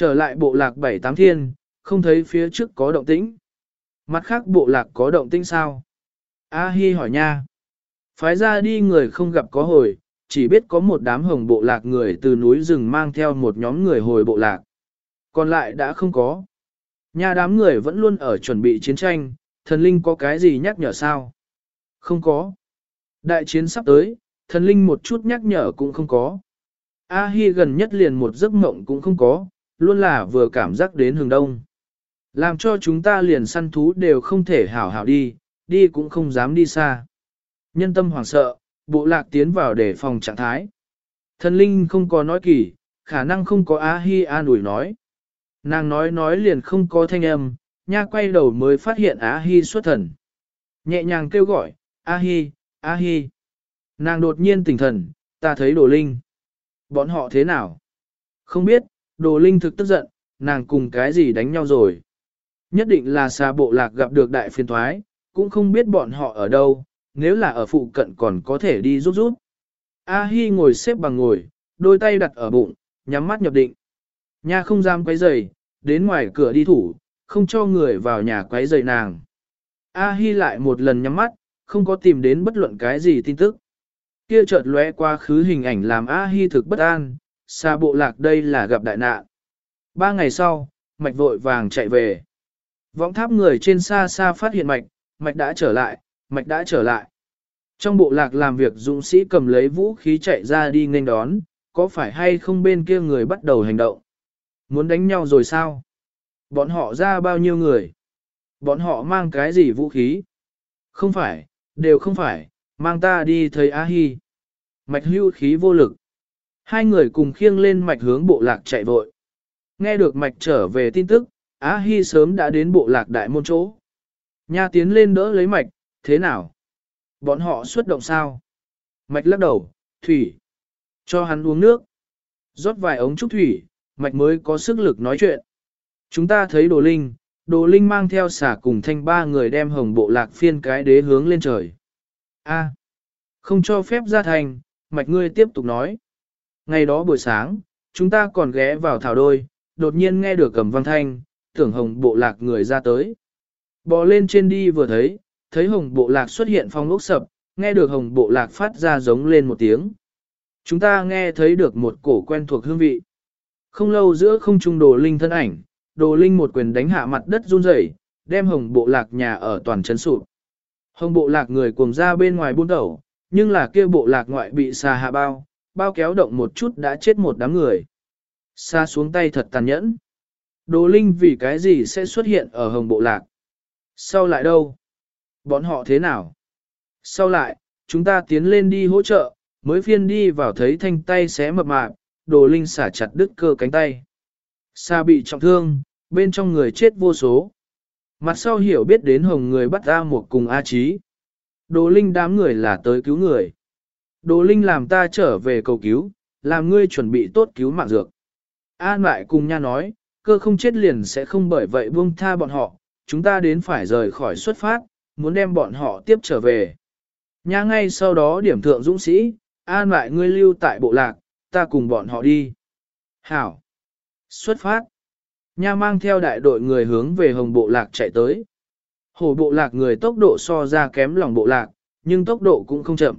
Trở lại bộ lạc bảy tám thiên, không thấy phía trước có động tĩnh. Mặt khác bộ lạc có động tĩnh sao? A Hi hỏi nha. Phái ra đi người không gặp có hồi, chỉ biết có một đám hồng bộ lạc người từ núi rừng mang theo một nhóm người hồi bộ lạc. Còn lại đã không có. Nhà đám người vẫn luôn ở chuẩn bị chiến tranh, thần linh có cái gì nhắc nhở sao? Không có. Đại chiến sắp tới, thần linh một chút nhắc nhở cũng không có. A Hi gần nhất liền một giấc mộng cũng không có, luôn là vừa cảm giác đến hướng đông. Làm cho chúng ta liền săn thú đều không thể hảo hảo đi, đi cũng không dám đi xa. Nhân tâm hoảng sợ, bộ lạc tiến vào để phòng trạng thái. Thần linh không có nói kỳ, khả năng không có A Hi an ủi nói. Nàng nói nói liền không có thanh âm, nha quay đầu mới phát hiện A Hi xuất thần. Nhẹ nhàng kêu gọi, A Hi, A Hi. Nàng đột nhiên tỉnh thần, ta thấy đồ linh. Bọn họ thế nào? Không biết, đồ linh thực tức giận, nàng cùng cái gì đánh nhau rồi. Nhất định là xa bộ lạc gặp được đại phiền thoái, cũng không biết bọn họ ở đâu, nếu là ở phụ cận còn có thể đi rút rút. A Hi ngồi xếp bằng ngồi, đôi tay đặt ở bụng, nhắm mắt nhập định. Nha không dám quấy rầy, đến ngoài cửa đi thủ, không cho người vào nhà quấy rầy nàng. A Hi lại một lần nhắm mắt, không có tìm đến bất luận cái gì tin tức. Kia chợt lóe qua khứ hình ảnh làm A Hi thực bất an, xa bộ lạc đây là gặp đại nạn. Ba ngày sau, mạch vội vàng chạy về. Võng tháp người trên xa xa phát hiện mạch, mạch đã trở lại, mạch đã trở lại. Trong bộ lạc làm việc dũng sĩ cầm lấy vũ khí chạy ra đi nghênh đón, có phải hay không bên kia người bắt đầu hành động? Muốn đánh nhau rồi sao? Bọn họ ra bao nhiêu người? Bọn họ mang cái gì vũ khí? Không phải, đều không phải, mang ta đi thấy A Hi. Mạch hưu khí vô lực. Hai người cùng khiêng lên mạch hướng bộ lạc chạy vội. Nghe được mạch trở về tin tức, Á Hi sớm đã đến bộ lạc đại môn chỗ. Nha tiến lên đỡ lấy mạch, thế nào? Bọn họ xuất động sao? Mạch lắc đầu, thủy. Cho hắn uống nước. rót vài ống trúc thủy, mạch mới có sức lực nói chuyện. Chúng ta thấy đồ linh, đồ linh mang theo xả cùng thanh ba người đem hồng bộ lạc phiên cái đế hướng lên trời. A, không cho phép ra thành, mạch ngươi tiếp tục nói. Ngày đó buổi sáng, chúng ta còn ghé vào thảo đôi, đột nhiên nghe được cầm văn thanh, tưởng hồng bộ lạc người ra tới. Bò lên trên đi vừa thấy, thấy hồng bộ lạc xuất hiện phong ốc sập, nghe được hồng bộ lạc phát ra giống lên một tiếng. Chúng ta nghe thấy được một cổ quen thuộc hương vị. Không lâu giữa không trung đồ linh thân ảnh, đồ linh một quyền đánh hạ mặt đất run rẩy, đem hồng bộ lạc nhà ở toàn chấn sụp. Hồng bộ lạc người cùng ra bên ngoài buôn đầu, nhưng là kia bộ lạc ngoại bị xà hạ bao, bao kéo động một chút đã chết một đám người. Xa xuống tay thật tàn nhẫn. Đồ linh vì cái gì sẽ xuất hiện ở hồng bộ lạc? Sau lại đâu? Bọn họ thế nào? Sau lại, chúng ta tiến lên đi hỗ trợ, mới phiên đi vào thấy thanh tay xé mập mạp, đồ linh xả chặt đứt cơ cánh tay. xa bị trọng thương, bên trong người chết vô số. Mặt sau hiểu biết đến hồng người bắt A một cùng A Chí. Đồ linh đám người là tới cứu người. Đồ linh làm ta trở về cầu cứu, làm ngươi chuẩn bị tốt cứu mạng dược. An lại cùng nha nói, cơ không chết liền sẽ không bởi vậy buông tha bọn họ, chúng ta đến phải rời khỏi xuất phát, muốn đem bọn họ tiếp trở về. Nha ngay sau đó điểm thượng dũng sĩ, an lại ngươi lưu tại bộ lạc, ta cùng bọn họ đi. Hảo! Xuất phát! Nha mang theo đại đội người hướng về hồng bộ lạc chạy tới. Hồ bộ lạc người tốc độ so ra kém lòng bộ lạc, nhưng tốc độ cũng không chậm.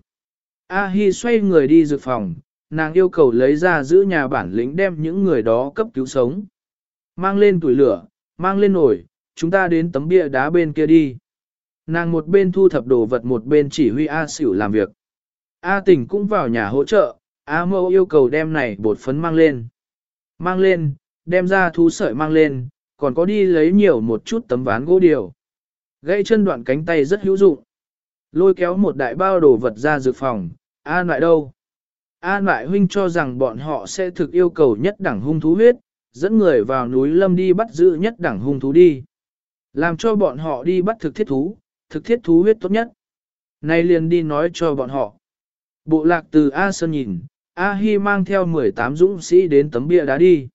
A Hi xoay người đi dược phòng, nàng yêu cầu lấy ra giữ nhà bản lĩnh đem những người đó cấp cứu sống. Mang lên tuổi lửa, mang lên nổi, chúng ta đến tấm bia đá bên kia đi. Nàng một bên thu thập đồ vật một bên chỉ huy A xỉu làm việc. A tỉnh cũng vào nhà hỗ trợ, A mâu yêu cầu đem này bột phấn mang lên. Mang lên, đem ra thú sợi mang lên, còn có đi lấy nhiều một chút tấm ván gỗ điều. Gãy chân đoạn cánh tay rất hữu dụng. Lôi kéo một đại bao đồ vật ra dược phòng, an lại đâu? An lại huynh cho rằng bọn họ sẽ thực yêu cầu nhất đẳng hung thú huyết, dẫn người vào núi lâm đi bắt giữ nhất đẳng hung thú đi. Làm cho bọn họ đi bắt thực thiết thú, thực thiết thú huyết tốt nhất. Nay liền đi nói cho bọn họ. Bộ lạc từ A Sơn nhìn, A Hi mang theo 18 dũng sĩ đến tấm bia đá đi.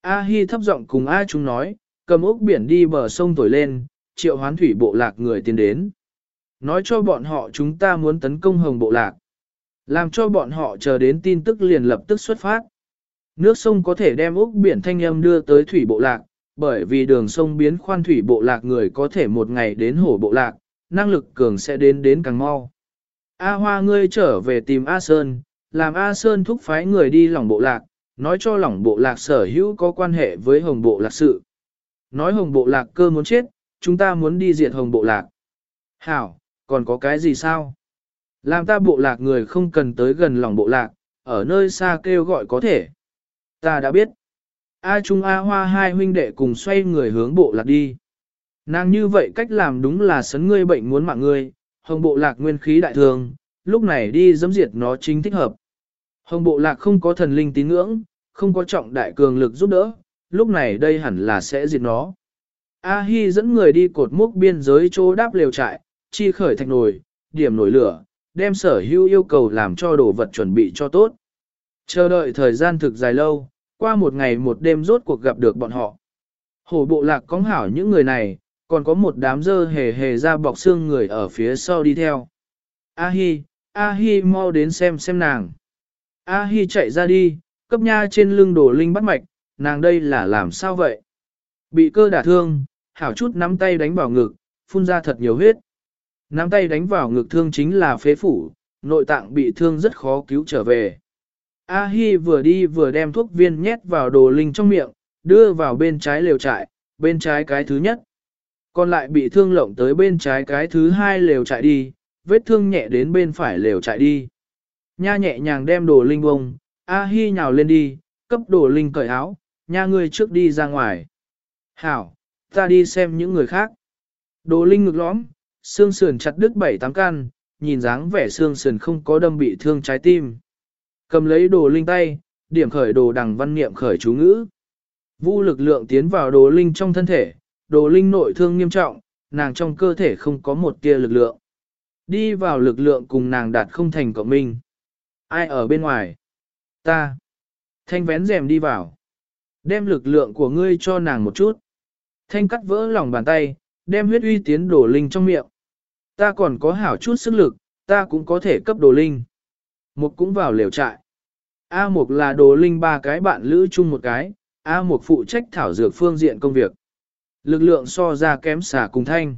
A Hi thấp giọng cùng A chúng nói, cầm ốc biển đi bờ sông thổi lên, triệu hoán thủy bộ lạc người tiến đến. Nói cho bọn họ chúng ta muốn tấn công hồng bộ lạc. Làm cho bọn họ chờ đến tin tức liền lập tức xuất phát. Nước sông có thể đem úc biển thanh âm đưa tới thủy bộ lạc, bởi vì đường sông biến khoan thủy bộ lạc người có thể một ngày đến hổ bộ lạc, năng lực cường sẽ đến đến càng mau. A Hoa ngươi trở về tìm A Sơn, làm A Sơn thúc phái người đi lỏng bộ lạc, nói cho lỏng bộ lạc sở hữu có quan hệ với hồng bộ lạc sự. Nói hồng bộ lạc cơ muốn chết, chúng ta muốn đi diệt hồng bộ lạc. Hảo, còn có cái gì sao? Làm ta bộ lạc người không cần tới gần lòng bộ lạc, ở nơi xa kêu gọi có thể. Ta đã biết. A Trung A Hoa hai huynh đệ cùng xoay người hướng bộ lạc đi. Nàng như vậy cách làm đúng là sấn ngươi bệnh muốn mạng ngươi, hồng bộ lạc nguyên khí đại thường, lúc này đi dẫm diệt nó chính thích hợp. Hồng bộ lạc không có thần linh tín ngưỡng, không có trọng đại cường lực giúp đỡ, lúc này đây hẳn là sẽ diệt nó. A Hi dẫn người đi cột mốc biên giới chỗ đáp lều trại, chi khởi thạch nồi, điểm nổi lửa, đem sở hữu yêu cầu làm cho đồ vật chuẩn bị cho tốt. Chờ đợi thời gian thực dài lâu, qua một ngày một đêm rốt cuộc gặp được bọn họ. Hổ bộ lạc cóng hảo những người này, còn có một đám dơ hề hề ra bọc xương người ở phía sau đi theo. A Hi, A Hi mau đến xem xem nàng. A Hi chạy ra đi, cấp nha trên lưng đồ linh bắt mạch, nàng đây là làm sao vậy? Bị cơ đả thương, hảo chút nắm tay đánh vào ngực, phun ra thật nhiều huyết. Nắm tay đánh vào ngực thương chính là phế phủ, nội tạng bị thương rất khó cứu trở về. A Hi vừa đi vừa đem thuốc viên nhét vào đồ linh trong miệng, đưa vào bên trái lều trại, bên trái cái thứ nhất. Còn lại bị thương lộng tới bên trái cái thứ hai lều trại đi, vết thương nhẹ đến bên phải lều trại đi. Nha nhẹ nhàng đem đồ linh bông, A Hi nhào lên đi, cấp đồ linh cởi áo, nha ngươi trước đi ra ngoài. Hảo, ta đi xem những người khác. Đồ linh ngực lõm, xương sườn chặt đứt bảy tám căn, nhìn dáng vẻ xương sườn không có đâm bị thương trái tim. Cầm lấy đồ linh tay, điểm khởi đồ đằng văn niệm khởi chú ngữ. Vu lực lượng tiến vào đồ linh trong thân thể, đồ linh nội thương nghiêm trọng, nàng trong cơ thể không có một tia lực lượng. Đi vào lực lượng cùng nàng đạt không thành cộng minh. Ai ở bên ngoài? Ta. Thanh vén rèm đi vào. Đem lực lượng của ngươi cho nàng một chút. Thanh cắt vỡ lòng bàn tay, đem huyết uy tiến đổ linh trong miệng. Ta còn có hảo chút sức lực, ta cũng có thể cấp đồ linh. Một cũng vào liều trại. A Mục là đồ linh ba cái bạn lữ chung một cái, A Mục phụ trách thảo dược phương diện công việc. Lực lượng so ra kém xả cùng thanh.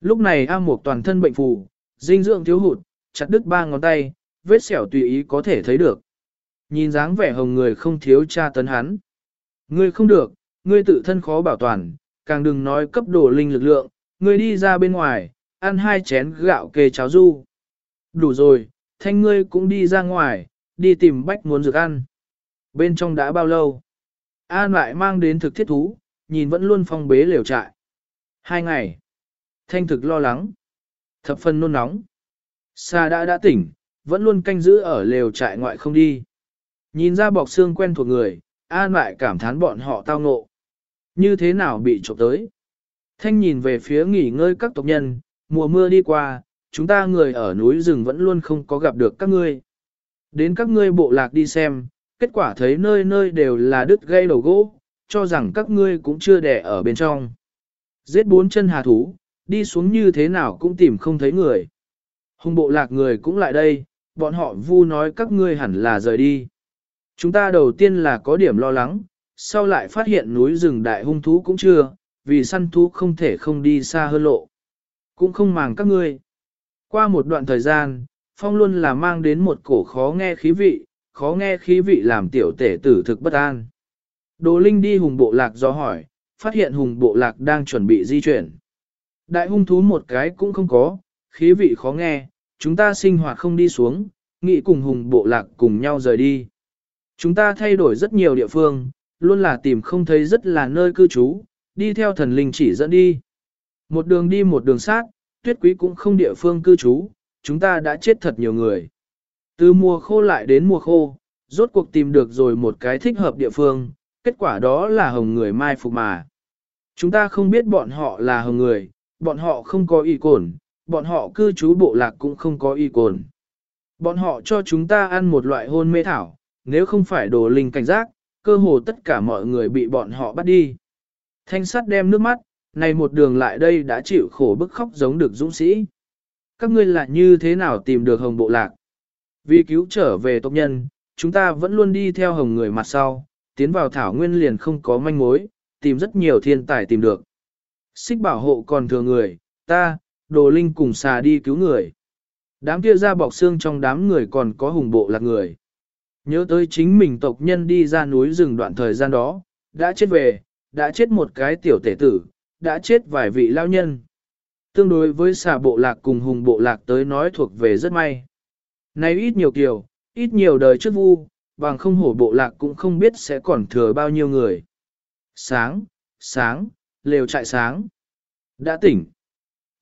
Lúc này A Mục toàn thân bệnh phù, dinh dưỡng thiếu hụt, chặt đứt ba ngón tay, vết sẹo tùy ý có thể thấy được. Nhìn dáng vẻ hồng người không thiếu cha tấn hắn. Ngươi không được, ngươi tự thân khó bảo toàn, càng đừng nói cấp đồ linh lực lượng, ngươi đi ra bên ngoài, ăn hai chén gạo kê cháo du. Đủ rồi, thanh ngươi cũng đi ra ngoài, đi tìm bách muốn dược ăn. Bên trong đã bao lâu? An lại mang đến thực thiết thú, nhìn vẫn luôn phong bế lều trại. Hai ngày. Thanh thực lo lắng. Thập phân nôn nóng. Sa đã đã tỉnh, vẫn luôn canh giữ ở lều trại ngoại không đi. Nhìn ra bọc xương quen thuộc người, An lại cảm thán bọn họ tao ngộ. Như thế nào bị trộm tới? Thanh nhìn về phía nghỉ ngơi các tộc nhân, mùa mưa đi qua, chúng ta người ở núi rừng vẫn luôn không có gặp được các ngươi. Đến các ngươi bộ lạc đi xem, kết quả thấy nơi nơi đều là đứt gây đầu gỗ, cho rằng các ngươi cũng chưa đẻ ở bên trong. Giết bốn chân hà thú, đi xuống như thế nào cũng tìm không thấy người. Hùng bộ lạc người cũng lại đây, bọn họ vu nói các ngươi hẳn là rời đi. Chúng ta đầu tiên là có điểm lo lắng, sau lại phát hiện núi rừng đại hung thú cũng chưa, vì săn thú không thể không đi xa hơn lộ. Cũng không màng các ngươi. Qua một đoạn thời gian, phong luôn là mang đến một cổ khó nghe khí vị, khó nghe khí vị làm tiểu tể tử thực bất an. Đồ Linh đi hùng bộ lạc do hỏi, phát hiện hùng bộ lạc đang chuẩn bị di chuyển. Đại hung thú một cái cũng không có, khí vị khó nghe, chúng ta sinh hoạt không đi xuống, nghĩ cùng hùng bộ lạc cùng nhau rời đi. Chúng ta thay đổi rất nhiều địa phương, luôn là tìm không thấy rất là nơi cư trú, đi theo thần linh chỉ dẫn đi. Một đường đi một đường sát, tuyết quý cũng không địa phương cư trú, chúng ta đã chết thật nhiều người. Từ mùa khô lại đến mùa khô, rốt cuộc tìm được rồi một cái thích hợp địa phương, kết quả đó là hồng người mai phục mà. Chúng ta không biết bọn họ là hồng người, bọn họ không có y cồn, bọn họ cư trú bộ lạc cũng không có y cồn. Bọn họ cho chúng ta ăn một loại hôn mê thảo, nếu không phải đồ linh cảnh giác, cơ hồ tất cả mọi người bị bọn họ bắt đi. Thanh sắt đem nước mắt, này một đường lại đây đã chịu khổ bức khóc giống được dũng sĩ. Các ngươi lại như thế nào tìm được hồng bộ lạc? Vì cứu trở về tộc nhân, chúng ta vẫn luôn đi theo hồng người mặt sau, tiến vào thảo nguyên liền không có manh mối, tìm rất nhiều thiên tài tìm được. Xích bảo hộ còn thừa người, ta, đồ linh cùng xà đi cứu người. Đám kia ra bọc xương trong đám người còn có hùng bộ lạc người. Nhớ tới chính mình tộc nhân đi ra núi rừng đoạn thời gian đó, đã chết về, đã chết một cái tiểu tể tử, đã chết vài vị lao nhân. Tương đối với xà bộ lạc cùng hùng bộ lạc tới nói thuộc về rất may. Nay ít nhiều kiều, ít nhiều đời trước vu, bằng không hổ bộ lạc cũng không biết sẽ còn thừa bao nhiêu người. Sáng, sáng, lều trại sáng. Đã tỉnh.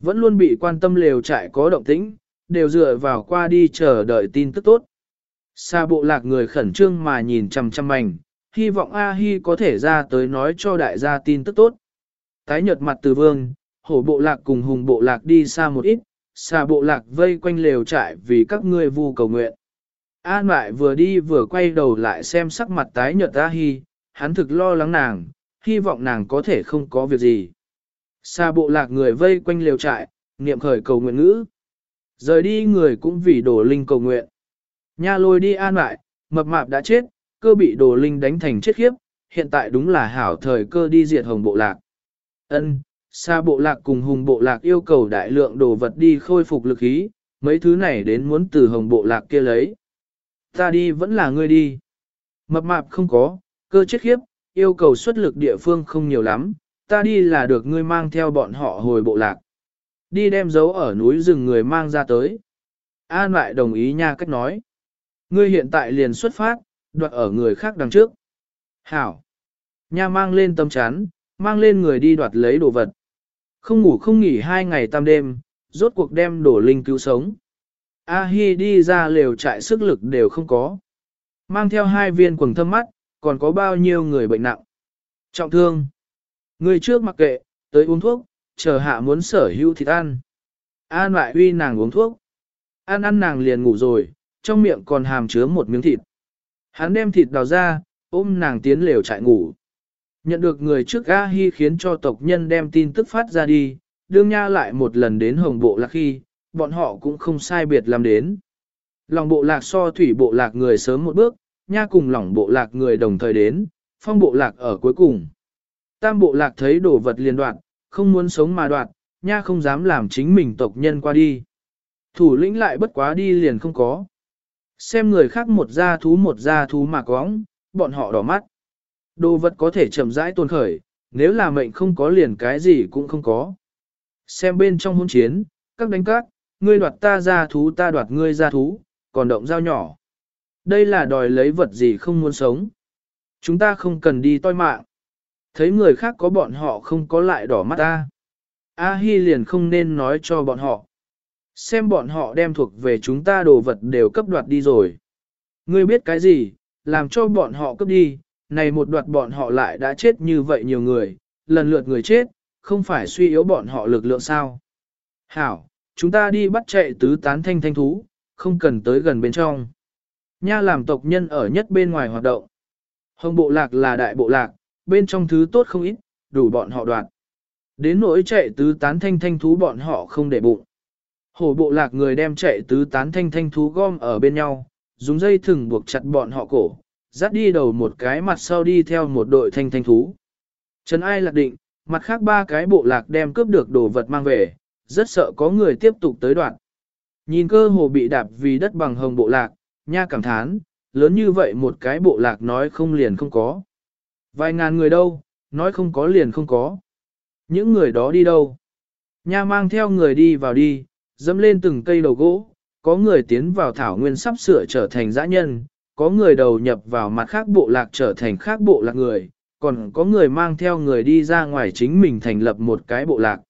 Vẫn luôn bị quan tâm lều trại có động tĩnh, đều dựa vào qua đi chờ đợi tin tức tốt. Xa bộ lạc người khẩn trương mà nhìn chằm chằm mảnh, hy vọng A-hi có thể ra tới nói cho đại gia tin tức tốt. Tái nhợt mặt từ vương, hổ bộ lạc cùng hùng bộ lạc đi xa một ít, xa bộ lạc vây quanh lều trại vì các ngươi vu cầu nguyện. An lại vừa đi vừa quay đầu lại xem sắc mặt tái nhợt A-hi, hắn thực lo lắng nàng, hy vọng nàng có thể không có việc gì. Xa bộ lạc người vây quanh lều trại, niệm khởi cầu nguyện ngữ. Rời đi người cũng vì đổ linh cầu nguyện. Nha lôi đi an lại, mập mạp đã chết, cơ bị đồ linh đánh thành chết khiếp, hiện tại đúng là hảo thời cơ đi diệt hồng bộ lạc. Ân, xa bộ lạc cùng hùng bộ lạc yêu cầu đại lượng đồ vật đi khôi phục lực khí, mấy thứ này đến muốn từ hồng bộ lạc kia lấy. Ta đi vẫn là ngươi đi. Mập mạp không có, cơ chết khiếp, yêu cầu xuất lực địa phương không nhiều lắm, ta đi là được ngươi mang theo bọn họ hồi bộ lạc. Đi đem dấu ở núi rừng người mang ra tới. An lại đồng ý nha cách nói. Ngươi hiện tại liền xuất phát, đoạt ở người khác đằng trước. Hảo. Nha mang lên tâm chán, mang lên người đi đoạt lấy đồ vật. Không ngủ không nghỉ hai ngày tam đêm, rốt cuộc đem đổ linh cứu sống. A-hi đi ra lều trại sức lực đều không có. Mang theo hai viên quần thâm mắt, còn có bao nhiêu người bệnh nặng. Trọng thương. Người trước mặc kệ, tới uống thuốc, chờ hạ muốn sở hữu thịt ăn. An lại uy nàng uống thuốc. Ăn ăn nàng liền ngủ rồi, trong miệng còn hàm chứa một miếng thịt. Hắn đem thịt đào ra, ôm nàng tiến lều trại ngủ. Nhận được người trước A Hi khiến cho tộc nhân đem tin tức phát ra đi, đương nha lại một lần đến hồng bộ lạc khi, bọn họ cũng không sai biệt làm đến. Lòng bộ lạc so thủy bộ lạc người sớm một bước, nha cùng lòng bộ lạc người đồng thời đến, phong bộ lạc ở cuối cùng. Tam bộ lạc thấy đồ vật liên đoạn, không muốn sống mà đoạn, nha không dám làm chính mình tộc nhân qua đi. Thủ lĩnh lại bất quá đi liền không có. Xem người khác một gia thú một gia thú mà cóng, bọn họ đỏ mắt. Đồ vật có thể chậm rãi tồn khởi, nếu là mệnh không có liền cái gì cũng không có. Xem bên trong hôn chiến, các đánh các, ngươi đoạt ta ra thú ta đoạt ngươi ra thú, còn động dao nhỏ. Đây là đòi lấy vật gì không muốn sống. Chúng ta không cần đi toi mạng. Thấy người khác có bọn họ không có lại đỏ mắt ta. A Hi liền không nên nói cho bọn họ. Xem bọn họ đem thuộc về chúng ta đồ vật đều cấp đoạt đi rồi. Ngươi biết cái gì, làm cho bọn họ cấp đi, này một đoạt bọn họ lại đã chết như vậy nhiều người, lần lượt người chết, không phải suy yếu bọn họ lực lượng sao. Hảo, chúng ta đi bắt chạy tứ tán thanh thanh thú, không cần tới gần bên trong. Nha làm tộc nhân ở nhất bên ngoài hoạt động. Hồng bộ lạc là đại bộ lạc, bên trong thứ tốt không ít, đủ bọn họ đoạt. Đến nỗi chạy tứ tán thanh thanh thú bọn họ không để bụng. Hổ bộ lạc người đem chạy tứ tán thanh thanh thú gom ở bên nhau, dùng dây thừng buộc chặt bọn họ cổ, dắt đi đầu một cái mặt sau đi theo một đội thanh thanh thú. Trần ai lạc định, mặt khác ba cái bộ lạc đem cướp được đồ vật mang về, rất sợ có người tiếp tục tới đoạn. Nhìn cơ hồ bị đạp vì đất bằng hồng bộ lạc, nha cảm thán, lớn như vậy một cái bộ lạc nói không liền không có. Vài ngàn người đâu, nói không có liền không có. Những người đó đi đâu? Nha mang theo người đi vào đi, dẫm lên từng cây đầu gỗ, có người tiến vào thảo nguyên sắp sửa trở thành dã nhân, có người đầu nhập vào mặt khác bộ lạc trở thành khác bộ lạc người, còn có người mang theo người đi ra ngoài chính mình thành lập một cái bộ lạc.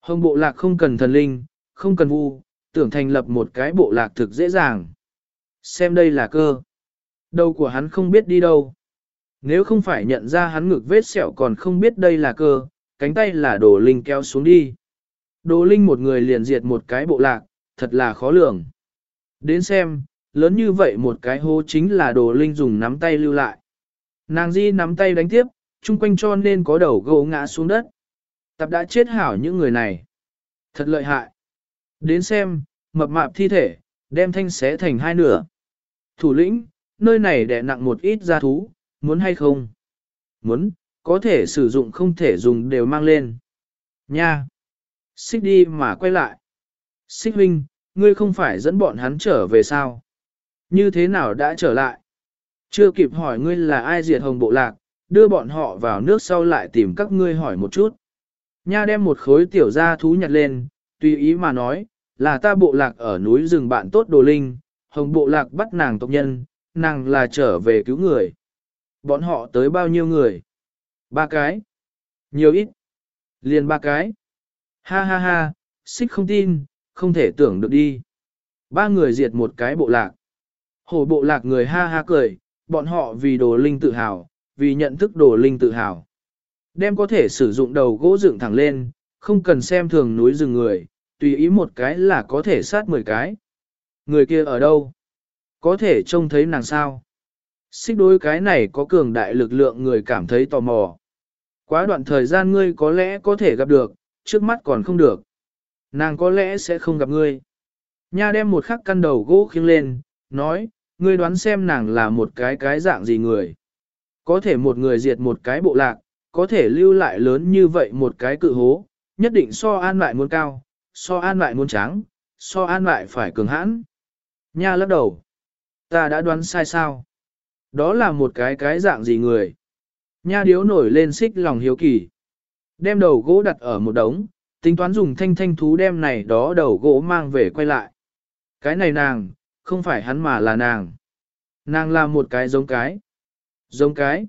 Hồng bộ lạc không cần thần linh, không cần vu, tưởng thành lập một cái bộ lạc thực dễ dàng. Xem đây là cơ. Đầu của hắn không biết đi đâu. Nếu không phải nhận ra hắn ngực vết sẹo còn không biết đây là cơ, cánh tay là đồ linh kéo xuống đi. Đồ linh một người liền diệt một cái bộ lạc, thật là khó lường. Đến xem, lớn như vậy một cái hố chính là đồ linh dùng nắm tay lưu lại. Nàng di nắm tay đánh tiếp, chung quanh cho nên có đầu gấu ngã xuống đất. Tập đã chết hảo những người này. Thật lợi hại. Đến xem, mập mạp thi thể, đem thanh xé thành hai nửa. Thủ lĩnh, nơi này đè nặng một ít gia thú, muốn hay không? Muốn, có thể sử dụng không thể dùng đều mang lên. Nha! Xích đi mà quay lại. Xích huynh, ngươi không phải dẫn bọn hắn trở về sao? Như thế nào đã trở lại? Chưa kịp hỏi ngươi là ai diệt hồng bộ lạc, đưa bọn họ vào nước sau lại tìm các ngươi hỏi một chút. Nha đem một khối tiểu gia thú nhặt lên, tùy ý mà nói, là ta bộ lạc ở núi rừng bạn tốt đồ linh, hồng bộ lạc bắt nàng tộc nhân, nàng là trở về cứu người. Bọn họ tới bao nhiêu người? Ba cái. Nhiều ít. Liền ba cái. Ha ha ha, xích không tin, không thể tưởng được đi. Ba người diệt một cái bộ lạc. Hổ bộ lạc người ha ha cười, bọn họ vì đồ linh tự hào, vì nhận thức đồ linh tự hào. Đem có thể sử dụng đầu gỗ dựng thẳng lên, không cần xem thường núi rừng người, tùy ý một cái là có thể sát 10 cái. Người kia ở đâu? Có thể trông thấy nàng sao? Xích đối cái này có cường đại lực lượng người cảm thấy tò mò. Quá đoạn thời gian ngươi có lẽ có thể gặp được, trước mắt còn không được. Nàng có lẽ sẽ không gặp ngươi. Nha đem một khắc căn đầu gỗ khiêng lên, nói, ngươi đoán xem nàng là một cái cái dạng gì người. Có thể một người diệt một cái bộ lạc, có thể lưu lại lớn như vậy một cái cự hố, nhất định so an lại muốn cao, so an lại muốn trắng, so an lại phải cường hãn. Nha lắc đầu. Ta đã đoán sai sao? Đó là một cái cái dạng gì người? Nha điếu nổi lên xích lòng hiếu kỳ. Đem đầu gỗ đặt ở một đống, tính toán dùng thanh thanh thú đem này đó đầu gỗ mang về quay lại. Cái này nàng, không phải hắn mà là nàng. Nàng là một cái giống cái. Giống cái.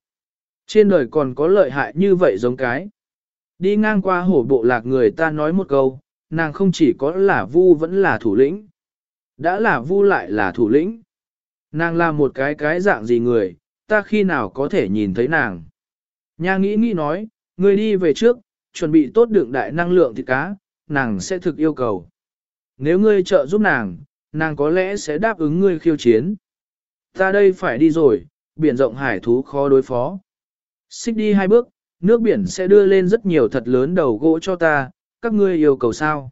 Trên đời còn có lợi hại như vậy giống cái. Đi ngang qua hổ bộ lạc người ta nói một câu, nàng không chỉ có là vu vẫn là thủ lĩnh. Đã là vu lại là thủ lĩnh. Nàng là một cái cái dạng gì người, ta khi nào có thể nhìn thấy nàng. Nha nghĩ nghĩ nói, người đi về trước, chuẩn bị tốt đựng đại năng lượng thịt cá, nàng sẽ thực yêu cầu. Nếu ngươi trợ giúp nàng, nàng có lẽ sẽ đáp ứng ngươi khiêu chiến. Ta đây phải đi rồi, biển rộng hải thú khó đối phó. Xích đi hai bước, nước biển sẽ đưa lên rất nhiều thật lớn đầu gỗ cho ta, các ngươi yêu cầu sao?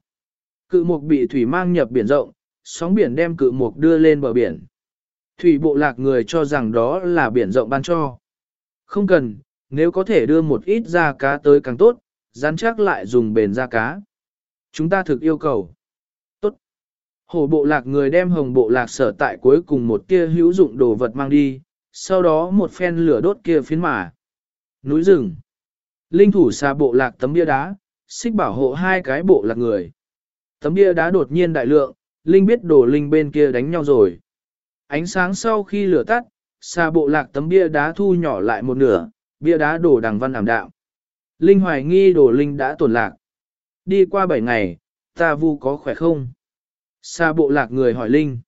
Cự mục bị thủy mang nhập biển rộng, sóng biển đem cự mục đưa lên bờ biển. Thủy bộ lạc người cho rằng đó là biển rộng ban cho. Không cần, nếu có thể đưa một ít da cá tới càng tốt, rắn chắc lại dùng bền da cá. Chúng ta thực yêu cầu. Tốt. Hổ bộ lạc người đem hồng bộ lạc sở tại cuối cùng một kia hữu dụng đồ vật mang đi, sau đó một phen lửa đốt kia phiến mà. Núi rừng. Linh thủ xa bộ lạc tấm bia đá, xích bảo hộ hai cái bộ lạc người. Tấm bia đá đột nhiên đại lượng, Linh biết đổ Linh bên kia đánh nhau rồi. Ánh sáng sau khi lửa tắt, xa bộ lạc tấm bia đá thu nhỏ lại một nửa, bia đá đổ đằng văn ảm đạo. Linh hoài nghi đổ Linh đã tổn lạc. Đi qua bảy ngày, ta vu có khỏe không? Xa bộ lạc người hỏi Linh.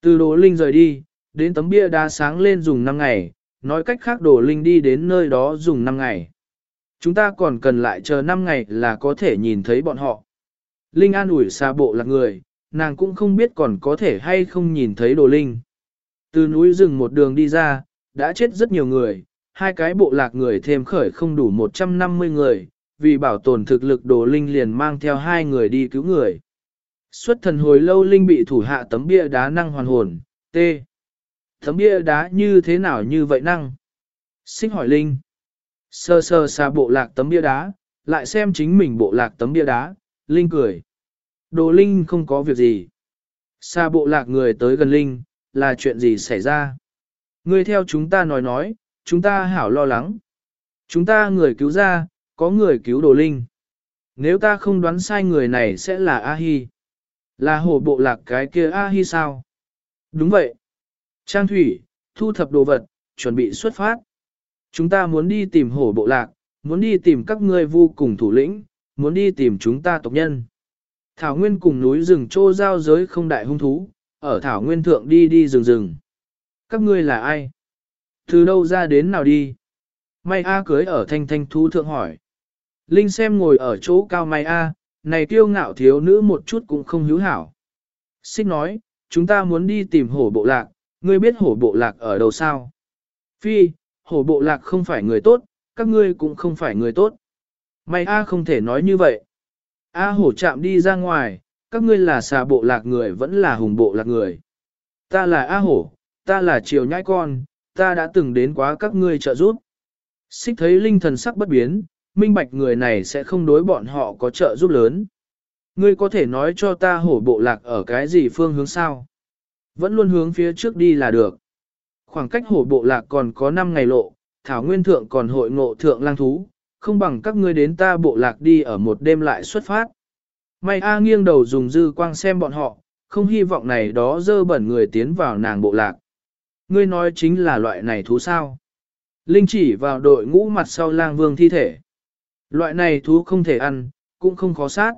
Từ đồ Linh rời đi, đến tấm bia đá sáng lên dùng 5 ngày, nói cách khác đồ Linh đi đến nơi đó dùng 5 ngày. Chúng ta còn cần lại chờ 5 ngày là có thể nhìn thấy bọn họ. Linh an ủi xa bộ lạc người, nàng cũng không biết còn có thể hay không nhìn thấy đồ Linh. Từ núi rừng một đường đi ra, đã chết rất nhiều người, hai cái bộ lạc người thêm khởi không đủ 150 người, vì bảo tồn thực lực đồ Linh liền mang theo hai người đi cứu người. Xuất thần hồi lâu Linh bị thủ hạ tấm bia đá năng hoàn hồn, T. Tấm bia đá như thế nào như vậy năng? Xích hỏi Linh. Sơ sơ xa bộ lạc tấm bia đá, lại xem chính mình bộ lạc tấm bia đá, Linh cười. Đồ Linh không có việc gì. Xa bộ lạc người tới gần Linh, là chuyện gì xảy ra? Người theo chúng ta nói nói, chúng ta hảo lo lắng. Chúng ta người cứu ra, có người cứu Đồ Linh. Nếu ta không đoán sai người này sẽ là A-hi. Là hồ bộ lạc cái kia A-hi sao? Đúng vậy. Trang thủy, thu thập đồ vật, chuẩn bị xuất phát. Chúng ta muốn đi tìm hổ bộ lạc, muốn đi tìm các ngươi vô cùng thủ lĩnh, muốn đi tìm chúng ta tộc nhân. Thảo Nguyên cùng núi rừng trô giao giới không đại hung thú, ở Thảo Nguyên thượng đi đi rừng rừng. Các ngươi là ai? Từ đâu ra đến nào đi? May A cưới ở thanh thanh thú thượng hỏi. Linh xem ngồi ở chỗ cao May A, này kiêu ngạo thiếu nữ một chút cũng không hữu hảo. Xích nói, chúng ta muốn đi tìm hổ bộ lạc, ngươi biết hổ bộ lạc ở đâu sao? Phi, hổ bộ lạc không phải người tốt, các ngươi cũng không phải người tốt. May A không thể nói như vậy. A hổ chạm đi ra ngoài, các ngươi là xà bộ lạc người vẫn là hùng bộ lạc người. Ta là A hổ, ta là triều nhãi con, ta đã từng đến quá các ngươi trợ giúp. Xích thấy linh thần sắc bất biến, minh bạch người này sẽ không đối bọn họ có trợ giúp lớn. Ngươi có thể nói cho ta hổ bộ lạc ở cái gì phương hướng sao? Vẫn luôn hướng phía trước đi là được. Khoảng cách hổ bộ lạc còn có 5 ngày lộ, thảo nguyên thượng còn hội ngộ thượng lang thú, không bằng các ngươi đến ta bộ lạc đi ở một đêm lại xuất phát. May A nghiêng đầu dùng dư quang xem bọn họ, không hy vọng này đó dơ bẩn người tiến vào nàng bộ lạc. Ngươi nói chính là loại này thú sao? Linh chỉ vào đội ngũ mặt sau lang vương thi thể. Loại này thú không thể ăn, cũng không khó sát.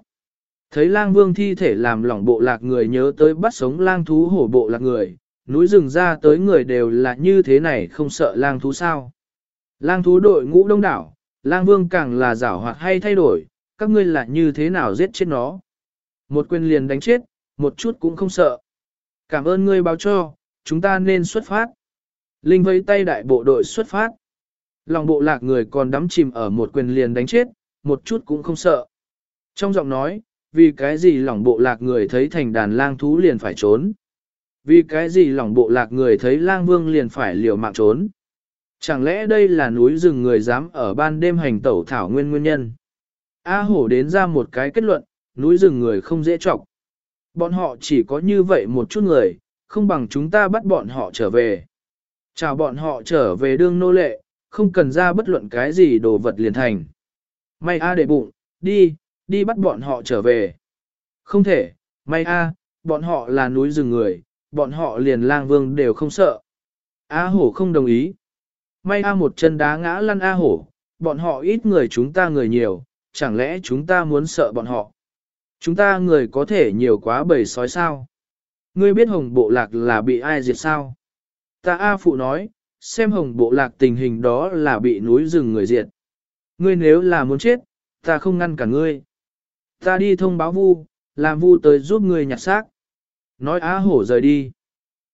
Thấy lang vương thi thể làm lỏng bộ lạc người nhớ tới bắt sống lang thú hổ bộ lạc người, núi rừng ra tới người đều là như thế này không sợ lang thú sao. Lang thú đội ngũ đông đảo, lang vương càng là giảo hoạt hay thay đổi, các ngươi là như thế nào giết chết nó. Một quyền liền đánh chết, một chút cũng không sợ. Cảm ơn ngươi báo cho, chúng ta nên xuất phát. Linh vẫy tay đại bộ đội xuất phát. Lòng bộ lạc người còn đắm chìm ở một quyền liền đánh chết, một chút cũng không sợ. Trong giọng nói, vì cái gì lòng bộ lạc người thấy thành đàn lang thú liền phải trốn. Vì cái gì lòng bộ lạc người thấy lang vương liền phải liều mạng trốn. Chẳng lẽ đây là núi rừng người dám ở ban đêm hành tẩu thảo nguyên nguyên nhân? A hổ đến ra một cái kết luận, núi rừng người không dễ trọc. Bọn họ chỉ có như vậy một chút người, không bằng chúng ta bắt bọn họ trở về. Chào bọn họ trở về đương nô lệ, không cần ra bất luận cái gì đồ vật liền thành. May A để bụng, đi, đi bắt bọn họ trở về. Không thể, may A, bọn họ là núi rừng người, bọn họ liền lang vương đều không sợ. A hổ không đồng ý. May A một chân đá ngã lăn A hổ, bọn họ ít người chúng ta người nhiều, chẳng lẽ chúng ta muốn sợ bọn họ? Chúng ta người có thể nhiều quá bầy sói sao? Ngươi biết hồng bộ lạc là bị ai diệt sao? Ta A phụ nói, xem hồng bộ lạc tình hình đó là bị núi rừng người diệt. Ngươi nếu là muốn chết, ta không ngăn cả ngươi. Ta đi thông báo vu, làm vu tới giúp ngươi nhặt xác. Nói A hổ rời đi.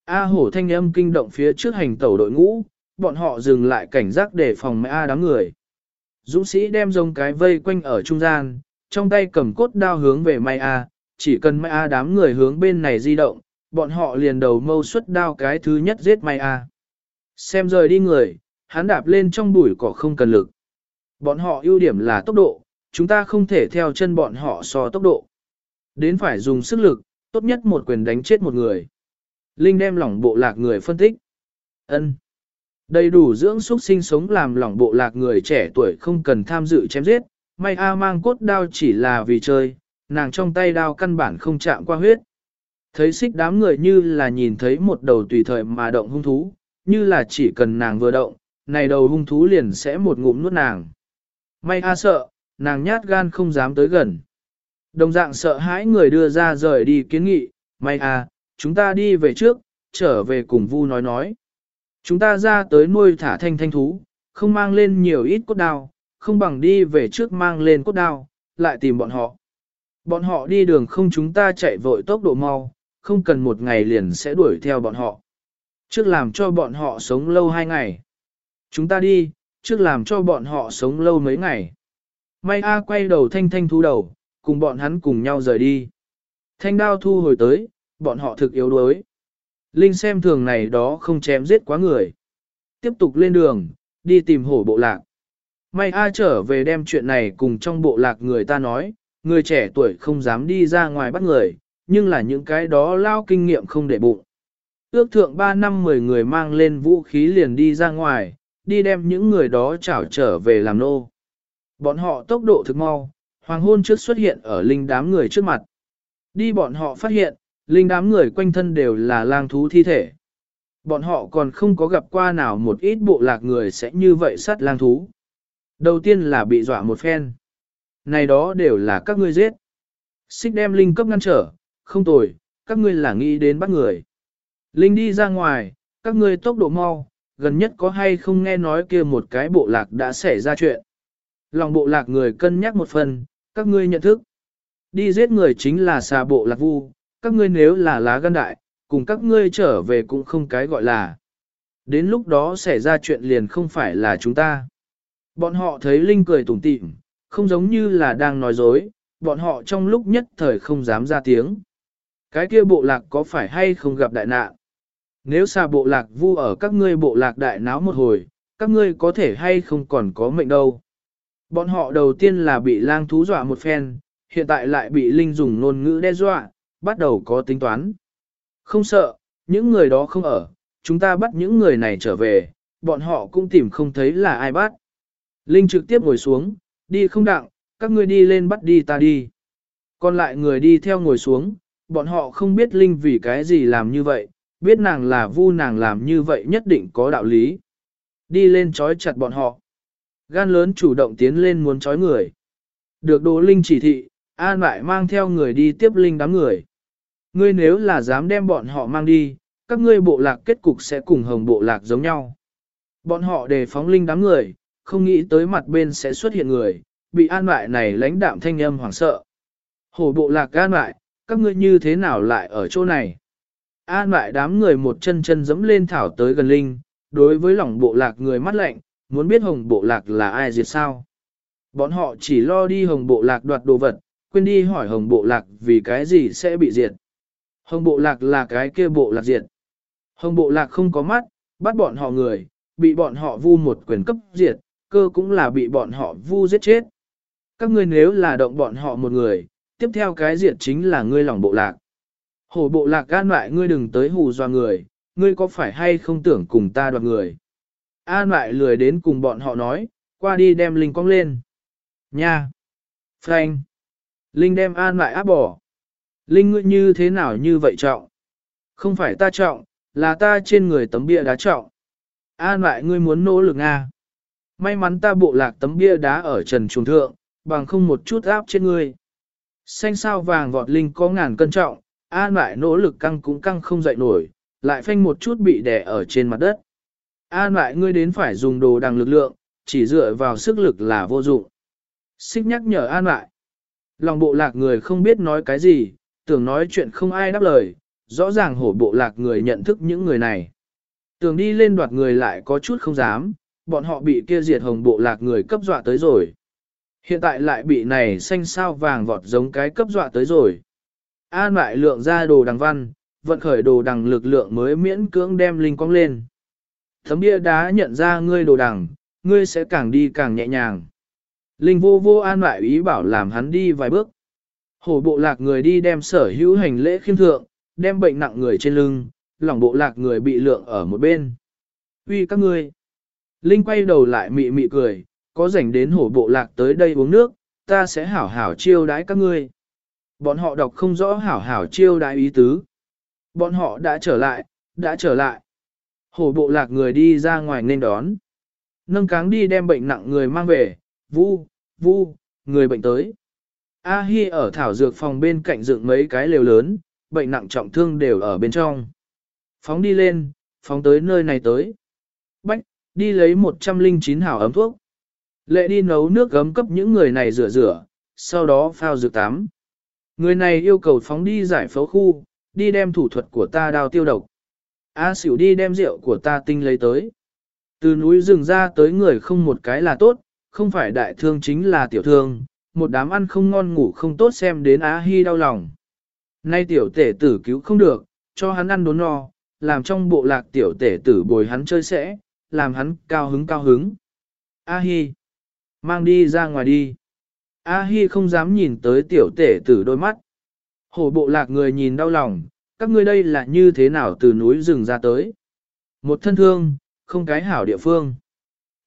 A hổ thanh âm kinh động phía trước hành tẩu đội ngũ, bọn họ dừng lại cảnh giác để phòng mẹ A đám người. Dũng sĩ đem rồng cái vây quanh ở trung gian, trong tay cầm cốt đao hướng về Mai A, chỉ cần Mai A đám người hướng bên này di động, bọn họ liền đầu mâu xuất đao cái thứ nhất giết Mai A. Xem rời đi người, hắn đạp lên trong bụi cỏ không cần lực. Bọn họ ưu điểm là tốc độ, chúng ta không thể theo chân bọn họ so tốc độ. Đến phải dùng sức lực, tốt nhất một quyền đánh chết một người. Linh đem lỏng bộ lạc người phân tích. ân Đầy đủ dưỡng xuất sinh sống làm lỏng bộ lạc người trẻ tuổi không cần tham dự chém giết, may A mang cốt đao chỉ là vì chơi, nàng trong tay đao căn bản không chạm qua huyết. Thấy xích đám người như là nhìn thấy một đầu tùy thời mà động hung thú, như là chỉ cần nàng vừa động, này đầu hung thú liền sẽ một ngụm nuốt nàng. May A sợ, nàng nhát gan không dám tới gần. Đồng dạng sợ hãi người đưa ra rời đi kiến nghị, may A, chúng ta đi về trước, trở về cùng Vu nói nói. Chúng ta ra tới nuôi thả thanh thanh thú, không mang lên nhiều ít cốt đao, không bằng đi về trước mang lên cốt đao, lại tìm bọn họ. Bọn họ đi đường không chúng ta chạy vội tốc độ mau, không cần một ngày liền sẽ đuổi theo bọn họ. Trước làm cho bọn họ sống lâu hai ngày. Chúng ta đi, trước làm cho bọn họ sống lâu mấy ngày. May A quay đầu thanh thanh thú đầu, cùng bọn hắn cùng nhau rời đi. Thanh đao thu hồi tới, bọn họ thực yếu đuối. Linh xem thường này đó không chém giết quá người. Tiếp tục lên đường, đi tìm hổ bộ lạc. May A trở về đem chuyện này cùng trong bộ lạc người ta nói, người trẻ tuổi không dám đi ra ngoài bắt người, nhưng là những cái đó lao kinh nghiệm không để bụng. Ước thượng 3 năm 10 người mang lên vũ khí liền đi ra ngoài, đi đem những người đó trảo trở về làm nô. Bọn họ tốc độ thực mau, hoàng hôn trước xuất hiện ở linh đám người trước mặt. Đi bọn họ phát hiện, linh đám người quanh thân đều là lang thú thi thể. Bọn họ còn không có gặp qua nào một ít bộ lạc người sẽ như vậy sát lang thú. Đầu tiên là bị dọa một phen. Này đó đều là các ngươi giết. Xích đem linh cấp ngăn trở, không tồi, các ngươi là nghĩ đến bắt người. Linh đi ra ngoài, các ngươi tốc độ mau, gần nhất có hay không nghe nói kia một cái bộ lạc đã xảy ra chuyện. Lòng bộ lạc người cân nhắc một phần, các ngươi nhận thức. Đi giết người chính là xà bộ lạc vu, các ngươi nếu là lá gan đại, cùng các ngươi trở về cũng không cái gọi là. Đến lúc đó xảy ra chuyện liền không phải là chúng ta. Bọn họ thấy Linh cười tủm tỉm, không giống như là đang nói dối, bọn họ trong lúc nhất thời không dám ra tiếng. Cái kia bộ lạc có phải hay không gặp đại nạn? Nếu xa bộ lạc vu ở các ngươi bộ lạc đại náo một hồi, các ngươi có thể hay không còn có mệnh đâu. Bọn họ đầu tiên là bị lang thú dọa một phen, hiện tại lại bị linh dùng ngôn ngữ đe dọa, bắt đầu có tính toán. Không sợ, những người đó không ở, chúng ta bắt những người này trở về, bọn họ cũng tìm không thấy là ai bắt. Linh trực tiếp ngồi xuống, đi không đặng, các ngươi đi lên bắt đi ta đi. Còn lại người đi theo ngồi xuống, bọn họ không biết Linh vì cái gì làm như vậy, biết nàng là vu nàng làm như vậy nhất định có đạo lý. Đi lên trói chặt bọn họ. Gan lớn chủ động tiến lên muốn trói người. Được Đỗ Linh chỉ thị, An lại mang theo người đi tiếp Linh đám người. Ngươi nếu là dám đem bọn họ mang đi, các ngươi bộ lạc kết cục sẽ cùng hồng bộ lạc giống nhau. Bọn họ đề phóng Linh đám người, không nghĩ tới mặt bên sẽ xuất hiện người, bị an lại này lãnh đạm thanh âm hoảng sợ. Hổ bộ lạc an lại, các ngươi như thế nào lại ở chỗ này? An lại đám người một chân chân dẫm lên thảo tới gần Linh, đối với lòng bộ lạc người mắt lạnh, muốn biết hồng bộ lạc là ai diệt sao. Bọn họ chỉ lo đi hồng bộ lạc đoạt đồ vật, quên đi hỏi hồng bộ lạc vì cái gì sẽ bị diệt. Hồng bộ lạc là cái kia bộ lạc diệt. Hồng bộ lạc không có mắt, bắt bọn họ người, bị bọn họ vu một quyền cấp diệt, cơ cũng là bị bọn họ vu giết chết. Các ngươi nếu là động bọn họ một người, tiếp theo cái diệt chính là ngươi lòng bộ lạc. Hổ bộ lạc gan lại ngươi đừng tới hù doa người, ngươi có phải hay không tưởng cùng ta đoạt người. An lại lười đến cùng bọn họ nói, qua đi đem Linh cong lên. Nha! Frank! Linh đem An lại áp bỏ. Linh ngươi như thế nào như vậy trọng? Không phải ta trọng, là ta trên người tấm bia đá trọng. An lại ngươi muốn nỗ lực Nga. May mắn ta bộ lạc tấm bia đá ở trần trùng thượng, bằng không một chút áp trên ngươi. Xanh sao vàng vọt Linh có ngàn cân trọng, An lại nỗ lực căng cũng căng không dậy nổi, lại phanh một chút bị đè ở trên mặt đất. An lại ngươi đến phải dùng đồ đằng lực lượng, chỉ dựa vào sức lực là vô dụng. Xích nhắc nhở an lại. Lòng bộ lạc người không biết nói cái gì, tưởng nói chuyện không ai đáp lời, rõ ràng hổ bộ lạc người nhận thức những người này. Tưởng đi lên đoạt người lại có chút không dám, bọn họ bị kia diệt hồng bộ lạc người cấp dọa tới rồi. Hiện tại lại bị này xanh sao vàng vọt giống cái cấp dọa tới rồi. An lại lượng ra đồ đằng văn, vận khởi đồ đằng lực lượng mới miễn cưỡng đem linh quang lên. Thấm bia đá nhận ra ngươi đồ đằng, ngươi sẽ càng đi càng nhẹ nhàng. Linh vô vô an lại ý bảo làm hắn đi vài bước. Hổ bộ lạc người đi đem sở hữu hành lễ khiêm thượng, đem bệnh nặng người trên lưng, lòng bộ lạc người bị lượng ở một bên. Uy các ngươi. Linh quay đầu lại mị mị cười, có rảnh đến hổ bộ lạc tới đây uống nước, ta sẽ hảo hảo chiêu đãi các ngươi. Bọn họ đọc không rõ hảo hảo chiêu đại ý tứ. Bọn họ đã trở lại, đã trở lại. Hổ bộ lạc người đi ra ngoài nên đón. Nâng cáng đi đem bệnh nặng người mang về, vu, vu, người bệnh tới. A Hi ở thảo dược phòng bên cạnh dựng mấy cái lều lớn, bệnh nặng trọng thương đều ở bên trong. Phóng đi lên, phóng tới nơi này tới. Bách, đi lấy 109 hảo ấm thuốc. Lệ đi nấu nước gấm cấp những người này rửa rửa, sau đó phao dược tắm. Người này yêu cầu phóng đi giải phẫu khu, đi đem thủ thuật của ta đào tiêu độc. A xỉu đi đem rượu của ta tinh lấy tới. Từ núi rừng ra tới người không một cái là tốt, không phải đại thương chính là tiểu thương, một đám ăn không ngon ngủ không tốt xem đến Á Hi đau lòng. Nay tiểu tể tử cứu không được, cho hắn ăn đốn no, làm trong bộ lạc tiểu tể tử bồi hắn chơi sẽ, làm hắn cao hứng cao hứng. A Hi, mang đi ra ngoài đi. A Hi không dám nhìn tới tiểu tể tử đôi mắt. Hổ bộ lạc người nhìn đau lòng, các ngươi đây là như thế nào từ núi rừng ra tới. Một thân thương, không cái hảo địa phương.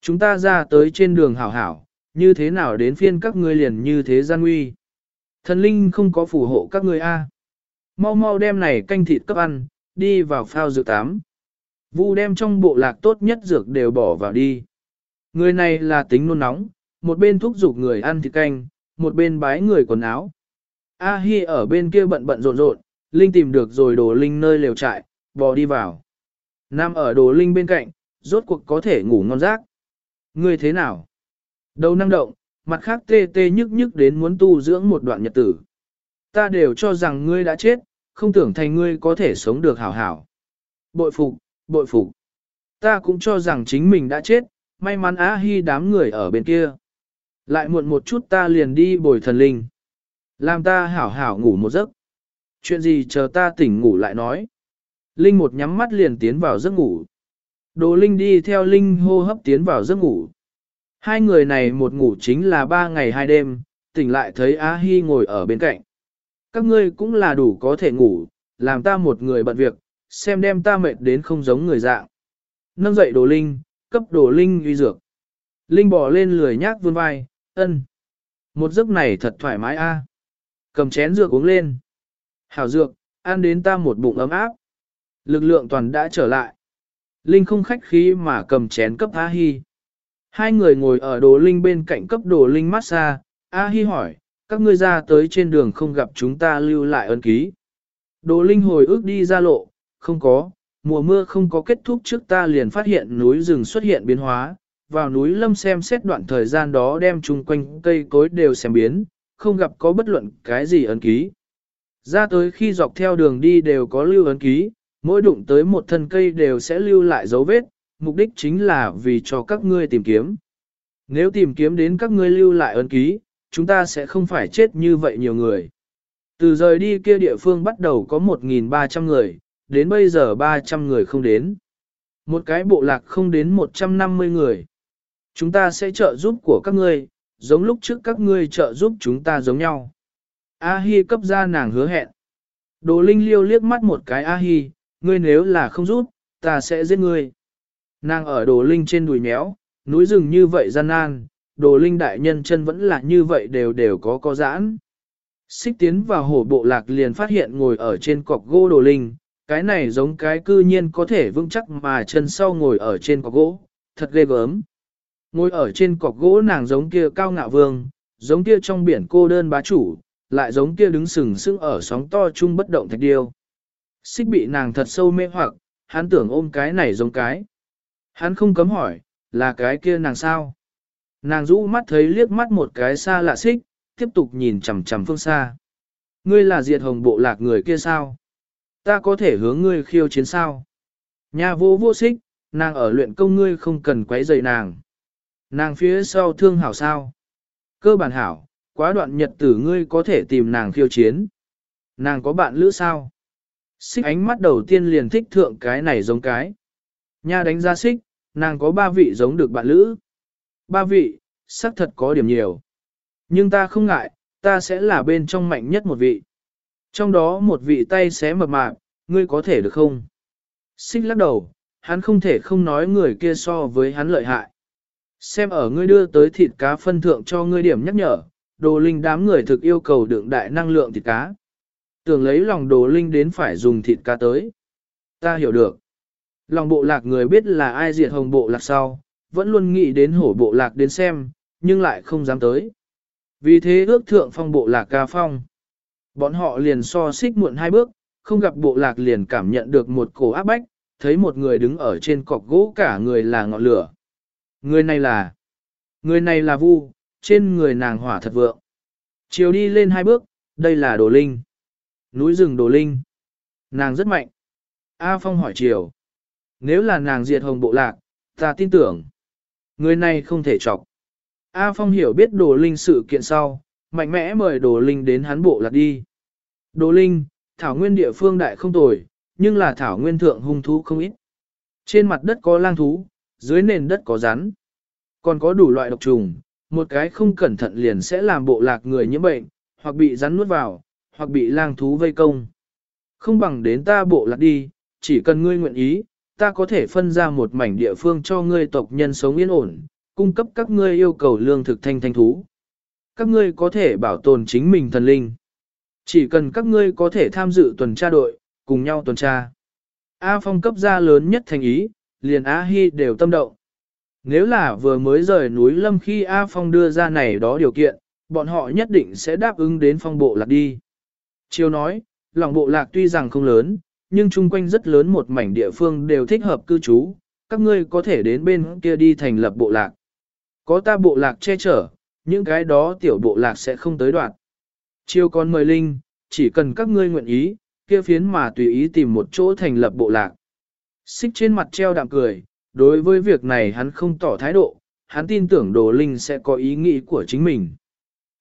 Chúng ta ra tới trên đường hảo hảo, như thế nào đến phiên các ngươi liền như thế gian nguy. Thần linh không có phù hộ các ngươi a. Mau mau đem này canh thịt cấp ăn, đi vào phao dược tám. Vu đem trong bộ lạc tốt nhất dược đều bỏ vào đi. Người này là tính nôn nóng, một bên thúc giục người ăn thịt canh, một bên bái người quần áo. A Hi ở bên kia bận bận rộn rộn, Linh tìm được rồi đồ Linh nơi lều trại, bò đi vào. Nam ở đồ Linh bên cạnh, rốt cuộc có thể ngủ ngon giấc. Ngươi thế nào? Đầu năng động, mặt khác tê tê nhức nhức đến muốn tu dưỡng một đoạn nhật tử. Ta đều cho rằng ngươi đã chết, không tưởng thành ngươi có thể sống được hảo hảo. Bội phục, bội phục. Ta cũng cho rằng chính mình đã chết, may mắn A Hi đám người ở bên kia. Lại muộn một chút ta liền đi bồi thần linh. Làm ta hảo hảo ngủ một giấc. Chuyện gì chờ ta tỉnh ngủ lại nói. Linh một nhắm mắt liền tiến vào giấc ngủ. Đồ Linh đi theo Linh hô hấp tiến vào giấc ngủ. Hai người này một ngủ chính là ba ngày hai đêm, tỉnh lại thấy Á Hi ngồi ở bên cạnh. Các ngươi cũng là đủ có thể ngủ, làm ta một người bận việc, xem đem ta mệt đến không giống người dạng. Nâng dậy đồ linh, cấp đồ linh uy dược. Linh bỏ lên lười nhác vươn vai, ân. Một giấc này thật thoải mái a. Cầm chén dược uống lên. Hảo dược, ăn đến ta một bụng ấm áp. Lực lượng toàn đã trở lại. Linh không khách khí mà cầm chén cấp A Hi. Hai người ngồi ở đồ linh bên cạnh cấp đồ linh massage. A Hi hỏi, các ngươi ra tới trên đường không gặp chúng ta lưu lại ân ký. Đồ linh hồi ước đi ra lộ, không có, mùa mưa không có kết thúc trước ta liền phát hiện núi rừng xuất hiện biến hóa, vào núi lâm xem xét đoạn thời gian đó đem chung quanh cây cối đều xem biến, không gặp có bất luận cái gì ấn ký. Ra tới khi dọc theo đường đi đều có lưu ấn ký, mỗi đụng tới một thân cây đều sẽ lưu lại dấu vết, mục đích chính là vì cho các ngươi tìm kiếm. Nếu tìm kiếm đến các ngươi lưu lại ấn ký, chúng ta sẽ không phải chết như vậy nhiều người. Từ rời đi kia địa phương bắt đầu có 1.300 người, đến bây giờ 300 người không đến. Một cái bộ lạc không đến 150 người. Chúng ta sẽ trợ giúp của các ngươi, giống lúc trước các ngươi trợ giúp chúng ta giống nhau. A-hi cấp ra nàng hứa hẹn. Đồ Linh liêu liếc mắt một cái A-hi, ngươi nếu là không giúp, ta sẽ giết ngươi. Nàng ở đồ Linh trên đùi méo, núi rừng như vậy gian nan, đồ Linh đại nhân chân vẫn là như vậy đều đều có có giãn. Xích tiến vào hổ bộ lạc liền phát hiện ngồi ở trên cọc gỗ đồ Linh, cái này giống cái cư nhiên có thể vững chắc mà chân sau ngồi ở trên cọc gỗ, thật ghê gớm. Ngồi ở trên cọc gỗ nàng giống kia cao ngạo vương, giống kia trong biển cô đơn bá chủ, lại giống kia đứng sừng sững ở sóng to chung bất động thạch điêu. Xích bị nàng thật sâu mê hoặc, hắn tưởng ôm cái này giống cái. Hắn không cấm hỏi, là cái kia nàng sao? Nàng rũ mắt thấy liếc mắt một cái xa lạ xích, tiếp tục nhìn chằm chằm phương xa. Ngươi là diệt hồng bộ lạc người kia sao? Ta có thể hướng ngươi khiêu chiến sao? Nhà vô vô xích, nàng ở luyện công ngươi không cần quấy rầy nàng. Nàng phía sau thương hảo sao? Cơ bản hảo, quá đoạn nhật tử ngươi có thể tìm nàng khiêu chiến. Nàng có bạn lữ sao? Xích ánh mắt đầu tiên liền thích thượng cái này giống cái. Nha đánh ra xích, nàng có ba vị giống được bạn lữ. Ba vị, xác thật có điểm nhiều. Nhưng ta không ngại, ta sẽ là bên trong mạnh nhất một vị. Trong đó một vị tay xé mập mạp, ngươi có thể được không? Xích lắc đầu, hắn không thể không nói người kia so với hắn lợi hại. Xem ở ngươi đưa tới thịt cá phân thượng cho ngươi điểm nhắc nhở, đồ linh đám người thực yêu cầu đựng đại năng lượng thịt cá. Tưởng lấy lòng đồ linh đến phải dùng thịt cá tới. Ta hiểu được. Lòng bộ lạc người biết là ai diệt hồng bộ lạc sau, vẫn luôn nghĩ đến hổ bộ lạc đến xem, nhưng lại không dám tới. Vì thế ước thượng phong bộ lạc ca phong. Bọn họ liền so xích muộn hai bước, không gặp bộ lạc liền cảm nhận được một cổ áp bách, thấy một người đứng ở trên cọc gỗ cả người là ngọn lửa. Người này là, người này là vu, trên người nàng hỏa thật vượng. Chiều đi lên hai bước, đây là đồ linh. Núi rừng đồ linh. Nàng rất mạnh. A Phong hỏi chiều. Nếu là nàng diệt hồng bộ lạc, ta tin tưởng. Người này không thể chọc. A Phong hiểu biết đồ linh sự kiện sau, mạnh mẽ mời đồ linh đến hắn bộ lạc đi. Đồ linh, thảo nguyên địa phương đại không tồi, nhưng là thảo nguyên thượng hung thú không ít. Trên mặt đất có lang thú, dưới nền đất có rắn. Còn có đủ loại độc trùng, một cái không cẩn thận liền sẽ làm bộ lạc người nhiễm bệnh, hoặc bị rắn nuốt vào, hoặc bị lang thú vây công. Không bằng đến ta bộ lạc đi, chỉ cần ngươi nguyện ý, ta có thể phân ra một mảnh địa phương cho ngươi tộc nhân sống yên ổn, cung cấp các ngươi yêu cầu lương thực thanh thanh thú. Các ngươi có thể bảo tồn chính mình thần linh. Chỉ cần các ngươi có thể tham dự tuần tra đội, cùng nhau tuần tra. A Phong cấp ra lớn nhất thành ý, liền A Hi đều tâm động. Nếu là vừa mới rời núi Lâm khi A Phong đưa ra này đó điều kiện, bọn họ nhất định sẽ đáp ứng đến phong bộ lạc đi. Chiêu nói, lòng bộ lạc tuy rằng không lớn, nhưng chung quanh rất lớn một mảnh địa phương đều thích hợp cư trú, các ngươi có thể đến bên kia đi thành lập bộ lạc. Có ta bộ lạc che chở, những cái đó tiểu bộ lạc sẽ không tới đoạn. Chiêu con mời Linh, chỉ cần các ngươi nguyện ý, kia phiến mà tùy ý tìm một chỗ thành lập bộ lạc. Xích trên mặt treo đạm cười, đối với việc này hắn không tỏ thái độ, hắn tin tưởng Đồ Linh sẽ có ý nghĩ của chính mình.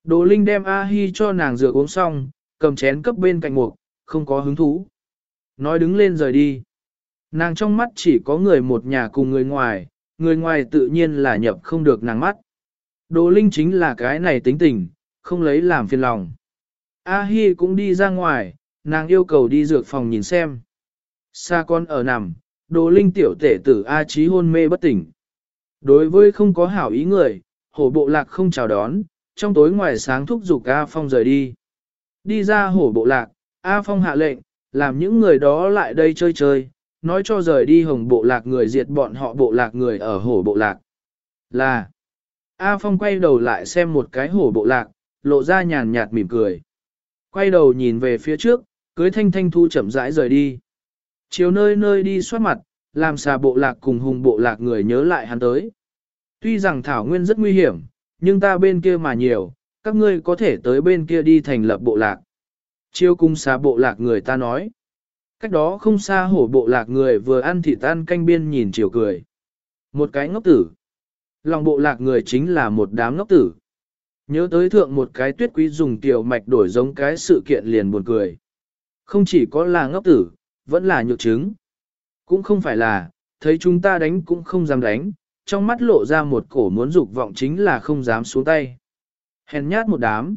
Đồ Linh đem A-hi cho nàng rửa uống xong, cầm chén cấp bên cạnh mục, không có hứng thú. Nói đứng lên rời đi. Nàng trong mắt chỉ có người một nhà cùng người ngoài, người ngoài tự nhiên là nhập không được nàng mắt. Đồ Linh chính là cái này tính tình, không lấy làm phiền lòng. A Hi cũng đi ra ngoài, nàng yêu cầu đi dược phòng nhìn xem. Sa con ở nằm, đồ linh tiểu tể tử A Chí hôn mê bất tỉnh. Đối với không có hảo ý người, hổ bộ lạc không chào đón, trong tối ngoài sáng thúc giục A Phong rời đi. Đi ra hổ bộ lạc, A Phong hạ lệnh, làm những người đó lại đây chơi chơi, nói cho rời đi hồng bộ lạc người diệt bọn họ bộ lạc người ở hổ bộ lạc. Là, A Phong quay đầu lại xem một cái hổ bộ lạc, lộ ra nhàn nhạt mỉm cười. Quay đầu nhìn về phía trước, cưới thanh thanh thu chậm rãi rời đi. Chiều nơi nơi đi soát mặt, làm xà bộ lạc cùng hùng bộ lạc người nhớ lại hắn tới. Tuy rằng thảo nguyên rất nguy hiểm, nhưng ta bên kia mà nhiều, các ngươi có thể tới bên kia đi thành lập bộ lạc. Chiêu cung xà bộ lạc người ta nói. Cách đó không xa hổ bộ lạc người vừa ăn thịt tan canh biên nhìn chiều cười. Một cái ngốc tử. Lòng bộ lạc người chính là một đám ngốc tử. Nhớ tới thượng một cái tuyết quý dùng tiểu mạch đổi giống cái sự kiện liền buồn cười. Không chỉ có là ngốc tử, vẫn là nhược chứng. Cũng không phải là, thấy chúng ta đánh cũng không dám đánh, trong mắt lộ ra một cổ muốn dục vọng chính là không dám xuống tay. Hèn nhát một đám.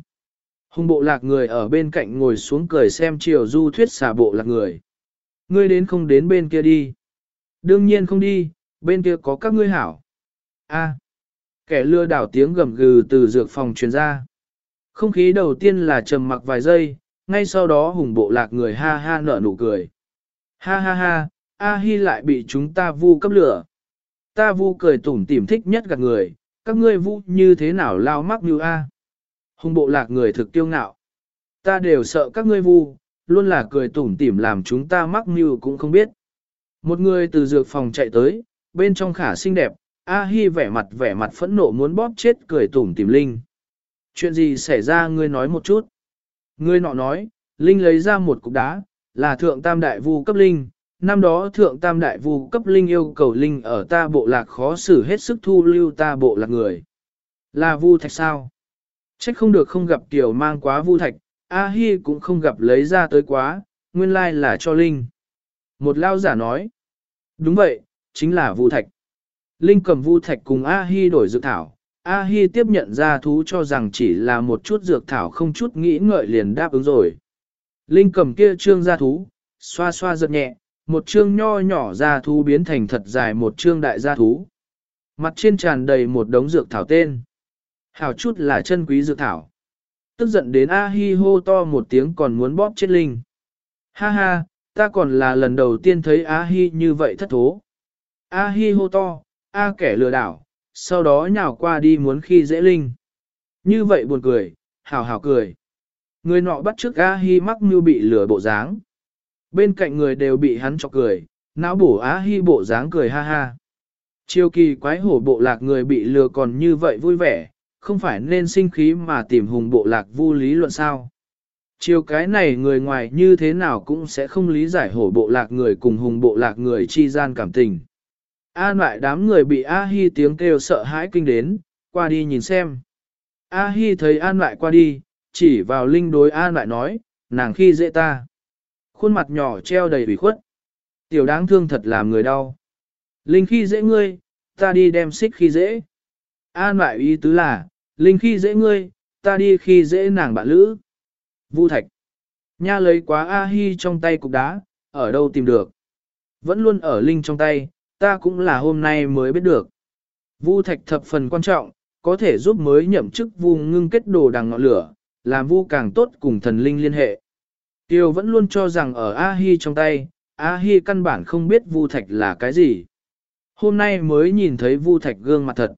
Hùng bộ lạc người ở bên cạnh ngồi xuống cười xem chiều du thuyết xà bộ lạc người. Ngươi đến không đến bên kia đi. Đương nhiên không đi, bên kia có các ngươi hảo. A. Kẻ lừa đảo tiếng gầm gừ từ dược phòng truyền ra. Không khí đầu tiên là trầm mặc vài giây, ngay sau đó hùng bộ lạc người ha ha nở nụ cười. Ha ha ha, A Hi lại bị chúng ta vu cấp lửa. Ta vu cười tủm tỉm thích nhất gạt người, các ngươi vu như thế nào lao mắc như A. Hùng bộ lạc người thực tiêu ngạo. Ta đều sợ các ngươi vu, luôn là cười tủm tỉm làm chúng ta mắc mưu cũng không biết. Một người từ dược phòng chạy tới, bên trong khả xinh đẹp, A Hi vẻ mặt vẻ mặt phẫn nộ muốn bóp chết cười tủm tỉm Linh. Chuyện gì xảy ra ngươi nói một chút. Ngươi nọ nói, Linh lấy ra một cục đá, là thượng tam đại vu cấp Linh. Năm đó thượng tam đại vu cấp Linh yêu cầu Linh ở ta bộ lạc khó xử hết sức thu lưu ta bộ lạc người. Là vu thạch sao? Trách không được không gặp tiểu mang quá vu thạch, A Hi cũng không gặp lấy ra tới quá, nguyên lai là cho Linh. Một lao giả nói. Đúng vậy, chính là vu thạch. Linh cầm vu thạch cùng A-hi đổi dược thảo. A-hi tiếp nhận ra thú cho rằng chỉ là một chút dược thảo không chút nghĩ ngợi liền đáp ứng rồi. Linh cầm kia trương ra thú, xoa xoa giật nhẹ, một trương nho nhỏ ra thú biến thành thật dài một trương đại gia thú. Mặt trên tràn đầy một đống dược thảo tên. Hảo chút là chân quý dược thảo. Tức giận đến A-hi hô to một tiếng còn muốn bóp chết Linh. Ha ha, ta còn là lần đầu tiên thấy A-hi như vậy thất thố. A-hi hô to, A kẻ lừa đảo, sau đó nhào qua đi muốn khi dễ linh. Như vậy buồn cười, hảo hảo cười. Người nọ bắt trước A Hi mắc như bị lừa bộ dáng. Bên cạnh người đều bị hắn chọc cười, não bổ A Hi bộ dáng cười ha ha. Chiêu kỳ quái hổ bộ lạc người bị lừa còn như vậy vui vẻ, không phải nên sinh khí mà tìm hùng bộ lạc vu lý luận sao. Chiều cái này người ngoài như thế nào cũng sẽ không lý giải hổ bộ lạc người cùng hùng bộ lạc người chi gian cảm tình. An lại đám người bị A-hi tiếng kêu sợ hãi kinh đến, qua đi nhìn xem. A-hi thấy An lại qua đi, chỉ vào linh đối An lại nói, nàng khi dễ ta. Khuôn mặt nhỏ treo đầy ủy khuất. Tiểu đáng thương thật làm người đau. Linh khi dễ ngươi, ta đi đem xích khi dễ. An lại ý tứ là, Linh khi dễ ngươi, ta đi khi dễ nàng bạn lữ. Vu thạch. Nha lấy quá A-hi trong tay cục đá, ở đâu tìm được. Vẫn luôn ở Linh trong tay, ta cũng là hôm nay mới biết được. Vu thạch thập phần quan trọng, có thể giúp mới nhậm chức vu ngưng kết đồ đằng ngọn lửa, làm vu càng tốt cùng thần linh liên hệ. Tiêu vẫn luôn cho rằng ở A-hi trong tay, A-hi căn bản không biết vu thạch là cái gì. Hôm nay mới nhìn thấy vu thạch gương mặt thật.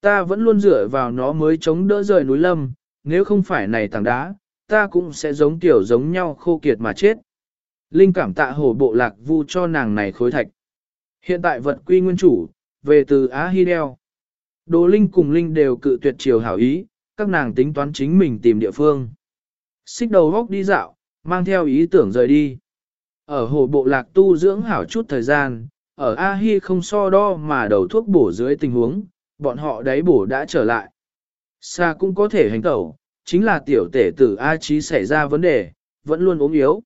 Ta vẫn luôn dựa vào nó mới chống đỡ rời núi lâm, nếu không phải này tảng đá, ta cũng sẽ giống tiểu giống nhau khô kiệt mà chết. Linh cảm tạ hổ bộ lạc vu cho nàng này khối thạch. Hiện tại vật quy nguyên chủ, về từ Á Hi Đeo. Đồ Linh cùng Linh đều cự tuyệt chiều hảo ý, các nàng tính toán chính mình tìm địa phương. Xích đầu góc đi dạo, mang theo ý tưởng rời đi. Ở hồ bộ lạc tu dưỡng hảo chút thời gian, ở A Hi không so đo mà đầu thuốc bổ dưới tình huống, bọn họ đáy bổ đã trở lại. Sa cũng có thể hành tẩu, chính là tiểu tể tử A Chí xảy ra vấn đề, vẫn luôn ốm yếu.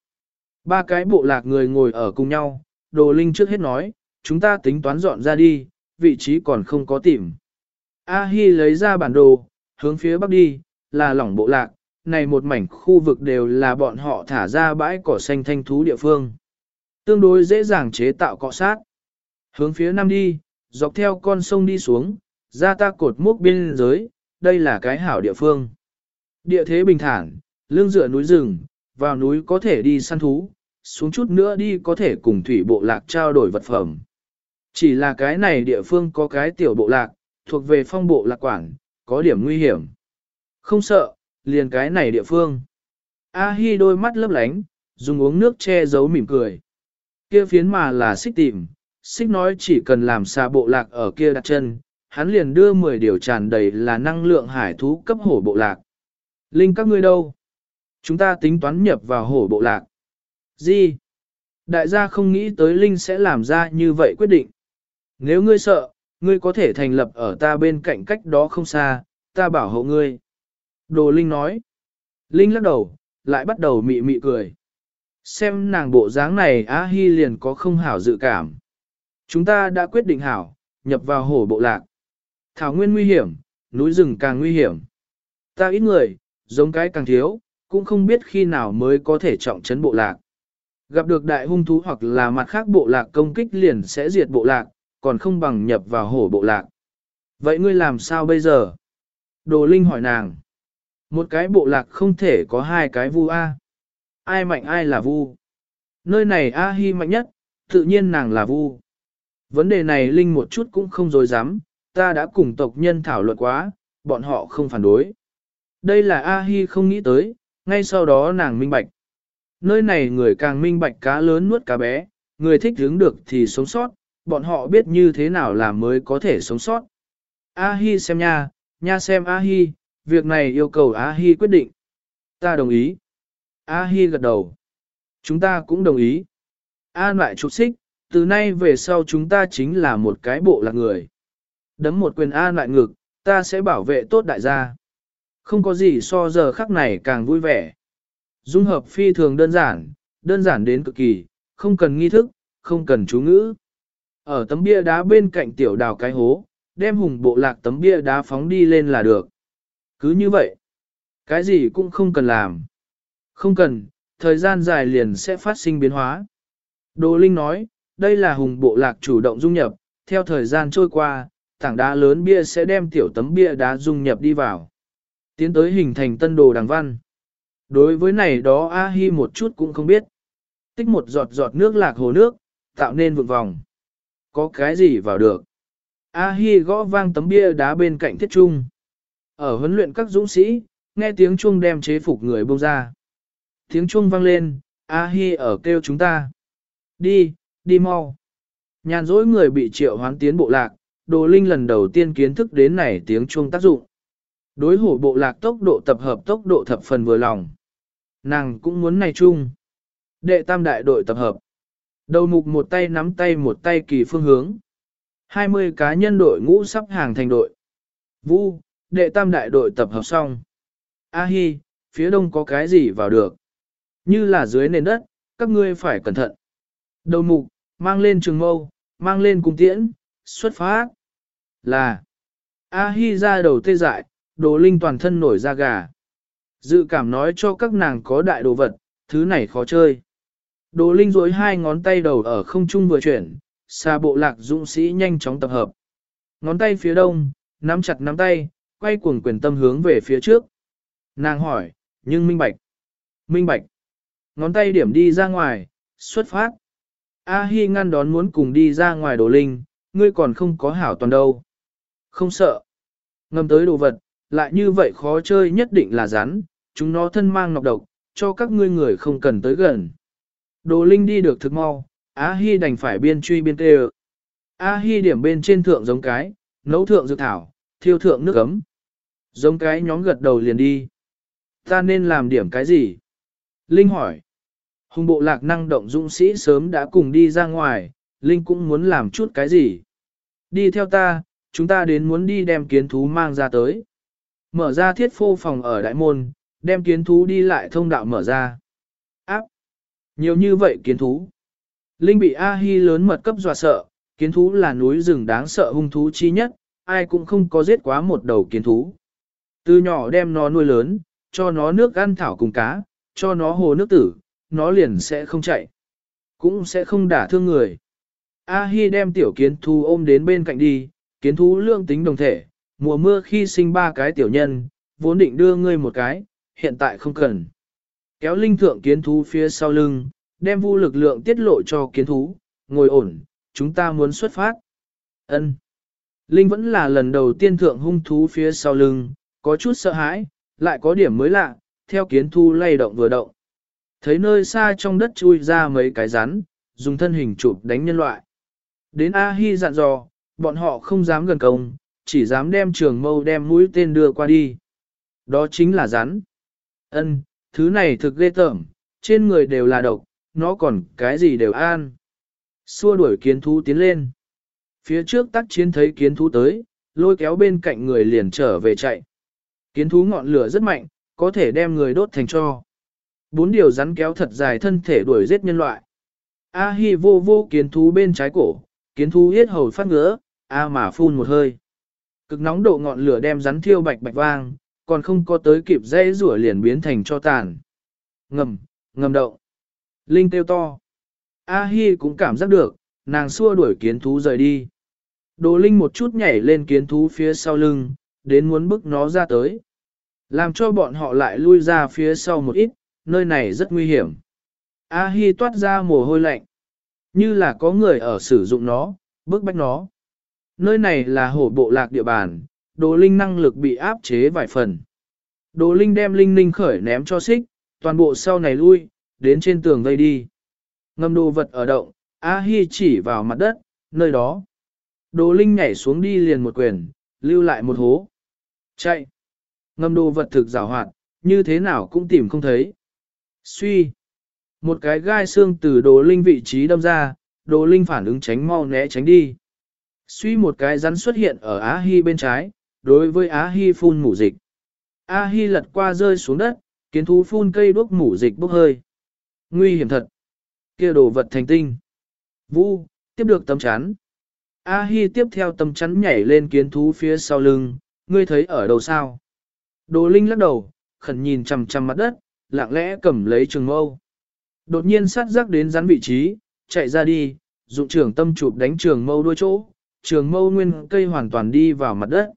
Ba cái bộ lạc người ngồi ở cùng nhau, đồ linh trước hết nói, chúng ta tính toán dọn ra đi, vị trí còn không có tìm. A-hi lấy ra bản đồ, hướng phía bắc đi, là lỏng bộ lạc, này một mảnh khu vực đều là bọn họ thả ra bãi cỏ xanh thanh thú địa phương. Tương đối dễ dàng chế tạo cọ sát. Hướng phía nam đi, dọc theo con sông đi xuống, ra ta cột mốc biên giới, đây là cái hảo địa phương. Địa thế bình thản, lưng dựa núi rừng, vào núi có thể đi săn thú, xuống chút nữa đi có thể cùng thủy bộ lạc trao đổi vật phẩm. Chỉ là cái này địa phương có cái tiểu bộ lạc, thuộc về phong bộ lạc quản, có điểm nguy hiểm. Không sợ, liền cái này địa phương. A-hi đôi mắt lấp lánh, dùng uống nước che giấu mỉm cười. Kia phiến mà là xích tìm, xích nói chỉ cần làm xa bộ lạc ở kia đặt chân, hắn liền đưa 10 điều tràn đầy là năng lượng hải thú cấp hổ bộ lạc. Linh các ngươi đâu? Chúng ta tính toán nhập vào hổ bộ lạc. Gì? Đại gia không nghĩ tới Linh sẽ làm ra như vậy quyết định. Nếu ngươi sợ, ngươi có thể thành lập ở ta bên cạnh cách đó không xa, ta bảo hộ ngươi. Đồ Linh nói. Linh lắc đầu, lại bắt đầu mị mị cười. Xem nàng bộ dáng này Á Hi liền có không hảo dự cảm. Chúng ta đã quyết định hảo, nhập vào hổ bộ lạc. Thảo nguyên nguy hiểm, núi rừng càng nguy hiểm. Ta ít người, giống cái càng thiếu, cũng không biết khi nào mới có thể trọng trấn bộ lạc. Gặp được đại hung thú hoặc là mặt khác bộ lạc công kích liền sẽ diệt bộ lạc, còn không bằng nhập vào hổ bộ lạc. Vậy ngươi làm sao bây giờ? Đồ Linh hỏi nàng. Một cái bộ lạc không thể có hai cái vu A. Ai mạnh ai là vu? Nơi này A Hi mạnh nhất, tự nhiên nàng là vu. Vấn đề này Linh một chút cũng không dối dám, ta đã cùng tộc nhân thảo luận quá, bọn họ không phản đối. Đây là A Hi không nghĩ tới, ngay sau đó nàng minh bạch. Nơi này người càng minh bạch cá lớn nuốt cá bé, người thích hướng được thì sống sót, bọn họ biết như thế nào là mới có thể sống sót. A Hi xem nha, nha xem A Hi, việc này yêu cầu A Hi quyết định. Ta đồng ý. A Hi gật đầu. Chúng ta cũng đồng ý. An lại trục xích, từ nay về sau chúng ta chính là một cái bộ lạc người. Đấm một quyền an lại ngực, ta sẽ bảo vệ tốt đại gia. Không có gì so giờ khắc này càng vui vẻ. Dung hợp phi thường đơn giản, đơn giản đến cực kỳ, không cần nghi thức, không cần chú ngữ. Ở tấm bia đá bên cạnh tiểu đào cái hố, đem hùng bộ lạc tấm bia đá phóng đi lên là được. Cứ như vậy, cái gì cũng không cần làm. Không cần, thời gian dài liền sẽ phát sinh biến hóa. Đồ Linh nói, đây là hùng bộ lạc chủ động dung nhập, theo thời gian trôi qua, tảng đá lớn bia sẽ đem tiểu tấm bia đá dung nhập đi vào. Tiến tới hình thành tân đồ đàng văn. Đối với này đó A-hi một chút cũng không biết. Tích một giọt giọt nước lạc hồ nước, tạo nên vượng vòng. Có cái gì vào được? A-hi gõ vang tấm bia đá bên cạnh thiết trung. Ở huấn luyện các dũng sĩ, nghe tiếng chuông đem chế phục người bông ra. Tiếng chuông vang lên, A-hi ở kêu chúng ta. Đi, đi mau. Nhàn rỗi người bị triệu hoán tiến bộ lạc, đồ linh lần đầu tiên kiến thức đến này tiếng chuông tác dụng. Đối hổ bộ lạc tốc độ tập hợp tốc độ thập phần vừa lòng. Nàng cũng muốn này chung. Đệ tam đại đội tập hợp. Đầu mục một tay nắm tay một tay kỳ phương hướng. 20 cá nhân đội ngũ sắp hàng thành đội. Vu, đệ tam đại đội tập hợp xong. A hi, phía đông có cái gì vào được? Như là dưới nền đất, các ngươi phải cẩn thận. Đầu mục, mang lên trường mâu, mang lên cung tiễn, xuất phát. Là, A hi ra đầu tê dại, đồ linh toàn thân nổi da gà. Dự cảm nói cho các nàng có đại đồ vật, thứ này khó chơi. Đồ linh dối hai ngón tay đầu ở không trung vừa chuyển, xa bộ lạc dũng sĩ nhanh chóng tập hợp. Ngón tay phía đông, nắm chặt nắm tay, quay cuồng quyền tâm hướng về phía trước. Nàng hỏi, nhưng minh bạch. Minh bạch. Ngón tay điểm đi ra ngoài, xuất phát. A-hi ngăn đón muốn cùng đi ra ngoài đồ linh, ngươi còn không có hảo toàn đâu. Không sợ. Ngâm tới đồ vật, lại như vậy khó chơi nhất định là rắn, chúng nó thân mang nọc độc, cho các ngươi người không cần tới gần. Đồ Linh đi được thực mau, A Hi đành phải biên truy biên tê A Hi điểm bên trên thượng giống cái, nấu thượng dược thảo, thiêu thượng nước ấm. Giống cái nhóm gật đầu liền đi. Ta nên làm điểm cái gì? Linh hỏi. Hùng bộ lạc năng động dũng sĩ sớm đã cùng đi ra ngoài, Linh cũng muốn làm chút cái gì? Đi theo ta, chúng ta đến muốn đi đem kiến thú mang ra tới. Mở ra thiết phô phòng ở đại môn, đem kiến thú đi lại thông đạo mở ra. Nhiều như vậy kiến thú. Linh bị A-hi lớn mật cấp dọa sợ, kiến thú là núi rừng đáng sợ hung thú chi nhất, ai cũng không có giết quá một đầu kiến thú. Từ nhỏ đem nó nuôi lớn, cho nó nước ăn thảo cùng cá, cho nó hồ nước tử, nó liền sẽ không chạy, cũng sẽ không đả thương người. A-hi đem tiểu kiến thú ôm đến bên cạnh đi, kiến thú lương tính đồng thể, mùa mưa khi sinh ba cái tiểu nhân, vốn định đưa ngươi một cái, hiện tại không cần. Kéo linh thượng kiến thú phía sau lưng, đem vu lực lượng tiết lộ cho kiến thú, ngồi ổn, chúng ta muốn xuất phát. Ân. Linh vẫn là lần đầu tiên thượng hung thú phía sau lưng, có chút sợ hãi, lại có điểm mới lạ, theo kiến thú lay động vừa động. Thấy nơi xa trong đất chui ra mấy cái rắn, dùng thân hình chụp đánh nhân loại. Đến A-hi dặn dò, bọn họ không dám gần công, chỉ dám đem trường mâu đem mũi tên đưa qua đi. Đó chính là rắn. Ân, thứ này thực ghê tởm, trên người đều là độc, nó còn cái gì đều an. Xua đuổi kiến thú tiến lên. Phía trước tác chiến thấy kiến thú tới, lôi kéo bên cạnh người liền trở về chạy. Kiến thú ngọn lửa rất mạnh, có thể đem người đốt thành cho. Bốn điều rắn kéo thật dài thân thể đuổi giết nhân loại. A hi vô vô kiến thú bên trái cổ, kiến thú yết hầu phát ngứa, A mà phun một hơi. Cực nóng độ ngọn lửa đem rắn thiêu bạch bạch vang, còn không có tới kịp dễ rủa liền biến thành cho tàn. Ngầm, ngầm động. Linh kêu to. A Hi cũng cảm giác được, nàng xua đuổi kiến thú rời đi. Đồ Linh một chút nhảy lên kiến thú phía sau lưng, đến muốn bức nó ra tới. Làm cho bọn họ lại lui ra phía sau một ít, nơi này rất nguy hiểm. A Hi toát ra mồ hôi lạnh. Như là có người ở sử dụng nó, bức bách nó. Nơi này là hổ bộ lạc địa bàn, đồ linh năng lực bị áp chế vài phần. Đồ linh đem linh ninh khởi ném cho xích, toàn bộ sau này lui, đến trên tường vây đi. Ngâm đồ vật ở động, A Hi chỉ vào mặt đất, nơi đó. Đồ linh nhảy xuống đi liền một quyền, lưu lại một hố. Chạy. Ngâm đồ vật thực rào hoạt, như thế nào cũng tìm không thấy. Suy. Một cái gai xương từ đồ linh vị trí đâm ra, đồ linh phản ứng tránh mau né tránh đi. Suy một cái rắn xuất hiện ở Á Hi bên trái, đối với Á Hi phun mủ dịch. Á Hi lật qua rơi xuống đất, kiến thú phun cây đuốc mủ dịch bốc hơi. Nguy hiểm thật. kia đồ vật thành tinh. Vu, tiếp được tấm chắn. A Hi tiếp theo tấm chắn nhảy lên kiến thú phía sau lưng, ngươi thấy ở đâu sao? Đồ Linh lắc đầu, khẩn nhìn chằm chằm mặt đất, lặng lẽ cầm lấy trường mâu. Đột nhiên sát giác đến rắn vị trí, chạy ra đi, dụng trường tâm chụp đánh trường mâu đuôi chỗ, trường mâu nguyên cây hoàn toàn đi vào mặt đất.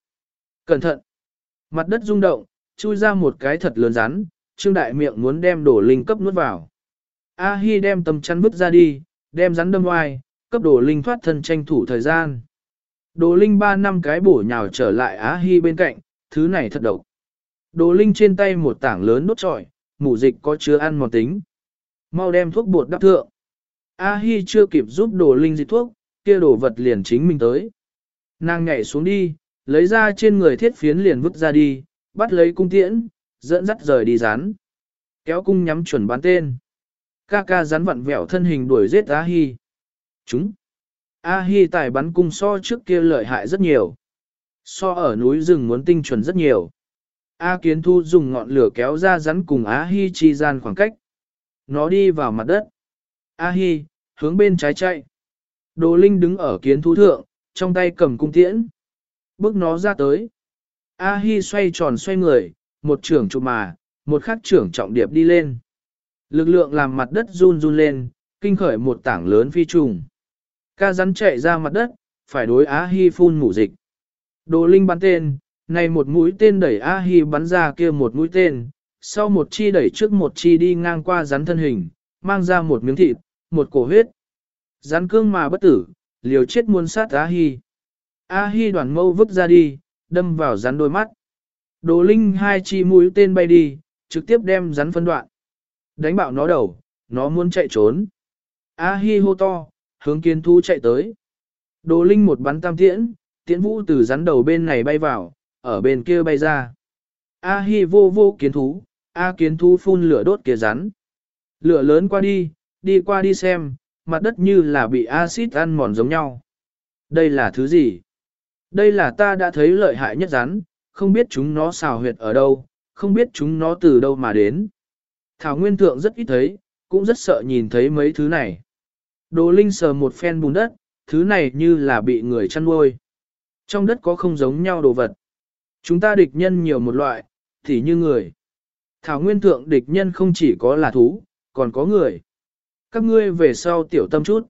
Cẩn thận! Mặt đất rung động, chui ra một cái thật lớn rắn, trương đại miệng muốn đem đổ linh cấp nuốt vào. A Hi đem tầm chăn vứt ra đi, đem rắn đâm ngoài, cấp đổ linh thoát thân tranh thủ thời gian. Đồ linh ba năm cái bổ nhào trở lại Á Hi bên cạnh, thứ này thật độc. Đồ linh trên tay một tảng lớn đốt trọi, mủ dịch có chứa ăn mòn tính. Mau đem thuốc bột đắp thượng. A Hi chưa kịp giúp đồ linh dịch thuốc, kia đồ vật liền chính mình tới. Nàng nhảy xuống đi, lấy ra trên người thiết phiến liền vứt ra đi, bắt lấy cung tiễn, dẫn dắt rời đi rán. Kéo cung nhắm chuẩn bắn tên. Ca ca rắn vặn vẹo thân hình đuổi giết A Hi. Chúng. A Hi tài bắn cung so trước kia lợi hại rất nhiều. So ở núi rừng muốn tinh chuẩn rất nhiều. A Kiến Thu dùng ngọn lửa kéo ra rắn cùng A Hi chi gian khoảng cách. Nó đi vào mặt đất. A Hi, hướng bên trái chạy. Đồ Linh đứng ở kiến thú thượng, trong tay cầm cung tiễn. Bước nó ra tới. A Hi xoay tròn xoay người, một trưởng chụp mà, một khắc trưởng trọng điệp đi lên. Lực lượng làm mặt đất run run lên, kinh khởi một tảng lớn phi trùng. Ca rắn chạy ra mặt đất, phải đối A Hi phun mủ dịch. Đồ Linh bắn tên, này một mũi tên đẩy A Hi bắn ra kia một mũi tên, sau một chi đẩy trước một chi đi ngang qua rắn thân hình, mang ra một miếng thịt, một cổ huyết. Rắn cương mà bất tử, liều chết muôn sát A Hi. A Hi đoàn mâu vứt ra đi, đâm vào rắn đôi mắt. Đồ Linh hai chi mũi tên bay đi, trực tiếp đem rắn phân đoạn. Đánh bạo nó đầu, nó muốn chạy trốn. A Hi hô to, hướng kiến thú chạy tới. Đồ Linh một bắn tam tiễn, tiễn vũ từ rắn đầu bên này bay vào, ở bên kia bay ra. A Hi vô vô kiến thú, A kiến thú phun lửa đốt kia rắn. Lửa lớn qua đi, đi qua đi xem, mặt đất như là bị axit ăn mòn giống nhau. Đây là thứ gì? Đây là ta đã thấy lợi hại nhất rắn, không biết chúng nó xào huyệt ở đâu, không biết chúng nó từ đâu mà đến. Thảo nguyên thượng rất ít thấy, cũng rất sợ nhìn thấy mấy thứ này. Đồ Linh sờ một phen bùn đất, thứ này như là bị người chăn nuôi. Trong đất có không giống nhau đồ vật. Chúng ta địch nhân nhiều một loại, thì như người. Thảo nguyên thượng địch nhân không chỉ có là thú, còn có người. Các ngươi về sau tiểu tâm chút.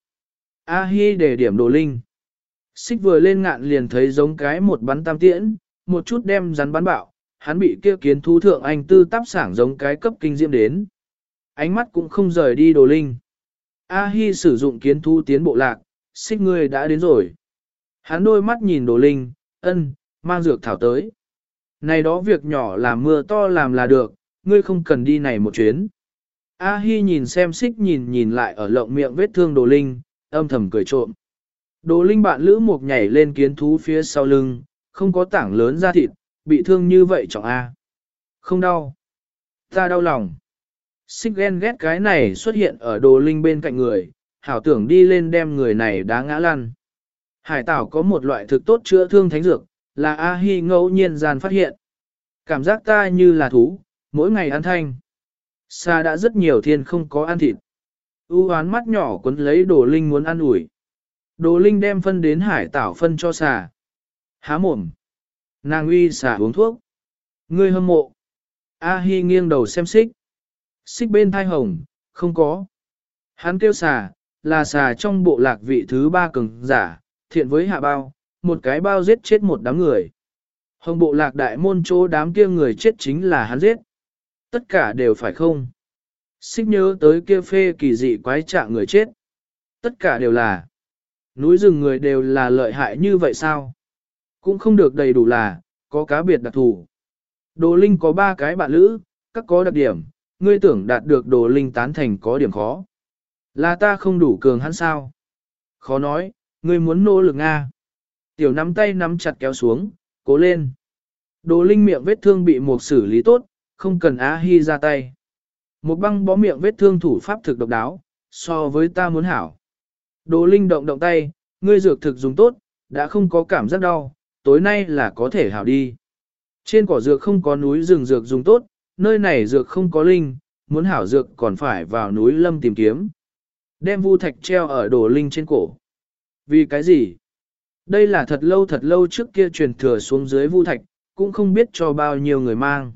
A-hi để điểm đồ linh. Xích vừa lên ngạn liền thấy giống cái một bắn tam tiễn, một chút đem rắn bắn bạo, hắn bị kia kiến thú thượng anh tư táp sảng giống cái cấp kinh diễm đến. Ánh mắt cũng không rời đi đồ linh. A-hi sử dụng kiến thú tiến bộ lạc, xích ngươi đã đến rồi. Hắn đôi mắt nhìn đồ linh, ân, mang dược thảo tới. Này đó việc nhỏ làm mưa to làm là được, ngươi không cần đi này một chuyến. A Hi nhìn xem xích nhìn nhìn lại ở lộng miệng vết thương đồ linh, âm thầm cười trộm. Đồ linh bạn lữ mục nhảy lên kiến thú phía sau lưng, không có tảng lớn ra thịt, bị thương như vậy trọng A. Không đau. Ta đau lòng. Xích ghen ghét cái này xuất hiện ở đồ linh bên cạnh người, hảo tưởng đi lên đem người này đá ngã lăn. Hải tảo có một loại thực tốt chữa thương thánh dược, là A Hi ngẫu nhiên gian phát hiện. Cảm giác ta như là thú, mỗi ngày ăn thanh. xa đã rất nhiều thiên không có ăn thịt. U hoán mắt nhỏ quấn lấy đồ linh muốn ăn ủi. Đồ linh đem phân đến hải tảo phân cho xà. Há mồm. Nàng uy xà uống thuốc. Ngươi hâm mộ. A Hi nghiêng đầu xem xích. Xích bên thai hồng, không có. Hắn kêu xà, là xà trong bộ lạc vị thứ ba cường giả, thiện với hạ bao, một cái bao giết chết một đám người. Hồng bộ lạc đại môn chỗ đám kia người chết chính là hắn giết. Tất cả đều phải không? Xích nhớ tới kia phê kỳ dị quái trạng người chết. Tất cả đều là. Núi rừng người đều là lợi hại như vậy sao? Cũng không được đầy đủ là, có cá biệt đặc thù. Đồ Linh có ba cái bạn lữ, các có đặc điểm, ngươi tưởng đạt được Đồ Linh tán thành có điểm khó. Là ta không đủ cường hắn sao? Khó nói, ngươi muốn nỗ lực Nga. Tiểu nắm tay nắm chặt kéo xuống, cố lên. Đồ Linh miệng vết thương bị một xử lý tốt, không cần Á Hi ra tay. Một băng bó miệng vết thương thủ pháp thực độc đáo, so với ta muốn hảo. Đồ Linh động động tay, ngươi dược thực dùng tốt, đã không có cảm giác đau, tối nay là có thể hảo đi. Trên cỏ dược không có núi rừng dược dùng tốt, nơi này dược không có linh, muốn hảo dược còn phải vào núi lâm tìm kiếm. Đem vu thạch treo ở đồ linh trên cổ. Vì cái gì? Đây là thật lâu thật lâu trước kia truyền thừa xuống dưới vu thạch, cũng không biết cho bao nhiêu người mang.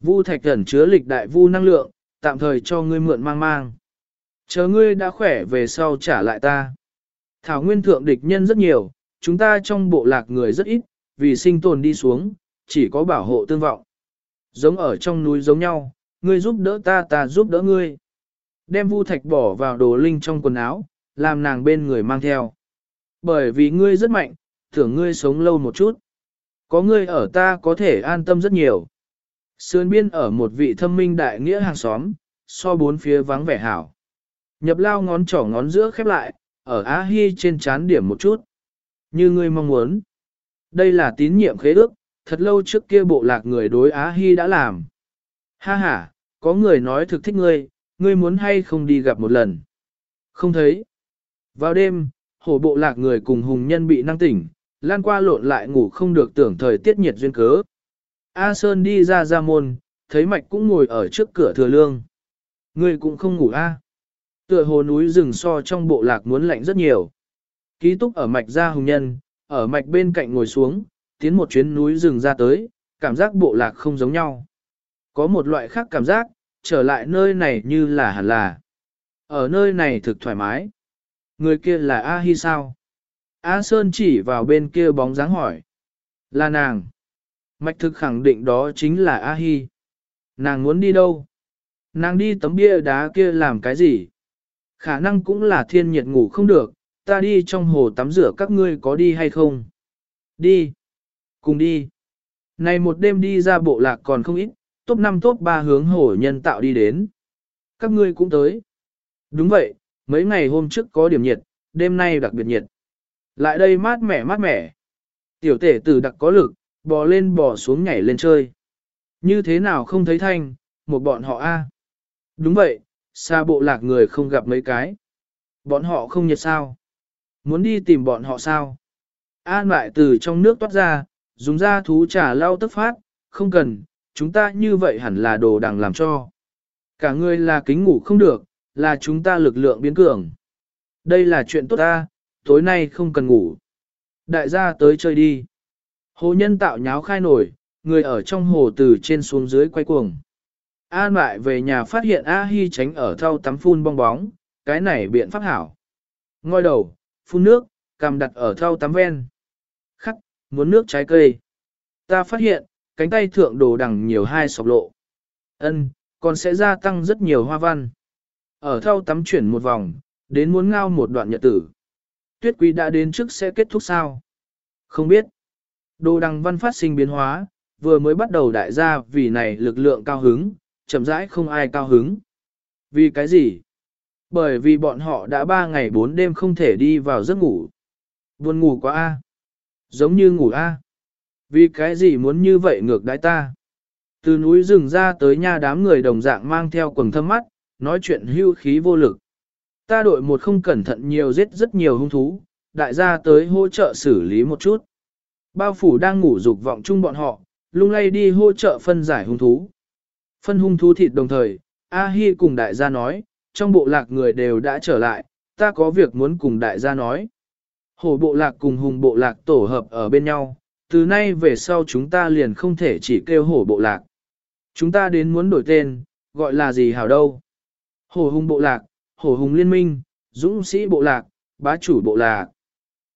Vu thạch ẩn chứa lịch đại vu năng lượng, tạm thời cho ngươi mượn mang mang. Chờ ngươi đã khỏe về sau trả lại ta. Thảo nguyên thượng địch nhân rất nhiều, chúng ta trong bộ lạc người rất ít, vì sinh tồn đi xuống, chỉ có bảo hộ tương vọng. Giống ở trong núi giống nhau, ngươi giúp đỡ ta ta giúp đỡ ngươi. Đem vu thạch bỏ vào đồ linh trong quần áo, làm nàng bên người mang theo. Bởi vì ngươi rất mạnh, tưởng ngươi sống lâu một chút. Có ngươi ở ta có thể an tâm rất nhiều. Sườn biên ở một vị thâm minh đại nghĩa hàng xóm, so bốn phía vắng vẻ hảo. Nhập lao ngón trỏ ngón giữa khép lại, ở Á Hi trên chán điểm một chút. Như ngươi mong muốn. Đây là tín nhiệm khế ước, thật lâu trước kia bộ lạc người đối Á Hi đã làm. Ha ha, có người nói thực thích ngươi, ngươi muốn hay không đi gặp một lần. Không thấy. Vào đêm, hổ bộ lạc người cùng hùng nhân bị năng tỉnh, lan qua lộn lại ngủ không được tưởng thời tiết nhiệt duyên cớ. A Sơn đi ra ra môn, thấy mạch cũng ngồi ở trước cửa thừa lương. Ngươi cũng không ngủ a? Tựa hồ núi rừng so trong bộ lạc muốn lạnh rất nhiều. Ký túc ở mạch ra hùng nhân, ở mạch bên cạnh ngồi xuống, tiến một chuyến núi rừng ra tới, cảm giác bộ lạc không giống nhau. Có một loại khác cảm giác, trở lại nơi này như là hẳn là. Ở nơi này thực thoải mái. Người kia là A Hi sao? A Sơn chỉ vào bên kia bóng dáng hỏi. Là nàng. Mạch thực khẳng định đó chính là A Hi. Nàng muốn đi đâu? Nàng đi tấm bia đá kia làm cái gì? Khả năng cũng là thiên nhiệt ngủ không được, ta đi trong hồ tắm rửa các ngươi có đi hay không? Đi. Cùng đi. Này một đêm đi ra bộ lạc còn không ít, top 5 top 3 hướng hồ nhân tạo đi đến. Các ngươi cũng tới. Đúng vậy, mấy ngày hôm trước có điểm nhiệt, đêm nay đặc biệt nhiệt. Lại đây mát mẻ mát mẻ. Tiểu tể tử đặc có lực, bò lên bò xuống nhảy lên chơi. Như thế nào không thấy thanh, một bọn họ a. Đúng vậy, xa bộ lạc người không gặp mấy cái. Bọn họ không nhiệt sao? Muốn đi tìm bọn họ sao? An lại từ trong nước toát ra, dùng ra thú trà lau tức phát, không cần, chúng ta như vậy hẳn là đồ đằng làm cho. Cả người là kính ngủ không được, là chúng ta lực lượng biến cường. Đây là chuyện tốt ta, tối nay không cần ngủ. Đại gia tới chơi đi. Hồ nhân tạo nháo khai nổi, người ở trong hồ từ trên xuống dưới quay cuồng. An lại về nhà phát hiện A Hi tránh ở thau tắm phun bong bóng, cái này biện pháp hảo. Ngoi đầu, phun nước, cầm đặt ở thau tắm ven. Khắc, muốn nước trái cây. Ta phát hiện, cánh tay thượng đồ đằng nhiều hai sọc lộ. Ân, còn sẽ gia tăng rất nhiều hoa văn. Ở thau tắm chuyển một vòng, đến muốn ngao một đoạn nhật tử. Tuyết quý đã đến trước sẽ kết thúc sao? Không biết. Đồ đằng văn phát sinh biến hóa, vừa mới bắt đầu đại gia vì này lực lượng cao hứng, chậm rãi không ai cao hứng. Vì cái gì? Bởi vì bọn họ đã ba ngày bốn đêm không thể đi vào giấc ngủ. Buồn ngủ quá a, Giống như ngủ a. Vì cái gì muốn như vậy ngược đãi ta? Từ núi rừng ra tới nha đám người đồng dạng mang theo quần thâm mắt, nói chuyện hưu khí vô lực. Ta đội một không cẩn thận nhiều giết rất nhiều hung thú, đại gia tới hỗ trợ xử lý một chút. Bao phủ đang ngủ dục vọng chung bọn họ, lung lay đi hỗ trợ phân giải hung thú. Phân hung thú thịt đồng thời, A Hi cùng đại gia nói, trong bộ lạc người đều đã trở lại, ta có việc muốn cùng đại gia nói. Hổ bộ lạc cùng hùng bộ lạc tổ hợp ở bên nhau, từ nay về sau chúng ta liền không thể chỉ kêu hổ bộ lạc. Chúng ta đến muốn đổi tên, gọi là gì hảo đâu. Hổ hùng bộ lạc, hổ hùng liên minh, dũng sĩ bộ lạc, bá chủ bộ lạc.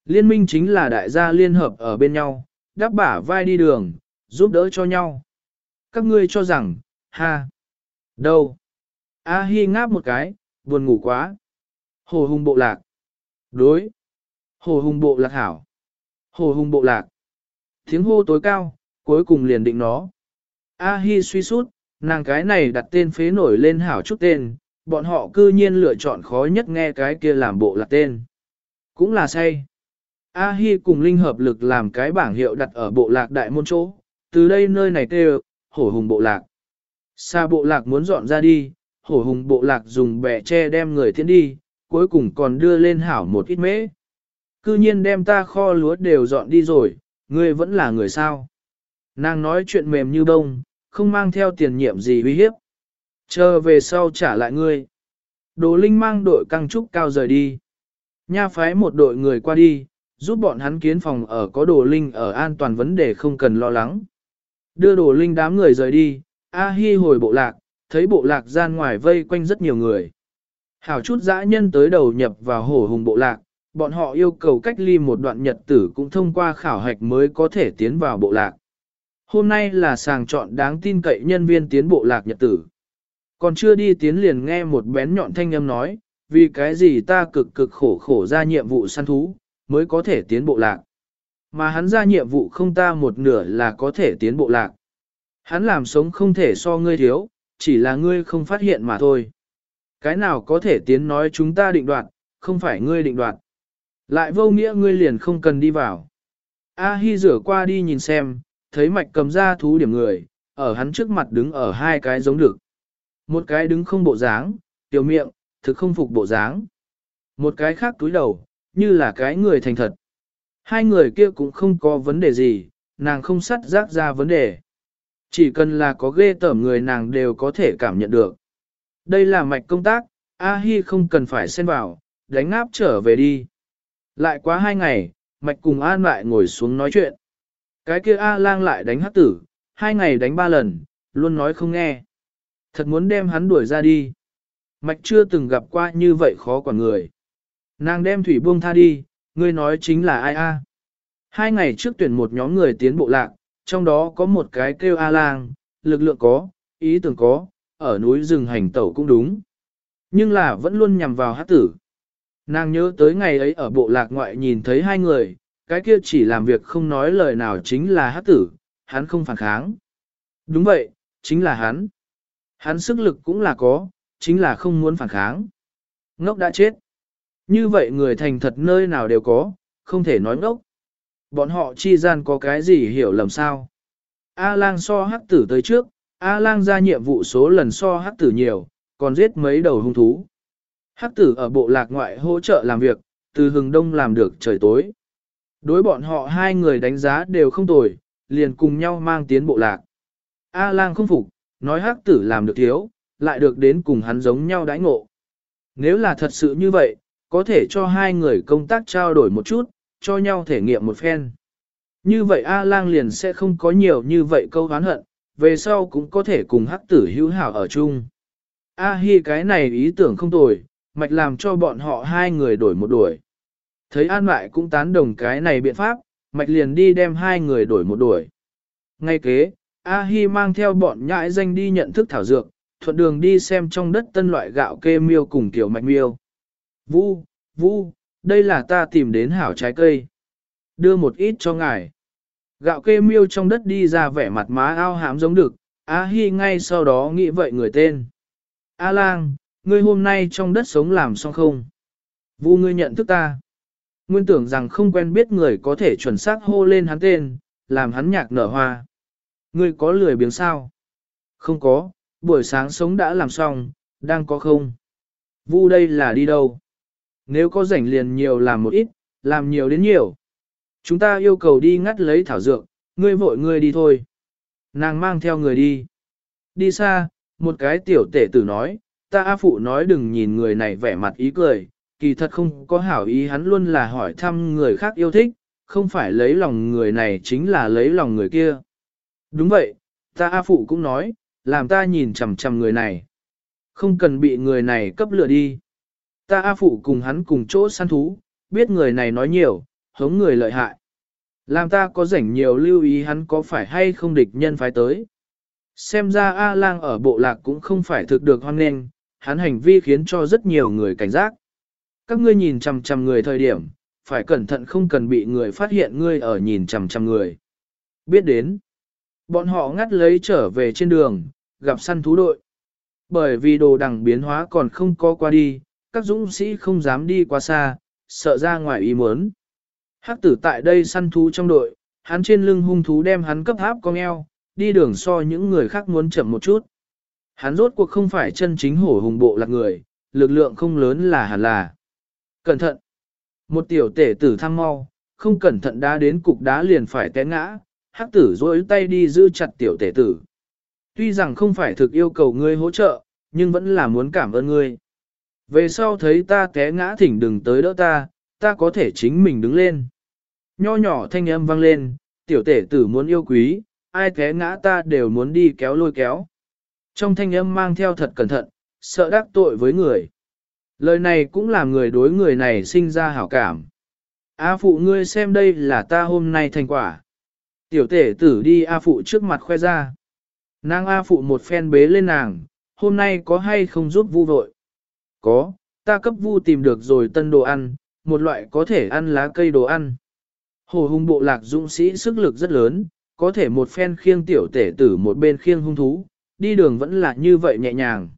Liên minh chính là đại gia liên hợp ở bên nhau, đáp bả vai đi đường, giúp đỡ cho nhau. Các ngươi cho rằng, ha, đâu. A Hi ngáp một cái, buồn ngủ quá. Hồ hùng bộ lạc. Đối. Hồ hùng bộ lạc hảo. Hồ hùng bộ lạc. Tiếng hô tối cao, cuối cùng liền định nó. A Hi suy sút, nàng cái này đặt tên phế nổi lên hảo chút tên, bọn họ cư nhiên lựa chọn khó nhất nghe cái kia làm bộ lạc tên. Cũng là say. A Hi cùng linh hợp lực làm cái bảng hiệu đặt ở bộ lạc đại môn chỗ, từ đây nơi này kêu, hổ hùng bộ lạc. Xa bộ lạc muốn dọn ra đi, hổ hùng bộ lạc dùng bẻ tre đem người tiến đi, cuối cùng còn đưa lên hảo một ít mễ. Cư nhiên đem ta kho lúa đều dọn đi rồi, ngươi vẫn là người sao. Nàng nói chuyện mềm như bông, không mang theo tiền nhiệm gì uy hiếp. Chờ về sau trả lại ngươi. Đồ Linh mang đội căng trúc cao rời đi. Nha phái một đội người qua đi, giúp bọn hắn kiến phòng ở có Đồ Linh ở an toàn vấn đề không cần lo lắng. Đưa Đồ Linh đám người rời đi, A Hi hồi bộ lạc, thấy bộ lạc gian ngoài vây quanh rất nhiều người. Hảo chút dã nhân tới đầu nhập vào hổ hùng bộ lạc, bọn họ yêu cầu cách ly một đoạn nhật tử cũng thông qua khảo hạch mới có thể tiến vào bộ lạc. Hôm nay là sàng chọn đáng tin cậy nhân viên tiến bộ lạc nhật tử. Còn chưa đi tiến liền nghe một bén nhọn thanh âm nói, vì cái gì ta cực cực khổ khổ ra nhiệm vụ săn thú, mới có thể tiến bộ lạc. Mà hắn ra nhiệm vụ không ta một nửa là có thể tiến bộ lạc. Hắn làm sống không thể so ngươi thiếu, chỉ là ngươi không phát hiện mà thôi. Cái nào có thể tiến nói chúng ta định đoạt, không phải ngươi định đoạt. Lại vô nghĩa ngươi liền không cần đi vào. A Hi rửa qua đi nhìn xem, thấy mạch cầm ra thú điểm người, ở hắn trước mặt đứng ở hai cái giống được. Một cái đứng không bộ dáng, tiểu miệng, thực không phục bộ dáng. Một cái khác túi đầu, như là cái người thành thật. Hai người kia cũng không có vấn đề gì, nàng không sắt rác ra vấn đề. Chỉ cần là có ghê tởm người nàng đều có thể cảm nhận được. Đây là mạch công tác, A-hi không cần phải xen vào, đánh áp trở về đi. Lại quá hai ngày, mạch cùng An lại ngồi xuống nói chuyện. Cái kia A-lang lại đánh hắc tử, hai ngày đánh ba lần, luôn nói không nghe. Thật muốn đem hắn đuổi ra đi. Mạch chưa từng gặp qua như vậy khó quản người. Nàng đem thủy buông tha đi, ngươi nói chính là ai a? Hai ngày trước tuyển một nhóm người tiến bộ lạc, trong đó có một cái kêu A-lang, lực lượng có, ý tưởng có, ở núi rừng hành tẩu cũng đúng. Nhưng là vẫn luôn nhằm vào hát tử. Nàng nhớ tới ngày ấy ở bộ lạc ngoại nhìn thấy hai người, cái kia chỉ làm việc không nói lời nào chính là hát tử, hắn không phản kháng. Đúng vậy, chính là hắn. Hắn sức lực cũng là có, chính là không muốn phản kháng. Ngốc đã chết. Như vậy người thành thật nơi nào đều có, không thể nói ngốc. Bọn họ chi gian có cái gì hiểu lầm sao? A-lang so hắc tử tới trước, A-lang ra nhiệm vụ số lần so hắc tử nhiều, còn giết mấy đầu hung thú. Hắc tử ở bộ lạc ngoại hỗ trợ làm việc, từ hừng đông làm được trời tối. Đối bọn họ hai người đánh giá đều không tồi, liền cùng nhau mang tiến bộ lạc. A-lang không phục, nói hắc tử làm được thiếu, lại được đến cùng hắn giống nhau đãi ngộ. Nếu là thật sự như vậy, có thể cho hai người công tác trao đổi một chút, cho nhau thể nghiệm một phen. Như vậy A-lang liền sẽ không có nhiều như vậy câu hán hận, về sau cũng có thể cùng hắc tử hữu hảo ở chung. A-hi cái này ý tưởng không tồi, mạch làm cho bọn họ hai người đổi một đuổi. Thấy An lại cũng tán đồng cái này biện pháp, mạch liền đi đem hai người đổi một đuổi. Ngay kế, A-hi mang theo bọn nhãi danh đi nhận thức thảo dược, thuận đường đi xem trong đất tân loại gạo kê miêu cùng tiểu mạch miêu. Vu, Vu, đây là ta tìm đến hảo trái cây. Đưa một ít cho ngài. Gạo kê miêu trong đất đi ra vẻ mặt má ao hám giống được, A Hi ngay sau đó nghĩ vậy người tên. A lang, ngươi hôm nay trong đất sống làm xong không? Vu ngươi nhận thức ta. Nguyên tưởng rằng không quen biết người có thể chuẩn xác hô lên hắn tên, làm hắn nhạc nở hoa. Ngươi có lười biếng sao? Không có, buổi sáng sống đã làm xong, đang có không? Vu đây là đi đâu? Nếu có rảnh liền nhiều làm một ít, làm nhiều đến nhiều. Chúng ta yêu cầu đi ngắt lấy thảo dược, ngươi vội ngươi đi thôi. Nàng mang theo người đi. Đi xa, một cái tiểu tể tử nói, ta A Phụ nói đừng nhìn người này vẻ mặt ý cười, kỳ thật không có hảo ý hắn luôn là hỏi thăm người khác yêu thích, không phải lấy lòng người này chính là lấy lòng người kia. Đúng vậy, ta A Phụ cũng nói, làm ta nhìn chằm chằm người này. Không cần bị người này cấp lửa đi. Ta A Phụ cùng hắn cùng chỗ săn thú, biết người này nói nhiều, hống người lợi hại. Làm ta có rảnh nhiều lưu ý hắn có phải hay không địch nhân phái tới. Xem ra A lang ở bộ lạc cũng không phải thực được hoan nghênh, hắn hành vi khiến cho rất nhiều người cảnh giác. Các ngươi nhìn chằm chằm người thời điểm, phải cẩn thận không cần bị người phát hiện ngươi ở nhìn chằm chằm người. Biết đến, bọn họ ngắt lấy trở về trên đường, gặp săn thú đội. Bởi vì đồ đằng biến hóa còn không có qua đi, các dũng sĩ không dám đi quá xa, sợ ra ngoài ý muốn. Hắc tử tại đây săn thú trong đội, hắn trên lưng hung thú đem hắn cấp háp con eo, đi đường so những người khác muốn chậm một chút. Hắn rốt cuộc không phải chân chính hổ hùng bộ lạc người, lực lượng không lớn là hẳn là. Cẩn thận! Một tiểu tể tử thăng mau, không cẩn thận đá đến cục đá liền phải té ngã, hắc tử dối tay đi giữ chặt tiểu tể tử. Tuy rằng không phải thực yêu cầu ngươi hỗ trợ, nhưng vẫn là muốn cảm ơn ngươi. Về sau thấy ta té ngã thỉnh đừng tới đỡ ta, ta có thể chính mình đứng lên. Nho nhỏ thanh âm vang lên, tiểu tể tử muốn yêu quý, ai té ngã ta đều muốn đi kéo lôi kéo. Trong thanh âm mang theo thật cẩn thận, sợ đắc tội với người. Lời này cũng làm người đối người này sinh ra hảo cảm. A phụ ngươi xem đây là ta hôm nay thành quả. Tiểu tể tử đi A phụ trước mặt khoe ra. Nàng A phụ một phen bế lên nàng, hôm nay có hay không giúp vu vội? Có, ta cấp vu tìm được rồi tân đồ ăn, một loại có thể ăn lá cây đồ ăn. Hồ hung bộ lạc dũng sĩ sức lực rất lớn, có thể một phen khiêng tiểu tể tử một bên khiêng hung thú, đi đường vẫn là như vậy nhẹ nhàng.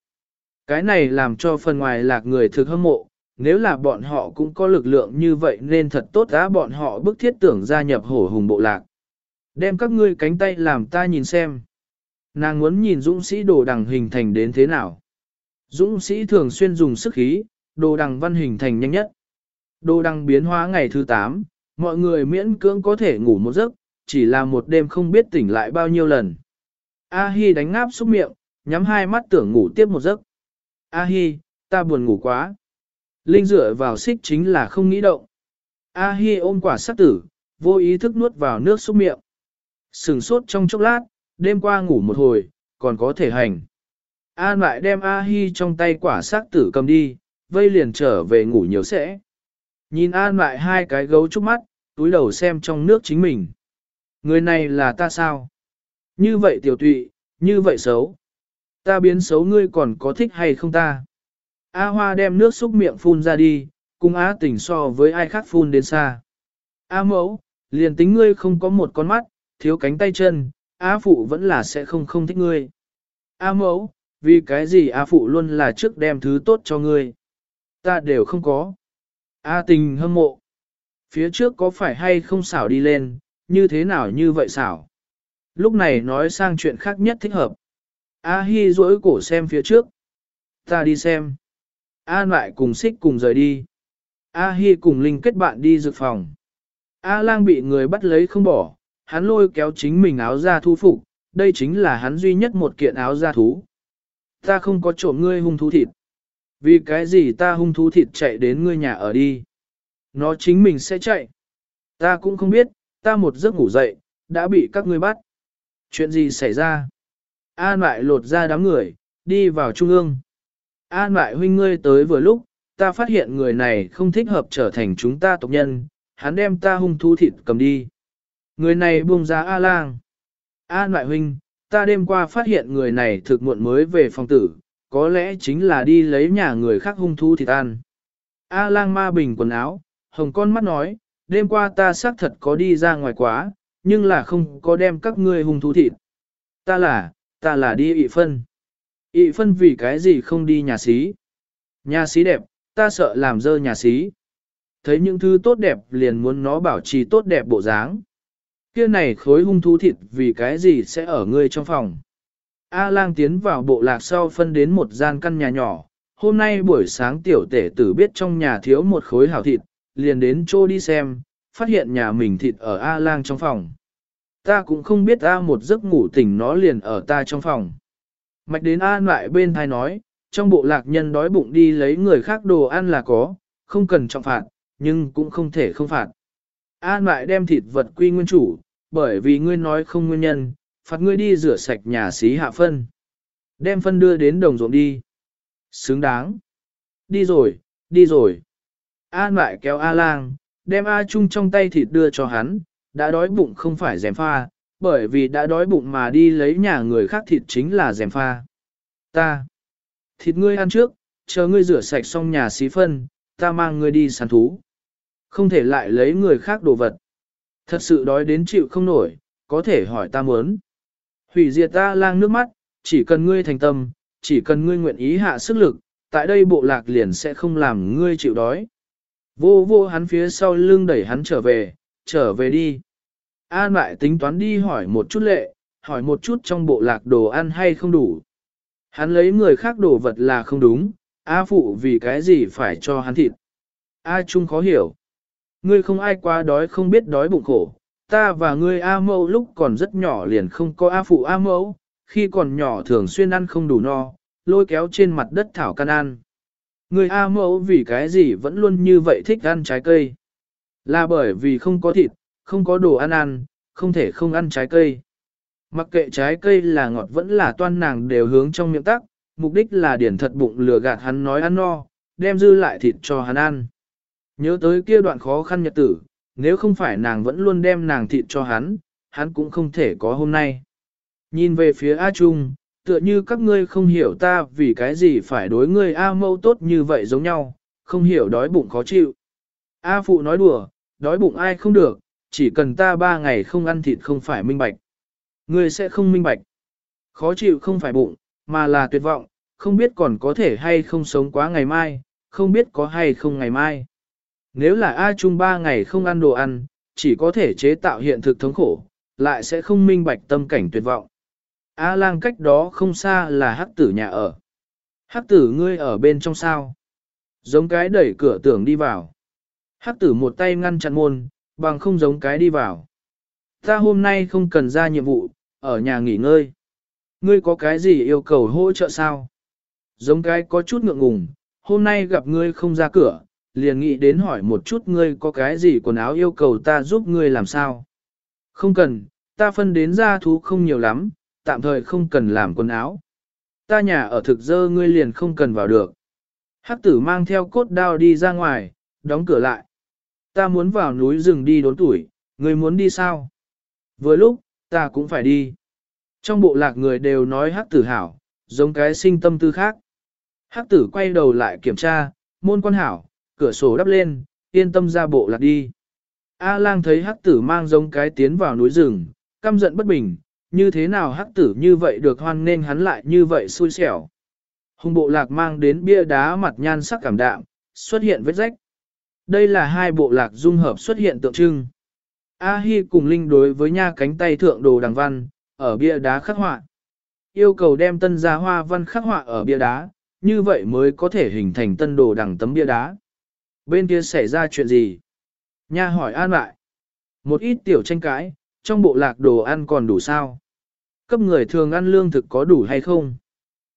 Cái này làm cho phần ngoài lạc người thực hâm mộ, nếu là bọn họ cũng có lực lượng như vậy nên thật tốt đã bọn họ bức thiết tưởng gia nhập hổ hùng bộ lạc. Đem các ngươi cánh tay làm ta nhìn xem. Nàng muốn nhìn dũng sĩ đồ đằng hình thành đến thế nào. Dũng sĩ thường xuyên dùng sức khí, đồ đằng văn hình thành nhanh nhất. Đồ đằng biến hóa ngày thứ 8, mọi người miễn cưỡng có thể ngủ một giấc, chỉ là một đêm không biết tỉnh lại bao nhiêu lần. A-hi đánh ngáp xúc miệng, nhắm hai mắt tưởng ngủ tiếp một giấc. A-hi, ta buồn ngủ quá. Linh dựa vào xích chính là không nghĩ động. A-hi ôm quả sắc tử, vô ý thức nuốt vào nước xúc miệng. Sừng sốt trong chốc lát, đêm qua ngủ một hồi, còn có thể hành. An lại đem A-hi trong tay quả xác tử cầm đi, vây liền trở về ngủ nhiều sẽ. Nhìn An lại hai cái gấu trúc mắt, túi đầu xem trong nước chính mình. Người này là ta sao? Như vậy tiểu tụy, như vậy xấu. Ta biến xấu ngươi còn có thích hay không ta? A Hoa đem nước xúc miệng phun ra đi, cùng Á tỉnh so với ai khác phun đến xa. A mẫu, liền tính ngươi không có một con mắt, thiếu cánh tay chân, A phụ vẫn là sẽ không không thích ngươi. A mẫu, vì cái gì A phụ luôn là trước đem thứ tốt cho ngươi. Ta đều không có. A tình hâm mộ. Phía trước có phải hay không xảo đi lên, như thế nào như vậy xảo. Lúc này nói sang chuyện khác nhất thích hợp. A Hi duỗi cổ xem phía trước. Ta đi xem. A lại cùng xích cùng rời đi. A Hi cùng Linh kết bạn đi dược phòng. A lang bị người bắt lấy không bỏ, hắn lôi kéo chính mình áo ra thu phục, đây chính là hắn duy nhất một kiện áo da thú. Ta không có trộm ngươi hung thú thịt. Vì cái gì ta hung thú thịt chạy đến ngươi nhà ở đi? Nó chính mình sẽ chạy. Ta cũng không biết, ta một giấc ngủ dậy, đã bị các ngươi bắt. Chuyện gì xảy ra? An lại lột ra đám người, đi vào trung ương. An lại huynh ngươi tới vừa lúc, ta phát hiện người này không thích hợp trở thành chúng ta tộc nhân, hắn đem ta hung thú thịt cầm đi. Người này buông ra A-lang. An lại huynh, ta đêm qua phát hiện người này thực muộn mới về phòng tử, có lẽ chính là đi lấy nhà người khác hung thú thịt ăn. A-lang ma bình quần áo, hồng con mắt nói, đêm qua ta xác thật có đi ra ngoài quá, nhưng là không có đem các ngươi hung thú thịt. Ta là, ta là đi ị phân. ị phân vì cái gì không đi nhà xí. Nhà xí đẹp, ta sợ làm dơ nhà xí. Thấy những thứ tốt đẹp liền muốn nó bảo trì tốt đẹp bộ dáng. Kia này khối hung thú thịt vì cái gì sẽ ở ngươi trong phòng. A lang tiến vào bộ lạc sau phân đến một gian căn nhà nhỏ. Hôm nay buổi sáng tiểu tể tử biết trong nhà thiếu một khối hảo thịt, liền đến chỗ đi xem, phát hiện nhà mình thịt ở A lang trong phòng. Ta cũng không biết A một giấc ngủ tỉnh nó liền ở ta trong phòng. Mạch đến A lại bên thai nói, trong bộ lạc nhân đói bụng đi lấy người khác đồ ăn là có, không cần trọng phạt, nhưng cũng không thể không phạt. An lại đem thịt vật quy nguyên chủ, bởi vì ngươi nói không nguyên nhân, phạt ngươi đi rửa sạch nhà xí hạ phân. Đem phân đưa đến đồng ruộng đi. Xứng đáng. Đi rồi, đi rồi. An lại kéo A lang, đem A Trung trong tay thịt đưa cho hắn, đã đói bụng không phải dèm pha, bởi vì đã đói bụng mà đi lấy nhà người khác thịt chính là dèm pha. Ta. Thịt ngươi ăn trước, chờ ngươi rửa sạch xong nhà xí phân, ta mang ngươi đi săn thú. Không thể lại lấy người khác đồ vật. Thật sự đói đến chịu không nổi, có thể hỏi ta muốn. Hủy diệt ta lang nước mắt, chỉ cần ngươi thành tâm, chỉ cần ngươi nguyện ý hạ sức lực, tại đây bộ lạc liền sẽ không làm ngươi chịu đói. Vô vô hắn phía sau lưng đẩy hắn trở về, trở về đi. An lại tính toán đi hỏi một chút lệ, hỏi một chút trong bộ lạc đồ ăn hay không đủ. Hắn lấy người khác đồ vật là không đúng, A phụ vì cái gì phải cho hắn thịt. A Trung khó hiểu. Ngươi không ai quá đói không biết đói bụng khổ, ta và ngươi A mẫu lúc còn rất nhỏ liền không có A phụ A mẫu, khi còn nhỏ thường xuyên ăn không đủ no, lôi kéo trên mặt đất thảo can ăn. Ngươi A mẫu vì cái gì vẫn luôn như vậy thích ăn trái cây. Là bởi vì không có thịt, không có đồ ăn ăn, không thể không ăn trái cây. Mặc kệ trái cây là ngọt vẫn là toan nàng đều hướng trong miệng tắc, mục đích là điển thật bụng lừa gạt hắn nói ăn no, đem dư lại thịt cho hắn ăn. Nhớ tới kia đoạn khó khăn nhật tử, nếu không phải nàng vẫn luôn đem nàng thịt cho hắn, hắn cũng không thể có hôm nay. Nhìn về phía A Trung, tựa như các ngươi không hiểu ta vì cái gì phải đối ngươi A mâu tốt như vậy giống nhau, không hiểu đói bụng khó chịu. A Phụ nói đùa, đói bụng ai không được, chỉ cần ta ba ngày không ăn thịt không phải minh bạch. Ngươi sẽ không minh bạch. Khó chịu không phải bụng, mà là tuyệt vọng, không biết còn có thể hay không sống quá ngày mai, không biết có hay không ngày mai. Nếu là A Trung ba ngày không ăn đồ ăn, chỉ có thể chế tạo hiện thực thống khổ, lại sẽ không minh bạch tâm cảnh tuyệt vọng. A lang cách đó không xa là hắc tử nhà ở. Hắc tử ngươi ở bên trong sao? Giống cái đẩy cửa tưởng đi vào. Hắc tử một tay ngăn chặn môn, bằng không giống cái đi vào. Ta hôm nay không cần ra nhiệm vụ, ở nhà nghỉ ngơi. Ngươi có cái gì yêu cầu hỗ trợ sao? Giống cái có chút ngượng ngùng, hôm nay gặp ngươi không ra cửa, liền nghĩ đến hỏi một chút ngươi có cái gì quần áo yêu cầu ta giúp ngươi làm sao. Không cần, ta phân đến ra thú không nhiều lắm, tạm thời không cần làm quần áo. Ta nhà ở thực dơ ngươi liền không cần vào được. Hắc tử mang theo cốt đao đi ra ngoài, đóng cửa lại. Ta muốn vào núi rừng đi đốn tuổi, ngươi muốn đi sao? Vừa lúc, ta cũng phải đi. Trong bộ lạc người đều nói hắc tử hảo, giống cái sinh tâm tư khác. Hắc tử quay đầu lại kiểm tra, môn quan hảo, cửa sổ đắp lên, yên tâm ra bộ lạc đi. A lang thấy hắc tử mang giống cái tiến vào núi rừng, căm giận bất bình, như thế nào hắc tử như vậy được hoan nên hắn lại như vậy xui xẻo. Hùng bộ lạc mang đến bia đá mặt nhan sắc cảm đạm, xuất hiện vết rách. Đây là hai bộ lạc dung hợp xuất hiện tượng trưng. A Hi cùng Linh đối với nha cánh tay thượng đồ đằng văn, ở bia đá khắc họa. Yêu cầu đem tân gia hoa văn khắc họa ở bia đá, như vậy mới có thể hình thành tân đồ đằng tấm bia đá. Bên kia xảy ra chuyện gì? Nha hỏi an lại. Một ít tiểu tranh cãi, trong bộ lạc đồ ăn còn đủ sao? Cấp người thường ăn lương thực có đủ hay không?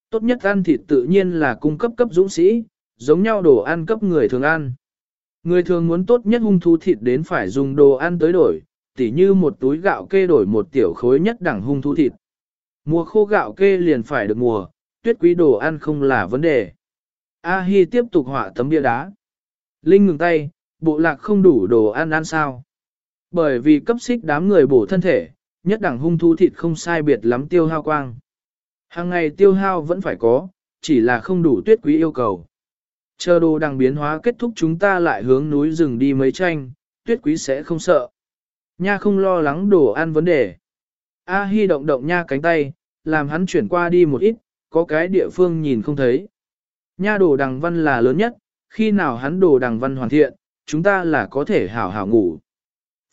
Tốt nhất ăn thịt tự nhiên là cung cấp cấp dũng sĩ, giống nhau đồ ăn cấp người thường ăn. Người thường muốn tốt nhất hung thú thịt đến phải dùng đồ ăn tới đổi, tỉ như một túi gạo kê đổi một tiểu khối nhất đẳng hung thú thịt. Mùa khô gạo kê liền phải được mùa, tuyết quý đồ ăn không là vấn đề. A Hi tiếp tục họa tấm bia đá. Linh ngừng tay, bộ lạc không đủ đồ ăn ăn sao. Bởi vì cấp xích đám người bổ thân thể, nhất đẳng hung thú thịt không sai biệt lắm tiêu hao quang. Hàng ngày tiêu hao vẫn phải có, chỉ là không đủ tuyết quý yêu cầu. Chờ đồ đằng biến hóa kết thúc chúng ta lại hướng núi rừng đi mấy tranh, tuyết quý sẽ không sợ. Nha không lo lắng đồ ăn vấn đề. A Hi động động nha cánh tay, làm hắn chuyển qua đi một ít, có cái địa phương nhìn không thấy. Nha đồ đằng văn là lớn nhất, khi nào hắn đồ đằng văn hoàn thiện, chúng ta là có thể hảo hảo ngủ.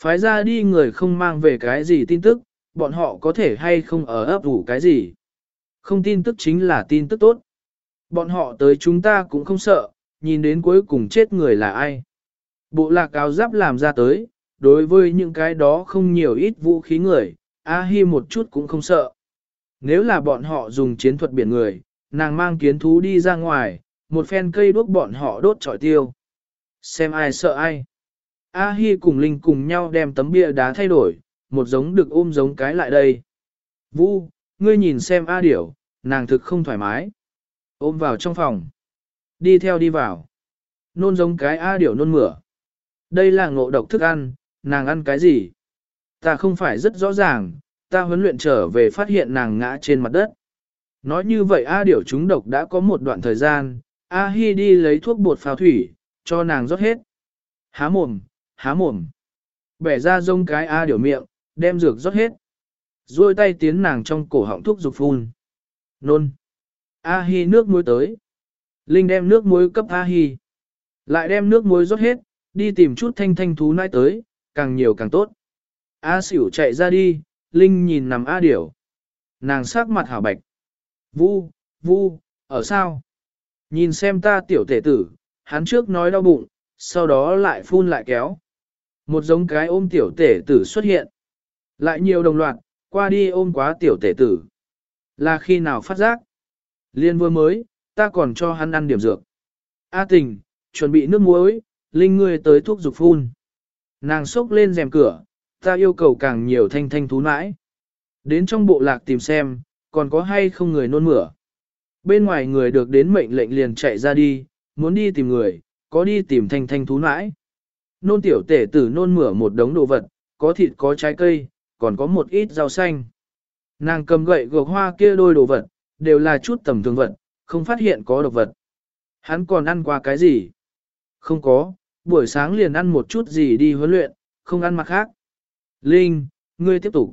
Phái ra đi người không mang về cái gì tin tức, bọn họ có thể hay không ở ấp ủ cái gì. Không tin tức chính là tin tức tốt. Bọn họ tới chúng ta cũng không sợ, nhìn đến cuối cùng chết người là ai. Bộ lạc áo giáp làm ra tới, đối với những cái đó không nhiều ít vũ khí người, A-hi một chút cũng không sợ. Nếu là bọn họ dùng chiến thuật biển người, nàng mang kiến thú đi ra ngoài, một phen cây đuốc bọn họ đốt trọi tiêu. Xem ai sợ ai. A-hi cùng Linh cùng nhau đem tấm bia đá thay đổi, một giống được ôm giống cái lại đây. Vu, ngươi nhìn xem A điểu, nàng thực không thoải mái. Ôm vào trong phòng. Đi theo đi vào. Nôn giống cái A điểu nôn mửa. Đây là ngộ độc thức ăn, nàng ăn cái gì? Ta không phải rất rõ ràng, ta huấn luyện trở về phát hiện nàng ngã trên mặt đất. Nói như vậy A điểu chúng độc đã có một đoạn thời gian, A Hi đi lấy thuốc bột pháo thủy, cho nàng rót hết. Há mồm, há mồm. Bẻ ra rông cái A điểu miệng, đem dược rót hết. Rồi tay tiến nàng trong cổ họng thuốc dục phun. Nôn. A Hi nước muối tới. Linh đem nước muối cấp A Hi. Lại đem nước muối rót hết, đi tìm chút thanh thanh thú nãi tới, càng nhiều càng tốt. A xỉu chạy ra đi, Linh nhìn nằm A điểu. Nàng sắc mặt hảo bạch. Vu, vu, ở sao? Nhìn xem ta tiểu tể tử, hắn trước nói đau bụng, sau đó lại phun lại kéo. Một giống cái ôm tiểu tể tử xuất hiện. Lại nhiều đồng loạt, qua đi ôm quá tiểu tể tử. Là khi nào phát giác? Liên vừa mới, ta còn cho hắn ăn điểm dược. A tình, chuẩn bị nước muối, linh ngươi tới thuốc dục phun. Nàng sốc lên rèm cửa, ta yêu cầu càng nhiều thanh thanh thú nãi. Đến trong bộ lạc tìm xem, còn có hay không người nôn mửa. Bên ngoài người được đến mệnh lệnh liền chạy ra đi, muốn đi tìm người, có đi tìm thanh thanh thú nãi. Nôn tiểu tể tử nôn mửa một đống đồ vật, có thịt có trái cây, còn có một ít rau xanh. Nàng cầm gậy gộc hoa kia đôi đồ vật, đều là chút tầm thường vật, không phát hiện có độc vật. Hắn còn ăn qua cái gì? Không có, buổi sáng liền ăn một chút gì đi huấn luyện, không ăn mặc khác. Linh, ngươi tiếp tục.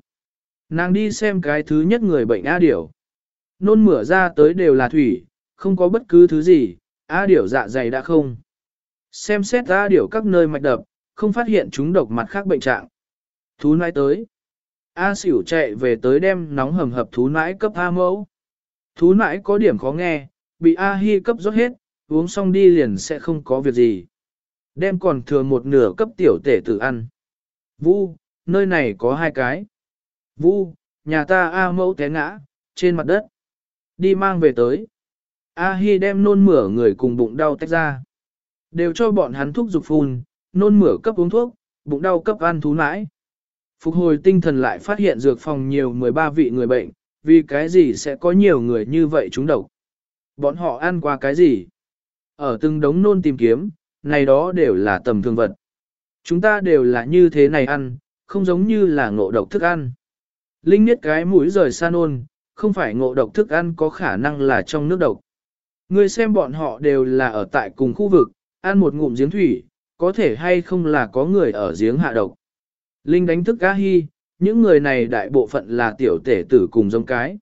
Nàng đi xem cái thứ nhất người bệnh A điểu. Nôn mửa ra tới đều là thủy, không có bất cứ thứ gì, A điểu dạ dày đã không. Xem xét A điểu các nơi mạch đập, không phát hiện chúng độc mặt khác bệnh trạng. Thú nãi tới. A xỉu chạy về tới đem nóng hầm hập thú nãi cấp A mẫu. Thú nãi có điểm khó nghe, bị A hi cấp rót hết, uống xong đi liền sẽ không có việc gì. Đem còn thừa một nửa cấp tiểu tể tử ăn. Vu, nơi này có hai cái. Vu, nhà ta A mẫu té ngã, trên mặt đất. Đi mang về tới. A Hi đem nôn mửa người cùng bụng đau tách ra. Đều cho bọn hắn thuốc dục phun, nôn mửa cấp uống thuốc, bụng đau cấp ăn thú nãi. Phục hồi tinh thần lại phát hiện dược phòng nhiều 13 vị người bệnh, vì cái gì sẽ có nhiều người như vậy chúng độc. Bọn họ ăn qua cái gì? Ở từng đống nôn tìm kiếm, này đó đều là tầm thường vật. Chúng ta đều là như thế này ăn, không giống như là ngộ độc thức ăn. Linh niết cái mũi rời xa nôn, không phải ngộ độc thức ăn có khả năng là trong nước độc. Người xem bọn họ đều là ở tại cùng khu vực, ăn một ngụm giếng thủy, có thể hay không là có người ở giếng hạ độc. Linh đánh thức A Hi, những người này đại bộ phận là tiểu tể tử cùng giống cái.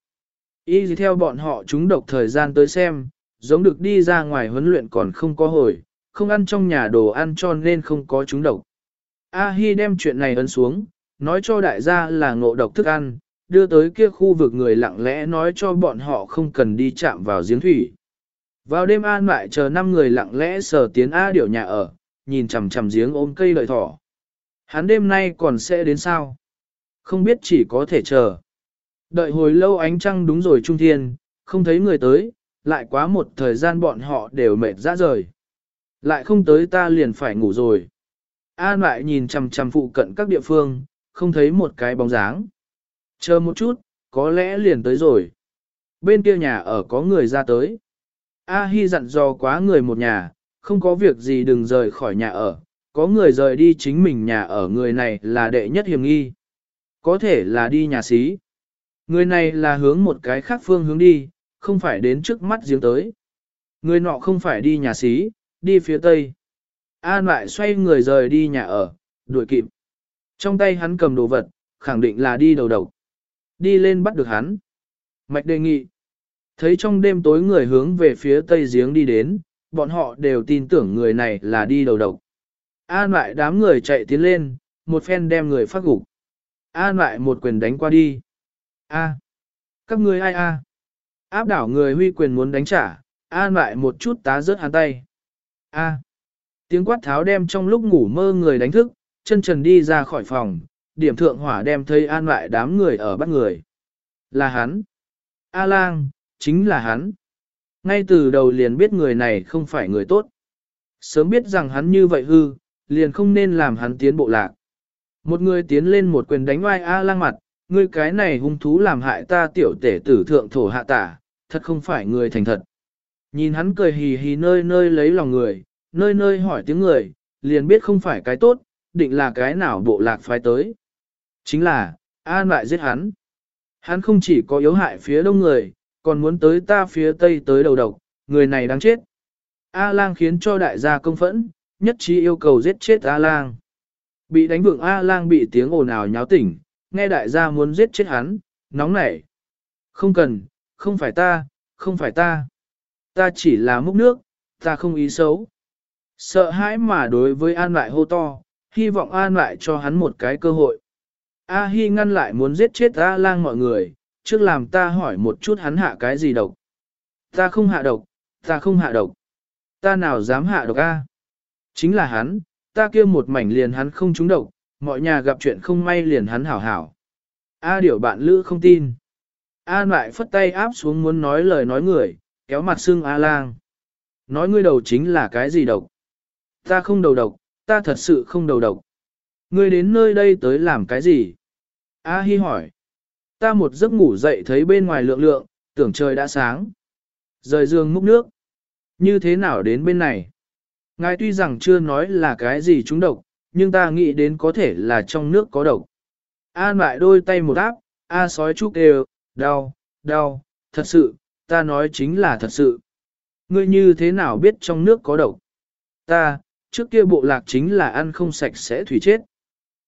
Y theo bọn họ chúng độc thời gian tới xem, giống được đi ra ngoài huấn luyện còn không có hồi, không ăn trong nhà đồ ăn cho nên không có chúng độc. A Hi đem chuyện này ấn xuống, nói cho đại gia là ngộ độc thức ăn, đưa tới kia khu vực người lặng lẽ nói cho bọn họ không cần đi chạm vào giếng thủy. Vào đêm an lại chờ năm người lặng lẽ sờ tiến A điểu nhà ở, nhìn chằm chằm giếng ôm cây lợi thỏ. Hắn đêm nay còn sẽ đến sao? Không biết chỉ có thể chờ. Đợi hồi lâu ánh trăng đúng rồi trung thiên, không thấy người tới, lại quá một thời gian bọn họ đều mệt ra rời. Lại không tới ta liền phải ngủ rồi. An lại nhìn chằm chằm phụ cận các địa phương, không thấy một cái bóng dáng. Chờ một chút, có lẽ liền tới rồi. Bên kia nhà ở có người ra tới. A Hi dặn dò quá người một nhà, không có việc gì đừng rời khỏi nhà ở, có người rời đi chính mình nhà ở người này là đệ nhất hiểm nghi. Có thể là đi nhà xí. Người này là hướng một cái khác phương hướng đi, không phải đến trước mắt giếng tới. Người nọ không phải đi nhà xí, đi phía tây. An lại xoay người rời đi nhà ở, đuổi kịp. Trong tay hắn cầm đồ vật, khẳng định là đi đầu độc. Đi lên bắt được hắn. Mạch đề nghị. Thấy trong đêm tối người hướng về phía tây giếng đi đến, bọn họ đều tin tưởng người này là đi đầu độc. An lại đám người chạy tiến lên, một phen đem người phát gục. An lại một quyền đánh qua đi. A. Các ngươi ai a? Áp đảo người huy quyền muốn đánh trả, an lại một chút tá rớt hắn tay. A. Tiếng quát tháo đem trong lúc ngủ mơ người đánh thức, chân trần đi ra khỏi phòng, điểm thượng hỏa đem thấy an lại đám người ở bắt người. Là hắn. A lang, chính là hắn. Ngay từ đầu liền biết người này không phải người tốt. Sớm biết rằng hắn như vậy hư, liền không nên làm hắn tiến bộ lạc. Một người tiến lên một quyền đánh vai A lang mặt, ngươi cái này hung thú làm hại ta tiểu tể tử thượng thổ hạ tả, thật không phải người thành thật. Nhìn hắn cười hì hì nơi nơi lấy lòng người, nơi nơi hỏi tiếng người, liền biết không phải cái tốt, định là cái nào bộ lạc phái tới. Chính là, an lại giết hắn. Hắn không chỉ có yếu hại phía đông người, còn muốn tới ta phía tây tới đầu độc, người này đáng chết. A-lang khiến cho đại gia công phẫn, nhất trí yêu cầu giết chết A-lang. Bị đánh vượng A-lang bị tiếng ồn ào nháo tỉnh, nghe đại gia muốn giết chết hắn, nóng nảy. Không cần, không phải ta, không phải ta. Ta chỉ là múc nước, ta không ý xấu. Sợ hãi mà đối với An lại hô to, hy vọng An lại cho hắn một cái cơ hội. A Hi ngăn lại muốn giết chết A lang mọi người, trước làm ta hỏi một chút hắn hạ cái gì độc. Ta không hạ độc, ta không hạ độc. Ta nào dám hạ độc A. Chính là hắn, ta kia một mảnh liền hắn không trúng độc, mọi nhà gặp chuyện không may liền hắn hảo hảo. A điểu bạn lữ không tin. A lại phất tay áp xuống muốn nói lời nói người, kéo mặt xương A lang. Nói ngươi đầu chính là cái gì độc? Ta không đầu độc, ta thật sự không đầu độc. Ngươi đến nơi đây tới làm cái gì? A Hi hỏi. Ta một giấc ngủ dậy thấy bên ngoài lượng lượng, tưởng trời đã sáng. Rời giường múc nước. Như thế nào đến bên này? Ngài tuy rằng chưa nói là cái gì chúng độc, nhưng ta nghĩ đến có thể là trong nước có độc. An lại đôi tay một áp, A sói chúc đều, đau, đau, thật sự, ta nói chính là thật sự. Ngươi như thế nào biết trong nước có độc? Ta, trước kia bộ lạc chính là ăn không sạch sẽ thủy chết.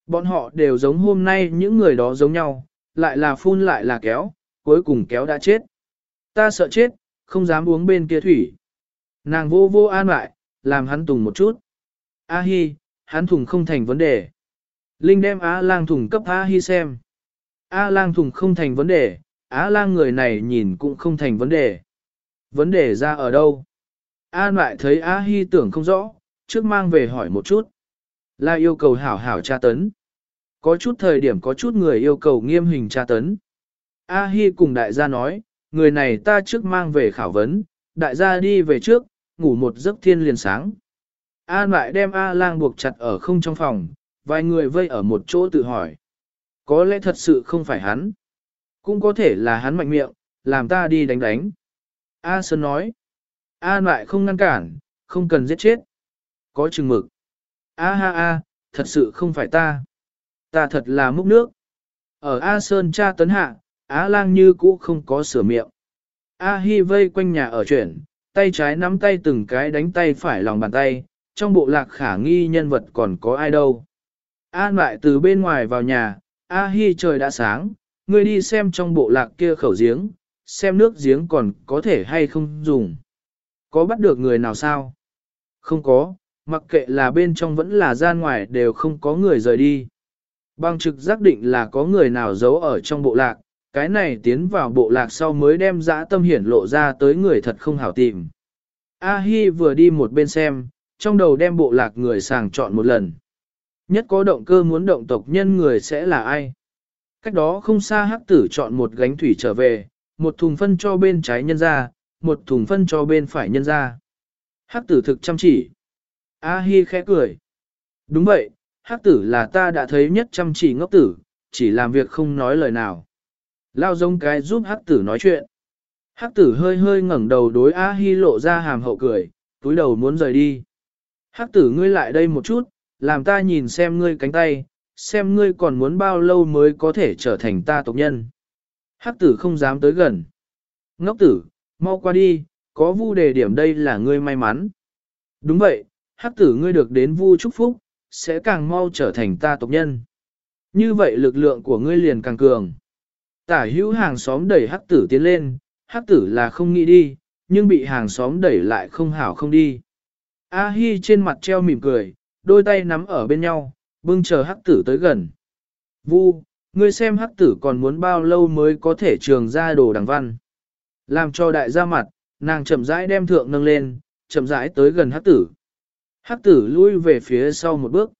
Bọn họ đều giống hôm nay những người đó giống nhau, lại là phun lại là kéo, cuối cùng kéo đã chết. Ta sợ chết, không dám uống bên kia thủy. Nàng vô vô an lại, làm hắn tùng một chút. A hi, hắn thùng không thành vấn đề. Linh đem Á lang thùng cấp A hi xem. A lang thùng không thành vấn đề, Á lang người này nhìn cũng không thành vấn đề. Vấn đề ra ở đâu? An lại thấy A hi tưởng không rõ, trước mang về hỏi một chút. Là yêu cầu hảo hảo tra tấn. Có chút thời điểm có chút người yêu cầu nghiêm hình tra tấn. A Hi cùng đại gia nói, người này ta trước mang về khảo vấn, đại gia đi về trước, ngủ một giấc thiên liền sáng. A lại đem A lang buộc chặt ở không trong phòng, vài người vây ở một chỗ tự hỏi. Có lẽ thật sự không phải hắn. Cũng có thể là hắn mạnh miệng, làm ta đi đánh đánh. A Sơn nói. A lại không ngăn cản, không cần giết chết. Có chừng mực. A ha a, thật sự không phải ta. Ta thật là múc nước. Ở A Sơn cha tấn hạ, Á lang như cũ không có sửa miệng. A Hi vây quanh nhà ở chuyển, tay trái nắm tay từng cái đánh tay phải lòng bàn tay, trong bộ lạc khả nghi nhân vật còn có ai đâu. An lại từ bên ngoài vào nhà, A Hi trời đã sáng, ngươi đi xem trong bộ lạc kia khẩu giếng, xem nước giếng còn có thể hay không dùng. Có bắt được người nào sao? Không có, mặc kệ là bên trong vẫn là gian ngoài đều không có người rời đi. Bằng trực giác định là có người nào giấu ở trong bộ lạc, cái này tiến vào bộ lạc sau mới đem dã tâm hiển lộ ra tới người thật không hảo tìm. A Hi vừa đi một bên xem, trong đầu đem bộ lạc người sàng chọn một lần. Nhất có động cơ muốn động tộc nhân người sẽ là ai? Cách đó không xa hắc tử chọn một gánh thủy trở về, một thùng phân cho bên trái nhân ra, một thùng phân cho bên phải nhân ra. Hắc tử thực chăm chỉ. A Hi khẽ cười. Đúng vậy, hắc tử là ta đã thấy nhất chăm chỉ ngốc tử, chỉ làm việc không nói lời nào. Lao giống cái giúp hắc tử nói chuyện. Hắc tử hơi hơi ngẩng đầu đối A Hi lộ ra hàm hậu cười, túi đầu muốn rời đi. Hắc tử ngươi lại đây một chút, làm ta nhìn xem ngươi cánh tay, xem ngươi còn muốn bao lâu mới có thể trở thành ta tộc nhân. Hắc tử không dám tới gần. Ngốc tử, mau qua đi, có vu đề điểm đây là ngươi may mắn. Đúng vậy, hắc tử ngươi được đến vu chúc phúc, sẽ càng mau trở thành ta tộc nhân. Như vậy lực lượng của ngươi liền càng cường. Tả hữu hàng xóm đẩy hắc tử tiến lên, hắc tử là không nghĩ đi, nhưng bị hàng xóm đẩy lại không hảo không đi. A Hi trên mặt treo mỉm cười, đôi tay nắm ở bên nhau, bưng chờ hắc tử tới gần. Vu, ngươi xem hắc tử còn muốn bao lâu mới có thể trường ra đồ đằng văn. Làm cho đại gia mặt, nàng chậm rãi đem thượng nâng lên, chậm rãi tới gần hắc tử. Hắc tử lui về phía sau một bước.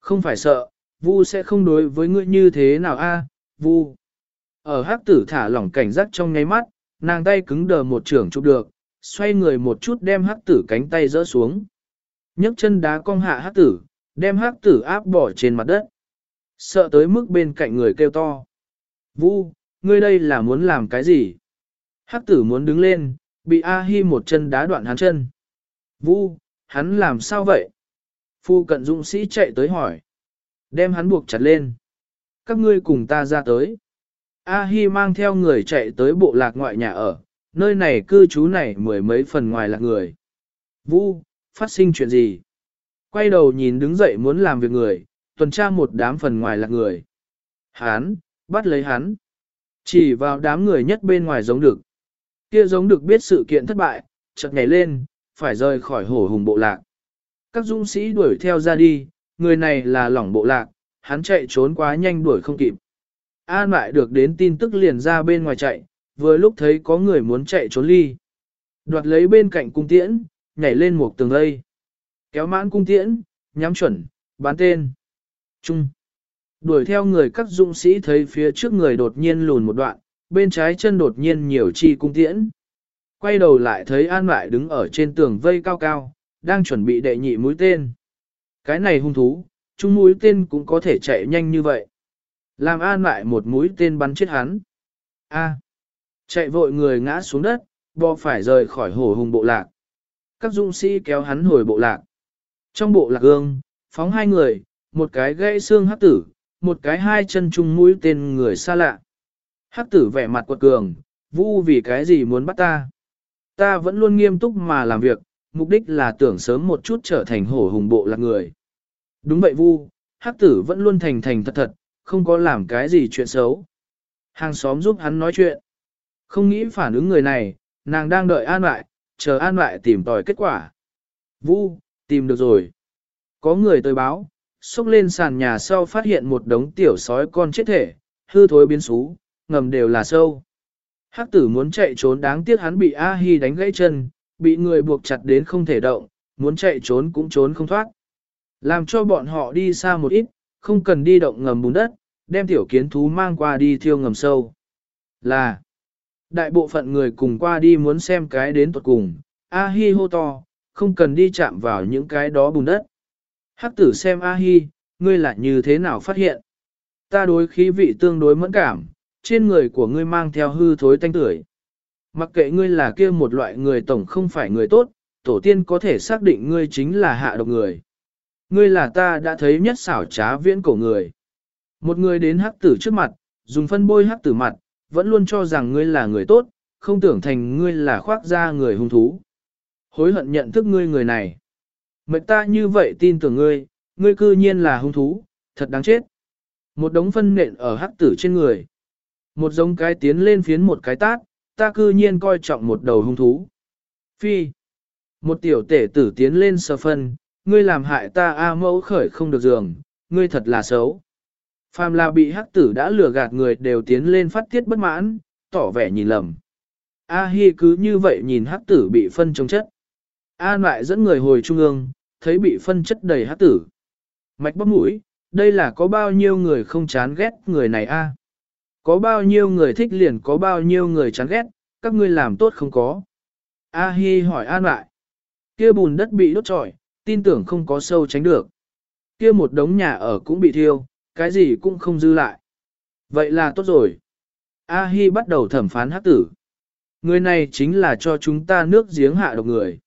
Không phải sợ, Vu sẽ không đối với ngươi như thế nào a, Vu. Ở hắc tử thả lỏng cảnh giác trong nháy mắt, nàng tay cứng đờ một trường chụp được, xoay người một chút đem hắc tử cánh tay rỡ xuống. nhấc chân đá cong hạ hắc tử, đem hắc tử áp bỏ trên mặt đất. Sợ tới mức bên cạnh người kêu to. Vu, ngươi đây là muốn làm cái gì? Hắc tử muốn đứng lên, bị A-hi một chân đá đoạn hắn chân. Vu, hắn làm sao vậy? Phu cận dũng sĩ chạy tới hỏi. Đem hắn buộc chặt lên. Các ngươi cùng ta ra tới. A-hi mang theo người chạy tới bộ lạc ngoại nhà ở, nơi này cư trú này mười mấy phần ngoài là người. Vu, phát sinh chuyện gì? Quay đầu nhìn đứng dậy muốn làm việc người, tuần tra một đám phần ngoài là người. Hán, bắt lấy hắn. Chỉ vào đám người nhất bên ngoài giống được. Kia giống được biết sự kiện thất bại, chợt nhảy lên, phải rời khỏi hổ hùng bộ lạc. Các dũng sĩ đuổi theo ra đi, người này là lỏng bộ lạc, hắn chạy trốn quá nhanh đuổi không kịp. An lại được đến tin tức liền ra bên ngoài chạy, vừa lúc thấy có người muốn chạy trốn ly. Đoạt lấy bên cạnh cung tiễn, nhảy lên một tường lây. Kéo mãn cung tiễn, nhắm chuẩn, bán tên. Trung. Đuổi theo người các dũng sĩ thấy phía trước người đột nhiên lùn một đoạn, bên trái chân đột nhiên nhiều chi cung tiễn. Quay đầu lại thấy An lại đứng ở trên tường vây cao cao, đang chuẩn bị đệ nhị mũi tên. Cái này hung thú, chung mũi tên cũng có thể chạy nhanh như vậy. Làm An lại một mũi tên bắn chết hắn. A. Chạy vội người ngã xuống đất, bò phải rời khỏi hồ hùng bộ lạc. Các dũng sĩ kéo hắn hồi bộ lạc. Trong bộ lạc gương, phóng hai người, một cái gãy xương hắc tử, một cái hai chân chung mũi tên người xa lạ. Hắc tử vẻ mặt quật cường, vu vì cái gì muốn bắt ta. Ta vẫn luôn nghiêm túc mà làm việc, mục đích là tưởng sớm một chút trở thành hổ hùng bộ lạc người. Đúng vậy vu, hắc tử vẫn luôn thành thành thật thật, không có làm cái gì chuyện xấu. Hàng xóm giúp hắn nói chuyện. Không nghĩ phản ứng người này, nàng đang đợi an lại, chờ an lại tìm tòi kết quả. Vu, tìm được rồi. Có người tới báo, xúc lên sàn nhà sau phát hiện một đống tiểu sói con chết thể, hư thối biến xú, ngầm đều là sâu. Hắc tử muốn chạy trốn đáng tiếc hắn bị A-hi đánh gãy chân, bị người buộc chặt đến không thể động, muốn chạy trốn cũng trốn không thoát. Làm cho bọn họ đi xa một ít, không cần đi động ngầm bùn đất, đem tiểu kiến thú mang qua đi thiêu ngầm sâu. Là, đại bộ phận người cùng qua đi muốn xem cái đến tuột cùng, A-hi hô to, không cần đi chạm vào những cái đó bùn đất. Hắc tử xem A-hi, ngươi là như thế nào phát hiện. Ta đối khí vị tương đối mẫn cảm, trên người của ngươi mang theo hư thối tanh tưởi. Mặc kệ ngươi là kia một loại người tổng không phải người tốt, tổ tiên có thể xác định ngươi chính là hạ độc người. Ngươi là ta đã thấy nhất xảo trá viễn cổ người. Một người đến hắc tử trước mặt, dùng phân bôi hắc tử mặt, vẫn luôn cho rằng ngươi là người tốt, không tưởng thành ngươi là khoác ra người hung thú. Hối hận nhận thức ngươi người này. Mệnh ta như vậy tin tưởng ngươi, ngươi cư nhiên là hung thú, thật đáng chết. Một đống phân nện ở hắc tử trên người. Một giống cái tiến lên phiến một cái tát, ta cư nhiên coi trọng một đầu hung thú. Phi. Một tiểu tể tử tiến lên sờ phân, ngươi làm hại ta A mẫu khởi không được giường, ngươi thật là xấu. Phàm là bị hắc tử đã lừa gạt người đều tiến lên phát tiết bất mãn, tỏ vẻ nhìn lầm. A Hi cứ như vậy nhìn hắc tử bị phân trong chất. A lại dẫn người hồi trung ương, thấy bị phân chất đầy hắc tử. Mạch bắp mũi, đây là có bao nhiêu người không chán ghét người này a? Có bao nhiêu người thích liền có bao nhiêu người chán ghét, các ngươi làm tốt không có. A Hi hỏi an lại. Kia bùn đất bị đốt trọi, tin tưởng không có sâu tránh được. Kia một đống nhà ở cũng bị thiêu, cái gì cũng không dư lại. Vậy là tốt rồi. A Hi bắt đầu thẩm phán hắc tử. Người này chính là cho chúng ta nước giếng hạ độc người.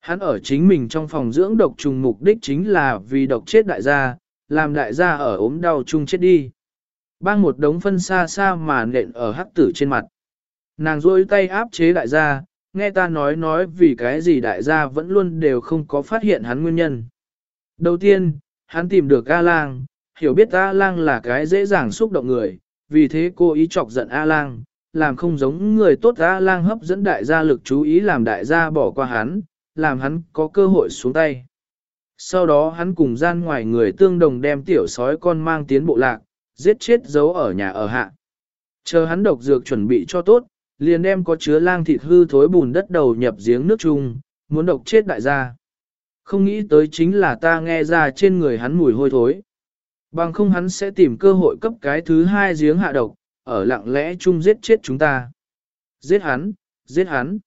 Hắn ở chính mình trong phòng dưỡng độc trùng mục đích chính là vì độc chết đại gia, làm đại gia ở ốm đau chung chết đi. Bang một đống phân xa xa mà nện ở hắc tử trên mặt. Nàng rôi tay áp chế đại gia, nghe ta nói nói vì cái gì đại gia vẫn luôn đều không có phát hiện hắn nguyên nhân. Đầu tiên, hắn tìm được A-lang, hiểu biết A-lang là cái dễ dàng xúc động người, vì thế cô ý chọc giận A-lang, làm không giống người tốt A-lang hấp dẫn đại gia lực chú ý làm đại gia bỏ qua hắn, làm hắn có cơ hội xuống tay. Sau đó hắn cùng gian ngoài người tương đồng đem tiểu sói con mang tiến bộ lạc, giết chết giấu ở nhà ở hạ. Chờ hắn độc dược chuẩn bị cho tốt, liền đem có chứa lang thịt hư thối bùn đất đầu nhập giếng nước chung, muốn độc chết đại gia. Không nghĩ tới chính là ta nghe ra trên người hắn mùi hôi thối. Bằng không hắn sẽ tìm cơ hội cấp cái thứ hai giếng hạ độc, ở lặng lẽ chung giết chết chúng ta. Giết hắn, giết hắn.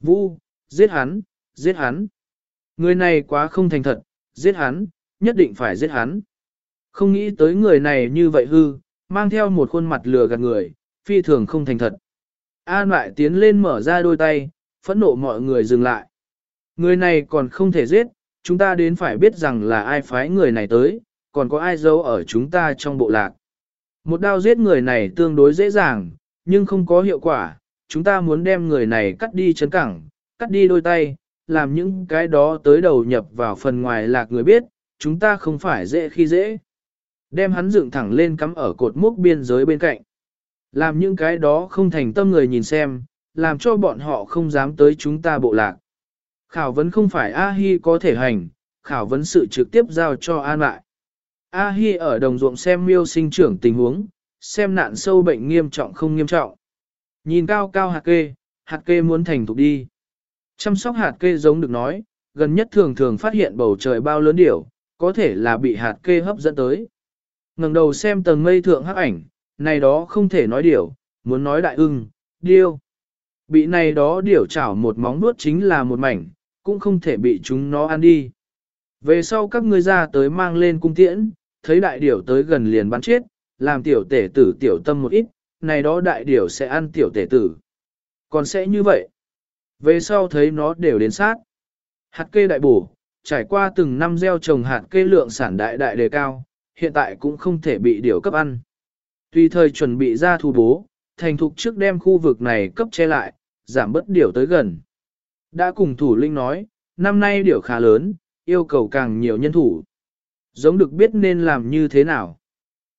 Vu, giết hắn, giết hắn. Người này quá không thành thật, giết hắn, nhất định phải giết hắn. Không nghĩ tới người này như vậy hư, mang theo một khuôn mặt lừa gạt người, phi thường không thành thật. An lại tiến lên mở ra đôi tay, phẫn nộ mọi người dừng lại. Người này còn không thể giết, chúng ta đến phải biết rằng là ai phái người này tới, còn có ai giấu ở chúng ta trong bộ lạc. Một đao giết người này tương đối dễ dàng, nhưng không có hiệu quả, chúng ta muốn đem người này cắt đi chấn cẳng, cắt đi đôi tay, làm những cái đó tới đầu nhập vào phần ngoài lạc người biết, chúng ta không phải dễ khi dễ. Đem hắn dựng thẳng lên cắm ở cột mốc biên giới bên cạnh. Làm những cái đó không thành tâm người nhìn xem, làm cho bọn họ không dám tới chúng ta bộ lạc. Khảo vấn không phải A-hi có thể hành, khảo vấn sự trực tiếp giao cho An lại. A-hi ở đồng ruộng xem miêu sinh trưởng tình huống, xem nạn sâu bệnh nghiêm trọng không nghiêm trọng. Nhìn cao cao hạt kê, hạt kê muốn thành thục đi. Chăm sóc hạt kê giống được nói, gần nhất thường thường phát hiện bầu trời bao lớn điểu, có thể là bị hạt kê hấp dẫn tới ngẩng đầu xem tầng mây thượng hắc ảnh, này đó không thể nói điểu, muốn nói đại ưng, điêu. Bị này đó điểu chảo một móng nuốt chính là một mảnh, cũng không thể bị chúng nó ăn đi. Về sau các ngươi ra tới mang lên cung tiễn, thấy đại điểu tới gần liền bắn chết, làm tiểu tể tử tiểu tâm một ít, này đó đại điểu sẽ ăn tiểu tể tử. Còn sẽ như vậy. Về sau thấy nó đều đến sát. Hạt kê đại bổ, trải qua từng năm gieo trồng hạt kê lượng sản đại đại đề cao, hiện tại cũng không thể bị điểu cấp ăn. Tùy thời chuẩn bị ra thu bố, thành thục trước đem khu vực này cấp che lại, giảm bớt điểu tới gần. Đã cùng thủ linh nói, năm nay điểu khá lớn, yêu cầu càng nhiều nhân thủ. Giống được biết nên làm như thế nào.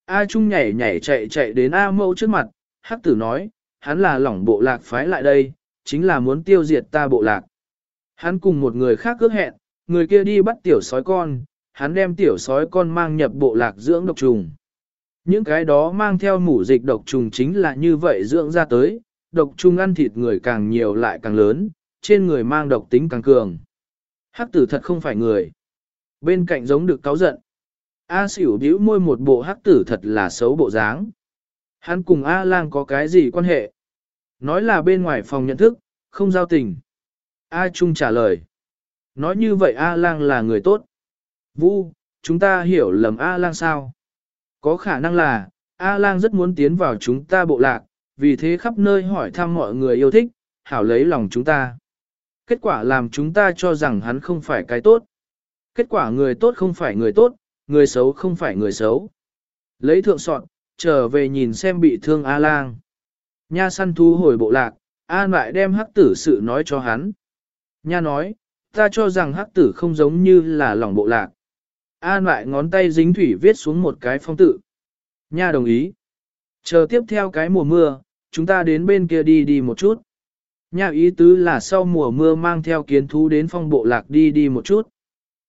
A Trung nhảy nhảy chạy chạy đến A Mẫu trước mặt, hắc tử nói, hắn là lỏng bộ lạc phái lại đây, chính là muốn tiêu diệt ta bộ lạc. Hắn cùng một người khác ước hẹn, người kia đi bắt tiểu sói con, hắn đem tiểu sói con mang nhập bộ lạc dưỡng độc trùng. Những cái đó mang theo mủ dịch độc trùng chính là như vậy dưỡng ra tới, độc trùng ăn thịt người càng nhiều lại càng lớn, trên người mang độc tính càng cường. Hắc tử thật không phải người. Bên cạnh giống được cáo giận. A xỉu bĩu môi một bộ hắc tử thật là xấu bộ dáng. Hắn cùng A lang có cái gì quan hệ? Nói là bên ngoài phòng nhận thức, không giao tình. A Trung trả lời. Nói như vậy A lang là người tốt. Vu, chúng ta hiểu lầm A lang sao? Có khả năng là, A lang rất muốn tiến vào chúng ta bộ lạc, vì thế khắp nơi hỏi thăm mọi người yêu thích, hảo lấy lòng chúng ta. Kết quả làm chúng ta cho rằng hắn không phải cái tốt. Kết quả người tốt không phải người tốt, người xấu không phải người xấu. Lấy thượng soạn, trở về nhìn xem bị thương A-lang. Nha săn thu hồi bộ lạc, An lại đem hắc tử sự nói cho hắn. Nha nói, ta cho rằng hắc tử không giống như là lòng bộ lạc. An lại ngón tay dính thủy viết xuống một cái phong tự. Nha đồng ý. Chờ tiếp theo cái mùa mưa, chúng ta đến bên kia đi đi một chút. Nha ý tứ là sau mùa mưa mang theo kiến thú đến phong bộ lạc đi đi một chút.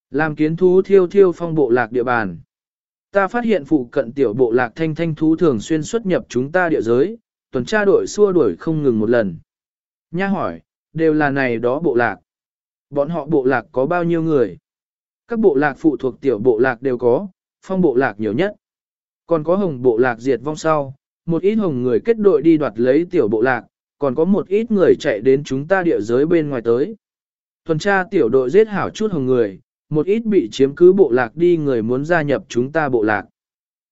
Làm kiến thú thiêu thiêu phong bộ lạc địa bàn. Ta phát hiện phụ cận tiểu bộ lạc thanh thanh thú thường xuyên xuất nhập chúng ta địa giới, tuần tra đội xua đuổi không ngừng một lần. Nha hỏi, đều là này đó bộ lạc. Bọn họ bộ lạc có bao nhiêu người? Các bộ lạc phụ thuộc tiểu bộ lạc đều có, phong bộ lạc nhiều nhất. Còn có hồng bộ lạc diệt vong sau, một ít hồng người kết đội đi đoạt lấy tiểu bộ lạc, còn có một ít người chạy đến chúng ta địa giới bên ngoài tới. Tuần tra tiểu đội giết hảo chút hồng người, một ít bị chiếm cứ bộ lạc đi người muốn gia nhập chúng ta bộ lạc.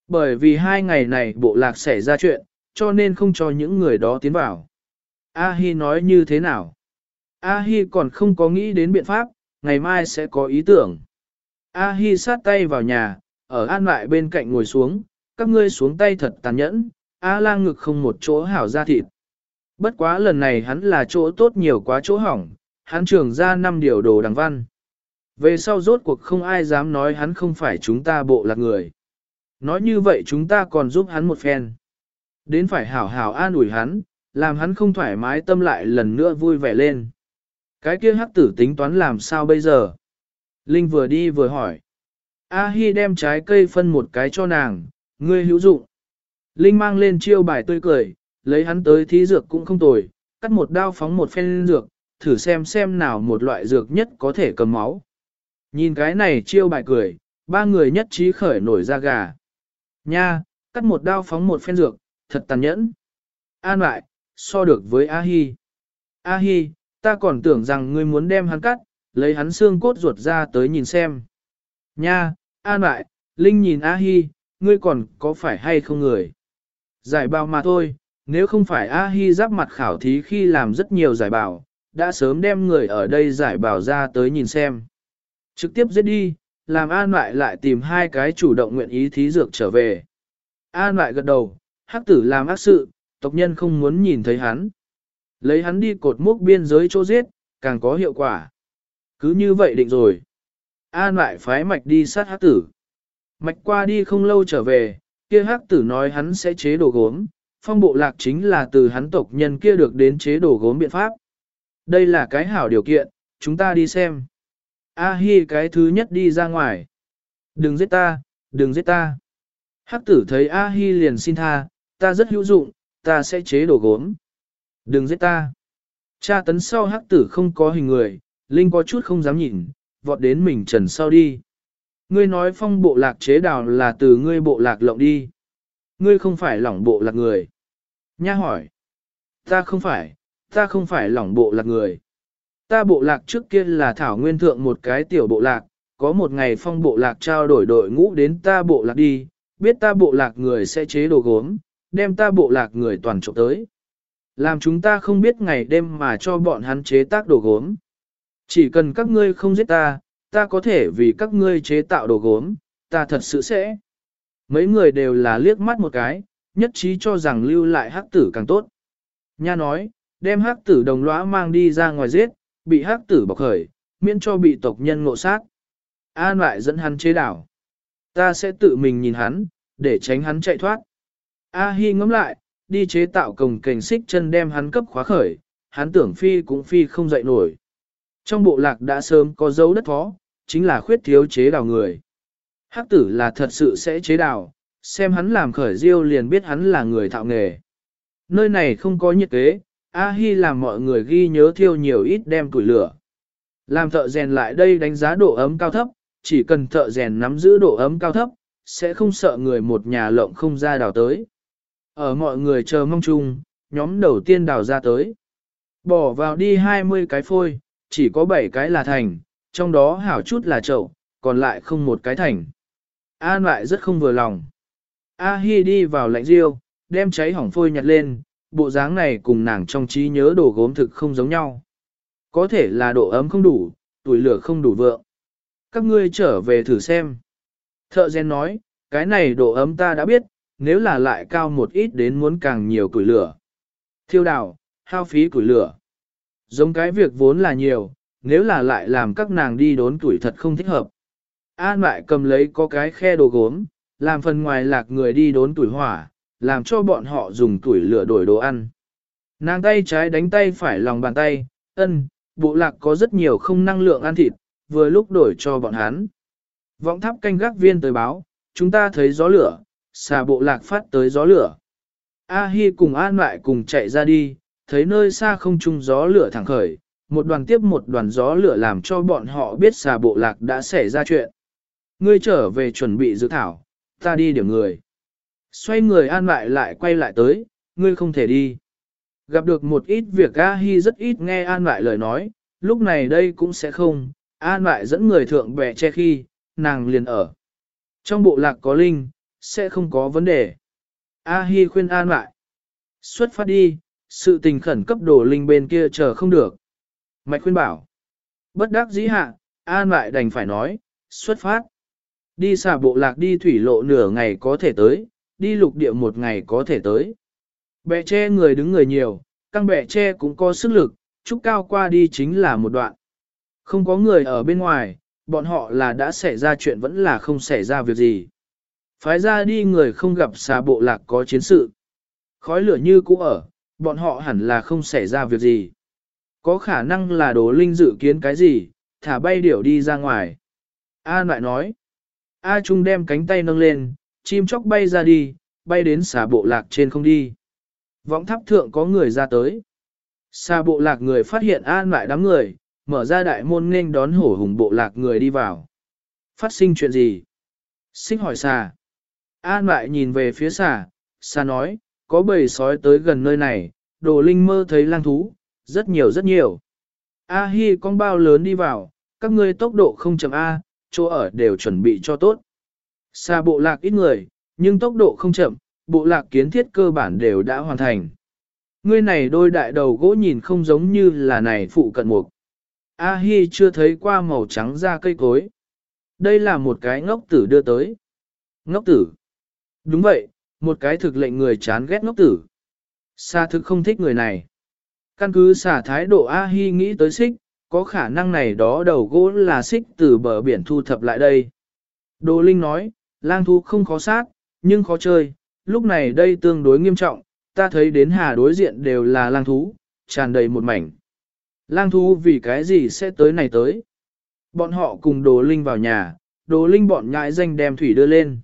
Bởi vì hai ngày này bộ lạc xảy ra chuyện, cho nên không cho những người đó tiến vào. A-hi nói như thế nào? A-hi còn không có nghĩ đến biện pháp, ngày mai sẽ có ý tưởng. A-hi sát tay vào nhà, ở an lại bên cạnh ngồi xuống, các ngươi xuống tay thật tàn nhẫn, A lang ngực không một chỗ hảo ra thịt. Bất quá lần này hắn là chỗ tốt nhiều quá chỗ hỏng, hắn trưởng ra năm điều đồ đằng văn. Về sau rốt cuộc không ai dám nói hắn không phải chúng ta bộ lạc người. Nói như vậy chúng ta còn giúp hắn một phen. Đến phải hảo hảo an ủi hắn, làm hắn không thoải mái tâm lại lần nữa vui vẻ lên. Cái kia hắc tử tính toán làm sao bây giờ? Linh vừa đi vừa hỏi. A-hi đem trái cây phân một cái cho nàng, ngươi hữu dụng. Linh mang lên chiêu bài tươi cười, lấy hắn tới thí dược cũng không tồi, cắt một đao phóng một phen dược, thử xem xem nào một loại dược nhất có thể cầm máu. Nhìn cái này chiêu bài cười, ba người nhất trí khởi nổi ra gà. Nha, cắt một đao phóng một phen dược, thật tàn nhẫn. An lại, so được với A-hi. A-hi, ta còn tưởng rằng ngươi muốn đem hắn cắt, lấy hắn xương cốt ruột ra tới nhìn xem. Nha, an lại, Linh nhìn A-hi, ngươi còn có phải hay không người? Giải bào mà thôi, nếu không phải A-hi giáp mặt khảo thí khi làm rất nhiều giải bào, đã sớm đem người ở đây giải bào ra tới nhìn xem. Trực tiếp giết đi, làm an lại lại tìm hai cái chủ động nguyện ý thí dược trở về. An lại gật đầu, hắc tử làm ác sự, tộc nhân không muốn nhìn thấy hắn. Lấy hắn đi cột mốc biên giới chỗ giết, càng có hiệu quả. Cứ như vậy định rồi. An lại phái mạch đi sát hắc tử. Mạch qua đi không lâu trở về, kia hắc tử nói hắn sẽ chế đồ gốm, phong bộ lạc chính là từ hắn tộc nhân kia được đến chế đồ gốm biện pháp. Đây là cái hảo điều kiện, chúng ta đi xem. A Hi cái thứ nhất đi ra ngoài. Đừng giết ta, đừng giết ta. Hắc tử thấy A Hi liền xin tha, ta rất hữu dụng, ta sẽ chế đồ gốm. Đừng giết ta. Cha tấn sau hắc tử không có hình người, Linh có chút không dám nhìn, vọt đến mình trần sau đi. Ngươi nói phong bộ lạc chế đào là từ ngươi bộ lạc lộng đi. Ngươi không phải lỏng bộ lạc người. Nha hỏi. Ta không phải, ta không phải lỏng bộ lạc người. Ta bộ lạc trước kia là thảo nguyên thượng một cái tiểu bộ lạc, có một ngày phong bộ lạc trao đổi đội ngũ đến ta bộ lạc đi, biết ta bộ lạc người sẽ chế đồ gốm, đem ta bộ lạc người toàn trộm tới. Làm chúng ta không biết ngày đêm mà cho bọn hắn chế tác đồ gốm. Chỉ cần các ngươi không giết ta, ta có thể vì các ngươi chế tạo đồ gốm, ta thật sự sẽ. Mấy người đều là liếc mắt một cái, nhất trí cho rằng lưu lại hắc tử càng tốt. Nha nói, đem hắc tử đồng lõa mang đi ra ngoài giết, bị hắc tử bọc khởi, miễn cho bị tộc nhân ngộ sát. An lại dẫn hắn chế đảo. Ta sẽ tự mình nhìn hắn, để tránh hắn chạy thoát. A Hi ngẫm lại, đi chế tạo cồng kềnh xích chân đem hắn cấp khóa khởi, hắn tưởng phi cũng phi không dậy nổi. Trong bộ lạc đã sớm có dấu đất phó, chính là khuyết thiếu chế đào người. Hắc tử là thật sự sẽ chế đào, xem hắn làm khởi diêu liền biết hắn là người thạo nghề. Nơi này không có nhiệt kế, A Hi làm mọi người ghi nhớ thiêu nhiều ít đem củi lửa. Làm thợ rèn lại đây đánh giá độ ấm cao thấp, chỉ cần thợ rèn nắm giữ độ ấm cao thấp, sẽ không sợ người một nhà lộng không ra đào tới. Ở mọi người chờ mong chung, nhóm đầu tiên đào ra tới. Bỏ vào đi 20 cái phôi, chỉ có 7 cái là thành, trong đó hảo chút là chậu, còn lại không một cái thành. An lại rất không vừa lòng. A Hi đi vào lạnh riêu, đem cháy hỏng phôi nhặt lên, bộ dáng này cùng nàng trong trí nhớ đồ gốm thực không giống nhau. Có thể là độ ấm không đủ, tuổi lửa không đủ vượng. Các ngươi trở về thử xem. Thợ gen nói, cái này độ ấm ta đã biết, nếu là lại cao một ít đến muốn càng nhiều củi lửa. Thiêu đào, hao phí củi lửa. Giống cái việc vốn là nhiều, nếu là lại làm các nàng đi đốn tuổi thật không thích hợp. An lại cầm lấy có cái khe đồ gốm, làm phần ngoài lạc người đi đốn tuổi hỏa, làm cho bọn họ dùng tuổi lửa đổi đồ ăn. Nàng tay trái đánh tay phải lòng bàn tay, ân, bộ lạc có rất nhiều không năng lượng ăn thịt, vừa lúc đổi cho bọn hắn. Vọng tháp canh gác viên tới báo, chúng ta thấy gió lửa, xà bộ lạc phát tới gió lửa. A Hi cùng An lại cùng chạy ra đi, thấy nơi xa không trung gió lửa thẳng khởi, một đoàn tiếp một đoàn gió lửa làm cho bọn họ biết xà bộ lạc đã xảy ra chuyện. Ngươi trở về chuẩn bị dự thảo, ta đi điểm người. Xoay người an lại lại quay lại tới, ngươi không thể đi. Gặp được một ít việc A Hi rất ít nghe An lại lời nói, lúc này đây cũng sẽ không, An lại dẫn người thượng bè che khi, nàng liền ở. Trong bộ lạc có linh, sẽ không có vấn đề. A Hi khuyên An lại. Xuất phát đi, sự tình khẩn cấp đồ linh bên kia chờ không được. Mạch khuyên bảo. Bất đắc dĩ hạ, An lại đành phải nói, xuất phát. Đi xả bộ lạc đi thủy lộ nửa ngày có thể tới, đi lục địa một ngày có thể tới. Bẹ che người đứng người nhiều, căng bẹ che cũng có sức lực, trúc cao qua đi chính là một đoạn. Không có người ở bên ngoài, bọn họ là đã xảy ra chuyện vẫn là không xảy ra việc gì. Phái ra đi người không gặp xà bộ lạc có chiến sự. Khói lửa như cũ ở, bọn họ hẳn là không xảy ra việc gì. Có khả năng là đồ linh dự kiến cái gì, thả bay điểu đi ra ngoài. A lại nói. A Trung đem cánh tay nâng lên, chim chóc bay ra đi, bay đến xà bộ lạc trên không đi. Võng tháp thượng có người ra tới. Xà bộ lạc người phát hiện an lại đám người, mở ra đại môn nên đón hổ hùng bộ lạc người đi vào. Phát sinh chuyện gì? Xích hỏi xà. An lại nhìn về phía xà, xà nói, có bầy sói tới gần nơi này, đồ linh mơ thấy lang thú, rất nhiều rất nhiều. A hi con bao lớn đi vào, các ngươi tốc độ không chậm A, chỗ ở đều chuẩn bị cho tốt. Xa bộ lạc ít người, nhưng tốc độ không chậm, bộ lạc kiến thiết cơ bản đều đã hoàn thành. Ngươi này đôi đại đầu gỗ nhìn không giống như là này phụ cận mục. A Hi chưa thấy qua màu trắng da cây cối. Đây là một cái ngốc tử đưa tới. Ngốc tử. Đúng vậy, một cái thực lệnh người chán ghét ngốc tử. Xà thực không thích người này. Căn cứ xả thái độ A Hi nghĩ tới xích, có khả năng này đó đầu gỗ là xích từ bờ biển thu thập lại đây. Đồ Linh nói, lang thú không khó sát, nhưng khó chơi, lúc này đây tương đối nghiêm trọng, ta thấy đến hà đối diện đều là lang thú, tràn đầy một mảnh. Lang thú vì cái gì sẽ tới này tới? Bọn họ cùng Đồ Linh vào nhà, Đồ Linh bọn nhãi danh đem thủy đưa lên.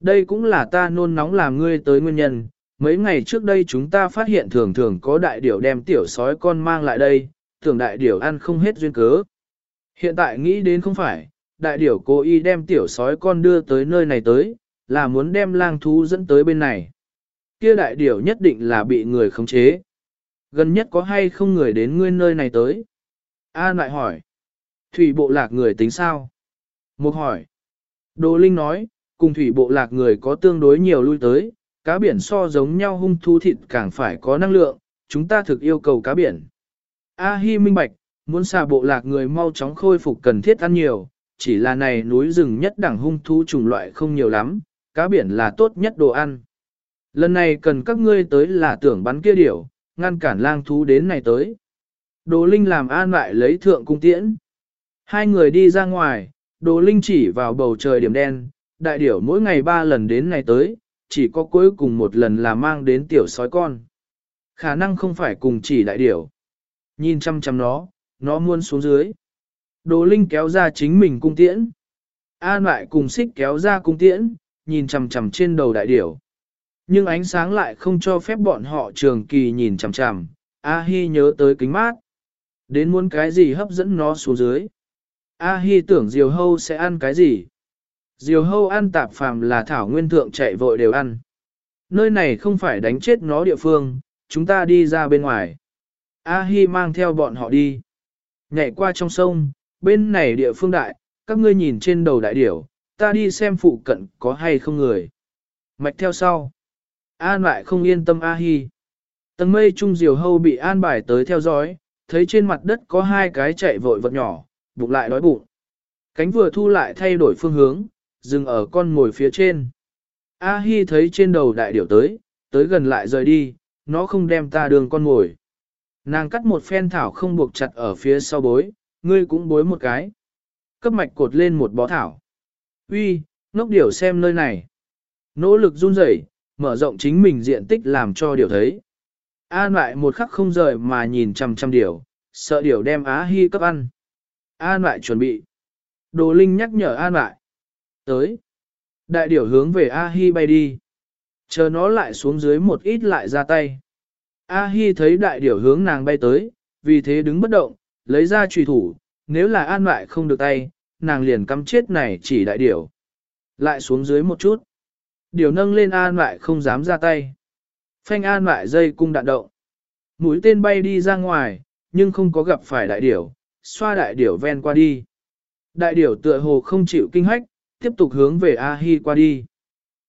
Đây cũng là ta nôn nóng làm ngươi tới nguyên nhân. Mấy ngày trước đây chúng ta phát hiện thường thường có đại điểu đem tiểu sói con mang lại đây, tưởng đại điểu ăn không hết duyên cớ. Hiện tại nghĩ đến không phải, đại điểu cố ý đem tiểu sói con đưa tới nơi này tới, là muốn đem lang thú dẫn tới bên này. Kia đại điểu nhất định là bị người khống chế. Gần nhất có hay không người đến ngươi nơi này tới? A lại hỏi. Thủy bộ lạc người tính sao? Một hỏi. Đồ Linh nói, cùng thủy bộ lạc người có tương đối nhiều lui tới, cá biển so giống nhau hung thú thịt càng phải có năng lượng, chúng ta thực yêu cầu cá biển. A Hi minh bạch, muốn xà bộ lạc người mau chóng khôi phục cần thiết ăn nhiều, chỉ là này núi rừng nhất đẳng hung thú chủng loại không nhiều lắm, cá biển là tốt nhất đồ ăn. Lần này cần các ngươi tới là tưởng bắn kia điểu, ngăn cản lang thú đến này tới. Đồ Linh làm an lại lấy thượng cung tiễn. Hai người đi ra ngoài, Đồ Linh chỉ vào bầu trời điểm đen, đại điểu mỗi ngày ba lần đến này tới, chỉ có cuối cùng một lần là mang đến tiểu sói con. Khả năng không phải cùng chỉ đại điểu. Nhìn chăm chăm nó, nó muôn xuống dưới. Đồ Linh kéo ra chính mình cung tiễn. An lại cùng xích kéo ra cung tiễn, nhìn chằm chằm trên đầu đại điểu. Nhưng ánh sáng lại không cho phép bọn họ trường kỳ nhìn chằm chằm. A Hi nhớ tới kính mát. Đến muốn cái gì hấp dẫn nó xuống dưới. A Hi tưởng Diều Hâu sẽ ăn cái gì. Diều Hâu ăn tạp phàm là thảo nguyên thượng chạy vội đều ăn. Nơi này không phải đánh chết nó địa phương, chúng ta đi ra bên ngoài. A Hi mang theo bọn họ đi. Nhảy qua trong sông, bên này địa phương đại, các ngươi nhìn trên đầu đại điểu, ta đi xem phụ cận có hay không người. Mạch theo sau. An lại không yên tâm A Hi. Tầng mây trung diều hâu bị an bài tới theo dõi, thấy trên mặt đất có hai cái chạy vội vật nhỏ, bụng lại đói bụng. Cánh vừa thu lại thay đổi phương hướng, dừng ở con ngồi phía trên. A Hi thấy trên đầu đại điểu tới, tới gần lại rời đi, nó không đem ta đường con ngồi. Nàng cắt một phen thảo không buộc chặt ở phía sau bối, ngươi cũng bối một cái. Cấp mạch cột lên một bó thảo. Uy, ngốc điểu xem nơi này. Nỗ lực run rẩy, mở rộng chính mình diện tích làm cho điểu thấy. An lại một khắc không rời mà nhìn chằm chằm điểu, sợ điểu đem Á Hi cấp ăn. An lại chuẩn bị. Đồ Linh nhắc nhở An lại. Tới. Đại điểu hướng về A Hi bay đi. Chờ nó lại xuống dưới một ít lại ra tay. A Hi thấy đại điểu hướng nàng bay tới, vì thế đứng bất động, lấy ra trùy thủ, nếu là an lại không được tay, nàng liền cắm chết này chỉ đại điểu. Lại xuống dưới một chút. Điều nâng lên an lại không dám ra tay. Phanh an lại dây cung đạn động. mũi tên bay đi ra ngoài, nhưng không có gặp phải đại điểu, xoa đại điểu ven qua đi. Đại điểu tựa hồ không chịu kinh hách, tiếp tục hướng về A-hi qua đi.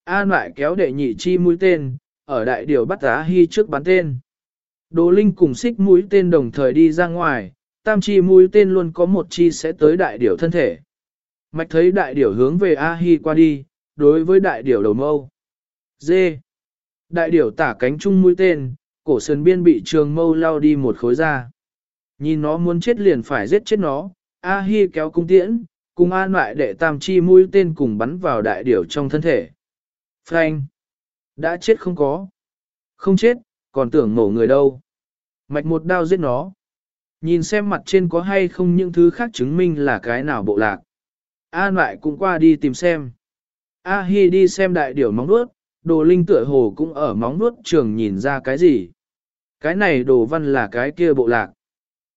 An lại kéo đệ nhị chi mũi tên, ở đại điều bắt A-hi trước bắn tên. Đồ Linh cùng xích mũi tên đồng thời đi ra ngoài, tam chi mũi tên luôn có một chi sẽ tới đại điểu thân thể. Mạch thấy đại điểu hướng về A-hi qua đi, đối với đại điểu đầu mâu. Dê. Đại điểu tả cánh chung mũi tên, cổ sườn biên bị trường mâu lao đi một khối ra. Nhìn nó muốn chết liền phải giết chết nó, A-hi kéo cung tiễn, cùng an lại đệ tam chi mũi tên cùng bắn vào đại điểu trong thân thể. Frank! Đã chết không có. Không chết, còn tưởng mổ người đâu. Mạch một đao giết nó. Nhìn xem mặt trên có hay không những thứ khác chứng minh là cái nào bộ lạc. An lại cũng qua đi tìm xem. A Hi đi xem đại điểu móng nuốt, đồ linh tựa hồ cũng ở móng nuốt trường nhìn ra cái gì. Cái này đồ văn là cái kia bộ lạc.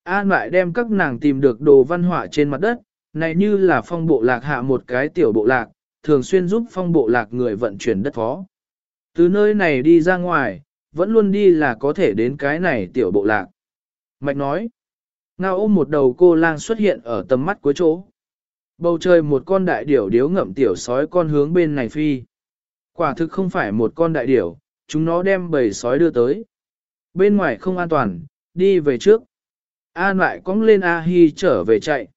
An lại đem các nàng tìm được đồ văn họa trên mặt đất, này như là phong bộ lạc hạ một cái tiểu bộ lạc, thường xuyên giúp phong bộ lạc người vận chuyển đất phó. Từ nơi này đi ra ngoài, vẫn luôn đi là có thể đến cái này tiểu bộ lạc. Mạch nói, ngao ôm một đầu cô lang xuất hiện ở tầm mắt cuối chỗ. Bầu trời một con đại điểu điếu ngậm tiểu sói con hướng bên này phi. Quả thực không phải một con đại điểu, chúng nó đem bầy sói đưa tới. Bên ngoài không an toàn, đi về trước. An lại cong lên A-hi trở về chạy.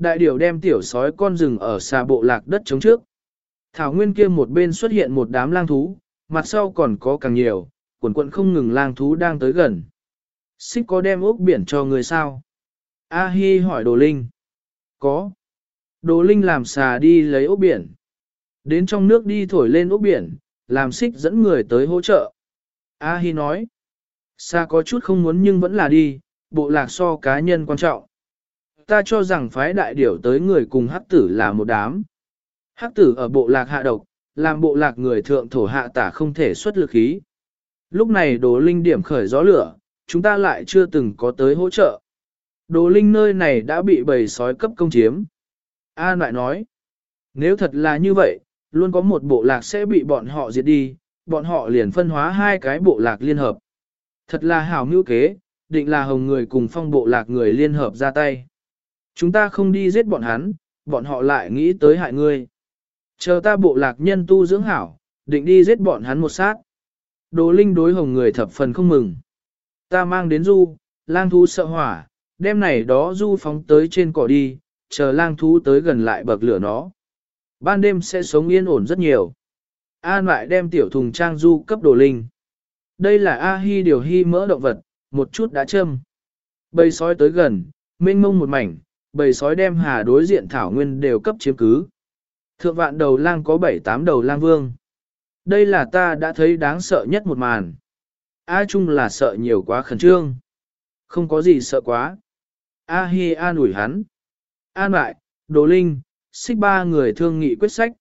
Đại điểu đem tiểu sói con rừng ở xa bộ lạc đất chống trước. Thảo nguyên kia một bên xuất hiện một đám lang thú, mặt sau còn có càng nhiều, quần quận không ngừng lang thú đang tới gần. Xích có đem ốc biển cho người sao? A Hi hỏi Đồ Linh. Có. Đồ Linh làm xà đi lấy ốc biển. Đến trong nước đi thổi lên ốc biển, làm xích dẫn người tới hỗ trợ. A Hi nói. Xà có chút không muốn nhưng vẫn là đi, bộ lạc so cá nhân quan trọng. Ta cho rằng phái đại điểu tới người cùng hắc tử là một đám. Hắc tử ở bộ lạc hạ độc, làm bộ lạc người thượng thổ hạ tả không thể xuất lực khí. Lúc này đồ linh điểm khởi gió lửa, chúng ta lại chưa từng có tới hỗ trợ. Đồ linh nơi này đã bị bầy sói cấp công chiếm. a lại nói, nếu thật là như vậy, luôn có một bộ lạc sẽ bị bọn họ diệt đi, bọn họ liền phân hóa hai cái bộ lạc liên hợp. Thật là hảo mưu kế, định là hồng người cùng phong bộ lạc người liên hợp ra tay. Chúng ta không đi giết bọn hắn, bọn họ lại nghĩ tới hại ngươi. Chờ ta bộ lạc nhân tu dưỡng hảo, định đi giết bọn hắn một sát. Đồ linh đối hồng người thập phần không mừng. Ta mang đến du, lang thú sợ hỏa, đem này đó du phóng tới trên cỏ đi, chờ lang thú tới gần lại bậc lửa nó. Ban đêm sẽ sống yên ổn rất nhiều. An lại đem tiểu thùng trang du cấp đồ linh. Đây là A-hi điều hy mỡ động vật, một chút đã châm. Bầy sói tới gần, mênh mông một mảnh, bầy sói đem hà đối diện thảo nguyên đều cấp chiếm cứ. Thượng vạn đầu lang có bảy tám đầu lang vương. Đây là ta đã thấy đáng sợ nhất một màn. A chung là sợ nhiều quá khẩn trương. Không có gì sợ quá. A hi an ủi hắn. An lại, đồ linh, xích ba người thương nghị quyết sách.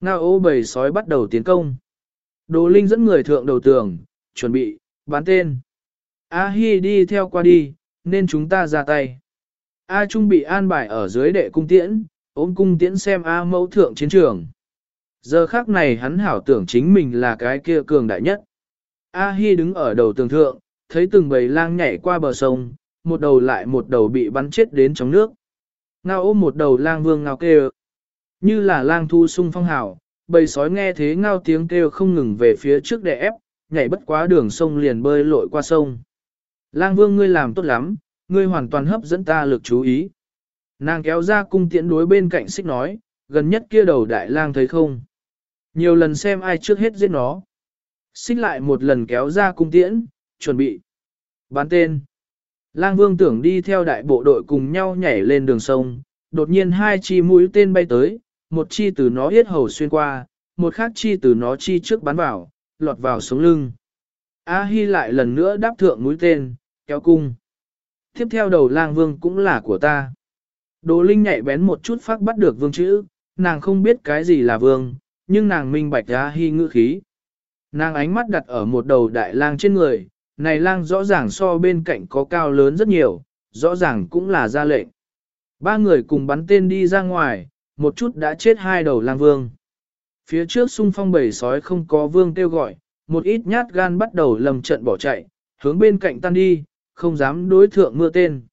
Ngao ô bầy sói bắt đầu tiến công. Đồ linh dẫn người thượng đầu tường, chuẩn bị, bán tên. A hi đi theo qua đi, nên chúng ta ra tay. A trung bị an bài ở dưới đệ cung tiễn, ôm cung tiễn xem A mẫu thượng chiến trường. Giờ khác này hắn hảo tưởng chính mình là cái kia cường đại nhất. A Hi đứng ở đầu tường thượng, thấy từng bầy lang nhảy qua bờ sông, một đầu lại một đầu bị bắn chết đến trong nước. Ngao ôm một đầu lang vương ngao kêu. Như là lang thu sung phong hảo, bầy sói nghe thế ngao tiếng kêu không ngừng về phía trước để ép, nhảy bất quá đường sông liền bơi lội qua sông. Lang vương ngươi làm tốt lắm, ngươi hoàn toàn hấp dẫn ta lực chú ý. Nàng kéo ra cung tiễn đối bên cạnh xích nói, gần nhất kia đầu đại lang thấy không? Nhiều lần xem ai trước hết giết nó. Xích lại một lần kéo ra cung tiễn, chuẩn bị. Bán tên. Lang vương tưởng đi theo đại bộ đội cùng nhau nhảy lên đường sông, đột nhiên hai chi mũi tên bay tới, một chi từ nó yết hầu xuyên qua, một khác chi từ nó chi trước bắn vào, lọt vào sống lưng. A Hi lại lần nữa đáp thượng mũi tên, kéo cung. Tiếp theo đầu lang vương cũng là của ta. Đồ Linh nhạy bén một chút phát bắt được vương chữ, nàng không biết cái gì là vương, nhưng nàng minh bạch ra hy ngữ khí. Nàng ánh mắt đặt ở một đầu đại lang trên người, này lang rõ ràng so bên cạnh có cao lớn rất nhiều, rõ ràng cũng là ra lệnh. Ba người cùng bắn tên đi ra ngoài, một chút đã chết hai đầu lang vương. Phía trước xung phong bầy sói không có vương kêu gọi, một ít nhát gan bắt đầu lầm trận bỏ chạy, hướng bên cạnh tan đi, không dám đối thượng mưa tên.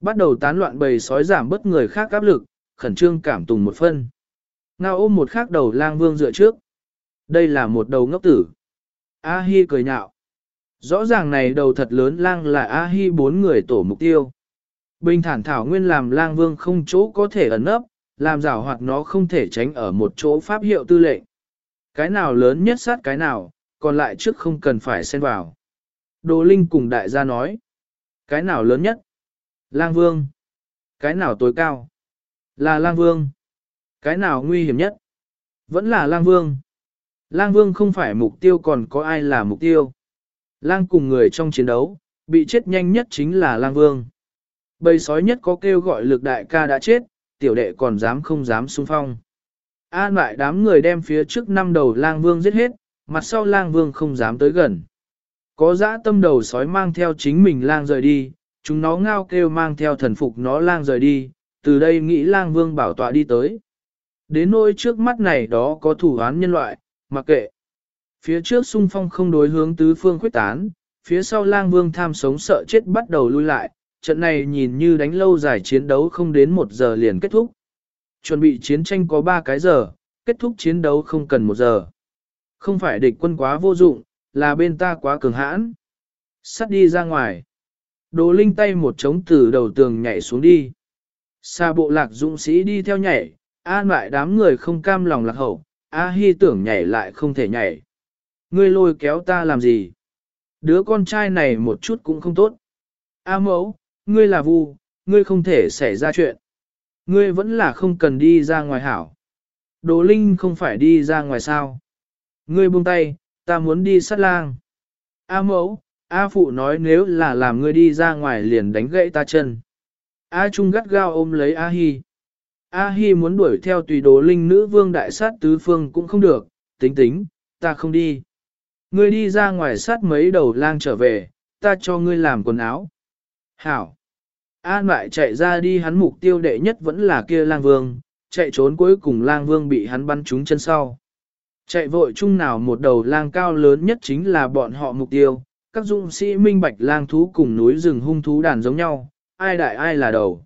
Bắt đầu tán loạn bầy sói giảm bất người khác áp lực, khẩn trương cảm tùng một phân. Ngao ôm một khác đầu lang vương dựa trước. Đây là một đầu ngốc tử. A-hi cười nhạo. Rõ ràng này đầu thật lớn lang là A-hi bốn người tổ mục tiêu. Bình thản thảo nguyên làm lang vương không chỗ có thể ẩn nấp, làm rào hoạt nó không thể tránh ở một chỗ pháp hiệu tư lệnh. Cái nào lớn nhất sát cái nào, còn lại trước không cần phải xen vào. Đồ Linh cùng đại gia nói. Cái nào lớn nhất? Lang Vương. Cái nào tối cao? Là Lang Vương. Cái nào nguy hiểm nhất? Vẫn là Lang Vương. Lang Vương không phải mục tiêu còn có ai là mục tiêu. Lang cùng người trong chiến đấu, bị chết nhanh nhất chính là Lang Vương. Bầy sói nhất có kêu gọi lực đại ca đã chết, tiểu đệ còn dám không dám xung phong. An lại đám người đem phía trước năm đầu lang vương giết hết, mặt sau lang vương không dám tới gần. Có dã tâm đầu sói mang theo chính mình lang rời đi, chúng nó ngao kêu mang theo thần phục nó lang rời đi, từ đây nghĩ lang vương bảo tọa đi tới. Đến nỗi trước mắt này đó có thủ án nhân loại, mặc kệ. Phía trước xung phong không đối hướng tứ phương khuyết tán, phía sau lang vương tham sống sợ chết bắt đầu lui lại, trận này nhìn như đánh lâu dài chiến đấu không đến một giờ liền kết thúc. Chuẩn bị chiến tranh có 3 cái giờ, kết thúc chiến đấu không cần một giờ. Không phải địch quân quá vô dụng, là bên ta quá cường hãn. Sắt đi ra ngoài. Đồ Linh tay một trống từ đầu tường nhảy xuống đi. Xa bộ lạc dũng sĩ đi theo nhảy, an lại đám người không cam lòng lạc hậu, A Hi tưởng nhảy lại không thể nhảy. Ngươi lôi kéo ta làm gì? Đứa con trai này một chút cũng không tốt. A mẫu, ngươi là vu, ngươi không thể xảy ra chuyện. Ngươi vẫn là không cần đi ra ngoài hảo. Đồ Linh không phải đi ra ngoài sao. Ngươi buông tay, ta muốn đi sát lang. A mẫu, A phụ nói nếu là làm ngươi đi ra ngoài liền đánh gãy ta chân. A Trung gắt gao ôm lấy A Hi. A Hi muốn đuổi theo tùy đồ linh nữ vương đại sát tứ phương cũng không được, tính tính, ta không đi. Ngươi đi ra ngoài sát mấy đầu lang trở về, ta cho ngươi làm quần áo. Hảo. An lại chạy ra đi hắn mục tiêu đệ nhất vẫn là kia lang vương, chạy trốn cuối cùng lang vương bị hắn bắn trúng chân sau. Chạy vội chung nào một đầu lang cao lớn nhất chính là bọn họ mục tiêu, các dũng sĩ minh bạch lang thú cùng núi rừng hung thú đàn giống nhau, ai đại ai là đầu.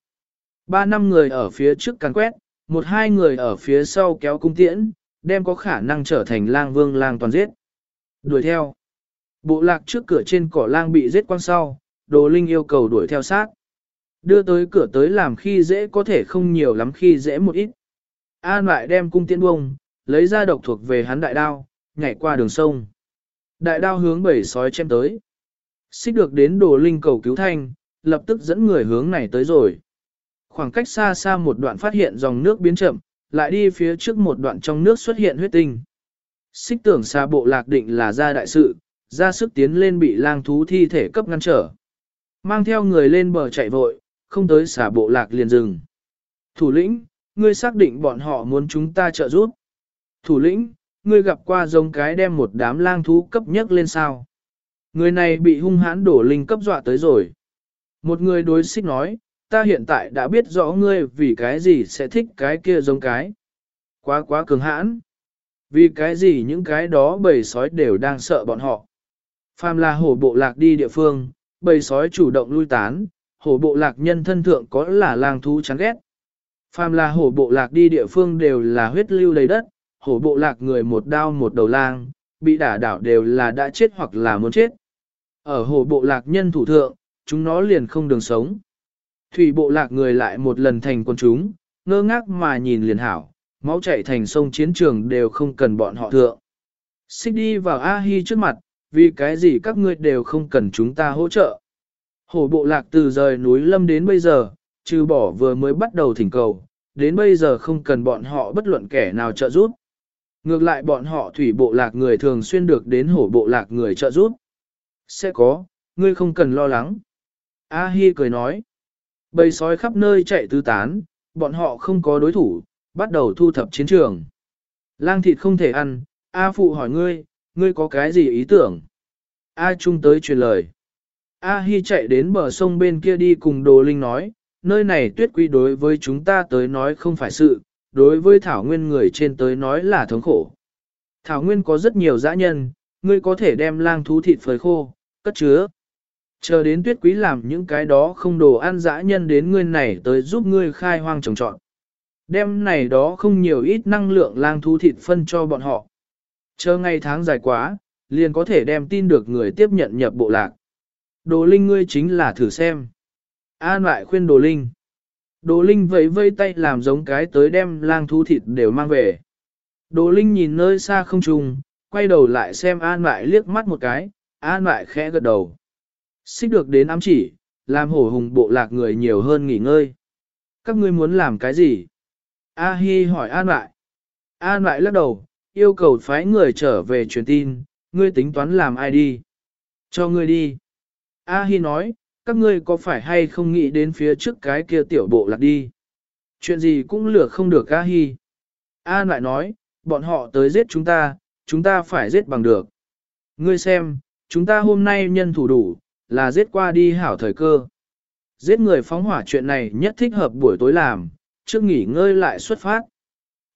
Ba năm người ở phía trước càn quét, một hai người ở phía sau kéo cung tiễn, đem có khả năng trở thành lang vương lang toàn giết. Đuổi theo. Bộ lạc trước cửa trên cỏ lang bị giết quang sau, đồ linh yêu cầu đuổi theo sát. Đưa tới cửa tới làm khi dễ có thể không nhiều lắm khi dễ một ít. An lại đem cung tiễn bông, lấy ra độc thuộc về hắn đại đao, nhảy qua đường sông. Đại đao hướng bảy sói chém tới. Xích được đến đồ linh cầu cứu thanh, lập tức dẫn người hướng này tới rồi. Khoảng cách xa xa một đoạn phát hiện dòng nước biến chậm, lại đi phía trước một đoạn trong nước xuất hiện huyết tinh. Xích tưởng xa bộ lạc định là ra đại sự, ra sức tiến lên bị lang thú thi thể cấp ngăn trở. Mang theo người lên bờ chạy vội, không tới xả bộ lạc liền dừng. Thủ lĩnh, ngươi xác định bọn họ muốn chúng ta trợ giúp. Thủ lĩnh, ngươi gặp qua giống cái đem một đám lang thú cấp nhất lên sao. Người này bị hung hãn đổ linh cấp dọa tới rồi. Một người đối xích nói, ta hiện tại đã biết rõ ngươi vì cái gì sẽ thích cái kia giống cái. Quá quá cường hãn. Vì cái gì những cái đó bầy sói đều đang sợ bọn họ. Phàm là hổ bộ lạc đi địa phương, bầy sói chủ động lui tán, hổ bộ lạc nhân thân thượng có là lang thú chán ghét. Phàm là hổ bộ lạc đi địa phương đều là huyết lưu đầy đất, hổ bộ lạc người một đao một đầu lang, bị đả đảo đều là đã chết hoặc là muốn chết. Ở hổ bộ lạc nhân thủ thượng, chúng nó liền không đường sống. Thủy bộ lạc người lại một lần thành con chúng, ngơ ngác mà nhìn liền hảo, máu chảy thành sông chiến trường đều không cần bọn họ thượng. Xích đi vào A-hi trước mặt, vì cái gì các ngươi đều không cần chúng ta hỗ trợ. Hổ bộ lạc từ rời núi lâm đến bây giờ, trừ bỏ vừa mới bắt đầu thỉnh cầu, đến bây giờ không cần bọn họ bất luận kẻ nào trợ giúp. Ngược lại bọn họ thủy bộ lạc người thường xuyên được đến hổ bộ lạc người trợ giúp. Sẽ có, ngươi không cần lo lắng. A Hi cười nói. Bầy sói khắp nơi chạy tứ tán, bọn họ không có đối thủ, bắt đầu thu thập chiến trường. Lang thịt không thể ăn, A Phụ hỏi ngươi, ngươi có cái gì ý tưởng? A Trung tới truyền lời. A Hi chạy đến bờ sông bên kia đi cùng Đồ Linh nói, nơi này tuyết quý đối với chúng ta tới nói không phải sự, đối với Thảo Nguyên người trên tới nói là thống khổ. Thảo Nguyên có rất nhiều dã nhân, ngươi có thể đem lang thú thịt phơi khô, cất chứa, Chờ đến tuyết quý làm những cái đó không đồ ăn dã nhân đến ngươi này tới giúp ngươi khai hoang trồng trọt. đem này đó không nhiều ít năng lượng lang thú thịt phân cho bọn họ. Chờ ngày tháng dài quá, liền có thể đem tin được người tiếp nhận nhập bộ lạc. Đồ Linh ngươi chính là thử xem. An lại khuyên Đồ Linh. Đồ Linh vẫy vây tay làm giống cái tới đem lang thú thịt đều mang về. Đồ Linh nhìn nơi xa không trùng, quay đầu lại xem An Mại liếc mắt một cái, An Mại khẽ gật đầu. Xích được đến ám chỉ, làm hổ hùng bộ lạc người nhiều hơn nghỉ ngơi. Các ngươi muốn làm cái gì? A Hi hỏi An Mại. An Mại lắc đầu, yêu cầu phái người trở về truyền tin, ngươi tính toán làm ai đi? Cho ngươi đi. A Hi nói, các ngươi có phải hay không nghĩ đến phía trước cái kia tiểu bộ lạc đi? Chuyện gì cũng lừa không được A Hi. An lại nói, bọn họ tới giết chúng ta, chúng ta phải giết bằng được. Ngươi xem, chúng ta hôm nay nhân thủ đủ, là giết qua đi hảo thời cơ. Giết người phóng hỏa chuyện này nhất thích hợp buổi tối làm, trước nghỉ ngơi lại xuất phát.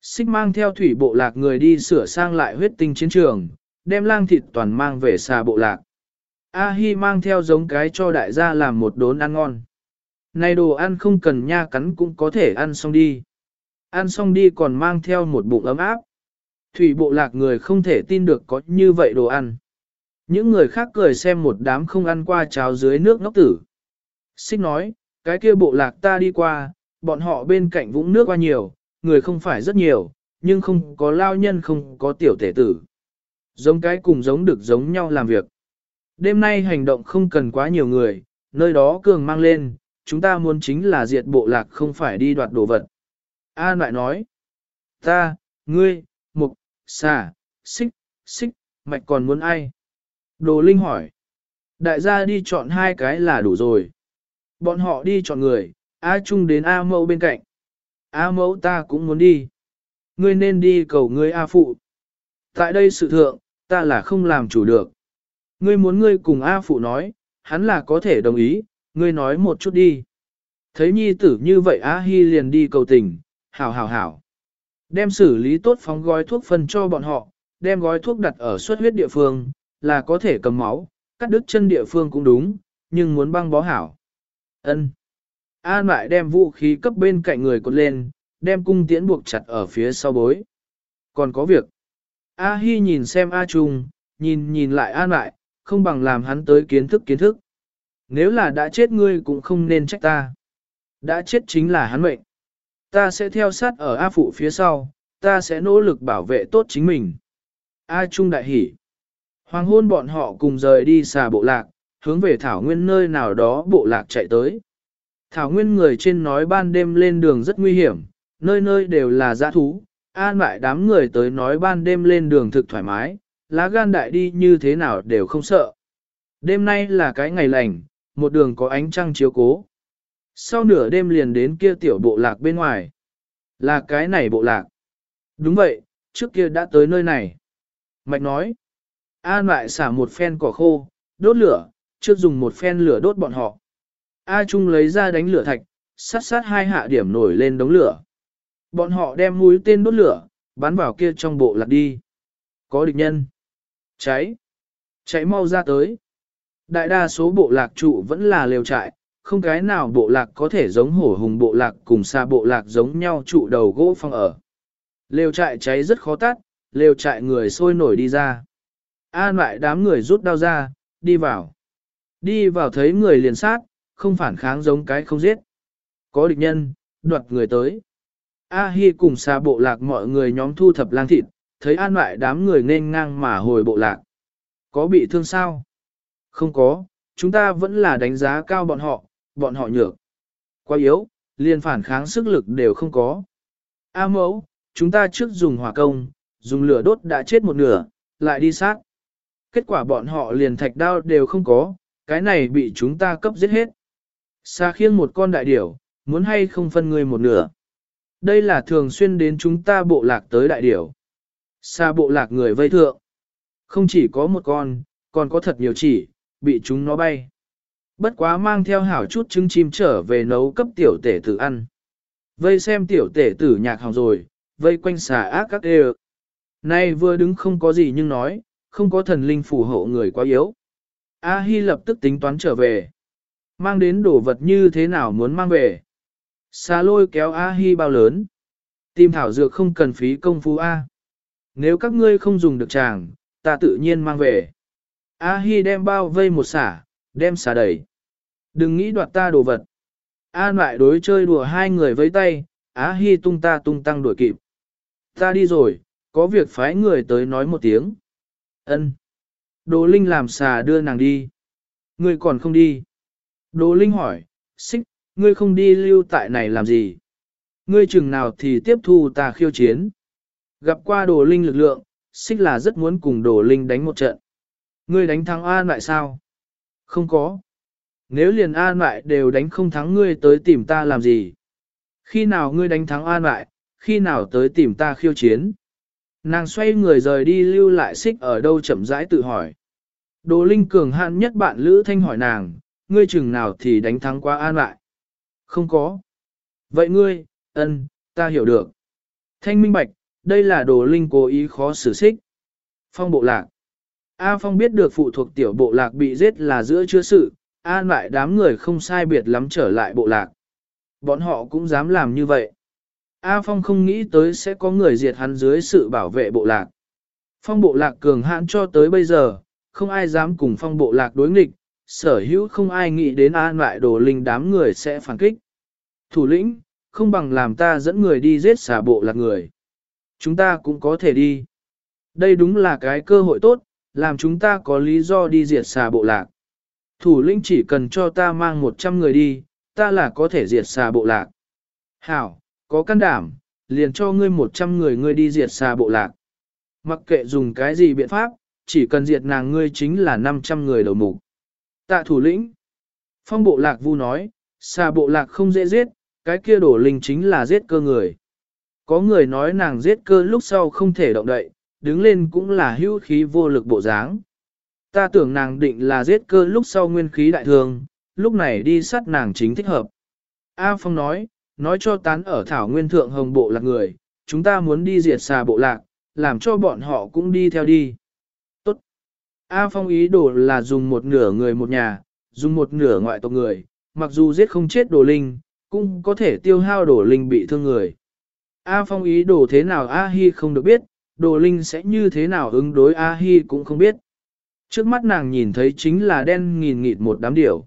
Xích mang theo thủy bộ lạc người đi sửa sang lại huyết tinh chiến trường, đem lang thịt toàn mang về xà bộ lạc. A-hi mang theo giống cái cho đại gia làm một đốn ăn ngon. Này đồ ăn không cần nha cắn cũng có thể ăn xong đi. Ăn xong đi còn mang theo một bụng ấm áp. Thủy bộ lạc người không thể tin được có như vậy đồ ăn. Những người khác cười xem một đám không ăn qua cháo dưới nước ngốc tử. Xích nói, cái kia bộ lạc ta đi qua, bọn họ bên cạnh vũng nước qua nhiều, người không phải rất nhiều, nhưng không có lao nhân không có tiểu thể tử. Giống cái cùng giống được giống nhau làm việc. Đêm nay hành động không cần quá nhiều người, nơi đó cường mang lên, chúng ta muốn chính là diệt bộ lạc không phải đi đoạt đồ vật. An lại nói, ta, ngươi, mục, xà, xích, xích, mạch còn muốn ai? Đồ Linh hỏi, đại gia đi chọn hai cái là đủ rồi. Bọn họ đi chọn người, A Trung đến A Mẫu bên cạnh. A Mẫu ta cũng muốn đi. Ngươi nên đi cầu ngươi A Phụ. Tại đây sự thượng, ta là không làm chủ được. Ngươi muốn ngươi cùng A Phụ nói, hắn là có thể đồng ý, ngươi nói một chút đi. Thấy nhi tử như vậy A Hi liền đi cầu tình, hảo hảo hảo. Đem xử lý tốt phóng gói thuốc phân cho bọn họ, đem gói thuốc đặt ở suất huyết địa phương, là có thể cầm máu, cắt đứt chân địa phương cũng đúng, nhưng muốn băng bó hảo. Ân. An lại đem vũ khí cấp bên cạnh người cột lên, đem cung tiễn buộc chặt ở phía sau bối. Còn có việc. A Hi nhìn xem A Trung, nhìn nhìn lại An lại, không bằng làm hắn tới kiến thức kiến thức. Nếu là đã chết ngươi cũng không nên trách ta. Đã chết chính là hắn mệnh. Ta sẽ theo sát ở A Phụ phía sau, ta sẽ nỗ lực bảo vệ tốt chính mình. A Trung đại hỉ. Hoàng hôn bọn họ cùng rời đi xà bộ lạc, hướng về Thảo Nguyên nơi nào đó bộ lạc chạy tới. Thảo Nguyên người trên nói ban đêm lên đường rất nguy hiểm, nơi nơi đều là dã thú, an lại đám người tới nói ban đêm lên đường thực thoải mái, lá gan đại đi như thế nào đều không sợ. Đêm nay là cái ngày lành, một đường có ánh trăng chiếu cố. Sau nửa đêm liền đến kia tiểu bộ lạc bên ngoài. Là cái này bộ lạc. Đúng vậy, trước kia đã tới nơi này. Mạch nói. An lại xả một phen cỏ khô, đốt lửa, trước dùng một phen lửa đốt bọn họ. A Trung lấy ra đánh lửa thạch, sát sát hai hạ điểm nổi lên đống lửa. Bọn họ đem mũi tên đốt lửa, bắn vào kia trong bộ lạc đi. Có địch nhân. Cháy. Cháy mau ra tới. Đại đa số bộ lạc trụ vẫn là lều trại, không cái nào bộ lạc có thể giống hổ hùng bộ lạc cùng xa bộ lạc giống nhau trụ đầu gỗ phong ở. Lều trại cháy rất khó tắt, lều trại người sôi nổi đi ra. An lại đám người rút đao ra, đi vào. Đi vào thấy người liền sát, không phản kháng giống cái không giết. Có địch nhân, đoạt người tới. A Hi cùng xa bộ lạc mọi người nhóm thu thập lang thịt, thấy an lại đám người nên ngang mà hồi bộ lạc. Có bị thương sao? Không có, chúng ta vẫn là đánh giá cao bọn họ, bọn họ nhược. Quá yếu, liền phản kháng sức lực đều không có. A mẫu, chúng ta trước dùng hỏa công, dùng lửa đốt đã chết một nửa, lại đi sát. Kết quả bọn họ liền thạch đao đều không có, cái này bị chúng ta cấp giết hết. Xa khiêng một con đại điểu, muốn hay không phân người một nửa. Đây là thường xuyên đến chúng ta bộ lạc tới đại điểu. Xa bộ lạc người vây thượng. Không chỉ có một con, còn có thật nhiều chỉ, bị chúng nó bay. Bất quá mang theo hảo chút trứng chim trở về nấu cấp tiểu tể tử ăn. Vây xem tiểu tể tử nhạc hỏng rồi, vây quanh xà ác các đê Nay vừa đứng không có gì nhưng nói, không có thần linh phù hộ người quá yếu. A Hi lập tức tính toán trở về. Mang đến đồ vật như thế nào muốn mang về. Xà lôi kéo A Hi bao lớn. Tìm thảo dược không cần phí công phu A. Nếu các ngươi không dùng được chàng, ta tự nhiên mang về. A Hi đem bao vây một xả, đem xả đẩy. Đừng nghĩ đoạt ta đồ vật. An lại đối chơi đùa hai người với tay, Á Hi tung ta tung tăng đuổi kịp. Ta đi rồi, có việc phái người tới nói một tiếng. Ân. Đồ Linh làm xà đưa nàng đi. Ngươi còn không đi. Đồ Linh hỏi, xích, ngươi không đi lưu tại này làm gì? Ngươi chừng nào thì tiếp thu ta khiêu chiến. Gặp qua đồ Linh lực lượng, xích là rất muốn cùng đồ Linh đánh một trận. Ngươi đánh thắng An lại sao? Không có. Nếu liền An lại đều đánh không thắng ngươi tới tìm ta làm gì? Khi nào ngươi đánh thắng An lại, khi nào tới tìm ta khiêu chiến? Nàng xoay người rời đi lưu lại xích ở đâu chậm rãi tự hỏi. Đồ Linh cường hạn nhất bạn Lữ Thanh hỏi nàng, ngươi chừng nào thì đánh thắng qua An lại? Không có. Vậy ngươi, ân, ta hiểu được. Thanh minh bạch, đây là đồ Linh cố ý khó xử xích. Phong bộ lạc. A Phong biết được phụ thuộc tiểu bộ lạc bị giết là giữa chưa sự, an lại đám người không sai biệt lắm trở lại bộ lạc. Bọn họ cũng dám làm như vậy. A Phong không nghĩ tới sẽ có người diệt hắn dưới sự bảo vệ bộ lạc. Phong bộ lạc cường hãn cho tới bây giờ, không ai dám cùng phong bộ lạc đối nghịch, sở hữu không ai nghĩ đến an lại đồ linh đám người sẽ phản kích. Thủ lĩnh, không bằng làm ta dẫn người đi giết xả bộ lạc người. Chúng ta cũng có thể đi. Đây đúng là cái cơ hội tốt, làm chúng ta có lý do đi diệt xà bộ lạc. Thủ lĩnh chỉ cần cho ta mang 100 người đi, ta là có thể diệt xà bộ lạc. Hảo, có can đảm, liền cho ngươi 100 người ngươi đi diệt xà bộ lạc. Mặc kệ dùng cái gì biện pháp, chỉ cần diệt nàng ngươi chính là 500 người đầu mục. Tạ thủ lĩnh. Phong bộ lạc vu nói, xà bộ lạc không dễ giết, cái kia đổ linh chính là giết cơ người. Có người nói nàng giết cơ lúc sau không thể động đậy, đứng lên cũng là hữu khí vô lực bộ dáng. Ta tưởng nàng định là giết cơ lúc sau nguyên khí đại thường, lúc này đi sát nàng chính thích hợp. A Phong nói, nói cho tán ở thảo nguyên thượng hồng bộ lạc người, chúng ta muốn đi diệt xà bộ lạc, làm cho bọn họ cũng đi theo đi. Tốt. A Phong ý đồ là dùng một nửa người một nhà, dùng một nửa ngoại tộc người, mặc dù giết không chết đồ linh, cũng có thể tiêu hao đồ linh bị thương người. A Phong ý đồ thế nào A Hi không được biết, đồ linh sẽ như thế nào ứng đối A Hi cũng không biết. Trước mắt nàng nhìn thấy chính là đen nghìn nghịt một đám điểu.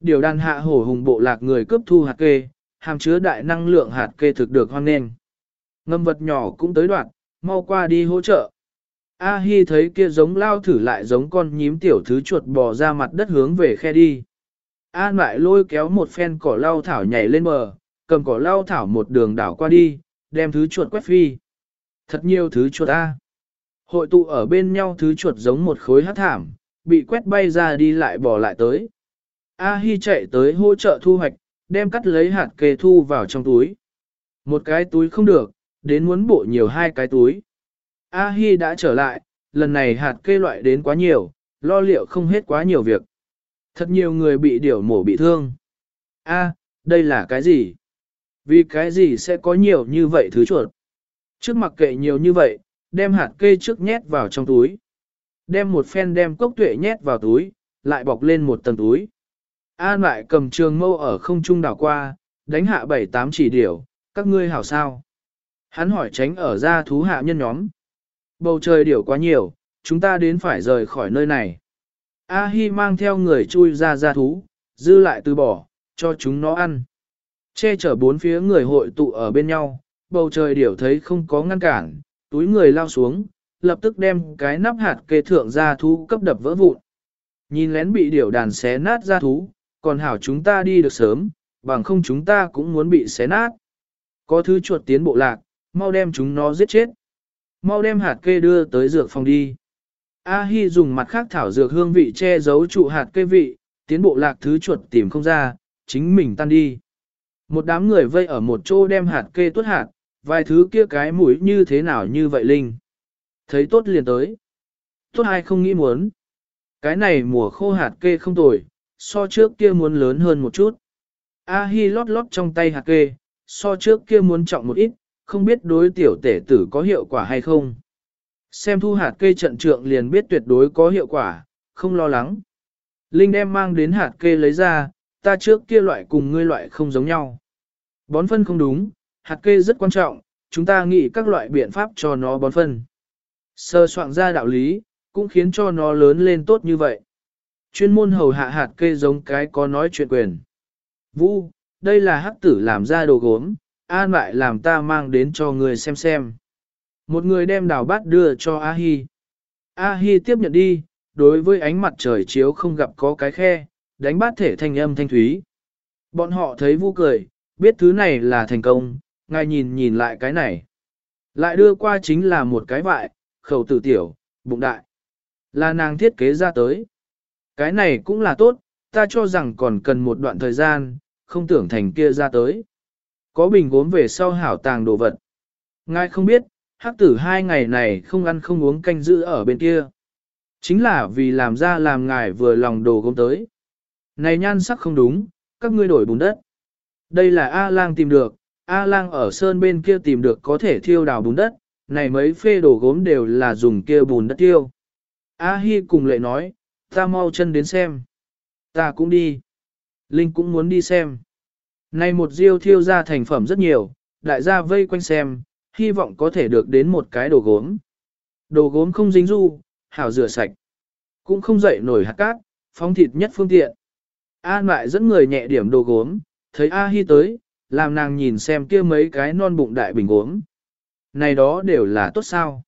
Điều đàn hạ hổ hùng bộ lạc người cướp thu hạt kê, hàm chứa đại năng lượng hạt kê thực được hoan nghênh. Ngâm vật nhỏ cũng tới đoạn, mau qua đi hỗ trợ. A Hi thấy kia giống lao thử lại giống con nhím tiểu thứ chuột bò ra mặt đất hướng về khe đi. An lại lôi kéo một phen cỏ lau thảo nhảy lên bờ, cầm cỏ lau thảo một đường đảo qua đi, đem thứ chuột quét phi. Thật nhiều thứ chuột A. Hội tụ ở bên nhau thứ chuột giống một khối hát thảm, bị quét bay ra đi lại bỏ lại tới. A Hi chạy tới hỗ trợ thu hoạch, đem cắt lấy hạt kê thu vào trong túi. Một cái túi không được, đến muốn bộ nhiều hai cái túi. A Hi đã trở lại, lần này hạt kê loại đến quá nhiều, lo liệu không hết quá nhiều việc. Thật nhiều người bị điểu mổ bị thương. A, đây là cái gì? Vì cái gì sẽ có nhiều như vậy thứ chuột? Trước mặc kệ nhiều như vậy, đem hạt kê trước nhét vào trong túi. Đem một phen đem cốc tuệ nhét vào túi, lại bọc lên một tầng túi. An lại cầm trường mâu ở không trung đảo qua, đánh hạ bảy tám chỉ điểu, các ngươi hảo sao. Hắn hỏi tránh ở ra thú hạ nhân nhóm. Bầu trời điểu quá nhiều, chúng ta đến phải rời khỏi nơi này. A Hi mang theo người chui ra ra thú, dư lại từ bỏ, cho chúng nó ăn. Che chở bốn phía người hội tụ ở bên nhau, bầu trời điểu thấy không có ngăn cản, túi người lao xuống, lập tức đem cái nắp hạt kê thượng ra thú cấp đập vỡ vụn. Nhìn lén bị điểu đàn xé nát ra thú, còn hảo chúng ta đi được sớm, bằng không chúng ta cũng muốn bị xé nát. Có thứ chuột tiến bộ lạc, mau đem chúng nó giết chết. Mau đem hạt kê đưa tới dược phòng đi. A Hi dùng mặt khác thảo dược hương vị che giấu trụ hạt kê vị, tiến bộ lạc thứ chuột tìm không ra, chính mình tan đi. Một đám người vây ở một chỗ đem hạt kê tuốt hạt, vài thứ kia cái mũi như thế nào như vậy Linh. Thấy tốt liền tới. Tốt ai không nghĩ muốn. Cái này mùa khô hạt kê không tồi, so trước kia muốn lớn hơn một chút. A Hi lót lót trong tay hạt kê, so trước kia muốn trọng một ít, không biết đối tiểu tể tử có hiệu quả hay không. Xem thu hạt kê trận trượng liền biết tuyệt đối có hiệu quả, không lo lắng. Linh đem mang đến hạt kê lấy ra, ta trước kia loại cùng ngươi loại không giống nhau. Bón phân không đúng, hạt kê rất quan trọng, chúng ta nghĩ các loại biện pháp cho nó bón phân. Sơ soạn ra đạo lý, cũng khiến cho nó lớn lên tốt như vậy. Chuyên môn hầu hạ hạt kê giống cái có nói chuyện quyền. Vũ, đây là hắc tử làm ra đồ gốm, an lại làm ta mang đến cho người xem xem. Một người đem đào bát đưa cho A-hi. A-hi tiếp nhận đi, đối với ánh mặt trời chiếu không gặp có cái khe, đánh bát thể thanh âm thanh thúy. Bọn họ thấy vu cười, biết thứ này là thành công, ngài nhìn nhìn lại cái này. Lại đưa qua chính là một cái vại, khẩu tử tiểu, bụng đại. Là nàng thiết kế ra tới. Cái này cũng là tốt, ta cho rằng còn cần một đoạn thời gian, không tưởng thành kia ra tới. Có bình gốm về sau hảo tàng đồ vật. Ngài không biết, hắc tử hai ngày này không ăn không uống canh giữ ở bên kia. Chính là vì làm ra làm ngài vừa lòng đồ gốm tới. Này nhan sắc không đúng, các ngươi đổi bùn đất. Đây là A-lang tìm được, A-lang ở sơn bên kia tìm được có thể thiêu đào bùn đất, này mấy phê đồ gốm đều là dùng kia bùn đất tiêu. A-hi cùng lệ nói, ta mau chân đến xem. Ta cũng đi. Linh cũng muốn đi xem. Này một diêu thiêu ra thành phẩm rất nhiều, đại gia vây quanh xem, hy vọng có thể được đến một cái đồ gốm. Đồ gốm không dính du, hảo rửa sạch. Cũng không dậy nổi hạt cát, phóng thịt nhất phương tiện. An lại dẫn người nhẹ điểm đồ gốm, thấy A Hi tới, làm nàng nhìn xem kia mấy cái non bụng đại bình uống. Này đó đều là tốt sao?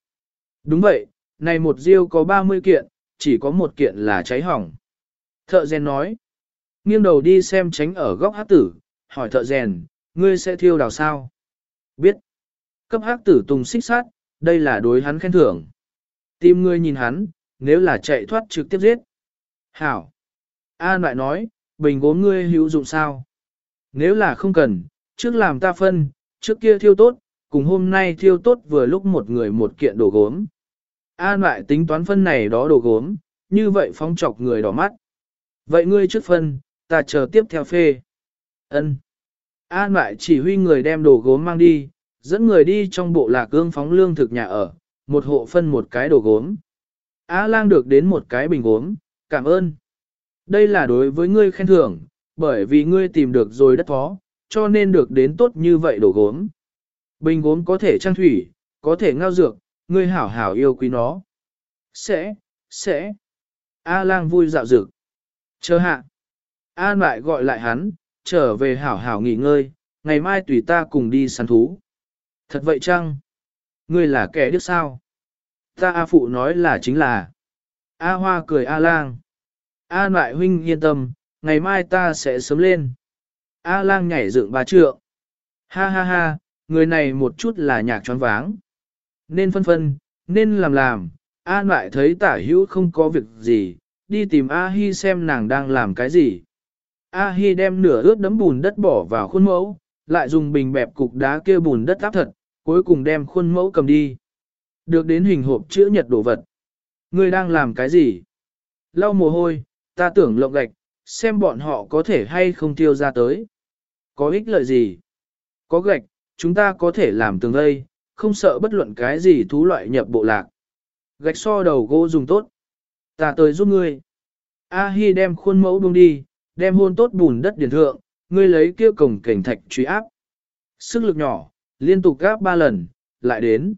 Đúng vậy, này một riêu có 30 kiện, chỉ có một kiện là cháy hỏng. Thợ rèn nói, nghiêng đầu đi xem tránh ở góc hát tử, hỏi thợ rèn, ngươi sẽ thiêu đào sao? Biết. Cấp hát tử tùng xích sát, đây là đối hắn khen thưởng. Tìm ngươi nhìn hắn, nếu là chạy thoát trực tiếp giết. Hảo. A lại nói, bình gốm ngươi hữu dụng sao? Nếu là không cần, trước làm ta phân, trước kia thiêu tốt, cùng hôm nay thiêu tốt vừa lúc một người một kiện đồ gốm. An lại tính toán phân này đó đồ gốm, như vậy phóng chọc người đỏ mắt. Vậy ngươi trước phân, ta chờ tiếp theo phê. Ân. An lại chỉ huy người đem đồ gốm mang đi, dẫn người đi trong bộ lạc gương phóng lương thực nhà ở, một hộ phân một cái đồ gốm. A lang được đến một cái bình gốm, cảm ơn. Đây là đối với ngươi khen thưởng, bởi vì ngươi tìm được rồi đất phó, cho nên được đến tốt như vậy đồ gốm. Bình gốm có thể trang thủy, có thể ngao dược, ngươi hảo hảo yêu quý nó. Sẽ, sẽ. A lang vui dạo dược. Chờ hạ. A lại gọi lại hắn, trở về hảo hảo nghỉ ngơi, ngày mai tùy ta cùng đi săn thú. Thật vậy chăng? Ngươi là kẻ điếc sao? Ta A phụ nói là chính là. A hoa cười A lang. A lại huynh yên tâm, ngày mai ta sẽ sớm lên. A lang nhảy dựng ba trượng. Ha ha ha, người này một chút là nhạc tròn váng. Nên phân phân, nên làm làm, A lại thấy tả hữu không có việc gì, đi tìm A Hi xem nàng đang làm cái gì. A Hi đem nửa ướt đấm bùn đất bỏ vào khuôn mẫu, lại dùng bình bẹp cục đá kia bùn đất áp thật, cuối cùng đem khuôn mẫu cầm đi. Được đến hình hộp chữ nhật đồ vật. Ngươi đang làm cái gì? Lau mồ hôi, ta tưởng lộng gạch, xem bọn họ có thể hay không tiêu ra tới. Có ích lợi gì? Có gạch, chúng ta có thể làm tường đây, không sợ bất luận cái gì thú loại nhập bộ lạc. Gạch so đầu gỗ dùng tốt. Ta tới giúp ngươi. A Hi đem khuôn mẫu buông đi, đem hôn tốt bùn đất điển thượng, ngươi lấy kia cổng cảnh thạch truy áp. Sức lực nhỏ, liên tục gáp ba lần, lại đến.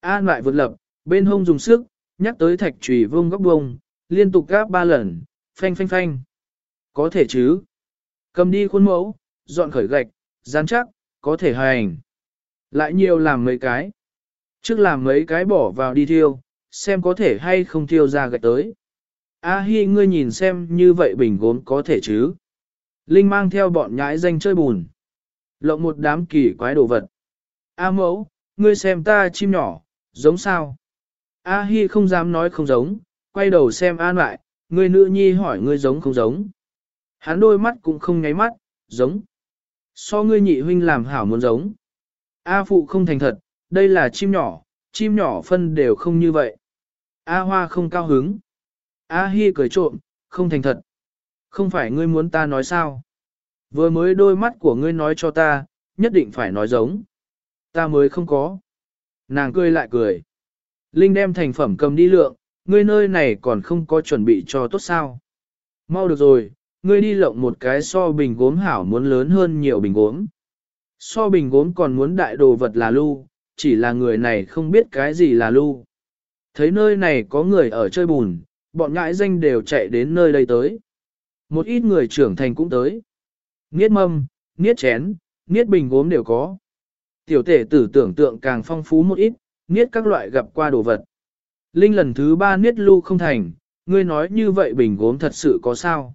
An lại vượt lập, bên hông dùng sức, nhắc tới thạch trùy vương góc bông, liên tục gáp ba lần, phanh phanh phanh. Có thể chứ. Cầm đi khuôn mẫu, dọn khởi gạch, dán chắc, có thể hành. Lại nhiều làm mấy cái. Trước làm mấy cái bỏ vào đi thiêu, xem có thể hay không thiêu ra gạch tới. A Hi ngươi nhìn xem như vậy bình gốm có thể chứ. Linh mang theo bọn nhãi danh chơi bùn. Lộng một đám kỳ quái đồ vật. A mẫu, ngươi xem ta chim nhỏ, giống sao? A Hi không dám nói không giống, quay đầu xem an lại, ngươi nữ nhi hỏi ngươi giống không giống. Hắn đôi mắt cũng không nháy mắt, giống. So ngươi nhị huynh làm hảo muốn giống. A phụ không thành thật, đây là chim nhỏ, chim nhỏ phân đều không như vậy. A hoa không cao hứng. A hi cười trộm, không thành thật. Không phải ngươi muốn ta nói sao? Vừa mới đôi mắt của ngươi nói cho ta, nhất định phải nói giống. Ta mới không có. Nàng cười lại cười. Linh đem thành phẩm cầm đi lượng, ngươi nơi này còn không có chuẩn bị cho tốt sao. Mau được rồi, ngươi đi lộng một cái so bình gốm hảo muốn lớn hơn nhiều bình gốm. So bình gốm còn muốn đại đồ vật là lưu, chỉ là người này không biết cái gì là lưu. Thấy nơi này có người ở chơi bùn, bọn ngãi danh đều chạy đến nơi đây tới. Một ít người trưởng thành cũng tới. Niết mâm, niết chén, niết bình gốm đều có. Tiểu tể tử tưởng tượng càng phong phú một ít, niết các loại gặp qua đồ vật. Linh lần thứ ba niết lưu không thành, ngươi nói như vậy bình gốm thật sự có sao.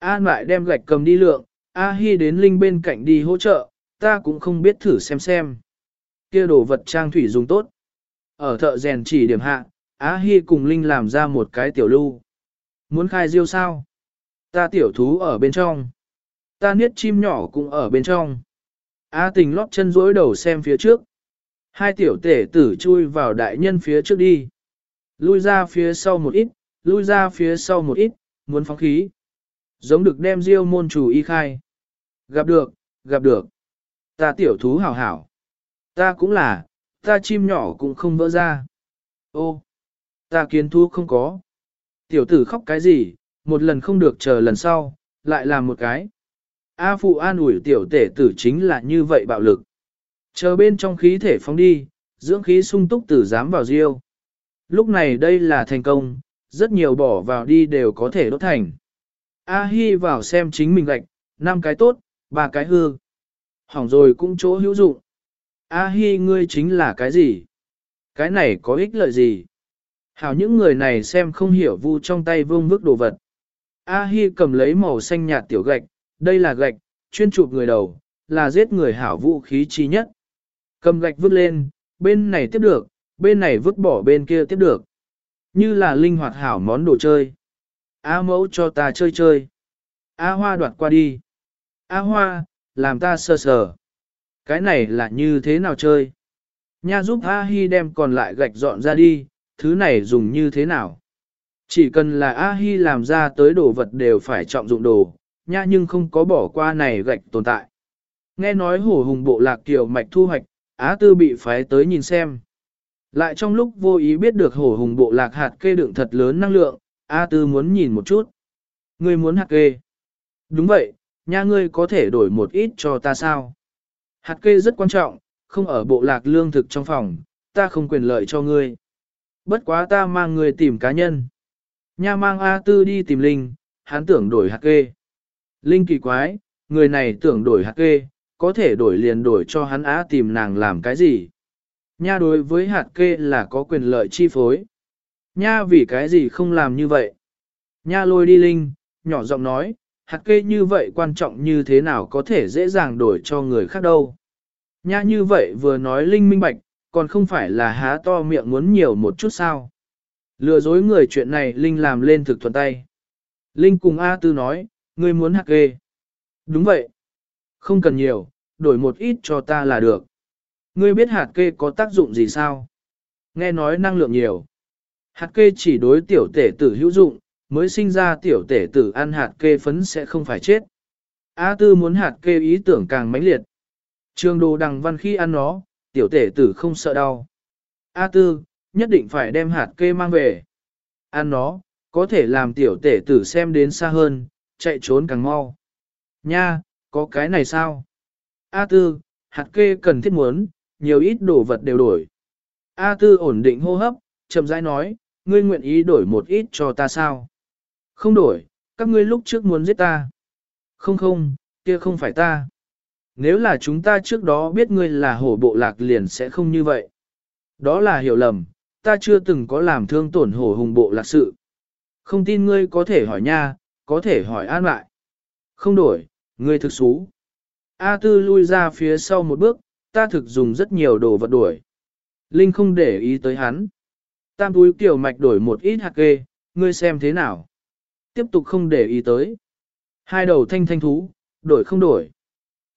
An lại đem gạch cầm đi lượng, A Hi đến Linh bên cạnh đi hỗ trợ, ta cũng không biết thử xem xem. Kia đồ vật trang thủy dùng tốt. Ở thợ rèn chỉ điểm hạ, A Hi cùng Linh làm ra một cái tiểu lưu. Muốn khai diêu sao? Ta tiểu thú ở bên trong. Ta niết chim nhỏ cũng ở bên trong. A tình lót chân rối đầu xem phía trước. Hai tiểu tể tử chui vào đại nhân phía trước đi. Lui ra phía sau một ít, lui ra phía sau một ít, muốn phóng khí. Giống được đem diêu môn chủ y khai. Gặp được, gặp được. Ta tiểu thú hảo hảo. Ta cũng là, ta chim nhỏ cũng không vỡ ra. Ô, ta kiến thú không có. Tiểu tử khóc cái gì, một lần không được chờ lần sau, lại làm một cái. A phụ an ủi tiểu tể tử chính là như vậy bạo lực. Chờ bên trong khí thể phóng đi, dưỡng khí sung túc tử dám vào riêu. Lúc này đây là thành công, rất nhiều bỏ vào đi đều có thể đốt thành. A Hi vào xem chính mình gạch, năm cái tốt, ba cái hư. Hỏng rồi cũng chỗ hữu dụng. A Hi ngươi chính là cái gì? Cái này có ích lợi gì? Hảo những người này xem không hiểu vu trong tay vương vức đồ vật. A Hi cầm lấy màu xanh nhạt tiểu gạch, đây là gạch, chuyên chụp người đầu, là giết người hảo vũ khí chi nhất. Cầm gạch vứt lên, bên này tiếp được, bên này vứt bỏ bên kia tiếp được. Như là linh hoạt hảo món đồ chơi. A mẫu cho ta chơi chơi. A hoa đoạt qua đi. A hoa, làm ta sờ sờ. Cái này là như thế nào chơi? Nha giúp A Hi đem còn lại gạch dọn ra đi, thứ này dùng như thế nào? Chỉ cần là A Hi làm ra tới đồ vật đều phải trọng dụng đồ, nha nhưng không có bỏ qua này gạch tồn tại. Nghe nói hổ hùng bộ lạc kiều mạch thu hoạch, Á Tư bị phái tới nhìn xem. Lại trong lúc vô ý biết được hổ hùng bộ lạc hạt kê đựng thật lớn năng lượng, A Tư muốn nhìn một chút. Ngươi muốn hạt kê? Đúng vậy, nha ngươi có thể đổi một ít cho ta sao? Hạt kê rất quan trọng, không ở bộ lạc lương thực trong phòng, ta không quyền lợi cho ngươi. Bất quá ta mang ngươi tìm cá nhân. Nha mang A Tư đi tìm Linh, hắn tưởng đổi hạt kê. Linh kỳ quái, người này tưởng đổi hạt kê, có thể đổi liền đổi cho hắn á tìm nàng làm cái gì. Nha đối với hạt kê là có quyền lợi chi phối. Nha vì cái gì không làm như vậy? Nha lôi đi Linh, nhỏ giọng nói, hạt kê như vậy quan trọng như thế nào có thể dễ dàng đổi cho người khác đâu. Nha như vậy vừa nói Linh minh bạch, còn không phải là há to miệng muốn nhiều một chút sao. Lừa dối người chuyện này Linh làm lên thực thuận tay. Linh cùng A Tư nói, ngươi muốn hạt kê. Đúng vậy. Không cần nhiều, đổi một ít cho ta là được. Ngươi biết hạt kê có tác dụng gì sao? Nghe nói năng lượng nhiều. Hạt kê chỉ đối tiểu tể tử hữu dụng, mới sinh ra tiểu tể tử ăn hạt kê phấn sẽ không phải chết. A tư muốn hạt kê ý tưởng càng mãnh liệt. Trường đồ đằng văn khi ăn nó, tiểu tể tử không sợ đau. A tư, nhất định phải đem hạt kê mang về. Ăn nó, có thể làm tiểu tể tử xem đến xa hơn, chạy trốn càng mau. Nha, có cái này sao? A tư, hạt kê cần thiết muốn, nhiều ít đồ vật đều đổi. A tư ổn định hô hấp, chậm rãi nói, ngươi nguyện ý đổi một ít cho ta sao? Không đổi, các ngươi lúc trước muốn giết ta. Không không, kia không phải ta. Nếu là chúng ta trước đó biết ngươi là hổ bộ lạc liền sẽ không như vậy. Đó là hiểu lầm, ta chưa từng có làm thương tổn hổ hùng bộ lạc sự. Không tin ngươi có thể hỏi nha, có thể hỏi an lại. Không đổi, ngươi thực xú. A tư lui ra phía sau một bước, ta thực dùng rất nhiều đồ vật đuổi. Linh không để ý tới hắn. Tam túi kiểu mạch đổi một ít hạt kê, ngươi xem thế nào. Tiếp tục không để ý tới. Hai đầu thanh thanh thú, đổi không đổi.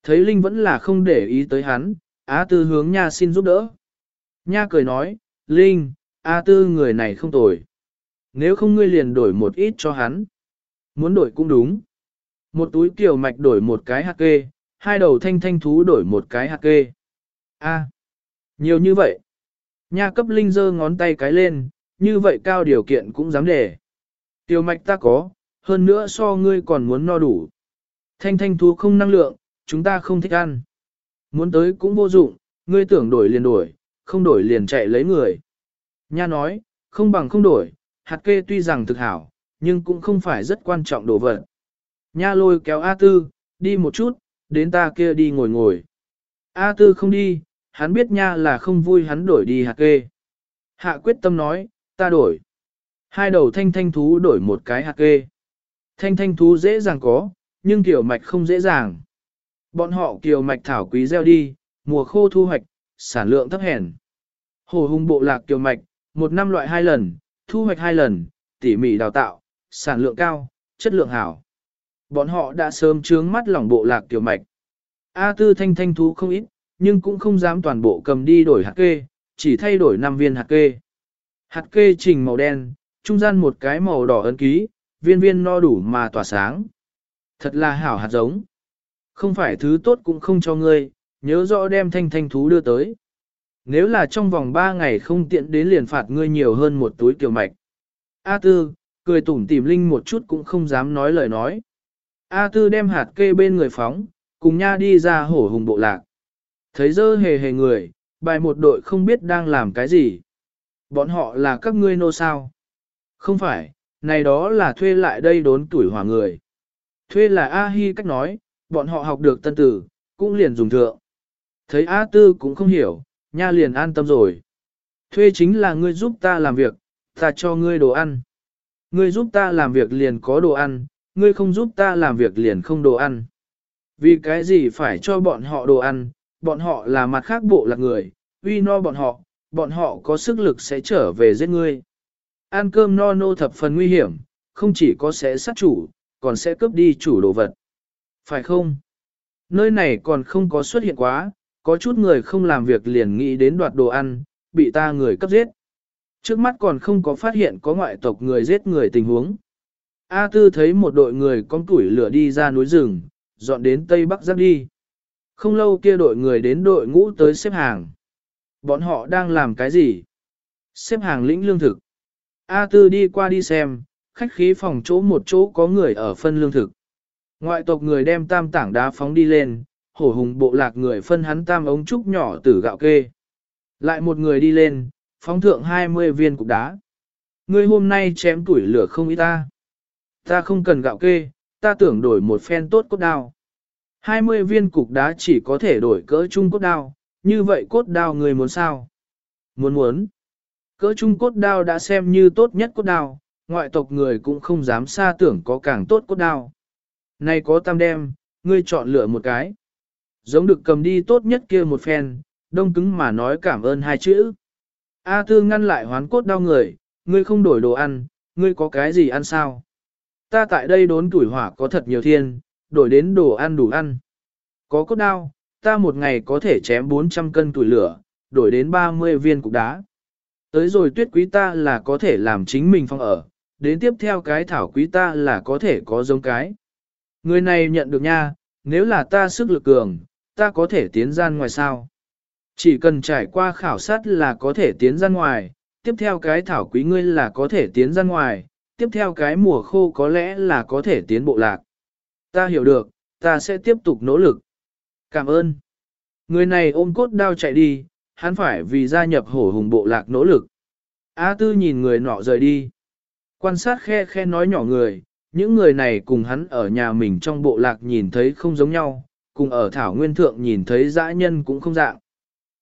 Thấy Linh vẫn là không để ý tới hắn, Á Tư hướng Nha xin giúp đỡ. Nha cười nói, Linh, A Tư người này không tồi. Nếu không ngươi liền đổi một ít cho hắn. Muốn đổi cũng đúng. Một túi kiểu mạch đổi một cái hạt kê, hai đầu thanh thanh thú đổi một cái hạt kê. A, nhiều như vậy. Nha cấp linh giơ ngón tay cái lên, như vậy cao điều kiện cũng dám để. Tiểu mạch ta có, hơn nữa so ngươi còn muốn no đủ. Thanh thanh thú không năng lượng, chúng ta không thích ăn. Muốn tới cũng vô dụng, ngươi tưởng đổi liền đổi, không đổi liền chạy lấy người. Nha nói, không bằng không đổi, hạt kê tuy rằng thực hảo, nhưng cũng không phải rất quan trọng đồ vật. Nha lôi kéo A Tư, đi một chút, đến ta kia đi ngồi ngồi. A Tư không đi, hắn biết nha là không vui hắn đổi đi hạt kê. Hạ quyết tâm nói, ta đổi. Hai đầu thanh thanh thú đổi một cái hạt kê. Thanh thanh thú dễ dàng có, nhưng tiểu mạch không dễ dàng. Bọn họ kiều mạch thảo quý gieo đi, mùa khô thu hoạch, sản lượng thấp hèn. Hồ hung bộ lạc kiều mạch, một năm loại hai lần, thu hoạch hai lần, tỉ mỉ đào tạo, sản lượng cao, chất lượng hảo. Bọn họ đã sớm trướng mắt lòng bộ lạc kiều mạch. A tư thanh thanh thú không ít, nhưng cũng không dám toàn bộ cầm đi đổi hạt kê, chỉ thay đổi 5 viên hạt kê. Hạt kê trình màu đen, trung gian một cái màu đỏ ấn ký, viên viên no đủ mà tỏa sáng. Thật là hảo hạt giống. Không phải thứ tốt cũng không cho ngươi, nhớ rõ đem thanh thanh thú đưa tới. Nếu là trong vòng 3 ngày không tiện đến liền phạt ngươi nhiều hơn một túi kiều mạch. A tư, cười tủm tỉm linh một chút cũng không dám nói lời nói. A tư đem hạt kê bên người phóng, cùng nha đi ra hổ hùng bộ lạc. Thấy dơ hề hề người, bài một đội không biết đang làm cái gì. Bọn họ là các ngươi nô sao? Không phải, này đó là thuê lại đây đốn tuổi hỏa người. Thuê là A-hi cách nói, bọn họ học được tân tử, cũng liền dùng thượng. Thấy A tư cũng không hiểu, nha liền an tâm rồi. Thuê chính là ngươi giúp ta làm việc, ta cho ngươi đồ ăn. Ngươi giúp ta làm việc liền có đồ ăn, ngươi không giúp ta làm việc liền không đồ ăn. Vì cái gì phải cho bọn họ đồ ăn, bọn họ là mặt khác bộ lạc người, uy no bọn họ, bọn họ có sức lực sẽ trở về giết ngươi. Ăn cơm no nô thập phần nguy hiểm, không chỉ có sẽ sát chủ, còn sẽ cướp đi chủ đồ vật. Phải không? Nơi này còn không có xuất hiện quá, có chút người không làm việc liền nghĩ đến đoạt đồ ăn, bị ta người cấp giết. Trước mắt còn không có phát hiện có ngoại tộc người giết người tình huống. A Tư thấy một đội người con tuổi lửa đi ra núi rừng, dọn đến Tây Bắc giáp đi. Không lâu kia đội người đến đội ngũ tới xếp hàng. Bọn họ đang làm cái gì? Xếp hàng lĩnh lương thực. A Tư đi qua đi xem, khách khí phòng chỗ một chỗ có người ở phân lương thực. Ngoại tộc người đem tam tảng đá phóng đi lên, hổ hùng bộ lạc người phân hắn tam ống trúc nhỏ tử gạo kê. Lại một người đi lên, phóng thượng 20 viên cục đá. Ngươi hôm nay chém tuổi lửa không ý ta. Ta không cần gạo kê, ta tưởng đổi một phen tốt cốt đao. 20 viên cục đá chỉ có thể đổi cỡ chung cốt đao, như vậy cốt đao người muốn sao? Muốn muốn. Cỡ chung cốt đao đã xem như tốt nhất cốt đao, ngoại tộc người cũng không dám xa tưởng có càng tốt cốt đao. Này có tam đem, ngươi chọn lựa một cái. Giống được cầm đi tốt nhất kia một phen, đông cứng mà nói cảm ơn hai chữ. A tư ngăn lại hoán cốt đau người, ngươi không đổi đồ ăn, ngươi có cái gì ăn sao? Ta tại đây đốn tuổi hỏa có thật nhiều thiên, đổi đến đồ ăn đủ ăn. Có cốt đao, ta một ngày có thể chém 400 cân tuổi lửa, đổi đến 30 viên cục đá. Tới rồi tuyết quý ta là có thể làm chính mình phong ở, đến tiếp theo cái thảo quý ta là có thể có giống cái. Người này nhận được nha, nếu là ta sức lực cường, ta có thể tiến gian ngoài sao. Chỉ cần trải qua khảo sát là có thể tiến gian ngoài, tiếp theo cái thảo quý ngươi là có thể tiến gian ngoài, tiếp theo cái mùa khô có lẽ là có thể tiến bộ lạc. Ta hiểu được, ta sẽ tiếp tục nỗ lực. Cảm ơn. Người này ôm cốt đao chạy đi, hắn phải vì gia nhập hổ hùng bộ lạc nỗ lực. A tư nhìn người nọ rời đi. Quan sát khe khe nói nhỏ người, những người này cùng hắn ở nhà mình trong bộ lạc nhìn thấy không giống nhau, cùng ở thảo nguyên thượng nhìn thấy dã nhân cũng không dạng.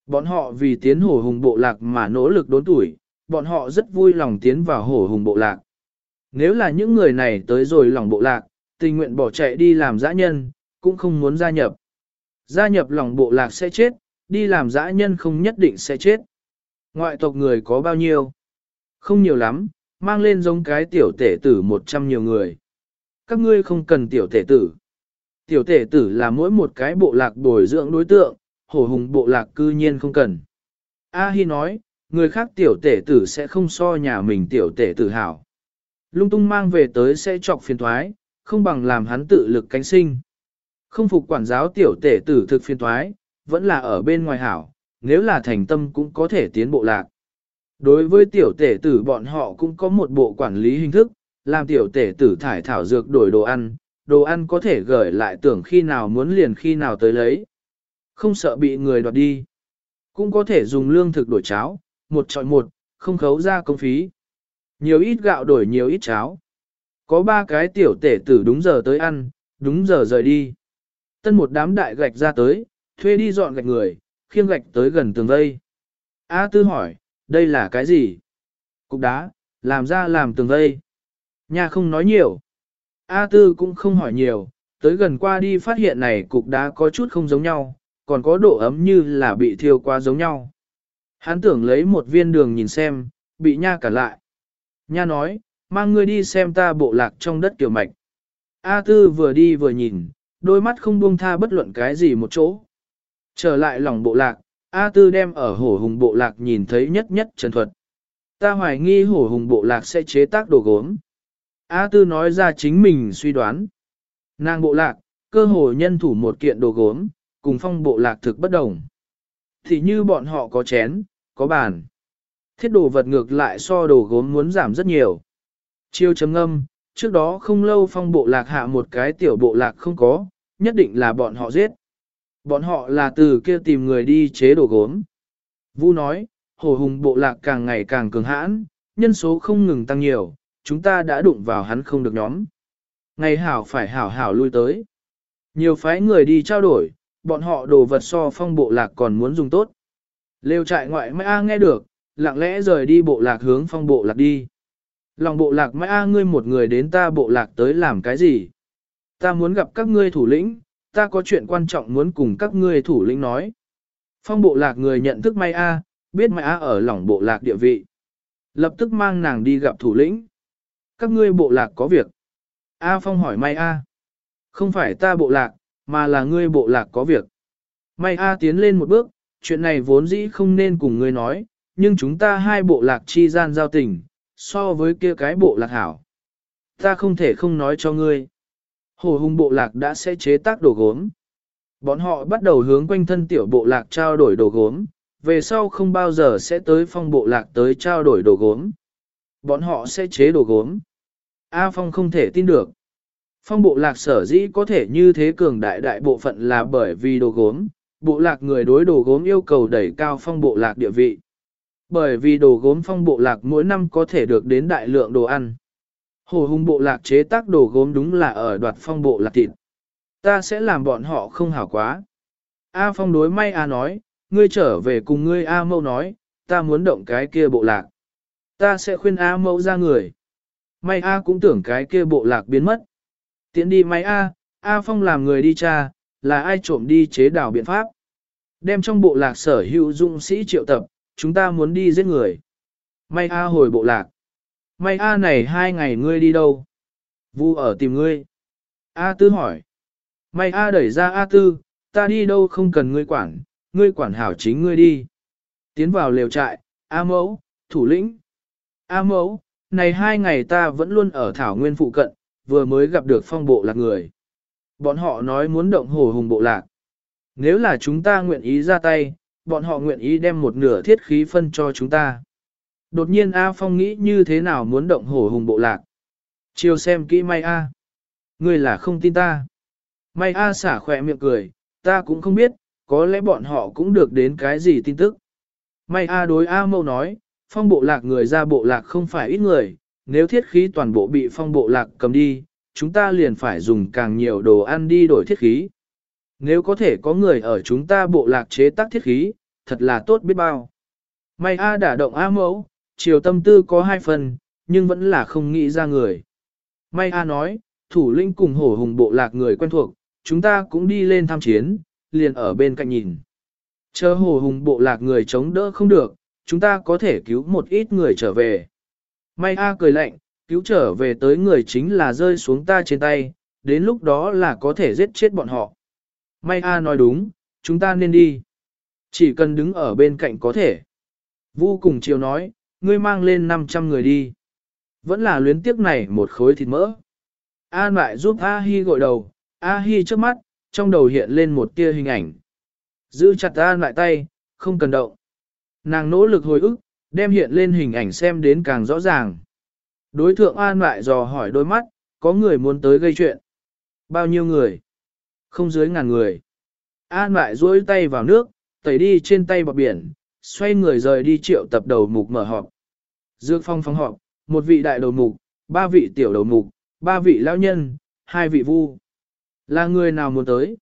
Bọn họ vì tiến hổ hùng bộ lạc mà nỗ lực đốn tuổi, bọn họ rất vui lòng tiến vào hổ hùng bộ lạc. Nếu là những người này tới rồi lòng bộ lạc, tình nguyện bỏ chạy đi làm dã nhân, cũng không muốn gia nhập. Gia nhập lòng bộ lạc sẽ chết, đi làm dã nhân không nhất định sẽ chết. Ngoại tộc người có bao nhiêu? Không nhiều lắm, mang lên giống cái tiểu tể tử một trăm nhiều người. Các ngươi không cần tiểu tể tử. Tiểu tể tử là mỗi một cái bộ lạc bồi dưỡng đối tượng, hổ hùng bộ lạc cư nhiên không cần. A Hi nói, người khác tiểu tể tử sẽ không so nhà mình tiểu tể tử hảo. Lung tung mang về tới sẽ chọc phiền thoái, không bằng làm hắn tự lực cánh sinh. Không phục quản giáo tiểu tể tử thực phiên thoái, vẫn là ở bên ngoài hảo, nếu là thành tâm cũng có thể tiến bộ lạc. Đối với tiểu tể tử bọn họ cũng có một bộ quản lý hình thức, làm tiểu tể tử thải thảo dược đổi đồ ăn, đồ ăn có thể gửi lại tưởng khi nào muốn liền khi nào tới lấy. Không sợ bị người đoạt đi. Cũng có thể dùng lương thực đổi cháo, một chọi một, không khấu ra công phí. Nhiều ít gạo đổi nhiều ít cháo. Có ba cái tiểu tể tử đúng giờ tới ăn, đúng giờ rời đi. Tân một đám đại gạch ra tới, thuê đi dọn gạch người, khiêng gạch tới gần tường vây. A tư hỏi, đây là cái gì? Cục đá, làm ra làm tường vây. Nhà không nói nhiều. A tư cũng không hỏi nhiều, tới gần qua đi phát hiện này cục đá có chút không giống nhau, còn có độ ấm như là bị thiêu qua giống nhau. Hắn tưởng lấy một viên đường nhìn xem, bị nha cả lại. Nha nói, mang ngươi đi xem ta bộ lạc trong đất tiểu mạch. A tư vừa đi vừa nhìn, đôi mắt không buông tha bất luận cái gì một chỗ. Trở lại lòng bộ lạc, A tư đem ở hổ hùng bộ lạc nhìn thấy nhất nhất trần thuật. Ta hoài nghi hổ hùng bộ lạc sẽ chế tác đồ gốm. A tư nói ra chính mình suy đoán. Nàng bộ lạc, cơ hồ nhân thủ một kiện đồ gốm, cùng phong bộ lạc thực bất đồng. Thì như bọn họ có chén, có bàn. Thiết đồ vật ngược lại so đồ gốm muốn giảm rất nhiều. Chiêu chấm ngâm, trước đó không lâu phong bộ lạc hạ một cái tiểu bộ lạc không có, nhất định là bọn họ giết. Bọn họ là từ kia tìm người đi chế đồ gốm. Vu nói, hồ hùng bộ lạc càng ngày càng cường hãn, nhân số không ngừng tăng nhiều, chúng ta đã đụng vào hắn không được nhóm. Ngày hảo phải hảo hảo lui tới. Nhiều phái người đi trao đổi, bọn họ đồ vật so phong bộ lạc còn muốn dùng tốt. Lêu trại ngoại mai A nghe được, lặng lẽ rời đi bộ lạc hướng phong bộ lạc đi. Lòng bộ lạc mai A ngươi một người đến ta bộ lạc tới làm cái gì? Ta muốn gặp các ngươi thủ lĩnh, ta có chuyện quan trọng muốn cùng các ngươi thủ lĩnh nói. Phong bộ lạc người nhận thức Mai A, biết Mai A ở lòng bộ lạc địa vị. Lập tức mang nàng đi gặp thủ lĩnh. Các ngươi bộ lạc có việc. A Phong hỏi Mai A. Không phải ta bộ lạc, mà là ngươi bộ lạc có việc. Mai A tiến lên một bước, chuyện này vốn dĩ không nên cùng ngươi nói, nhưng chúng ta hai bộ lạc chi gian giao tình, so với kia cái bộ lạc hảo. Ta không thể không nói cho ngươi. Hồ hùng bộ lạc đã sẽ chế tác đồ gốm. Bọn họ bắt đầu hướng quanh thân tiểu bộ lạc trao đổi đồ gốm, về sau không bao giờ sẽ tới phong bộ lạc tới trao đổi đồ gốm. Bọn họ sẽ chế đồ gốm. A Phong không thể tin được. Phong bộ lạc sở dĩ có thể như thế cường đại đại bộ phận là bởi vì đồ gốm, bộ lạc người đối đồ gốm yêu cầu đẩy cao phong bộ lạc địa vị. Bởi vì đồ gốm phong bộ lạc mỗi năm có thể được đến đại lượng đồ ăn. Hồ hùng bộ lạc chế tác đồ gốm đúng là ở đoạt phong bộ lạc thịt. Ta sẽ làm bọn họ không hảo quá. A phong đối may A nói, ngươi trở về cùng ngươi A mâu nói, ta muốn động cái kia bộ lạc. Ta sẽ khuyên A mâu ra người. May A cũng tưởng cái kia bộ lạc biến mất. Tiện đi may A, A phong làm người đi cha, là ai trộm đi chế đảo biện pháp. Đem trong bộ lạc sở hữu dụng sĩ triệu tập, chúng ta muốn đi giết người. May A hồi bộ lạc. May A này hai ngày ngươi đi đâu? Vu ở tìm ngươi. A tư hỏi. May A đẩy ra A tư, ta đi đâu không cần ngươi quản, ngươi quản hảo chính ngươi đi. Tiến vào lều trại, A mẫu, thủ lĩnh. A mẫu, này hai ngày ta vẫn luôn ở thảo nguyên phụ cận, vừa mới gặp được phong bộ lạc người. Bọn họ nói muốn động hồ hùng bộ lạc. Nếu là chúng ta nguyện ý ra tay, bọn họ nguyện ý đem một nửa thiết khí phân cho chúng ta. Đột nhiên A Phong nghĩ như thế nào muốn động hổ hùng bộ lạc. Chiều xem kỹ may A. Ngươi là không tin ta. May A xả khỏe miệng cười, ta cũng không biết, có lẽ bọn họ cũng được đến cái gì tin tức. May A đối A mâu nói, phong bộ lạc người ra bộ lạc không phải ít người, nếu thiết khí toàn bộ bị phong bộ lạc cầm đi, chúng ta liền phải dùng càng nhiều đồ ăn đi đổi thiết khí. Nếu có thể có người ở chúng ta bộ lạc chế tác thiết khí, thật là tốt biết bao. May A đả động A mẫu, chiều tâm tư có hai phần, nhưng vẫn là không nghĩ ra người. May A nói, thủ lĩnh cùng hổ hùng bộ lạc người quen thuộc, chúng ta cũng đi lên tham chiến, liền ở bên cạnh nhìn. Chờ hổ hùng bộ lạc người chống đỡ không được, chúng ta có thể cứu một ít người trở về. May A cười lạnh, cứu trở về tới người chính là rơi xuống ta trên tay, đến lúc đó là có thể giết chết bọn họ. May A nói đúng, chúng ta nên đi. Chỉ cần đứng ở bên cạnh có thể. Vu cùng chiều nói, ngươi mang lên 500 người đi. Vẫn là luyến tiếc này một khối thịt mỡ. An lại giúp A-hi gội đầu, A-hi trước mắt, trong đầu hiện lên một tia hình ảnh. Giữ chặt An lại tay, không cần động. Nàng nỗ lực hồi ức, đem hiện lên hình ảnh xem đến càng rõ ràng. Đối thượng an lại dò hỏi đôi mắt, có người muốn tới gây chuyện. Bao nhiêu người? Không dưới ngàn người. An lại duỗi tay vào nước, tẩy đi trên tay bọc biển, xoay người rời đi triệu tập đầu mục mở họp. Dược phong phóng họp, một vị đại đầu mục, ba vị tiểu đầu mục, ba vị lão nhân, hai vị vu. Là người nào muốn tới?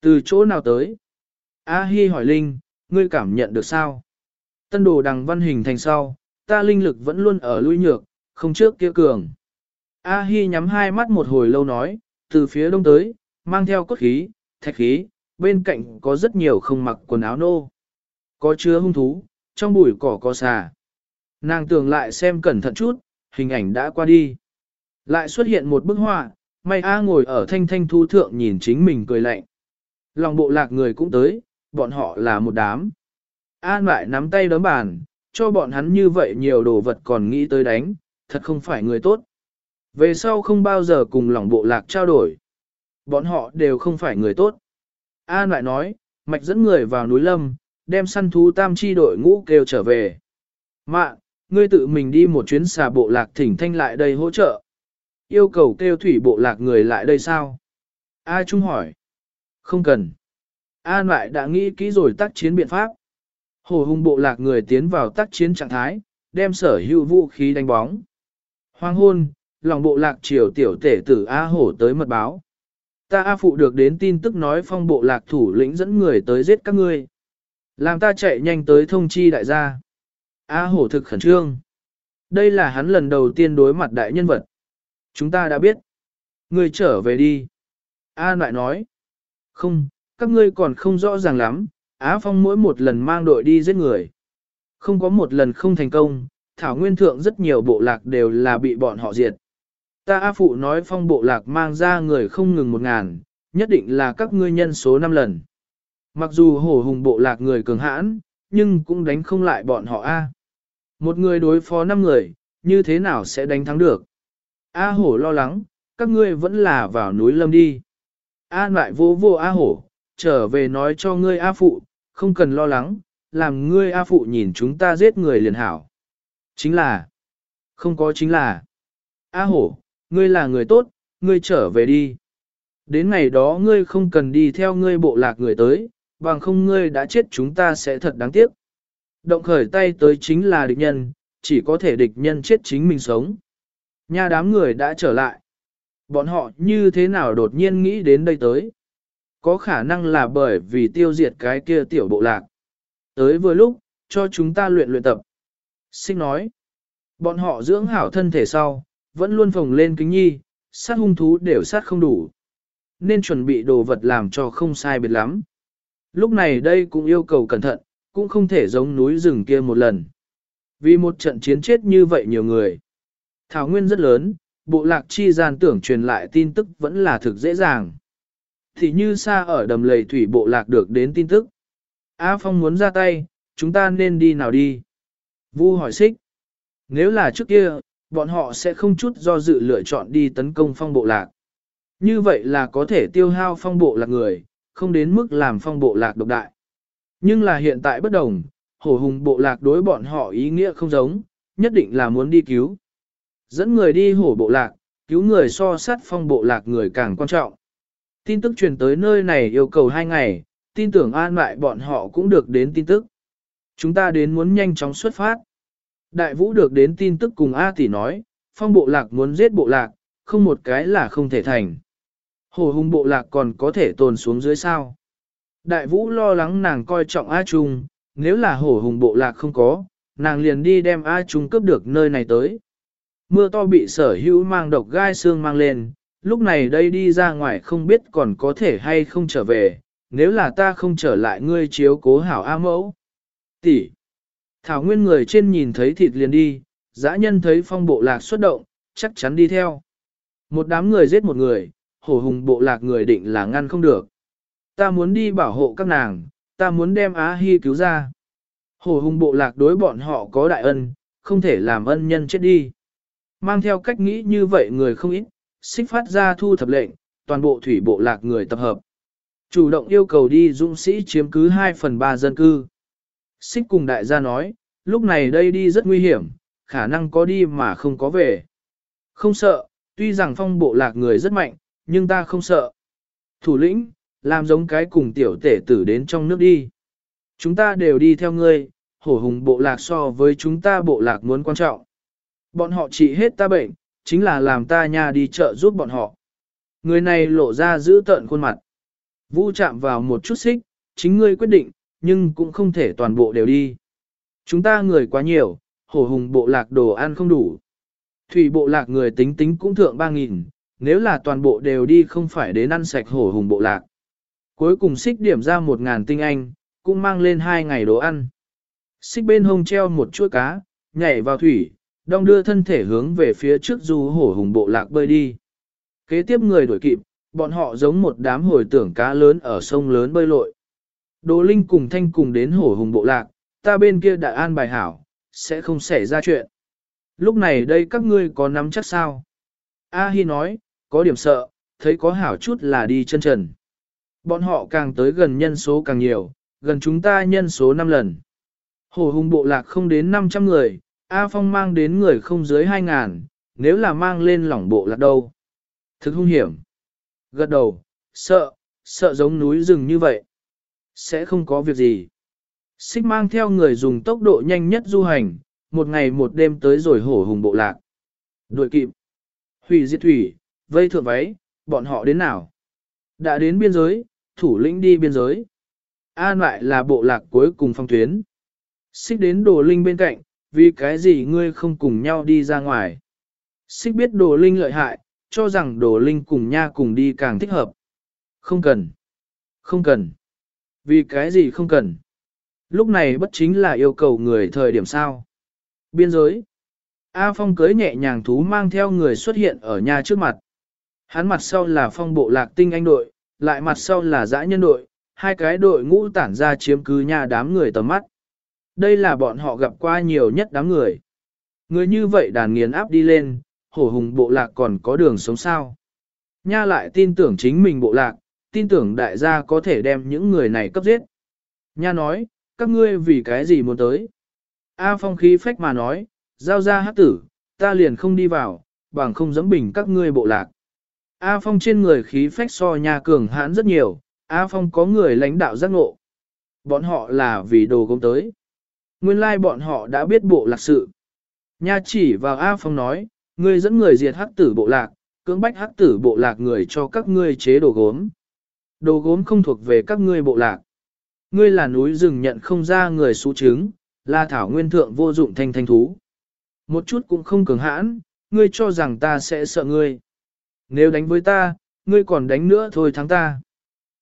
Từ chỗ nào tới? A Hi hỏi Linh, ngươi cảm nhận được sao? Tân đồ đằng văn hình thành sau, ta linh lực vẫn luôn ở lui nhược, không trước kia cường. A Hi nhắm hai mắt một hồi lâu nói, từ phía đông tới, mang theo cốt khí, thạch khí, bên cạnh có rất nhiều không mặc quần áo nô. Có chứa hung thú, trong bụi cỏ có xà. Nàng tưởng lại xem cẩn thận chút, hình ảnh đã qua đi. Lại xuất hiện một bức họa, may A ngồi ở thanh thanh thu thượng nhìn chính mình cười lạnh. Lòng bộ lạc người cũng tới, bọn họ là một đám. An lại nắm tay đấm bàn, cho bọn hắn như vậy nhiều đồ vật còn nghĩ tới đánh, thật không phải người tốt. Về sau không bao giờ cùng lòng bộ lạc trao đổi. Bọn họ đều không phải người tốt. An lại nói, mạch dẫn người vào núi lâm, đem săn thú tam chi đội ngũ kêu trở về. Mạ, ngươi tự mình đi một chuyến xà bộ lạc thỉnh thanh lại đây hỗ trợ. Yêu cầu kêu thủy bộ lạc người lại đây sao? A Trung hỏi. Không cần. An lại đã nghĩ kỹ rồi tác chiến biện pháp. Hồ hùng bộ lạc người tiến vào tác chiến trạng thái, đem sở hữu vũ khí đánh bóng. Hoang hôn, lòng bộ lạc triều tiểu tể tử A hổ tới mật báo. Ta A phụ được đến tin tức nói phong bộ lạc thủ lĩnh dẫn người tới giết các ngươi. Làm ta chạy nhanh tới thông chi đại gia. A hổ thực khẩn trương. Đây là hắn lần đầu tiên đối mặt đại nhân vật. Chúng ta đã biết. Ngươi trở về đi. A lại nói. Không, các ngươi còn không rõ ràng lắm. Á Phong mỗi một lần mang đội đi giết người. Không có một lần không thành công, Thảo Nguyên Thượng rất nhiều bộ lạc đều là bị bọn họ diệt. Ta A Phụ nói Phong bộ lạc mang ra người không ngừng một ngàn, nhất định là các ngươi nhân số năm lần. Mặc dù hổ hùng bộ lạc người cường hãn, nhưng cũng đánh không lại bọn họ A. Một người đối phó năm người, như thế nào sẽ đánh thắng được? A hổ lo lắng, các ngươi vẫn là vào núi lâm đi. A lại vô vô A hổ, trở về nói cho ngươi A phụ, không cần lo lắng, làm ngươi A phụ nhìn chúng ta giết người liền hảo. Chính là, không có chính là, A hổ, ngươi là người tốt, ngươi trở về đi. Đến ngày đó ngươi không cần đi theo ngươi bộ lạc người tới, bằng không ngươi đã chết chúng ta sẽ thật đáng tiếc. Động khởi tay tới chính là địch nhân, chỉ có thể địch nhân chết chính mình sống. Nha đám người đã trở lại. Bọn họ như thế nào đột nhiên nghĩ đến đây tới? Có khả năng là bởi vì tiêu diệt cái kia tiểu bộ lạc. Tới vừa lúc, cho chúng ta luyện luyện tập. Sinh nói, bọn họ dưỡng hảo thân thể sau, vẫn luôn phồng lên kính nhi, sát hung thú đều sát không đủ. Nên chuẩn bị đồ vật làm cho không sai biệt lắm. Lúc này đây cũng yêu cầu cẩn thận, cũng không thể giống núi rừng kia một lần. Vì một trận chiến chết như vậy nhiều người. Thảo nguyên rất lớn, bộ lạc chi gian tưởng truyền lại tin tức vẫn là thực dễ dàng. Thì như xa ở đầm lầy thủy bộ lạc được đến tin tức. A Phong muốn ra tay, chúng ta nên đi nào đi? Vu hỏi xích. Nếu là trước kia, bọn họ sẽ không chút do dự lựa chọn đi tấn công phong bộ lạc. Như vậy là có thể tiêu hao phong bộ lạc người, không đến mức làm phong bộ lạc độc đại. Nhưng là hiện tại bất đồng, hổ hùng bộ lạc đối bọn họ ý nghĩa không giống, nhất định là muốn đi cứu. Dẫn người đi hổ bộ lạc, cứu người so sát phong bộ lạc người càng quan trọng. Tin tức truyền tới nơi này yêu cầu hai ngày, tin tưởng an lại bọn họ cũng được đến tin tức. Chúng ta đến muốn nhanh chóng xuất phát. Đại vũ được đến tin tức cùng A tỷ nói, phong bộ lạc muốn giết bộ lạc, không một cái là không thể thành. Hồ hùng bộ lạc còn có thể tồn xuống dưới sao. Đại vũ lo lắng nàng coi trọng A Trung, nếu là hổ hùng bộ lạc không có, nàng liền đi đem A Trung cướp được nơi này tới. Mưa to bị sở hữu mang độc gai xương mang lên, lúc này đây đi ra ngoài không biết còn có thể hay không trở về, nếu là ta không trở lại ngươi chiếu cố hảo A mẫu. Tỷ. Thảo nguyên người trên nhìn thấy thịt liền đi, dã nhân thấy phong bộ lạc xuất động, chắc chắn đi theo. Một đám người giết một người, hổ hùng bộ lạc người định là ngăn không được. Ta muốn đi bảo hộ các nàng, ta muốn đem Á Hi cứu ra. Hổ hùng bộ lạc đối bọn họ có đại ân, không thể làm ân nhân chết đi. Mang theo cách nghĩ như vậy người không ít, xích phát ra thu thập lệnh, toàn bộ thủy bộ lạc người tập hợp. Chủ động yêu cầu đi dũng sĩ chiếm cứ 2 phần 3 dân cư. Xích cùng đại gia nói, lúc này đây đi rất nguy hiểm, khả năng có đi mà không có về. Không sợ, tuy rằng phong bộ lạc người rất mạnh, nhưng ta không sợ. Thủ lĩnh, làm giống cái cùng tiểu tể tử đến trong nước đi. Chúng ta đều đi theo ngươi, hổ hùng bộ lạc so với chúng ta bộ lạc muốn quan trọng. Bọn họ trị hết ta bệnh, chính là làm ta nha đi chợ giúp bọn họ. Người này lộ ra giữ tợn khuôn mặt. Vũ chạm vào một chút xích, chính ngươi quyết định, nhưng cũng không thể toàn bộ đều đi. Chúng ta người quá nhiều, hổ hùng bộ lạc đồ ăn không đủ. Thủy bộ lạc người tính tính cũng thượng 3.000, nếu là toàn bộ đều đi không phải đến ăn sạch hổ hùng bộ lạc. Cuối cùng xích điểm ra 1.000 tinh anh, cũng mang lên hai ngày đồ ăn. Xích bên hông treo một chuỗi cá, nhảy vào thủy, đong đưa thân thể hướng về phía trước du hổ hùng bộ lạc bơi đi. Kế tiếp người đuổi kịp, bọn họ giống một đám hồi tưởng cá lớn ở sông lớn bơi lội. Đồ Linh cùng Thanh cùng đến hổ hùng bộ lạc, ta bên kia đã an bài hảo, sẽ không xảy ra chuyện. Lúc này đây các ngươi có nắm chắc sao? A Hi nói, có điểm sợ, thấy có hảo chút là đi chân trần. Bọn họ càng tới gần nhân số càng nhiều, gần chúng ta nhân số 5 lần. Hổ hùng bộ lạc không đến 500 người, A Phong mang đến người không dưới 2.000, nếu là mang lên lỏng bộ lạc đâu. Thực hung hiểm. Gật đầu, sợ, sợ giống núi rừng như vậy. Sẽ không có việc gì. Xích mang theo người dùng tốc độ nhanh nhất du hành, một ngày một đêm tới rồi hổ hùng bộ lạc. Đuổi kịp. Hủy diệt thủy, vây thượng váy, bọn họ đến nào? Đã đến biên giới, thủ lĩnh đi biên giới. An lại là bộ lạc cuối cùng phong tuyến. Xích đến đồ linh bên cạnh, vì cái gì ngươi không cùng nhau đi ra ngoài. Xích biết đồ linh lợi hại, cho rằng đồ linh cùng nha cùng đi càng thích hợp. Không cần. Không cần. Vì cái gì không cần. Lúc này bất chính là yêu cầu người thời điểm sao. Biên giới. A Phong cưới nhẹ nhàng thú mang theo người xuất hiện ở nhà trước mặt. Hắn mặt sau là phong bộ lạc tinh anh đội, lại mặt sau là dã nhân đội, hai cái đội ngũ tản ra chiếm cứ nhà đám người tầm mắt. Đây là bọn họ gặp qua nhiều nhất đám người. Người như vậy đàn nghiền áp đi lên, hổ hùng bộ lạc còn có đường sống sao. Nha lại tin tưởng chính mình bộ lạc, tin tưởng đại gia có thể đem những người này cấp giết. Nha nói, các ngươi vì cái gì muốn tới? A phong khí phách mà nói, giao ra hát tử, ta liền không đi vào, bằng không dẫm bình các ngươi bộ lạc. A phong trên người khí phách so nha cường hãn rất nhiều, A phong có người lãnh đạo giác ngộ. Bọn họ là vì đồ công tới. Nguyên lai like bọn họ đã biết bộ lạc sự. Nha chỉ vào A phong nói, ngươi dẫn người diệt hắc tử bộ lạc, cưỡng bách hắc tử bộ lạc người cho các ngươi chế đồ gốm. Đồ gốm không thuộc về các ngươi bộ lạc. Ngươi là núi rừng nhận không ra người xú trứng, là thảo nguyên thượng vô dụng thanh thanh thú. Một chút cũng không cường hãn, ngươi cho rằng ta sẽ sợ ngươi. Nếu đánh với ta, ngươi còn đánh nữa thôi thắng ta.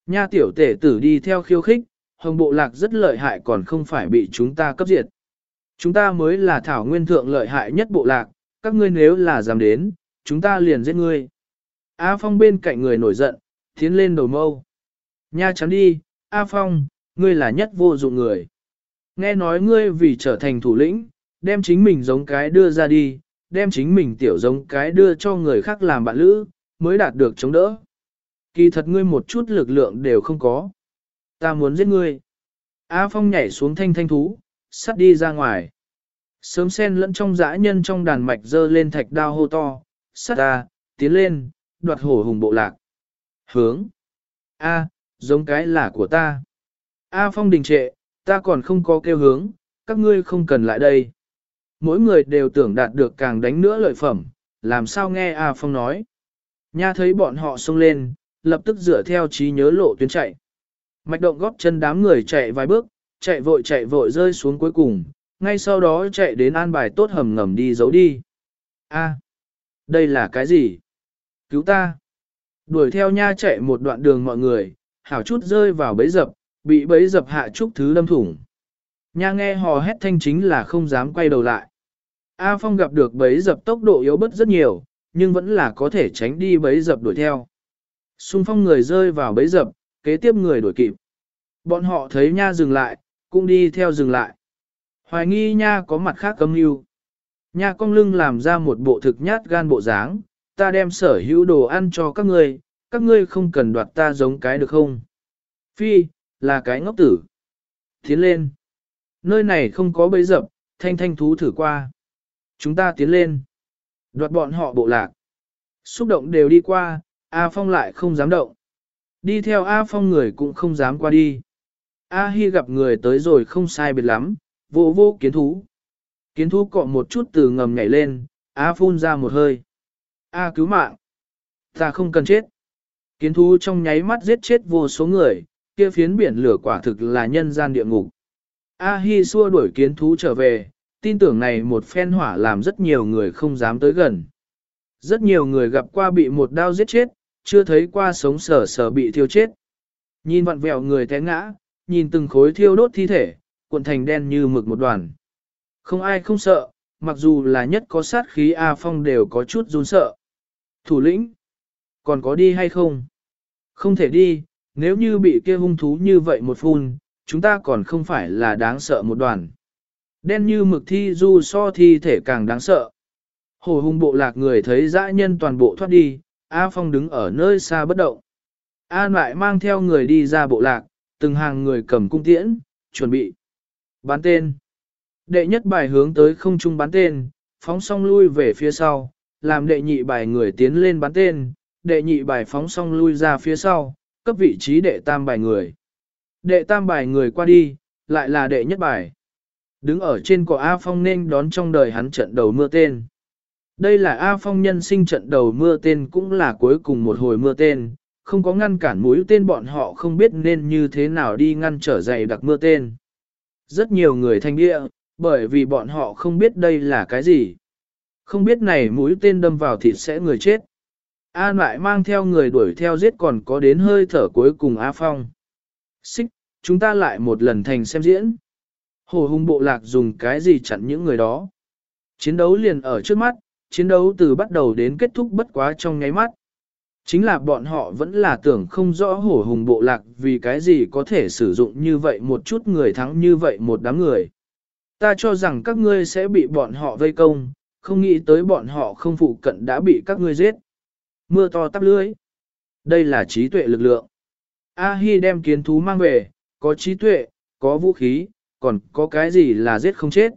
Nha tiểu tể tử đi theo khiêu khích, hồng bộ lạc rất lợi hại còn không phải bị chúng ta cấp diệt. Chúng ta mới là thảo nguyên thượng lợi hại nhất bộ lạc, các ngươi nếu là dám đến, chúng ta liền giết ngươi. A Phong bên cạnh người nổi giận, tiến lên đầu mâu. Nha chắn đi, A Phong, ngươi là nhất vô dụng người. Nghe nói ngươi vì trở thành thủ lĩnh, đem chính mình giống cái đưa ra đi, đem chính mình tiểu giống cái đưa cho người khác làm bạn lữ, mới đạt được chống đỡ. Kỳ thật ngươi một chút lực lượng đều không có. Ta muốn giết ngươi. A Phong nhảy xuống thanh thanh thú, sắt đi ra ngoài. Sớm sen lẫn trong dã nhân trong đàn mạch dơ lên thạch đao hô to, sắt ta, tiến lên, đoạt hổ hùng bộ lạc. Hướng. A, giống cái là của ta. A Phong đình trệ, ta còn không có kêu hướng, các ngươi không cần lại đây. Mỗi người đều tưởng đạt được càng đánh nữa lợi phẩm, làm sao nghe A Phong nói. Nha thấy bọn họ xông lên, lập tức dựa theo trí nhớ lộ tuyến chạy. Mạch động góp chân đám người chạy vài bước, chạy vội chạy vội rơi xuống cuối cùng, ngay sau đó chạy đến an bài tốt hầm ngầm đi giấu đi. A, đây là cái gì? Cứu ta! Đuổi theo nha chạy một đoạn đường mọi người, hảo chút rơi vào bẫy dập, bị bẫy dập hạ chút thứ lâm thủng. Nha nghe hò hét thanh chính là không dám quay đầu lại. A Phong gặp được bẫy dập tốc độ yếu bớt rất nhiều, nhưng vẫn là có thể tránh đi bẫy dập đuổi theo. Xung phong người rơi vào bẫy dập, kế tiếp người đuổi kịp. Bọn họ thấy nha dừng lại, cũng đi theo dừng lại. Hoài nghi nha có mặt khác cấm yêu. Nha cong lưng làm ra một bộ thực nhát gan bộ dáng, ta đem sở hữu đồ ăn cho các ngươi, các ngươi không cần đoạt ta giống cái được không? Phi, là cái ngốc tử. Tiến lên. Nơi này không có bấy dập, thanh thanh thú thử qua. Chúng ta tiến lên. Đoạt bọn họ bộ lạc. Xúc động đều đi qua, A Phong lại không dám động. Đi theo A Phong người cũng không dám qua đi. A Hi gặp người tới rồi không sai biệt lắm, vô vô kiến thú. Kiến thú cọ một chút từ ngầm nhảy lên, A phun ra một hơi. A cứu mạng. Ta không cần chết. Kiến thú trong nháy mắt giết chết vô số người, kia phiến biển lửa quả thực là nhân gian địa ngục. A Hi xua đuổi kiến thú trở về, tin tưởng này một phen hỏa làm rất nhiều người không dám tới gần. Rất nhiều người gặp qua bị một đao giết chết, chưa thấy qua sống sờ sờ bị thiêu chết. Nhìn vặn vẹo người té ngã, nhìn từng khối thiêu đốt thi thể, cuộn thành đen như mực một đoàn. Không ai không sợ, mặc dù là nhất có sát khí A Phong đều có chút run sợ. Thủ lĩnh, còn có đi hay không? Không thể đi, nếu như bị kia hung thú như vậy một phun, chúng ta còn không phải là đáng sợ một đoàn. Đen như mực thi du so thi thể càng đáng sợ. Hồ hung bộ lạc người thấy dã nhân toàn bộ thoát đi, A Phong đứng ở nơi xa bất động. A lại mang theo người đi ra bộ lạc, từng hàng người cầm cung tiễn, chuẩn bị. Bán tên. Đệ nhất bài hướng tới không trung bán tên, phóng xong lui về phía sau, làm đệ nhị bài người tiến lên bán tên, đệ nhị bài phóng xong lui ra phía sau, cấp vị trí đệ tam bài người. Đệ tam bài người qua đi, lại là đệ nhất bài. Đứng ở trên cỏ A Phong nên đón trong đời hắn trận đầu mưa tên. Đây là A Phong nhân sinh trận đầu mưa tên cũng là cuối cùng một hồi mưa tên, không có ngăn cản mũi tên bọn họ không biết nên như thế nào đi ngăn trở dày đặc mưa tên. Rất nhiều người thanh địa, bởi vì bọn họ không biết đây là cái gì. Không biết này mũi tên đâm vào thịt sẽ người chết. An lại mang theo người đuổi theo giết còn có đến hơi thở cuối cùng A Phong. Xích, chúng ta lại một lần thành xem diễn. Hồ hung bộ lạc dùng cái gì chặn những người đó. Chiến đấu liền ở trước mắt, chiến đấu từ bắt đầu đến kết thúc bất quá trong nháy mắt. Chính là bọn họ vẫn là tưởng không rõ hổ hùng bộ lạc vì cái gì có thể sử dụng như vậy một chút người thắng như vậy một đám người. Ta cho rằng các ngươi sẽ bị bọn họ vây công, không nghĩ tới bọn họ không phụ cận đã bị các ngươi giết. Mưa to tắp lưới. Đây là trí tuệ lực lượng. A-hi đem kiến thú mang về, có trí tuệ, có vũ khí, còn có cái gì là giết không chết.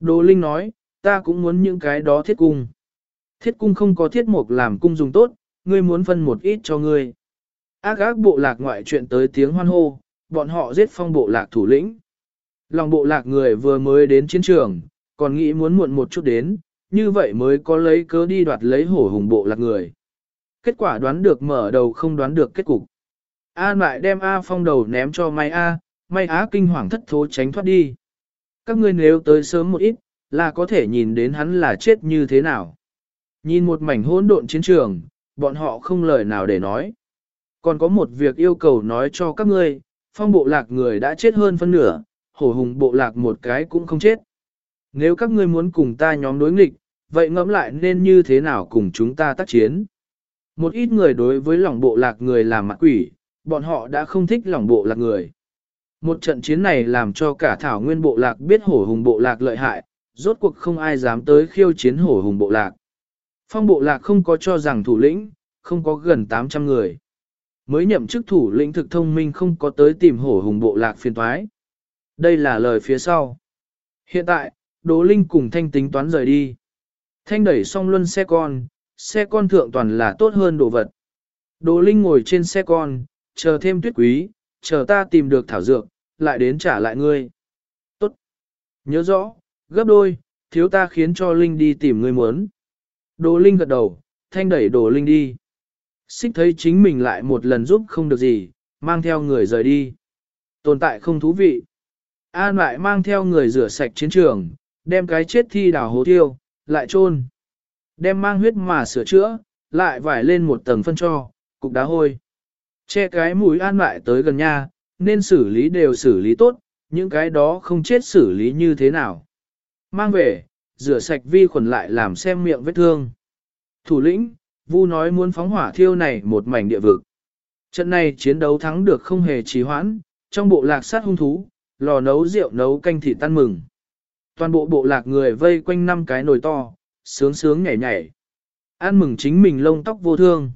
Đồ Linh nói, ta cũng muốn những cái đó thiết cung. Thiết cung không có thiết mục làm cung dùng tốt, ngươi muốn phân một ít cho ngươi. Ác ác bộ lạc ngoại chuyện tới tiếng hoan hô, bọn họ giết phong bộ lạc thủ lĩnh. Lòng bộ lạc người vừa mới đến chiến trường, còn nghĩ muốn muộn một chút đến, như vậy mới có lấy cớ đi đoạt lấy hổ hùng bộ lạc người. Kết quả đoán được mở đầu không đoán được kết cục. A lại đem A phong đầu ném cho may A, may Á kinh hoàng thất thố tránh thoát đi. Các ngươi nếu tới sớm một ít, là có thể nhìn đến hắn là chết như thế nào. Nhìn một mảnh hỗn độn chiến trường, bọn họ không lời nào để nói. Còn có một việc yêu cầu nói cho các ngươi, phong bộ lạc người đã chết hơn phân nửa, hổ hùng bộ lạc một cái cũng không chết. Nếu các ngươi muốn cùng ta nhóm đối nghịch, vậy ngẫm lại nên như thế nào cùng chúng ta tác chiến. Một ít người đối với lòng bộ lạc người làm mặt quỷ, bọn họ đã không thích lòng bộ lạc người. Một trận chiến này làm cho cả thảo nguyên bộ lạc biết hổ hùng bộ lạc lợi hại, rốt cuộc không ai dám tới khiêu chiến hổ hùng bộ lạc. Phong bộ lạc không có cho rằng thủ lĩnh, không có gần 800 người. Mới nhậm chức thủ lĩnh thực thông minh không có tới tìm hổ hùng bộ lạc phiền thoái. Đây là lời phía sau. Hiện tại, Đỗ Linh cùng Thanh tính toán rời đi. Thanh đẩy xong luân xe con, xe con thượng toàn là tốt hơn đồ vật. Đỗ Linh ngồi trên xe con, chờ thêm tuyết quý, chờ ta tìm được thảo dược, lại đến trả lại ngươi. Tốt. Nhớ rõ, gấp đôi, thiếu ta khiến cho Linh đi tìm ngươi muốn. Đỗ Linh gật đầu, thanh đẩy Đỗ Linh đi. Xích thấy chính mình lại một lần giúp không được gì, mang theo người rời đi. Tồn tại không thú vị. An lại mang theo người rửa sạch chiến trường, đem cái chết thi đào hố tiêu, lại chôn Đem mang huyết mà sửa chữa, lại vải lên một tầng phân cho, cục đá hôi. Che cái mũi an lại tới gần nha, nên xử lý đều xử lý tốt, những cái đó không chết xử lý như thế nào. Mang về, rửa sạch vi khuẩn lại làm xem miệng vết thương. Thủ lĩnh, Vu nói muốn phóng hỏa thiêu này một mảnh địa vực. Trận này chiến đấu thắng được không hề trì hoãn, trong bộ lạc sát hung thú, lò nấu rượu nấu canh thịt tan mừng. Toàn bộ bộ lạc người vây quanh năm cái nồi to, sướng sướng nhảy nhảy. Ăn mừng chính mình lông tóc vô thương.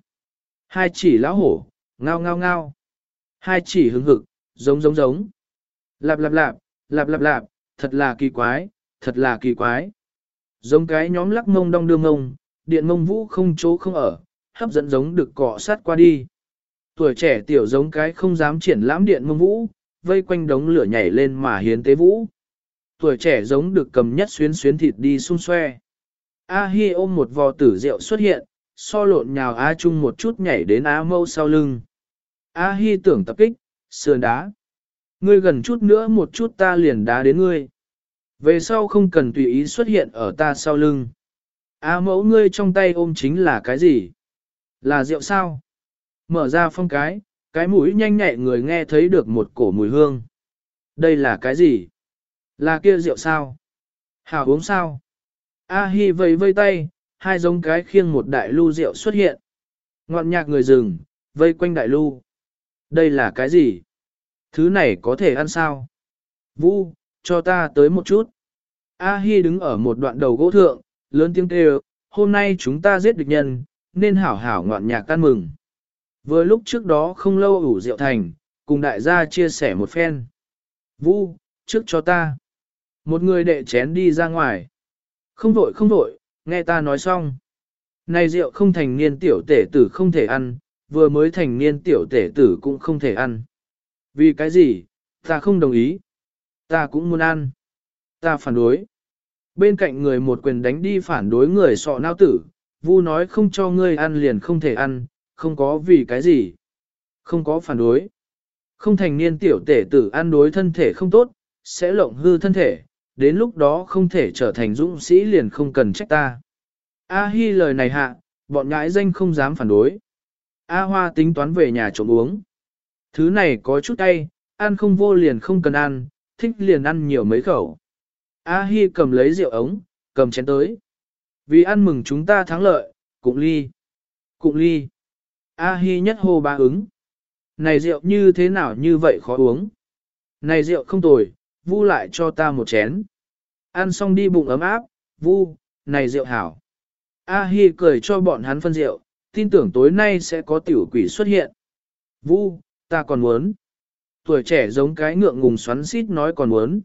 Hai chỉ lão hổ, ngao ngao ngao. Hai chỉ hứng hực, giống giống giống. Lạp lạp lạp, lạp lạp lạp, thật là kỳ quái, thật là kỳ quái. Giống cái nhóm lắc mông đong đương ngông, điện mông vũ không chỗ không ở, hấp dẫn giống được cọ sát qua đi. Tuổi trẻ tiểu giống cái không dám triển lãm điện mông vũ, vây quanh đống lửa nhảy lên mà hiến tế vũ. Tuổi trẻ giống được cầm nhất xuyến xuyến thịt đi xung xoe. A Hi ôm một vò tử rượu xuất hiện, so lộn nhào A Trung một chút nhảy đến A Mâu sau lưng. A Hi tưởng tập kích, sườn đá. Ngươi gần chút nữa một chút ta liền đá đến ngươi. Về sau không cần tùy ý xuất hiện ở ta sau lưng. A mẫu ngươi trong tay ôm chính là cái gì? Là rượu sao? Mở ra phong cái, cái mũi nhanh nhẹ người nghe thấy được một cổ mùi hương. Đây là cái gì? Là kia rượu sao? Hảo uống sao? A Hi vẫy vây tay, hai giống cái khiêng một đại lưu rượu xuất hiện. Ngọn nhạc người rừng, vây quanh đại lưu. Đây là cái gì? Thứ này có thể ăn sao? Vu, cho ta tới một chút. A Hi đứng ở một đoạn đầu gỗ thượng, lớn tiếng kêu, hôm nay chúng ta giết địch nhân, nên hảo hảo ngọn nhạc tan mừng. Vừa lúc trước đó không lâu ủ rượu thành, cùng đại gia chia sẻ một phen. Vu, trước cho ta. Một người đệ chén đi ra ngoài. Không vội không vội, nghe ta nói xong. Này rượu không thành niên tiểu tể tử không thể ăn, vừa mới thành niên tiểu tể tử cũng không thể ăn. Vì cái gì, ta không đồng ý. Ta cũng muốn ăn. Ta phản đối. Bên cạnh người một quyền đánh đi phản đối người sọ nao tử, vu nói không cho ngươi ăn liền không thể ăn, không có vì cái gì. Không có phản đối. Không thành niên tiểu tể tử ăn đối thân thể không tốt, sẽ lộng hư thân thể, đến lúc đó không thể trở thành dũng sĩ liền không cần trách ta. A Hi lời này hạ, bọn nhãi danh không dám phản đối. A Hoa tính toán về nhà trộm uống. Thứ này có chút tay, ăn không vô liền không cần ăn, thích liền ăn nhiều mấy khẩu. A Hi cầm lấy rượu ống, cầm chén tới. Vì ăn mừng chúng ta thắng lợi, cụng ly. Cụng ly. A Hi nhất hô ba ứng. Này rượu như thế nào như vậy khó uống. Này rượu không tồi, vu lại cho ta một chén. Ăn xong đi bụng ấm áp, vu, này rượu hảo. A Hi cười cho bọn hắn phân rượu, tin tưởng tối nay sẽ có tiểu quỷ xuất hiện. Vu, ta còn muốn. Tuổi trẻ giống cái ngượng ngùng xoắn xít nói còn muốn.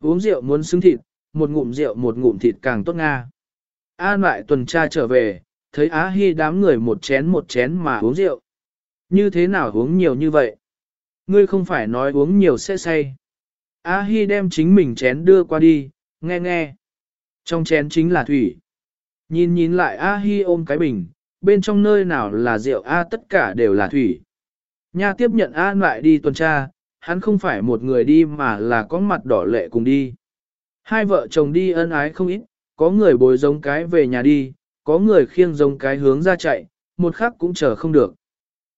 Uống rượu muốn xứng thịt, một ngụm rượu một ngụm thịt càng tốt nga. An lại tuần tra trở về, thấy Á Hi đám người một chén một chén mà uống rượu. Như thế nào uống nhiều như vậy? Ngươi không phải nói uống nhiều sẽ say. A Hi đem chính mình chén đưa qua đi, nghe nghe. Trong chén chính là thủy. Nhìn nhìn lại A Hi ôm cái bình, bên trong nơi nào là rượu A tất cả đều là thủy. Nha tiếp nhận A lại đi tuần tra, hắn không phải một người đi mà là có mặt đỏ lệ cùng đi. Hai vợ chồng đi ân ái không ít, có người bồi giống cái về nhà đi, có người khiêng giống cái hướng ra chạy, một khắc cũng chờ không được.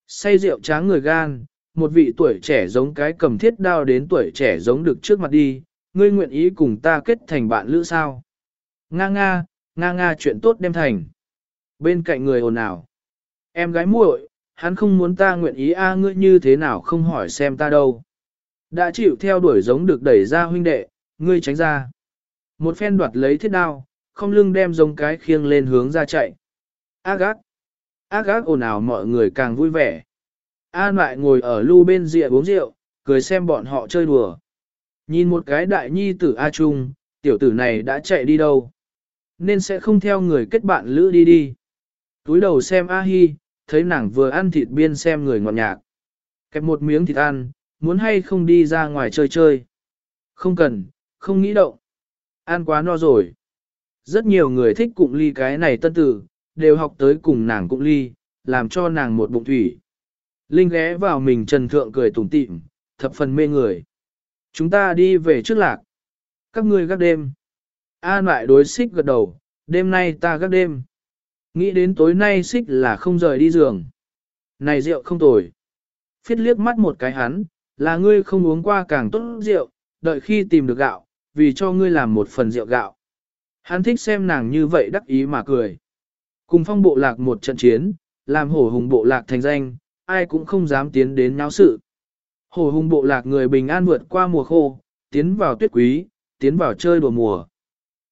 Say rượu tráng người gan, một vị tuổi trẻ giống cái cầm thiết đao đến tuổi trẻ giống được trước mặt đi, ngươi nguyện ý cùng ta kết thành bạn lữ sao. Nga nga, nga nga chuyện tốt đem thành. Bên cạnh người ồn ào. Em gái muội, hắn không muốn ta nguyện ý a ngươi như thế nào không hỏi xem ta đâu. Đã chịu theo đuổi giống được đẩy ra huynh đệ, ngươi tránh ra. Một phen đoạt lấy thiết đao, không lưng đem giống cái khiêng lên hướng ra chạy. Ác gác, Ác gác ồn ào mọi người càng vui vẻ. An lại ngồi ở lưu bên rìa uống rượu, cười xem bọn họ chơi đùa. Nhìn một cái đại nhi tử A Trung, tiểu tử này đã chạy đi đâu. Nên sẽ không theo người kết bạn lữ đi đi. Túi đầu xem A Hi, thấy nàng vừa ăn thịt biên xem người ngọt nhạc. Kẹp một miếng thịt ăn, muốn hay không đi ra ngoài chơi chơi. Không cần, không nghĩ động. Ăn quá no rồi. Rất nhiều người thích cụng ly cái này tân tử, đều học tới cùng nàng cụng ly, làm cho nàng một bụng thủy. Linh ghé vào mình trần thượng cười tủm tỉm, thập phần mê người. Chúng ta đi về trước lạc. Các ngươi gác đêm. An lại đối xích gật đầu, đêm nay ta gác đêm. Nghĩ đến tối nay xích là không rời đi giường. Này rượu không tồi. Phiết liếc mắt một cái hắn, là ngươi không uống qua càng tốt rượu, đợi khi tìm được gạo, vì cho ngươi làm một phần rượu gạo. Hắn thích xem nàng như vậy đắc ý mà cười. Cùng phong bộ lạc một trận chiến, làm hổ hùng bộ lạc thành danh, ai cũng không dám tiến đến náo sự. Hồ hùng bộ lạc người bình an vượt qua mùa khô, tiến vào tuyết quý, tiến vào chơi đùa mùa.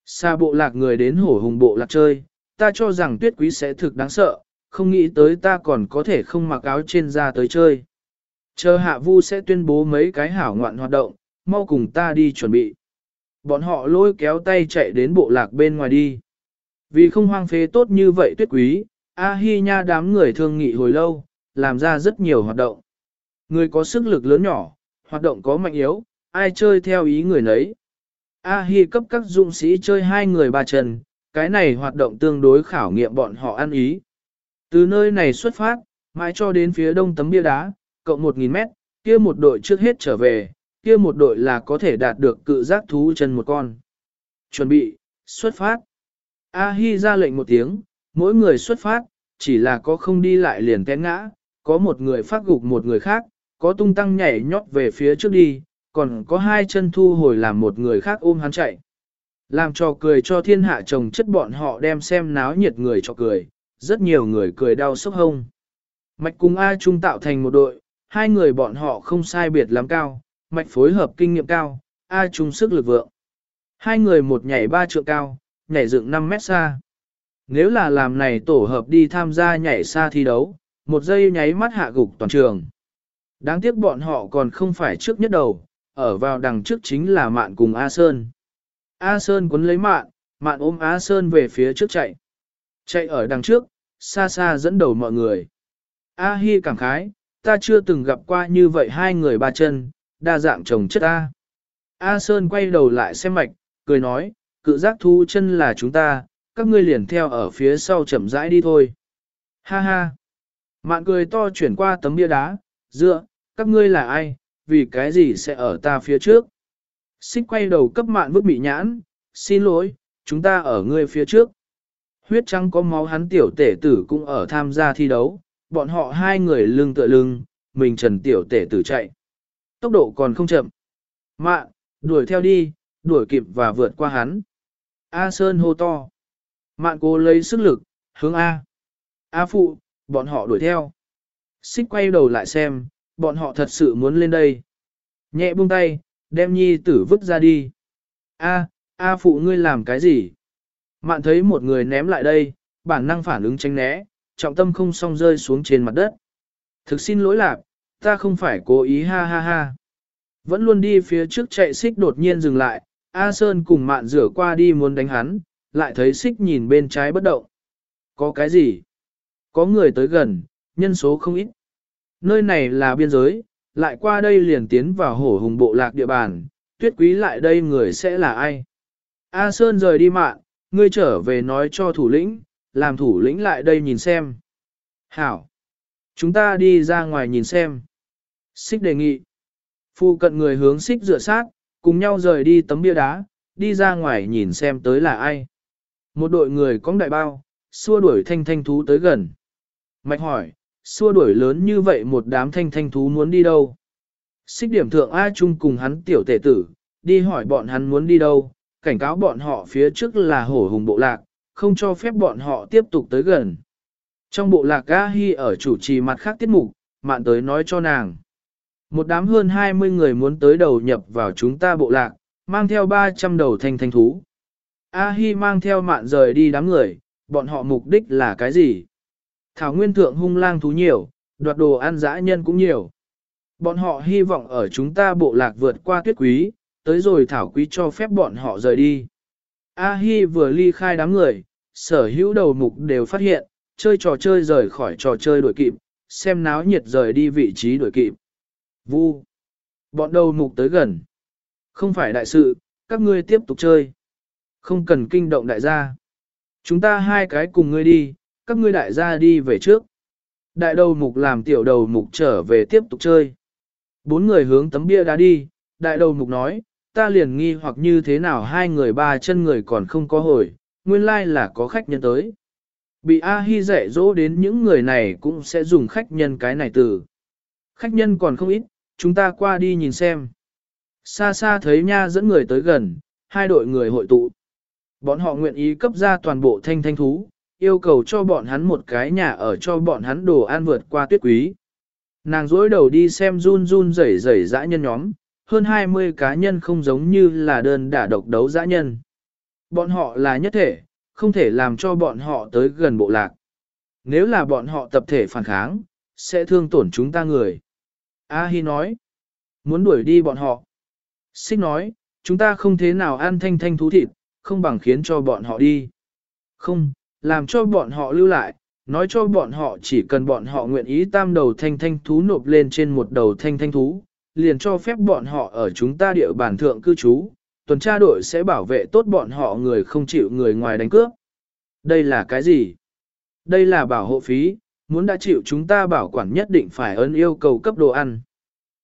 Xa bộ lạc người đến hổ hùng bộ lạc chơi, ta cho rằng tuyết quý sẽ thực đáng sợ, không nghĩ tới ta còn có thể không mặc áo trên ra tới chơi. Chờ hạ vu sẽ tuyên bố mấy cái hảo ngoạn hoạt động, mau cùng ta đi chuẩn bị. Bọn họ lôi kéo tay chạy đến bộ lạc bên ngoài đi. Vì không hoang phế tốt như vậy tuyết quý, A-hi nha đám người thương nghị hồi lâu, làm ra rất nhiều hoạt động. Người có sức lực lớn nhỏ, hoạt động có mạnh yếu, ai chơi theo ý người nấy. A-hi cấp các dũng sĩ chơi hai người ba chân, cái này hoạt động tương đối khảo nghiệm bọn họ ăn ý. Từ nơi này xuất phát, mãi cho đến phía đông tấm bia đá, cộng 1.000 mét, kia một đội trước hết trở về, kia một đội là có thể đạt được cự giác thú chân một con. Chuẩn bị, xuất phát. A-hi ra lệnh một tiếng, mỗi người xuất phát, chỉ là có không đi lại liền té ngã, có một người phát gục một người khác, có tung tăng nhảy nhót về phía trước đi, còn có hai chân thu hồi làm một người khác ôm hắn chạy. Làm cho cười cho thiên hạ chồng chất bọn họ đem xem náo nhiệt người cho cười, rất nhiều người cười đau sốc hông. Mạch cùng A Trung tạo thành một đội, hai người bọn họ không sai biệt lắm cao, mạch phối hợp kinh nghiệm cao, A Trung sức lực vượng. Hai người một nhảy ba trượng cao, nhảy dựng 5 mét xa. Nếu là làm này tổ hợp đi tham gia nhảy xa thi đấu, một giây nháy mắt hạ gục toàn trường. Đáng tiếc bọn họ còn không phải trước nhất đầu, ở vào đằng trước chính là Mạn cùng A Sơn. A Sơn cuốn lấy Mạn, Mạn ôm A Sơn về phía trước chạy. Chạy ở đằng trước, xa xa dẫn đầu mọi người. A Hi cảm khái, ta chưa từng gặp qua như vậy hai người ba chân, đa dạng chồng chất A. A Sơn quay đầu lại xem mạch, cười nói, cự giác thu chân là chúng ta, các ngươi liền theo ở phía sau chậm rãi đi thôi. Ha ha. Mạn cười to chuyển qua tấm bia đá, dựa, các ngươi là ai, vì cái gì sẽ ở ta phía trước. Xích quay đầu cấp mạn vứt bị nhãn, xin lỗi, chúng ta ở ngươi phía trước. Huyết trắng có máu hắn tiểu tể tử cũng ở tham gia thi đấu, bọn họ hai người lưng tựa lưng, mình trần tiểu tể tử chạy. Tốc độ còn không chậm. Mạn, đuổi theo đi, đuổi kịp và vượt qua hắn. A Sơn hô to. Mạn cố lấy sức lực, hướng A. A phụ, bọn họ đuổi theo. Xích quay đầu lại xem, bọn họ thật sự muốn lên đây. Nhẹ buông tay, đem nhi tử vứt ra đi. A, A phụ ngươi làm cái gì? Mạn thấy một người ném lại đây, bản năng phản ứng tránh né, trọng tâm không song rơi xuống trên mặt đất. Thực xin lỗi lạc, ta không phải cố ý ha ha ha. Vẫn luôn đi phía trước chạy xích đột nhiên dừng lại, A Sơn cùng mạn rửa qua đi muốn đánh hắn, lại thấy xích nhìn bên trái bất động. Có cái gì? Có người tới gần, nhân số không ít. Nơi này là biên giới, lại qua đây liền tiến vào hổ hùng bộ lạc địa bàn, tuyết quý lại đây người sẽ là ai? A Sơn rời đi mạng, ngươi trở về nói cho thủ lĩnh, làm thủ lĩnh lại đây nhìn xem. Hảo! Chúng ta đi ra ngoài nhìn xem. Xích đề nghị. Phu cận người hướng xích dựa sát, cùng nhau rời đi tấm bia đá, đi ra ngoài nhìn xem tới là ai. Một đội người cóng đại bao, xua đuổi thanh thanh thú tới gần. Mạch hỏi, xua đuổi lớn như vậy một đám thanh thanh thú muốn đi đâu? Xích điểm thượng A Trung cùng hắn tiểu tể tử, đi hỏi bọn hắn muốn đi đâu, cảnh cáo bọn họ phía trước là hổ hùng bộ lạc, không cho phép bọn họ tiếp tục tới gần. Trong bộ lạc A Hi ở chủ trì mặt khác tiết mục, mạn tới nói cho nàng. Một đám hơn 20 người muốn tới đầu nhập vào chúng ta bộ lạc, mang theo 300 đầu thanh thanh thú. A Hi mang theo mạn rời đi đám người, bọn họ mục đích là cái gì? Thảo nguyên thượng hung lang thú nhiều, đoạt đồ ăn dã nhân cũng nhiều. Bọn họ hy vọng ở chúng ta bộ lạc vượt qua tuyết quý, tới rồi thảo quý cho phép bọn họ rời đi. A Hi vừa ly khai đám người, sở hữu đầu mục đều phát hiện, chơi trò chơi rời khỏi trò chơi đuổi kịp, xem náo nhiệt rời đi vị trí đuổi kịp. Vu. Bọn đầu mục tới gần. Không phải đại sự, các ngươi tiếp tục chơi. Không cần kinh động đại gia. Chúng ta hai cái cùng ngươi đi, các ngươi đại gia đi về trước. Đại đầu mục làm tiểu đầu mục trở về tiếp tục chơi. Bốn người hướng tấm bia đá đi, đại đầu mục nói, ta liền nghi hoặc như thế nào hai người ba chân người còn không có hồi, nguyên lai là có khách nhân tới. Bị A-hi dạy dỗ đến những người này cũng sẽ dùng khách nhân cái này từ. Khách nhân còn không ít, chúng ta qua đi nhìn xem. Xa xa thấy nha dẫn người tới gần, hai đội người hội tụ. Bọn họ nguyện ý cấp ra toàn bộ thanh thanh thú, yêu cầu cho bọn hắn một cái nhà ở cho bọn hắn đồ ăn vượt qua tuyết quý. Nàng dối đầu đi xem run run rẩy rẩy dã nhân nhóm, hơn 20 cá nhân không giống như là đơn đả độc đấu dã nhân. Bọn họ là nhất thể, không thể làm cho bọn họ tới gần bộ lạc. Nếu là bọn họ tập thể phản kháng, sẽ thương tổn chúng ta người. A Hi nói, muốn đuổi đi bọn họ. Xích nói, chúng ta không thế nào ăn thanh thanh thú thịt, không bằng khiến cho bọn họ đi. Không, làm cho bọn họ lưu lại, nói cho bọn họ chỉ cần bọn họ nguyện ý tam đầu thanh thanh thú nộp lên trên một đầu thanh thanh thú, liền cho phép bọn họ ở chúng ta địa bàn thượng cư trú, tuần tra đội sẽ bảo vệ tốt bọn họ người không chịu người ngoài đánh cướp. Đây là cái gì? Đây là bảo hộ phí, muốn đã chịu chúng ta bảo quản nhất định phải ơn yêu cầu cấp đồ ăn.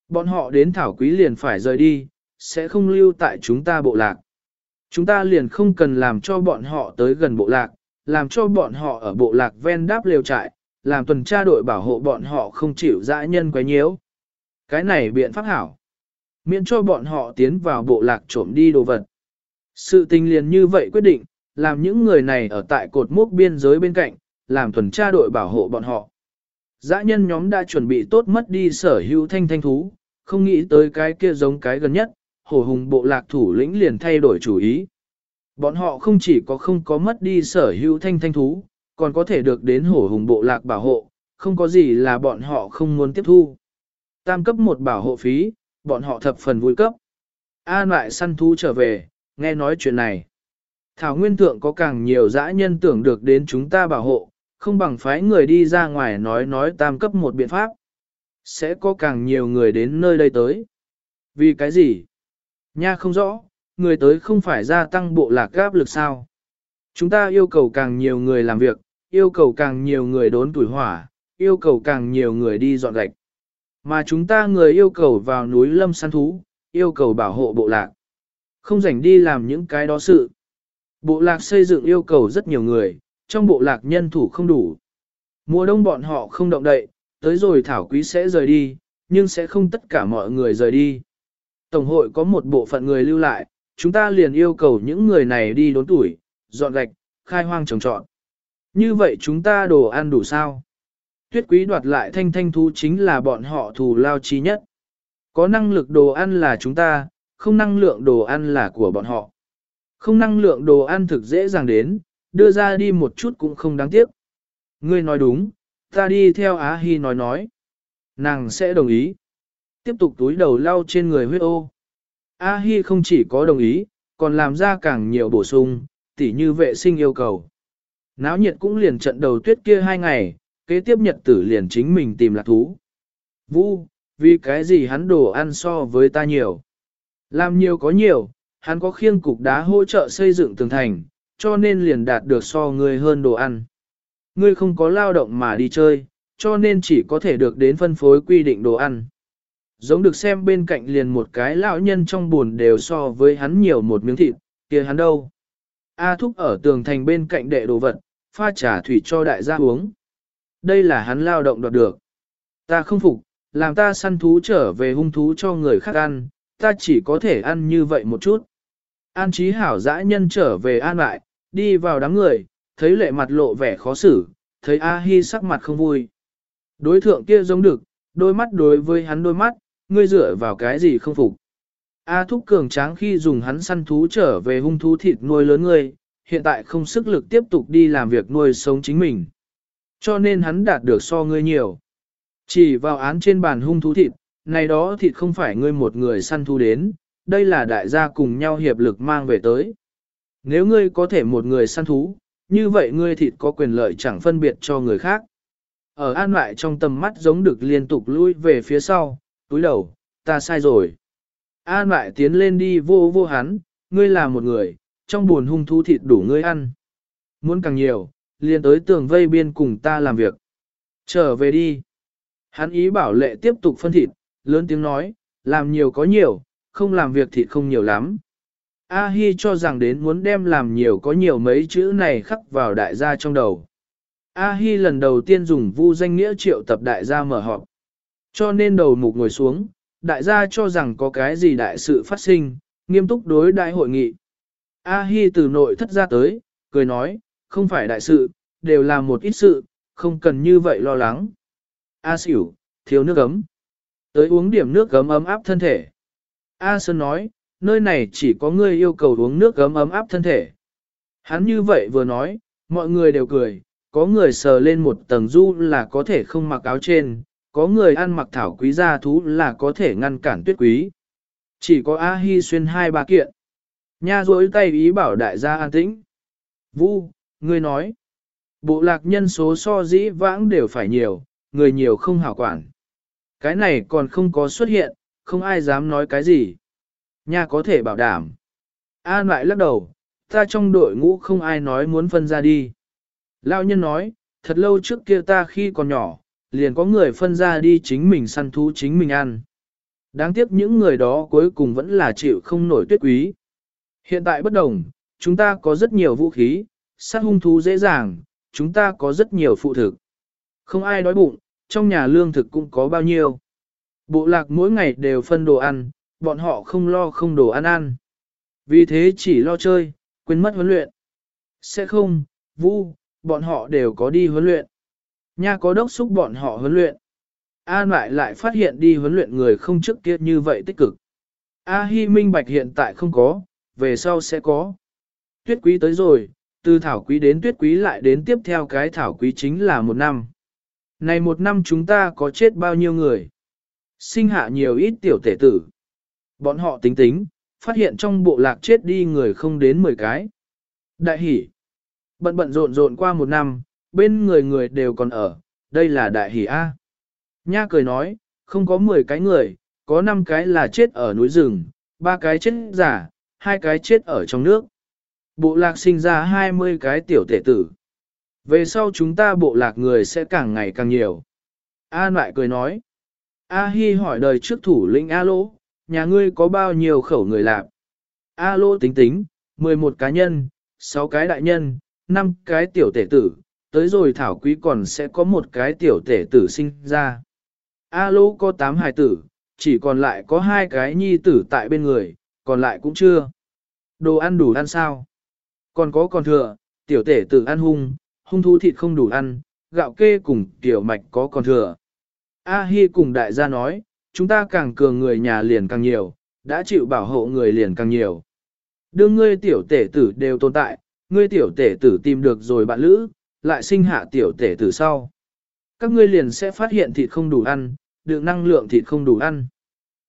Bọn họ đến thảo quý liền phải rời đi, sẽ không lưu tại chúng ta bộ lạc. Chúng ta liền không cần làm cho bọn họ tới gần bộ lạc, làm cho bọn họ ở bộ lạc ven đáp liều trại, làm tuần tra đội bảo hộ bọn họ không chịu dã nhân quấy nhiễu. Cái này biện pháp hảo. Miễn cho bọn họ tiến vào bộ lạc trộm đi đồ vật. Sự tình liền như vậy quyết định, làm những người này ở tại cột mốc biên giới bên cạnh, làm tuần tra đội bảo hộ bọn họ. Dã nhân nhóm đã chuẩn bị tốt mất đi sở hữu thanh thanh thú, không nghĩ tới cái kia giống cái gần nhất, hổ hùng bộ lạc thủ lĩnh liền thay đổi chủ ý. Bọn họ không chỉ có không có mất đi sở hữu thanh thanh thú, còn có thể được đến hổ hùng bộ lạc bảo hộ, không có gì là bọn họ không muốn tiếp thu. Tam cấp một bảo hộ phí, bọn họ thập phần vui cấp. An lại săn thú trở về, nghe nói chuyện này. Thảo Nguyên Thượng có càng nhiều dã nhân tưởng được đến chúng ta bảo hộ, không bằng phái người đi ra ngoài nói nói tam cấp một biện pháp. Sẽ có càng nhiều người đến nơi đây tới. Vì cái gì? Nha không rõ, người tới không phải gia tăng bộ lạc gáp lực sao. Chúng ta yêu cầu càng nhiều người làm việc, yêu cầu càng nhiều người đốn tuổi hỏa, yêu cầu càng nhiều người đi dọn gạch. Mà chúng ta người yêu cầu vào núi lâm săn thú, yêu cầu bảo hộ bộ lạc. Không rảnh đi làm những cái đó sự. Bộ lạc xây dựng yêu cầu rất nhiều người, trong bộ lạc nhân thủ không đủ. Mùa đông bọn họ không động đậy, tới rồi thảo quý sẽ rời đi, nhưng sẽ không tất cả mọi người rời đi. Tổng hội có một bộ phận người lưu lại, chúng ta liền yêu cầu những người này đi đốn tuổi, dọn gạch, khai hoang trồng trọt. Như vậy chúng ta đồ ăn đủ sao? Tuyết quý đoạt lại thanh thanh thú chính là bọn họ thù lao chi nhất. Có năng lực đồ ăn là chúng ta, không năng lượng đồ ăn là của bọn họ. Không năng lượng đồ ăn thực dễ dàng đến, đưa ra đi một chút cũng không đáng tiếc. Ngươi nói đúng, ta đi theo Á Hi nói nói. Nàng sẽ đồng ý. Tiếp tục túi đầu lau trên người huyết ô. A Hi không chỉ có đồng ý, còn làm ra càng nhiều bổ sung, tỉ như vệ sinh yêu cầu. Náo nhiệt cũng liền trận đầu tuyết kia hai ngày, kế tiếp nhật tử liền chính mình tìm lạc thú. Vu, vì cái gì hắn đồ ăn so với ta nhiều. Làm nhiều có nhiều, hắn có khiêng cục đá hỗ trợ xây dựng tường thành, cho nên liền đạt được so người hơn đồ ăn. Ngươi không có lao động mà đi chơi, cho nên chỉ có thể được đến phân phối quy định đồ ăn. Giống được xem bên cạnh liền một cái lão nhân trong buồn đều so với hắn nhiều một miếng thịt, kia hắn đâu. A thúc ở tường thành bên cạnh đệ đồ vật, pha trà thủy cho đại gia uống. Đây là hắn lao động đoạt được. Ta không phục, làm ta săn thú trở về hung thú cho người khác ăn, ta chỉ có thể ăn như vậy một chút. An trí hảo dã nhân trở về an lại, đi vào đám người, thấy lệ mặt lộ vẻ khó xử, thấy A Hi sắc mặt không vui. Đối thượng kia giống được, đôi mắt đối với hắn đôi mắt, ngươi dựa vào cái gì không phục. A thúc cường tráng khi dùng hắn săn thú trở về hung thú thịt nuôi lớn ngươi, hiện tại không sức lực tiếp tục đi làm việc nuôi sống chính mình. Cho nên hắn đạt được so ngươi nhiều. Chỉ vào án trên bàn hung thú thịt, này đó thịt không phải ngươi một người săn thú đến, đây là đại gia cùng nhau hiệp lực mang về tới. Nếu ngươi có thể một người săn thú, như vậy ngươi thịt có quyền lợi chẳng phân biệt cho người khác. Ở an lại trong tầm mắt giống được liên tục lui về phía sau, túi đầu, ta sai rồi. An lại tiến lên đi vô vô hắn, ngươi là một người, trong buồn hung thú thịt đủ ngươi ăn. Muốn càng nhiều, liền tới tường vây biên cùng ta làm việc. Trở về đi. Hắn ý bảo lệ tiếp tục phân thịt, lớn tiếng nói, làm nhiều có nhiều, không làm việc thịt không nhiều lắm. A Hi cho rằng đến muốn đem làm nhiều có nhiều mấy chữ này khắc vào đại gia trong đầu. A Hi lần đầu tiên dùng vu danh nghĩa triệu tập đại gia mở họp. Cho nên đầu mục ngồi xuống, đại gia cho rằng có cái gì đại sự phát sinh, nghiêm túc đối đại hội nghị. A Hi từ nội thất ra tới, cười nói, không phải đại sự, đều là một ít sự, không cần như vậy lo lắng. A xỉu, thiếu nước ấm. Tới uống điểm nước ấm ấm áp thân thể. A Sơn nói, nơi này chỉ có ngươi yêu cầu uống nước ấm ấm áp thân thể. Hắn như vậy vừa nói, mọi người đều cười, có người sờ lên một tầng du là có thể không mặc áo trên, có người ăn mặc thảo quý gia thú là có thể ngăn cản tuyết quý. Chỉ có A Hi xuyên hai ba kiện. Nha rỗi tay ý bảo đại gia an tĩnh. Vu, ngươi nói. Bộ lạc nhân số so dĩ vãng đều phải nhiều, người nhiều không hảo quản. Cái này còn không có xuất hiện, không ai dám nói cái gì. Nha có thể bảo đảm. An lại lắc đầu, ta trong đội ngũ không ai nói muốn phân ra đi. Lão nhân nói, thật lâu trước kia ta khi còn nhỏ, liền có người phân ra đi chính mình săn thú chính mình ăn. Đáng tiếc những người đó cuối cùng vẫn là chịu không nổi tuyết quý. Hiện tại bất đồng, chúng ta có rất nhiều vũ khí, sát hung thú dễ dàng, chúng ta có rất nhiều phụ thực. Không ai đói bụng, trong nhà lương thực cũng có bao nhiêu. Bộ lạc mỗi ngày đều phân đồ ăn, bọn họ không lo không đồ ăn ăn. Vì thế chỉ lo chơi, quên mất huấn luyện. Sẽ không, Vu, bọn họ đều có đi huấn luyện. Nha có đốc xúc bọn họ huấn luyện. An lại lại phát hiện đi huấn luyện người không trước kia như vậy tích cực. A Hi minh bạch hiện tại không có, về sau sẽ có. Tuyết quý tới rồi, từ thảo quý đến tuyết quý lại đến tiếp theo cái thảo quý chính là một năm. Này một năm chúng ta có chết bao nhiêu người? Sinh hạ nhiều ít tiểu tể tử. Bọn họ tính tính, phát hiện trong bộ lạc chết đi người không đến 10 cái. Đại hỷ. Bận bận rộn rộn qua một năm, bên người người đều còn ở, đây là đại hỷ A. Nha cười nói, không có 10 cái người, có 5 cái là chết ở núi rừng, 3 cái chết giả, 2 cái chết ở trong nước. Bộ lạc sinh ra 20 cái tiểu tể tử. Về sau chúng ta bộ lạc người sẽ càng ngày càng nhiều. A lại cười nói. A Hi hỏi đời trước thủ lĩnh A Lỗ, nhà ngươi có bao nhiêu khẩu người lạc? A Lỗ tính tính, 11 cá nhân, 6 cái đại nhân, 5 cái tiểu tể tử, tới rồi thảo quý còn sẽ có một cái tiểu tể tử sinh ra. A Lỗ có 8 hài tử, chỉ còn lại có hai cái nhi tử tại bên người, còn lại cũng chưa. Đồ ăn đủ ăn sao? Còn có còn thừa, tiểu tể tử ăn hung, hung thú thịt không đủ ăn, gạo kê cùng tiểu mạch có còn thừa. A Hi cùng đại gia nói, chúng ta càng cường người nhà liền càng nhiều, đã chịu bảo hộ người liền càng nhiều. Đương ngươi tiểu tể tử đều tồn tại, ngươi tiểu tể tử tìm được rồi bạn lữ, lại sinh hạ tiểu tể tử sau. Các ngươi liền sẽ phát hiện thịt không đủ ăn, được năng lượng thịt không đủ ăn.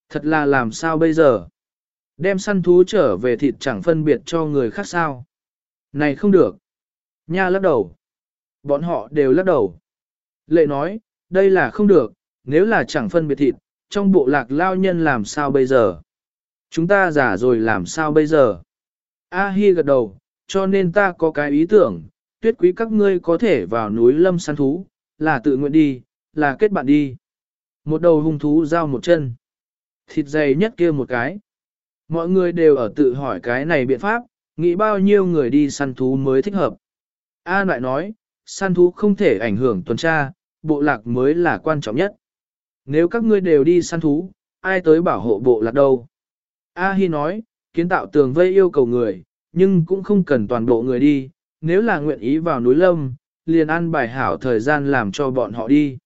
Thật là làm sao bây giờ? Đem săn thú trở về thịt chẳng phân biệt cho người khác sao? Này không được. Nha lắc đầu. Bọn họ đều lắc đầu. Lệ nói, đây là không được, nếu là chẳng phân biệt thịt, trong bộ lạc lao nhân làm sao bây giờ? Chúng ta giả rồi làm sao bây giờ? A Hi gật đầu, cho nên ta có cái ý tưởng, tuyết quý các ngươi có thể vào núi lâm săn thú, là tự nguyện đi, là kết bạn đi. Một đầu hung thú giao một chân. Thịt dày nhất kia một cái. Mọi người đều ở tự hỏi cái này biện pháp, nghĩ bao nhiêu người đi săn thú mới thích hợp. A lại nói, săn thú không thể ảnh hưởng tuần tra, bộ lạc mới là quan trọng nhất. Nếu các ngươi đều đi săn thú, ai tới bảo hộ bộ lạc đâu? A Hi nói, kiến tạo tường vây yêu cầu người, nhưng cũng không cần toàn bộ người đi, nếu là nguyện ý vào núi lâm, liền ăn bài hảo thời gian làm cho bọn họ đi.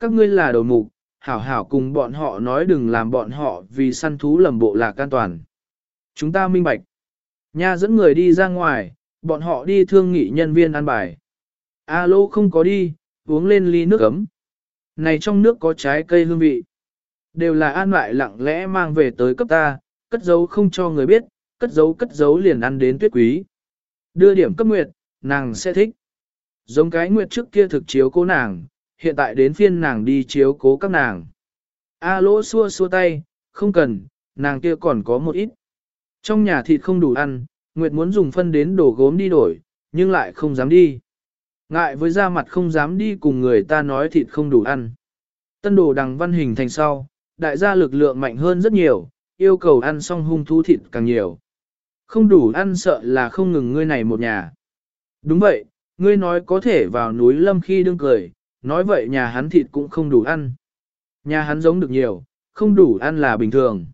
Các ngươi là đầu mục, hảo hảo cùng bọn họ nói đừng làm bọn họ vì săn thú lầm bộ lạc an toàn. Chúng ta minh bạch. Nha dẫn người đi ra ngoài, bọn họ đi thương nghị nhân viên ăn bài. alo không có đi, uống lên ly nước ấm. Này trong nước có trái cây hương vị. Đều là an lại lặng lẽ mang về tới cấp ta, cất giấu không cho người biết, cất giấu cất giấu liền ăn đến tuyết quý. Đưa điểm cấp nguyệt, nàng sẽ thích. Giống cái nguyệt trước kia thực chiếu cố nàng, hiện tại đến phiên nàng đi chiếu cố các nàng. A lỗ xua xua tay, không cần, nàng kia còn có một ít. Trong nhà thịt không đủ ăn, Nguyệt muốn dùng phân đến đổ gốm đi đổi, nhưng lại không dám đi. Ngại với da mặt không dám đi cùng người ta nói thịt không đủ ăn. Tân đồ đằng văn hình thành sau, đại gia lực lượng mạnh hơn rất nhiều, yêu cầu ăn xong hung thú thịt càng nhiều. Không đủ ăn sợ là không ngừng ngươi này một nhà. Đúng vậy, ngươi nói có thể vào núi lâm khi đương cười, nói vậy nhà hắn thịt cũng không đủ ăn. Nhà hắn giống được nhiều, không đủ ăn là bình thường.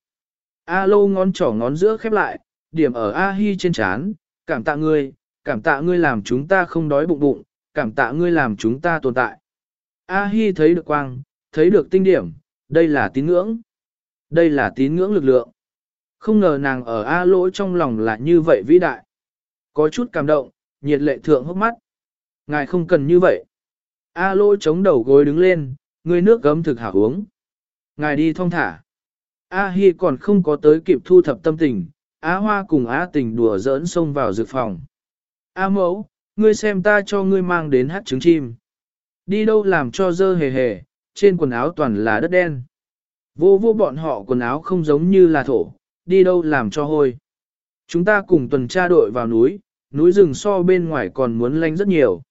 A lô ngón trỏ ngón giữa khép lại, điểm ở A Hi trên chán, cảm tạ ngươi, cảm tạ ngươi làm chúng ta không đói bụng bụng, cảm tạ ngươi làm chúng ta tồn tại. A Hi thấy được quang, thấy được tinh điểm, đây là tín ngưỡng. Đây là tín ngưỡng lực lượng. Không ngờ nàng ở A lỗ trong lòng là như vậy vĩ đại. Có chút cảm động, nhiệt lệ thượng hốc mắt. Ngài không cần như vậy. A lỗ chống đầu gối đứng lên, người nước gấm thực hảo uống. Ngài đi thong thả. A Hi còn không có tới kịp thu thập tâm tình, Á Hoa cùng Á Tình đùa giỡn xông vào dược phòng. A mẫu, Ngươi xem ta cho ngươi mang đến hát trứng chim. Đi đâu làm cho dơ hề hề, trên quần áo toàn là đất đen. Vô vô bọn họ quần áo không giống như là thổ, đi đâu làm cho hôi. Chúng ta cùng tuần tra đội vào núi, núi rừng so bên ngoài còn muốn lanh rất nhiều.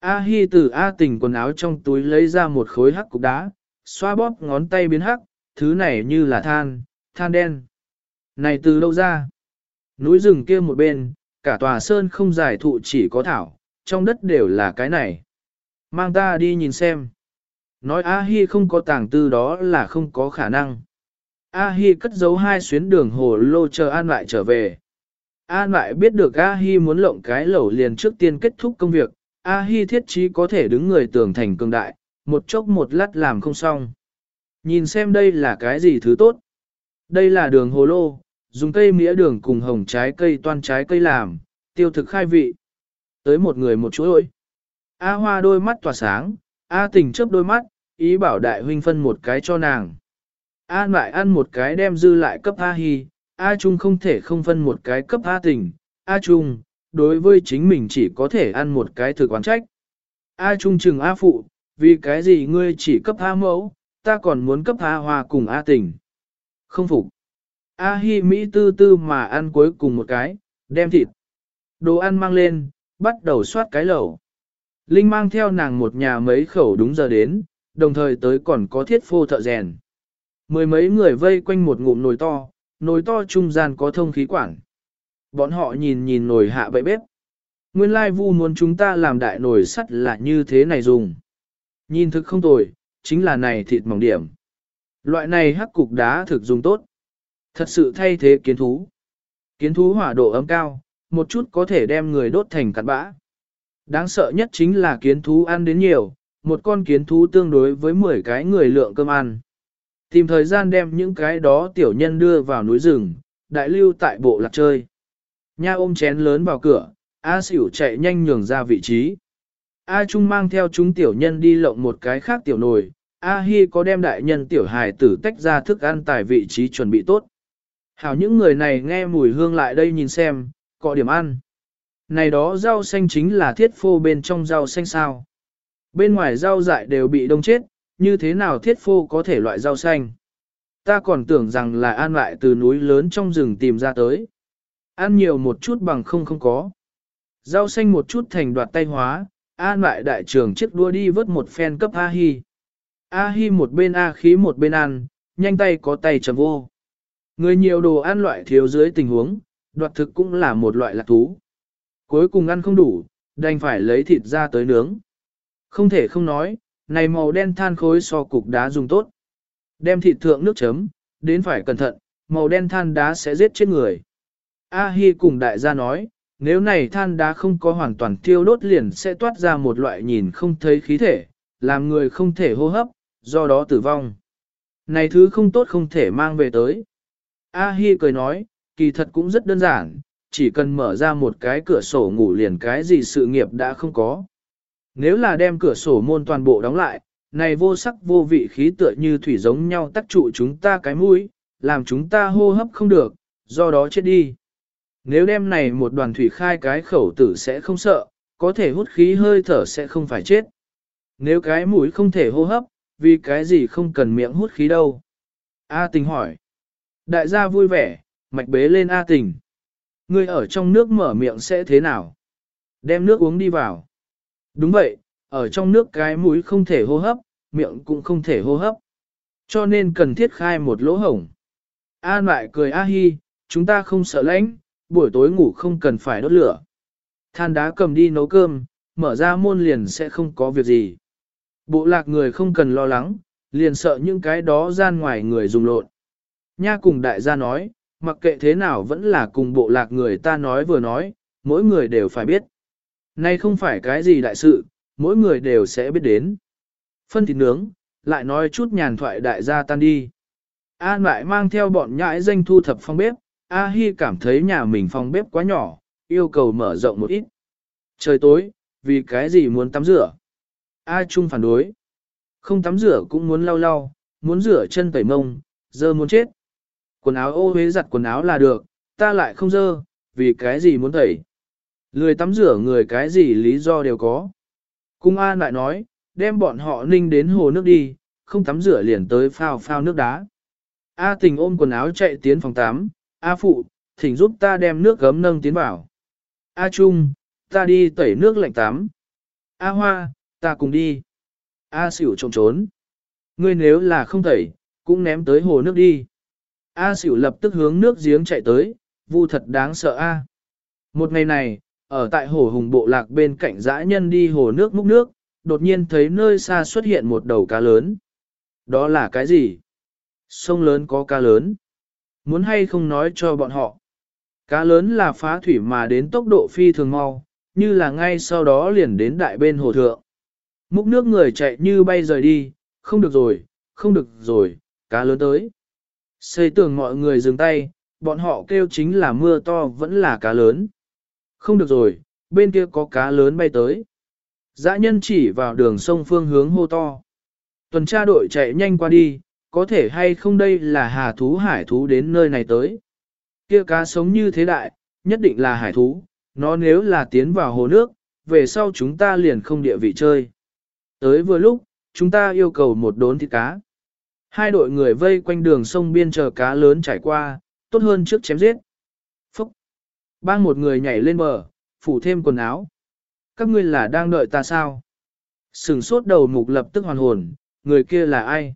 A Hi từ A tình quần áo trong túi lấy ra một khối hắc cục đá, xoa bóp ngón tay biến hắc, thứ này như là than, than đen. Này từ đâu ra? Núi rừng kia một bên, cả tòa sơn không giải thụ chỉ có thảo, trong đất đều là cái này. Mang ta đi nhìn xem. Nói A-hi không có tàng tư đó là không có khả năng. A-hi cất giấu hai xuyến đường hồ lô chờ An lại trở về. An lại biết được A-hi muốn lộng cái lẩu liền trước tiên kết thúc công việc. A-hi thiết trí có thể đứng người tưởng thành cường đại, một chốc một lát làm không xong. Nhìn xem đây là cái gì thứ tốt. Đây là đường hồ lô, dùng cây mía đường cùng hồng trái cây toan trái cây làm, tiêu thực khai vị. Tới một người một chuỗi. A hoa đôi mắt tỏa sáng, A tình chớp đôi mắt, ý bảo đại huynh phân một cái cho nàng. A lại ăn một cái đem dư lại cấp A hi, A trung không thể không phân một cái cấp A tình, A trung, đối với chính mình chỉ có thể ăn một cái thực quán trách. A trung chừng A phụ, vì cái gì ngươi chỉ cấp A mẫu, ta còn muốn cấp A hoa cùng A tình. Không phục. A hi Mỹ tư tư mà ăn cuối cùng một cái, đem thịt. Đồ ăn mang lên, bắt đầu soát cái lẩu. Linh mang theo nàng một nhà mấy khẩu đúng giờ đến, đồng thời tới còn có thiết phô thợ rèn. Mười mấy người vây quanh một ngụm nồi to, nồi to trung gian có thông khí quản. Bọn họ nhìn nhìn nồi hạ bậy bếp. Nguyên lai vu muốn chúng ta làm đại nồi sắt là như thế này dùng. Nhìn thực không tồi, chính là này thịt mỏng điểm. Loại này hắc cục đá thực dùng tốt. Thật sự thay thế kiến thú. Kiến thú hỏa độ ấm cao, một chút có thể đem người đốt thành cặn bã. Đáng sợ nhất chính là kiến thú ăn đến nhiều, một con kiến thú tương đối với 10 cái người lượng cơm ăn. Tìm thời gian đem những cái đó tiểu nhân đưa vào núi rừng, đại lưu tại bộ lạc chơi. Nha ôm chén lớn vào cửa, A xỉu chạy nhanh nhường ra vị trí. A Trung mang theo chúng tiểu nhân đi lộng một cái khác tiểu nồi, A Hi có đem đại nhân tiểu hài tử tách ra thức ăn tại vị trí chuẩn bị tốt. Hảo những người này nghe mùi hương lại đây nhìn xem, có điểm ăn. Này đó rau xanh chính là thiết phô bên trong rau xanh sao. Bên ngoài rau dại đều bị đông chết, như thế nào thiết phô có thể loại rau xanh. Ta còn tưởng rằng là ăn lại từ núi lớn trong rừng tìm ra tới. Ăn nhiều một chút bằng không không có. Rau xanh một chút thành đoạt tay hóa, an lại đại trưởng chiếc đua đi vớt một phen cấp A-hi. A-hi một bên A khí một bên ăn, nhanh tay có tay chầm vô. Người nhiều đồ ăn loại thiếu dưới tình huống, đoạt thực cũng là một loại lạc thú. Cuối cùng ăn không đủ, đành phải lấy thịt ra tới nướng. Không thể không nói, này màu đen than khối so cục đá dùng tốt. Đem thịt thượng nước chấm, đến phải cẩn thận, màu đen than đá sẽ giết chết người. A Hi cùng đại gia nói, nếu này than đá không có hoàn toàn thiêu đốt liền sẽ toát ra một loại nhìn không thấy khí thể, làm người không thể hô hấp, do đó tử vong. Này thứ không tốt không thể mang về tới. A Hi cười nói, kỳ thật cũng rất đơn giản, chỉ cần mở ra một cái cửa sổ ngủ liền cái gì sự nghiệp đã không có. Nếu là đem cửa sổ môn toàn bộ đóng lại, này vô sắc vô vị khí tựa như thủy giống nhau tắc trụ chúng ta cái mũi, làm chúng ta hô hấp không được, do đó chết đi. Nếu đem này một đoàn thủy khai cái khẩu tử sẽ không sợ, có thể hút khí hơi thở sẽ không phải chết. Nếu cái mũi không thể hô hấp, vì cái gì không cần miệng hút khí đâu? A tình hỏi. Đại gia vui vẻ, mạch bế lên A tình. Người ở trong nước mở miệng sẽ thế nào? Đem nước uống đi vào. Đúng vậy, ở trong nước cái mũi không thể hô hấp, miệng cũng không thể hô hấp. Cho nên cần thiết khai một lỗ hổng. An lại cười A Hi, chúng ta không sợ lạnh, buổi tối ngủ không cần phải đốt lửa. Than đá cầm đi nấu cơm, mở ra môn liền sẽ không có việc gì. Bộ lạc người không cần lo lắng, liền sợ những cái đó gian ngoài người dùng lộn. Nha cùng đại gia nói, mặc kệ thế nào vẫn là cùng bộ lạc người ta nói vừa nói, mỗi người đều phải biết. Nay không phải cái gì đại sự, mỗi người đều sẽ biết đến. Phân thịt nướng, lại nói chút nhàn thoại đại gia tan đi. An lại mang theo bọn nhãi danh thu thập phòng bếp, A Hi cảm thấy nhà mình phòng bếp quá nhỏ, yêu cầu mở rộng một ít. Trời tối, vì cái gì muốn tắm rửa? A Trung phản đối. Không tắm rửa cũng muốn lau lau, muốn rửa chân tẩy mông, dơ muốn chết. Quần áo ô huế giặt quần áo là được, ta lại không dơ, vì cái gì muốn tẩy. Lười tắm rửa người cái gì lý do đều có. Cung An lại nói, đem bọn họ ninh đến hồ nước đi, không tắm rửa liền tới phao phao nước đá. A tình ôm quần áo chạy tiến phòng tắm, A phụ, thỉnh giúp ta đem nước gấm nâng tiến vào. A trung, ta đi tẩy nước lạnh tắm. A hoa, ta cùng đi. A xỉu trộm trốn. Ngươi nếu là không tẩy, cũng ném tới hồ nước đi. A xỉu lập tức hướng nước giếng chạy tới, vu thật đáng sợ A. Một ngày này, ở tại hồ hùng bộ lạc bên cạnh dã nhân đi hồ nước múc nước, đột nhiên thấy nơi xa xuất hiện một đầu cá lớn. Đó là cái gì? Sông lớn có cá lớn. Muốn hay không nói cho bọn họ. Cá lớn là phá thủy mà đến tốc độ phi thường mau, như là ngay sau đó liền đến đại bên hồ thượng. Múc nước người chạy như bay rời đi, không được rồi, không được rồi, cá lớn tới. Xây tường mọi người dừng tay, bọn họ kêu chính là mưa to vẫn là cá lớn. Không được rồi, bên kia có cá lớn bay tới. Dã nhân chỉ vào đường sông phương hướng hô to. Tuần tra đội chạy nhanh qua đi, có thể hay không đây là hà thú hải thú đến nơi này tới. Kia cá sống như thế đại, nhất định là hải thú, nó nếu là tiến vào hồ nước, về sau chúng ta liền không địa vị chơi. Tới vừa lúc, chúng ta yêu cầu một đốn thịt cá. Hai đội người vây quanh đường sông biên chờ cá lớn trải qua, tốt hơn trước chém giết. Bang một người nhảy lên bờ, phủ thêm quần áo. Các ngươi là đang đợi ta sao? Sừng sốt đầu mục lập tức hoàn hồn, người kia là ai?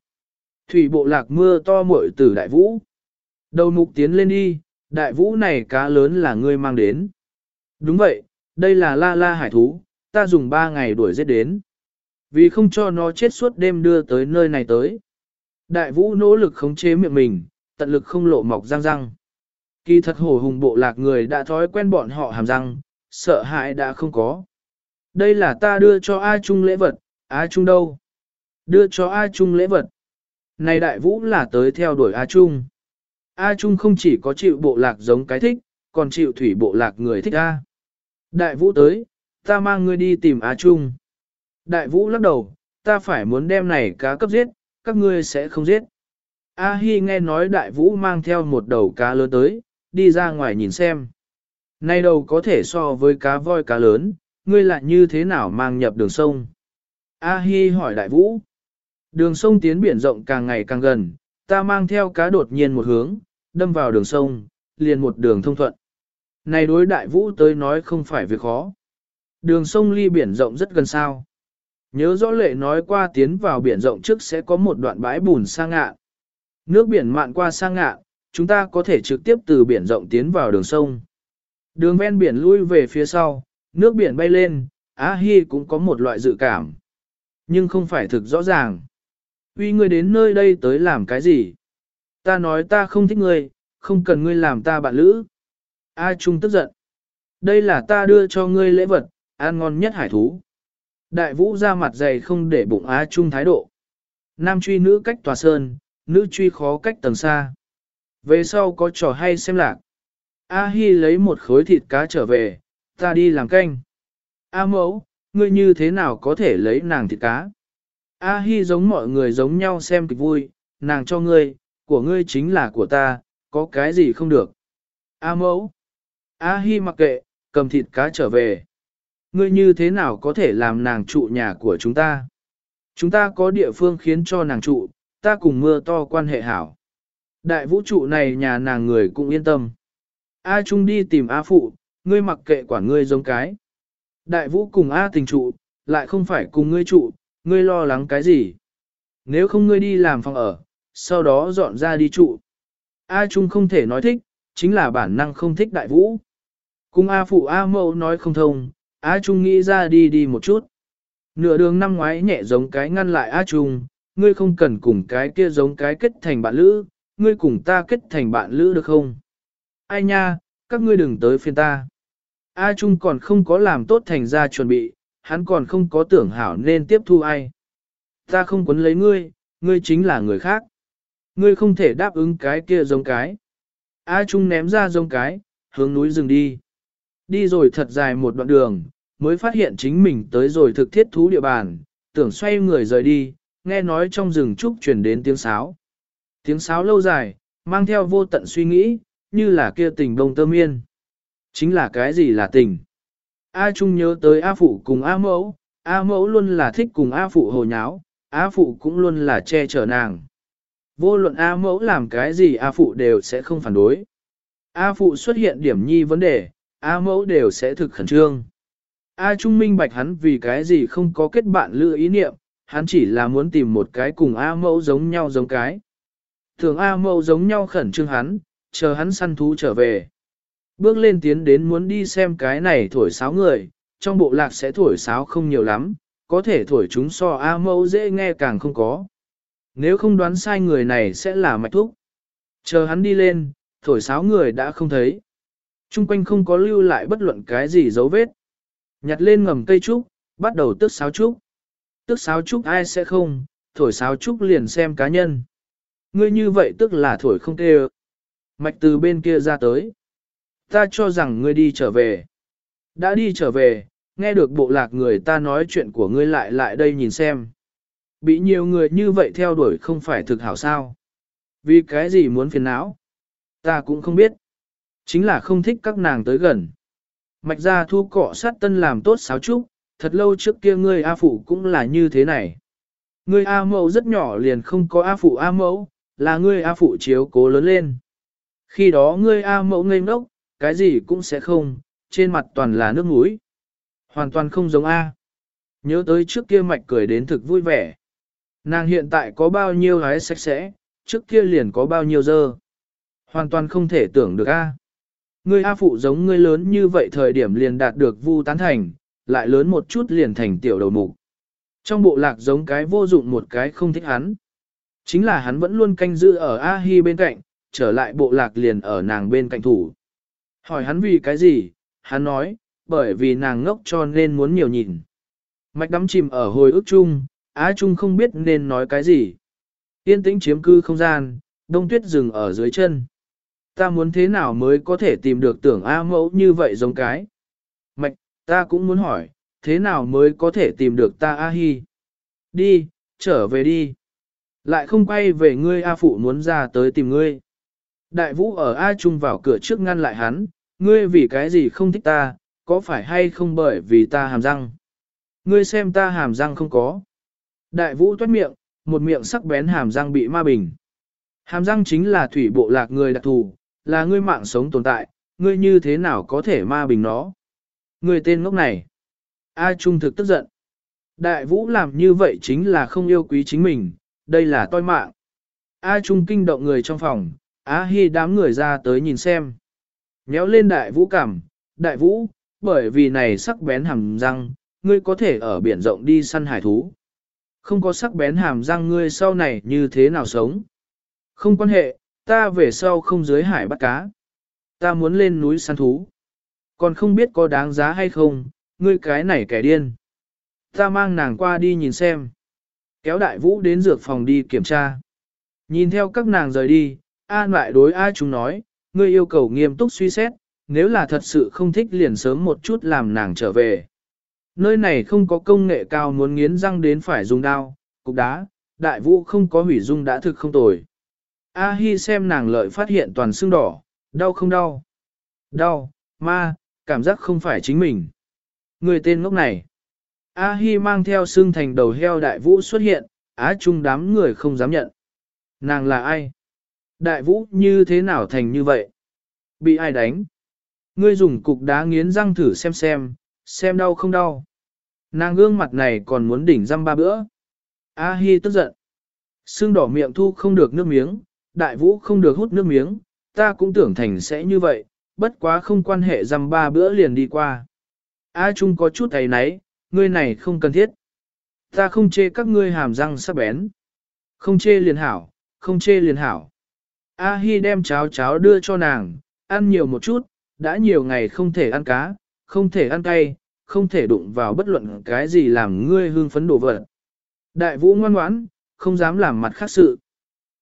Thủy bộ lạc mưa to muội tử đại vũ. Đầu mục tiến lên đi, đại vũ này cá lớn là ngươi mang đến. Đúng vậy, đây là la la hải thú, ta dùng ba ngày đuổi giết đến. Vì không cho nó chết suốt đêm đưa tới nơi này tới. Đại vũ nỗ lực khống chế miệng mình, tận lực không lộ mọc răng răng. Kỳ thật hổ hùng bộ lạc người đã thói quen bọn họ hàm răng, sợ hãi đã không có. Đây là ta đưa cho A Trung lễ vật, A Trung đâu? Đưa cho A Trung lễ vật. Này đại vũ là tới theo đuổi A Trung. A Trung không chỉ có chịu bộ lạc giống cái thích, còn chịu thủy bộ lạc người thích A. Đại vũ tới, ta mang ngươi đi tìm A Trung. Đại vũ lắc đầu, ta phải muốn đem này cá cấp giết, các ngươi sẽ không giết. A Hi nghe nói đại vũ mang theo một đầu cá lớn tới, đi ra ngoài nhìn xem. nay đầu có thể so với cá voi cá lớn, ngươi lại như thế nào mang nhập đường sông? A Hi hỏi đại vũ. Đường sông tiến biển rộng càng ngày càng gần, ta mang theo cá đột nhiên một hướng, đâm vào đường sông, liền một đường thông thuận. Này đối đại vũ tới nói không phải việc khó. Đường sông ly biển rộng rất gần sao. Nhớ rõ lệ nói qua tiến vào biển rộng trước sẽ có một đoạn bãi bùn sang ngạ. Nước biển mạn qua sang ngạ, chúng ta có thể trực tiếp từ biển rộng tiến vào đường sông. Đường ven biển lui về phía sau, nước biển bay lên, Á Hi cũng có một loại dự cảm. Nhưng không phải thực rõ ràng. Uy ngươi đến nơi đây tới làm cái gì? Ta nói ta không thích ngươi, không cần ngươi làm ta bạn lữ. A Trung tức giận. Đây là ta đưa cho ngươi lễ vật, ăn ngon nhất hải thú. Đại vũ ra mặt dày không để bụng A Trung thái độ. Nam truy nữ cách tòa sơn, nữ truy khó cách tầng xa. Về sau có trò hay xem lạc. A Hi lấy một khối thịt cá trở về, ta đi làm canh. A mẫu, ngươi như thế nào có thể lấy nàng thịt cá? A Hi giống mọi người giống nhau xem kịch vui, nàng cho ngươi, của ngươi chính là của ta, có cái gì không được. A mẫu. A Hi mặc kệ, cầm thịt cá trở về. Ngươi như thế nào có thể làm nàng trụ nhà của chúng ta? Chúng ta có địa phương khiến cho nàng trụ, ta cùng mưa to quan hệ hảo. Đại vũ trụ này nhà nàng người cũng yên tâm. A Trung đi tìm A Phụ, ngươi mặc kệ quản ngươi giống cái. Đại vũ cùng A tình trụ, lại không phải cùng ngươi trụ, ngươi lo lắng cái gì? Nếu không ngươi đi làm phòng ở, sau đó dọn ra đi trụ. A Trung không thể nói thích, chính là bản năng không thích đại vũ. Cùng A Phụ A Mậu nói không thông, A Trung nghĩ ra đi đi một chút. Nửa đường năm ngoái nhẹ giống cái ngăn lại A Trung, ngươi không cần cùng cái kia giống cái kết thành bạn lữ, ngươi cùng ta kết thành bạn lữ được không? Ai nha, các ngươi đừng tới phiên ta. A Trung còn không có làm tốt thành ra chuẩn bị, hắn còn không có tưởng hảo nên tiếp thu ai. Ta không quấn lấy ngươi, ngươi chính là người khác. Ngươi không thể đáp ứng cái kia giống cái. A Trung ném ra giống cái, hướng núi rừng đi. Đi rồi thật dài một đoạn đường, mới phát hiện chính mình tới rồi thực thiết thú địa bàn, tưởng xoay người rời đi, nghe nói trong rừng trúc truyền đến tiếng sáo. Tiếng sáo lâu dài, mang theo vô tận suy nghĩ, như là kia tình Đông tơ miên. Chính là cái gì là tình? A Trung nhớ tới A Phụ cùng A Mẫu, A Mẫu luôn là thích cùng A Phụ hồ nháo, A Phụ cũng luôn là che chở nàng. Vô luận A Mẫu làm cái gì A Phụ đều sẽ không phản đối. A Phụ xuất hiện điểm nhi vấn đề, A Mẫu đều sẽ thực khẩn trương. A Trung minh bạch hắn vì cái gì không có kết bạn lựa ý niệm, hắn chỉ là muốn tìm một cái cùng A Mẫu giống nhau giống cái. Thường A Mâu giống nhau khẩn trương hắn, chờ hắn săn thú trở về. Bước lên tiến đến muốn đi xem cái này thổi sáo người, trong bộ lạc sẽ thổi sáo không nhiều lắm, có thể thổi chúng so A Mâu dễ nghe càng không có. Nếu không đoán sai người này sẽ là mạch thúc. Chờ hắn đi lên, thổi sáo người đã không thấy. Trung quanh không có lưu lại bất luận cái gì dấu vết. Nhặt lên ngầm cây trúc, bắt đầu tước sáo trúc. Tước sáo trúc ai sẽ không, thổi sáo trúc liền xem cá nhân. Ngươi như vậy tức là thổi không tê Mạch từ bên kia ra tới. Ta cho rằng ngươi đi trở về. Đã đi trở về, nghe được bộ lạc người ta nói chuyện của ngươi lại lại đây nhìn xem. Bị nhiều người như vậy theo đuổi không phải thực hảo sao. Vì cái gì muốn phiền não? Ta cũng không biết. Chính là không thích các nàng tới gần. Mạch ra thu cọ sát tân làm tốt sáo trúc, thật lâu trước kia ngươi A phụ cũng là như thế này. Ngươi A mẫu rất nhỏ liền không có A phụ A mẫu, là ngươi A phụ chiếu cố lớn lên. Khi đó ngươi A mẫu ngây ngốc, cái gì cũng sẽ không, trên mặt toàn là nước mũi. Hoàn toàn không giống A. Nhớ tới trước kia mạch cười đến thực vui vẻ. Nàng hiện tại có bao nhiêu hái sạch sẽ, trước kia liền có bao nhiêu dơ. Hoàn toàn không thể tưởng được A. Ngươi A phụ giống ngươi lớn như vậy thời điểm liền đạt được vu tán thành, lại lớn một chút liền thành tiểu đầu mục. Trong bộ lạc giống cái vô dụng một cái không thích hắn. Chính là hắn vẫn luôn canh giữ ở A Hi bên cạnh, trở lại bộ lạc liền ở nàng bên cạnh thủ. Hỏi hắn vì cái gì, hắn nói, bởi vì nàng ngốc cho nên muốn nhiều nhìn. Mạch đắm chìm ở hồi ức chung, Á Trung không biết nên nói cái gì. Yên tĩnh chiếm cư không gian, đông tuyết dừng ở dưới chân. Ta muốn thế nào mới có thể tìm được tưởng A mẫu như vậy giống cái. Mạch, ta cũng muốn hỏi, thế nào mới có thể tìm được ta A Hi? Đi, trở về đi. Lại không quay về ngươi A Phụ muốn ra tới tìm ngươi. Đại vũ ở A Trung vào cửa trước ngăn lại hắn, ngươi vì cái gì không thích ta, có phải hay không bởi vì ta hàm răng? Ngươi xem ta hàm răng không có. Đại vũ toát miệng, một miệng sắc bén hàm răng bị ma bình. Hàm răng chính là thủy bộ lạc người đặc thù, là ngươi mạng sống tồn tại, ngươi như thế nào có thể ma bình nó? Ngươi tên ngốc này. A Trung thực tức giận. Đại vũ làm như vậy chính là không yêu quý chính mình, đây là toi mạng. A Trung kinh động người trong phòng, A Hi đám người ra tới nhìn xem. Nhéo lên đại vũ cảm, đại vũ, bởi vì này sắc bén hàm răng, ngươi có thể ở biển rộng đi săn hải thú. Không có sắc bén hàm răng ngươi sau này như thế nào sống. Không quan hệ, ta về sau không dưới hải bắt cá. Ta muốn lên núi săn thú. Còn không biết có đáng giá hay không, ngươi cái này kẻ điên. Ta mang nàng qua đi nhìn xem. Kéo đại vũ đến dược phòng đi kiểm tra. Nhìn theo các nàng rời đi, an lại đối A chúng nói, ngươi yêu cầu nghiêm túc suy xét, nếu là thật sự không thích liền sớm một chút làm nàng trở về. Nơi này không có công nghệ cao muốn nghiến răng đến phải dùng đao, cục đá, đại vũ không có hủy dung đã thực không tồi. A Hi xem nàng lợi phát hiện toàn xương đỏ, đau không đau? Đau, ma, cảm giác không phải chính mình. Người tên ngốc này. A Hi mang theo xương thành đầu heo đại vũ xuất hiện, á chung đám người không dám nhận. Nàng là ai? Đại vũ như thế nào thành như vậy? Bị ai đánh? Ngươi dùng cục đá nghiến răng thử xem xem, xem đau không đau. Nàng gương mặt này còn muốn đỉnh răm ba bữa. A Hi tức giận. xương đỏ miệng thu không được nước miếng, đại vũ không được hút nước miếng, ta cũng tưởng thành sẽ như vậy, bất quá không quan hệ răm ba bữa liền đi qua. A Trung có chút thấy náy, ngươi này không cần thiết. Ta không chê các ngươi hàm răng sắc bén. Không chê liền hảo, không chê liền hảo. A Hi đem cháo cháo đưa cho nàng, ăn nhiều một chút, đã nhiều ngày không thể ăn cá, không thể ăn cay, không thể đụng vào bất luận cái gì làm ngươi hương phấn đổ vật. Đại vũ ngoan ngoãn, không dám làm mặt khác sự.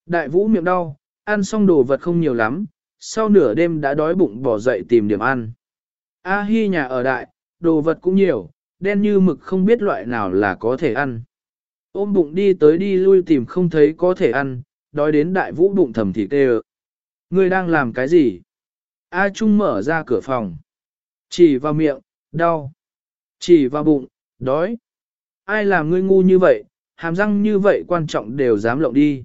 Đại vũ miệng đau, ăn xong đồ vật không nhiều lắm, sau nửa đêm đã đói bụng bỏ dậy tìm điểm ăn. A Hi nhà ở đại, đồ vật cũng nhiều, đen như mực không biết loại nào là có thể ăn. Ôm bụng đi tới đi lui tìm không thấy có thể ăn, đói đến đại vũ bụng thầm thì tê Ngươi đang làm cái gì? A Trung mở ra cửa phòng. Chỉ vào miệng, đau. Chỉ vào bụng, đói. Ai làm ngươi ngu như vậy, hàm răng như vậy quan trọng đều dám lộng đi.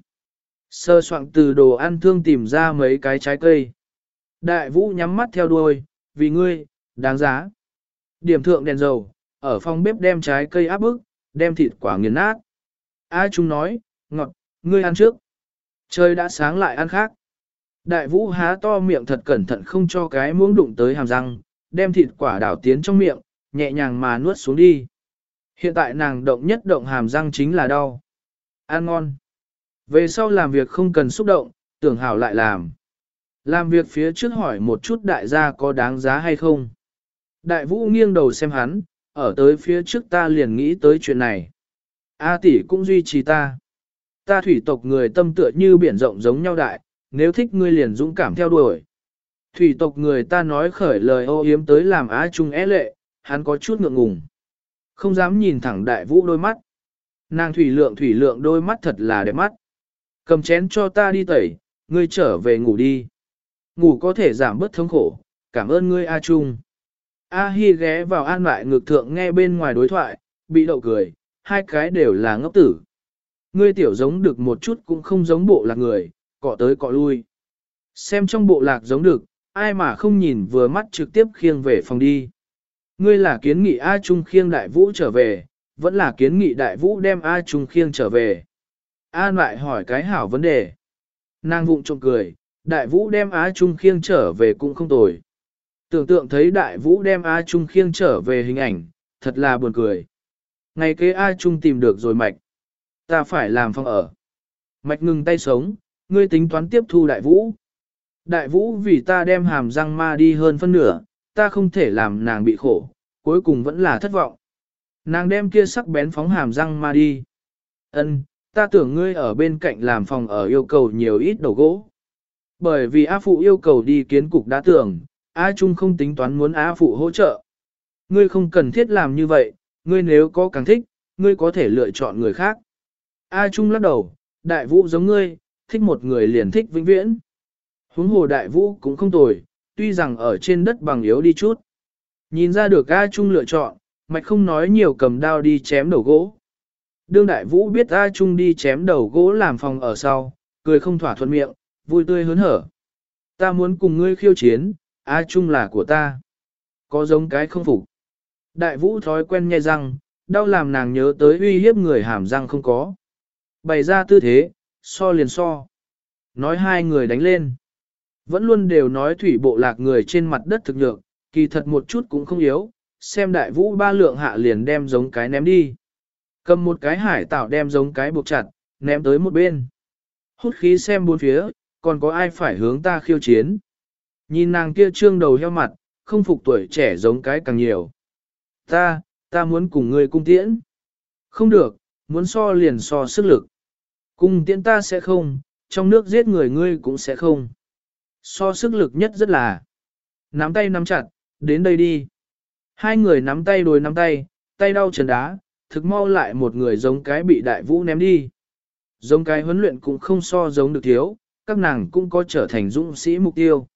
Sơ soạn từ đồ ăn thương tìm ra mấy cái trái cây. Đại vũ nhắm mắt theo đuôi, vì ngươi, đáng giá. Điểm thượng đèn dầu, ở phòng bếp đem trái cây áp bức, đem thịt quả nghiền nát. A Trung nói, ngọt, ngươi ăn trước. Trời đã sáng lại ăn khác. Đại vũ há to miệng thật cẩn thận không cho cái muỗng đụng tới hàm răng, đem thịt quả đảo tiến trong miệng, nhẹ nhàng mà nuốt xuống đi. Hiện tại nàng động nhất động hàm răng chính là đau. Ăn ngon. Về sau làm việc không cần xúc động, tưởng hảo lại làm. Làm việc phía trước hỏi một chút đại gia có đáng giá hay không. Đại vũ nghiêng đầu xem hắn, ở tới phía trước ta liền nghĩ tới chuyện này. A tỷ cũng duy trì ta. Ta thủy tộc người tâm tựa như biển rộng giống nhau đại, nếu thích ngươi liền dũng cảm theo đuổi. Thủy tộc người ta nói khởi lời ô yếm tới làm á trung é lệ, hắn có chút ngượng ngùng. Không dám nhìn thẳng đại vũ đôi mắt. Nàng thủy lượng thủy lượng đôi mắt thật là đẹp mắt. Cầm chén cho ta đi tẩy, ngươi trở về ngủ đi. Ngủ có thể giảm bớt thống khổ, cảm ơn ngươi A Trung. A Hi ghé vào an lại ngược thượng nghe bên ngoài đối thoại, bị đậu cười, hai cái đều là ngốc tử. Ngươi tiểu giống được một chút cũng không giống bộ lạc người, cọ tới cọ lui. Xem trong bộ lạc giống được, ai mà không nhìn vừa mắt trực tiếp khiêng về phòng đi. Ngươi là kiến nghị A Trung khiêng đại vũ trở về, vẫn là kiến nghị đại vũ đem A Trung khiêng trở về. An lại hỏi cái hảo vấn đề. Nàng vụng trộm cười, đại vũ đem A Trung khiêng trở về cũng không tồi. Tưởng tượng thấy đại vũ đem A Trung khiêng trở về hình ảnh, thật là buồn cười. Ngày kế A Trung tìm được rồi mạch. Ta phải làm phòng ở. Mạch ngừng tay sống, ngươi tính toán tiếp thu đại vũ. Đại vũ vì ta đem hàm răng ma đi hơn phân nửa, ta không thể làm nàng bị khổ, cuối cùng vẫn là thất vọng. Nàng đem kia sắc bén phóng hàm răng ma đi. Ân, ta tưởng ngươi ở bên cạnh làm phòng ở yêu cầu nhiều ít đầu gỗ. Bởi vì A Phụ yêu cầu đi kiến cục đã tưởng, A Trung không tính toán muốn A Phụ hỗ trợ. Ngươi không cần thiết làm như vậy, ngươi nếu có càng thích, ngươi có thể lựa chọn người khác. A Trung lắc đầu, đại vũ giống ngươi, thích một người liền thích vĩnh viễn. Huống hồ đại vũ cũng không tồi, tuy rằng ở trên đất bằng yếu đi chút. Nhìn ra được A Trung lựa chọn, mạch không nói nhiều cầm đao đi chém đầu gỗ. Đương đại vũ biết A Trung đi chém đầu gỗ làm phòng ở sau, cười không thỏa thuận miệng, vui tươi hớn hở. Ta muốn cùng ngươi khiêu chiến, A Trung là của ta. Có giống cái không phục. Đại vũ thói quen nhai răng, đau làm nàng nhớ tới uy hiếp người hàm răng không có. Bày ra tư thế, so liền so. Nói hai người đánh lên. Vẫn luôn đều nói thủy bộ lạc người trên mặt đất thực nhược, kỳ thật một chút cũng không yếu, xem đại vũ ba lượng hạ liền đem giống cái ném đi. Cầm một cái hải tạo đem giống cái buộc chặt, ném tới một bên. Hút khí xem bốn phía, còn có ai phải hướng ta khiêu chiến. Nhìn nàng kia trương đầu heo mặt, không phục tuổi trẻ giống cái càng nhiều. Ta, ta muốn cùng ngươi cung tiễn. Không được, muốn so liền so sức lực. Cung tiễn ta sẽ không, trong nước giết người ngươi cũng sẽ không. So sức lực nhất rất là. Nắm tay nắm chặt, đến đây đi. Hai người nắm tay đôi nắm tay, tay đau trần đá, thực mau lại một người giống cái bị đại vũ ném đi. Giống cái huấn luyện cũng không so giống được thiếu, các nàng cũng có trở thành dũng sĩ mục tiêu.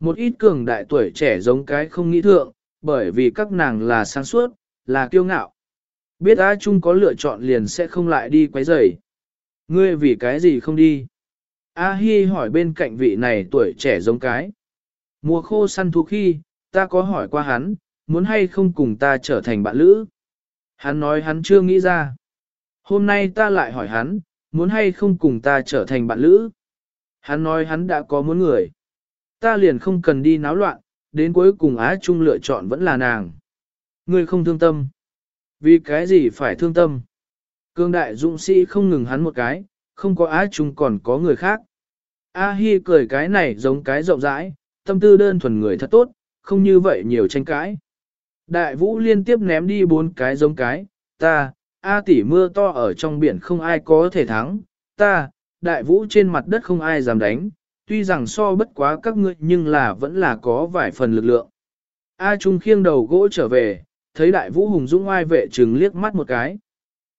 Một ít cường đại tuổi trẻ giống cái không nghĩ thượng, bởi vì các nàng là sáng suốt, là kiêu ngạo. Biết A Trung có lựa chọn liền sẽ không lại đi quấy rầy. Ngươi vì cái gì không đi? A Hi hỏi bên cạnh vị này tuổi trẻ giống cái. Mùa khô săn thú khi, ta có hỏi qua hắn, muốn hay không cùng ta trở thành bạn lữ. Hắn nói hắn chưa nghĩ ra. Hôm nay ta lại hỏi hắn, muốn hay không cùng ta trở thành bạn lữ. Hắn nói hắn đã có muốn người. Ta liền không cần đi náo loạn, đến cuối cùng Á Trung lựa chọn vẫn là nàng. Ngươi không thương tâm. Vì cái gì phải thương tâm? Cương đại dũng sĩ không ngừng hắn một cái, không có Á Trung còn có người khác. A Hi cười cái này giống cái rộng rãi, tâm tư đơn thuần người thật tốt, không như vậy nhiều tranh cãi. Đại vũ liên tiếp ném đi bốn cái giống cái, ta, A tỷ mưa to ở trong biển không ai có thể thắng, ta, đại vũ trên mặt đất không ai dám đánh, tuy rằng so bất quá các ngươi nhưng là vẫn là có vài phần lực lượng. A Trung khiêng đầu gỗ trở về, thấy đại vũ hùng dũng oai vệ trừng liếc mắt một cái.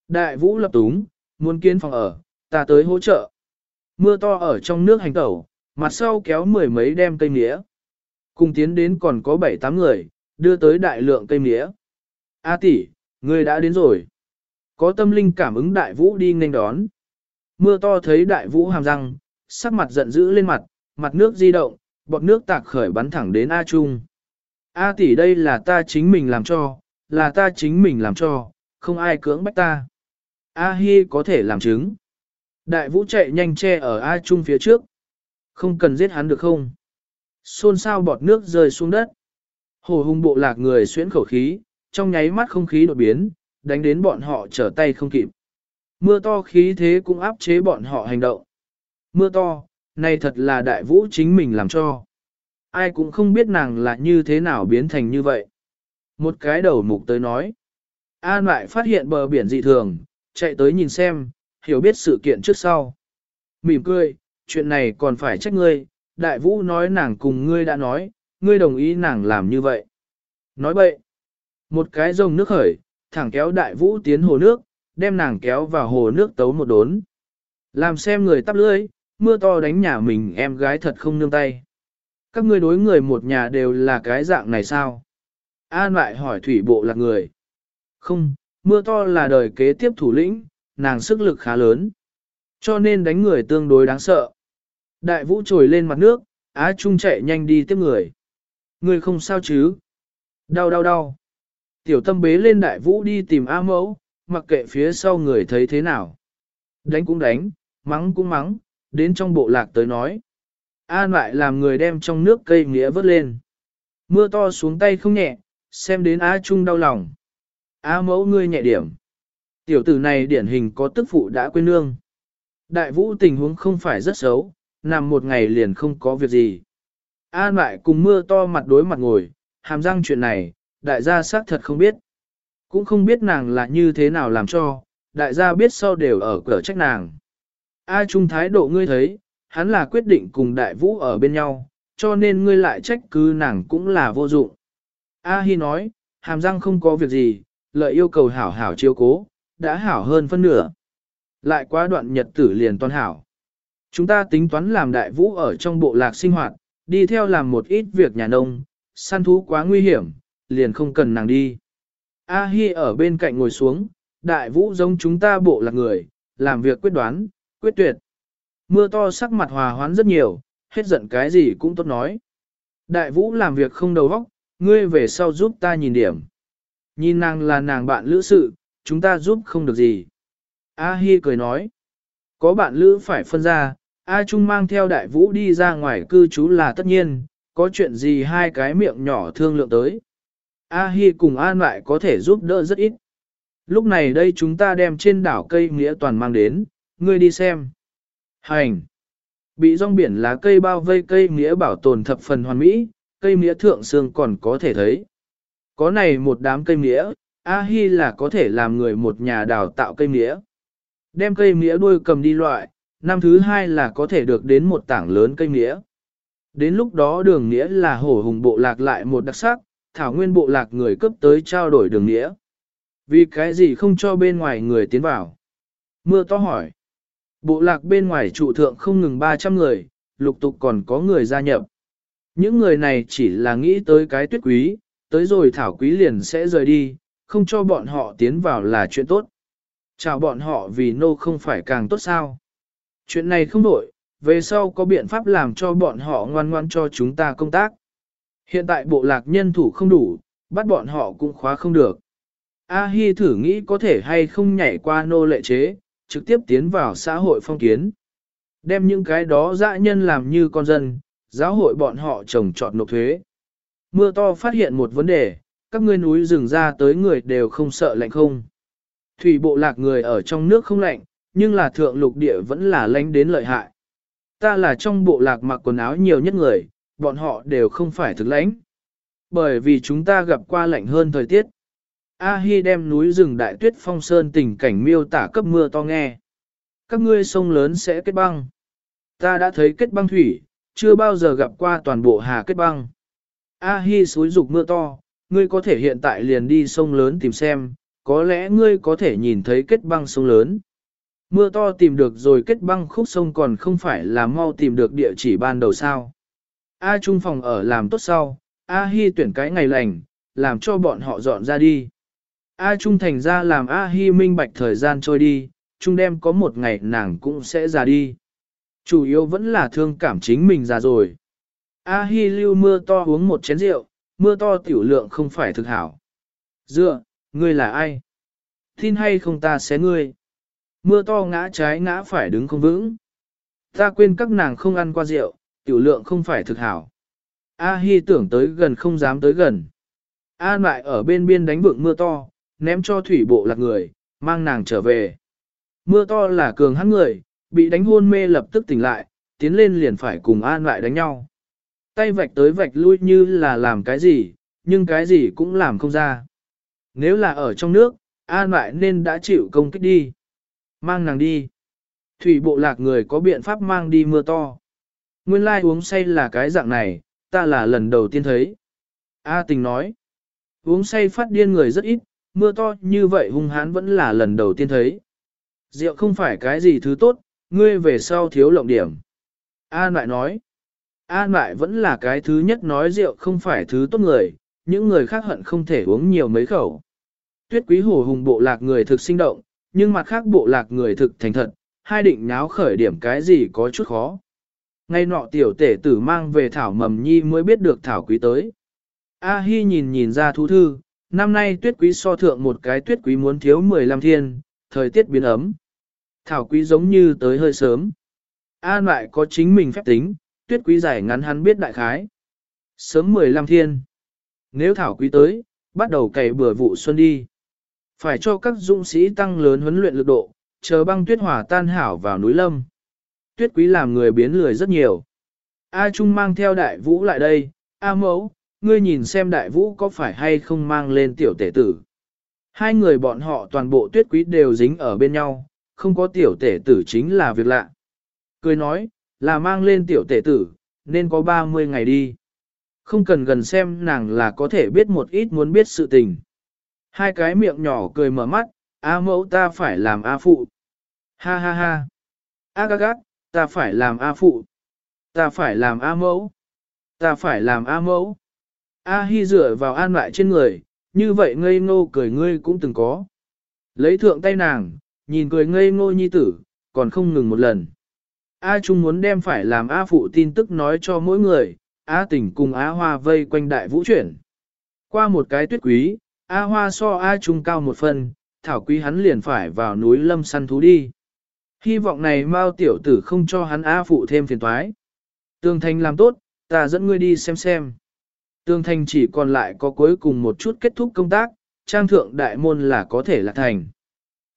Đại vũ lập túng, muốn kiến phòng ở, ta tới hỗ trợ. Mưa to ở trong nước hành tẩu, mặt sau kéo mười mấy đem cây mía. Cùng tiến đến còn có bảy tám người, đưa tới đại lượng cây mía. A tỷ, ngươi đã đến rồi. Có tâm linh cảm ứng đại vũ đi nghênh đón. Mưa to thấy đại vũ hàm răng, sắc mặt giận dữ lên mặt, mặt nước di động, bọt nước tạc khởi bắn thẳng đến A Trung. A tỷ đây là ta chính mình làm cho, là ta chính mình làm cho, không ai cưỡng bách ta. A Hi có thể làm chứng. Đại vũ chạy nhanh che ở A Trung phía trước. Không cần giết hắn được không? Xôn xao bọt nước rơi xuống đất. Hồ hung bộ lạc người xuyễn khẩu khí, trong nháy mắt không khí đột biến, đánh đến bọn họ trở tay không kịp. Mưa to khí thế cũng áp chế bọn họ hành động. Mưa to, này thật là đại vũ chính mình làm cho. Ai cũng không biết nàng là như thế nào biến thành như vậy. Một cái đầu mục tới nói. An lại phát hiện bờ biển dị thường, chạy tới nhìn xem, hiểu biết sự kiện trước sau. Mỉm cười, chuyện này còn phải trách ngươi, đại vũ nói nàng cùng ngươi đã nói, ngươi đồng ý nàng làm như vậy. Nói bậy, một cái rồng nước khởi, thẳng kéo đại vũ tiến hồ nước, đem nàng kéo vào hồ nước tấu một đốn. Làm xem người tắp lưỡi, mưa to đánh nhà mình em gái thật không nương tay. Các ngươi đối người một nhà đều là cái dạng này sao? An lại hỏi thủy bộ là người. Không, mưa to là đời kế tiếp thủ lĩnh, nàng sức lực khá lớn. Cho nên đánh người tương đối đáng sợ. Đại vũ trồi lên mặt nước, Á Trung chạy nhanh đi tiếp người. Người không sao chứ? Đau đau đau. Tiểu tâm bế lên đại vũ đi tìm A mẫu, mặc kệ phía sau người thấy thế nào. Đánh cũng đánh, mắng cũng mắng, đến trong bộ lạc tới nói. An lại làm người đem trong nước cây nghĩa vớt lên. Mưa to xuống tay không nhẹ, xem đến Á Trung đau lòng. A mẫu ngươi nhẹ điểm. Tiểu tử này điển hình có tức phụ đã quên nương. Đại vũ tình huống không phải rất xấu, nằm một ngày liền không có việc gì. An lại cùng mưa to mặt đối mặt ngồi, hàm răng chuyện này, đại gia xác thật không biết. Cũng không biết nàng là như thế nào làm cho, đại gia biết sau đều ở cửa trách nàng. A Trung thái độ ngươi thấy, hắn là quyết định cùng đại vũ ở bên nhau, cho nên ngươi lại trách cứ nàng cũng là vô dụng. A Hi nói, hàm răng không có việc gì, lợi yêu cầu hảo hảo chiếu cố, đã hảo hơn phân nửa. Lại quá đoạn nhật tử liền toàn hảo. Chúng ta tính toán làm đại vũ ở trong bộ lạc sinh hoạt, đi theo làm một ít việc nhà nông, săn thú quá nguy hiểm, liền không cần nàng đi. A Hi ở bên cạnh ngồi xuống, đại vũ giống chúng ta bộ lạc người, làm việc quyết đoán, quyết tuyệt. Mưa to sắc mặt hòa hoãn rất nhiều, hết giận cái gì cũng tốt nói. Đại vũ làm việc không đầu óc, ngươi về sau giúp ta nhìn điểm. Nhìn nàng là nàng bạn lữ sự, chúng ta giúp không được gì. A Hi cười nói, có bạn lữ phải phân ra, A Trung mang theo đại vũ đi ra ngoài cư trú là tất nhiên, có chuyện gì hai cái miệng nhỏ thương lượng tới. A Hi cùng An lại có thể giúp đỡ rất ít. Lúc này đây chúng ta đem trên đảo cây nghĩa toàn mang đến, ngươi đi xem. Hành! Bị rong biển lá cây bao vây cây nghĩa bảo tồn thập phần hoàn mỹ, cây nghĩa thượng xương còn có thể thấy. Có này một đám cây nghĩa, A Hi là có thể làm người một nhà đào tạo cây nghĩa. Đem cây nghĩa đuôi cầm đi loại, năm thứ hai là có thể được đến một tảng lớn cây nghĩa. Đến lúc đó đường nghĩa là hổ hùng bộ lạc lại một đặc sắc, thảo nguyên bộ lạc người cấp tới trao đổi đường nghĩa. Vì cái gì không cho bên ngoài người tiến vào? Mưa to hỏi. Bộ lạc bên ngoài trụ thượng không ngừng 300 người, lục tục còn có người gia nhập. Những người này chỉ là nghĩ tới cái tuyết quý, tới rồi thảo quý liền sẽ rời đi, không cho bọn họ tiến vào là chuyện tốt. Chào bọn họ vì nô không phải càng tốt sao. Chuyện này không đổi, về sau có biện pháp làm cho bọn họ ngoan ngoan cho chúng ta công tác. Hiện tại bộ lạc nhân thủ không đủ, bắt bọn họ cũng khóa không được. A Hi thử nghĩ có thể hay không nhảy qua nô lệ chế, trực tiếp tiến vào xã hội phong kiến. Đem những cái đó dã nhân làm như con dân, giáo hội bọn họ trồng trọt nộp thuế. Mưa to phát hiện một vấn đề, các ngươi núi rừng ra tới người đều không sợ lạnh không. Thủy bộ lạc người ở trong nước không lạnh, nhưng là thượng lục địa vẫn là lạnh đến lợi hại. Ta là trong bộ lạc mặc quần áo nhiều nhất người, bọn họ đều không phải thực lãnh. Bởi vì chúng ta gặp qua lạnh hơn thời tiết. A Hi đem núi rừng đại tuyết phong sơn tình cảnh miêu tả cấp mưa to nghe. Các ngươi sông lớn sẽ kết băng. Ta đã thấy kết băng thủy, chưa bao giờ gặp qua toàn bộ hà kết băng. A Hi suối dục mưa to, ngươi có thể hiện tại liền đi sông lớn tìm xem, có lẽ ngươi có thể nhìn thấy kết băng sông lớn. Mưa to tìm được rồi kết băng khúc sông còn không phải là mau tìm được địa chỉ ban đầu sao. A Trung phòng ở làm tốt sau, A Hi tuyển cái ngày lành, làm cho bọn họ dọn ra đi. A Trung thành ra làm A Hi minh bạch thời gian trôi đi, Trung đem có một ngày nàng cũng sẽ già đi. Chủ yếu vẫn là thương cảm chính mình già rồi. A Hi lưu mưa to uống một chén rượu, mưa to tiểu lượng không phải thực hảo. Dựa, ngươi là ai? Tin hay không ta sẽ ngươi? Mưa to ngã trái ngã phải đứng không vững. Ta quên các nàng không ăn qua rượu, tiểu lượng không phải thực hảo. A Hi tưởng tới gần không dám tới gần. A lại ở bên biên đánh vượng mưa to, ném cho thủy bộ lạc người, mang nàng trở về. Mưa to là cường hắn người, bị đánh hôn mê lập tức tỉnh lại, tiến lên liền phải cùng An lại đánh nhau. Tay vạch tới vạch lui như là làm cái gì, nhưng cái gì cũng làm không ra. Nếu là ở trong nước, An lại nên đã chịu công kích đi. Mang nàng đi. Thủy bộ lạc người có biện pháp mang đi mưa to. Nguyên lai uống say là cái dạng này, ta là lần đầu tiên thấy. A tình nói. Uống say phát điên người rất ít, mưa to như vậy hung hãn vẫn là lần đầu tiên thấy. Rượu không phải cái gì thứ tốt, ngươi về sau thiếu lộng điểm. An lại nói. An lại vẫn là cái thứ nhất nói rượu không phải thứ tốt người, những người khác hận không thể uống nhiều mấy khẩu. Tuyết quý hồ hùng bộ lạc người thực sinh động, nhưng mặt khác bộ lạc người thực thành thật, hai định nháo khởi điểm cái gì có chút khó. Ngay nọ tiểu tể tử mang về thảo mầm nhi mới biết được thảo quý tới. A Hi nhìn nhìn ra thú thư, năm nay tuyết quý so thượng một cái tuyết quý muốn thiếu 15 thiên, thời tiết biến ấm. Thảo quý giống như tới hơi sớm. An lại có chính mình phép tính, tuyết quý giải ngắn hắn biết đại khái. Sớm 15 thiên. Nếu thảo quý tới, bắt đầu cày bừa vụ xuân đi. Phải cho các dũng sĩ tăng lớn huấn luyện lực độ, chờ băng tuyết hỏa tan hảo vào núi lâm. Tuyết quý làm người biến lười rất nhiều. A Trung mang theo đại vũ lại đây, A mẫu, ngươi nhìn xem đại vũ có phải hay không mang lên tiểu tể tử. Hai người bọn họ toàn bộ tuyết quý đều dính ở bên nhau, không có tiểu tể tử chính là việc lạ. Cười nói, là mang lên tiểu tể tử, nên có 30 ngày đi. Không cần gần xem nàng là có thể biết một ít muốn biết sự tình. Hai cái miệng nhỏ cười mở mắt, A mẫu ta phải làm A phụ. Ha ha ha. A gác gác, ta phải làm A phụ. Ta phải làm A mẫu. Ta phải làm A mẫu. A Hi dựa vào an lại trên người, như vậy ngây ngô cười ngươi cũng từng có. Lấy thượng tay nàng, nhìn cười ngây ngô nhi tử, còn không ngừng một lần. A Trung muốn đem phải làm A Phụ tin tức nói cho mỗi người, A Tỉnh cùng A Hoa vây quanh đại vũ chuyển. Qua một cái tuyết quý, A Hoa so A Trung cao một phần, thảo quý hắn liền phải vào núi lâm săn thú đi. Hy vọng này Mao tiểu tử không cho hắn A Phụ thêm phiền toái. Tường Thành làm tốt, ta dẫn ngươi đi xem xem. Tường Thành chỉ còn lại có cuối cùng một chút kết thúc công tác, trang thượng đại môn là có thể là thành.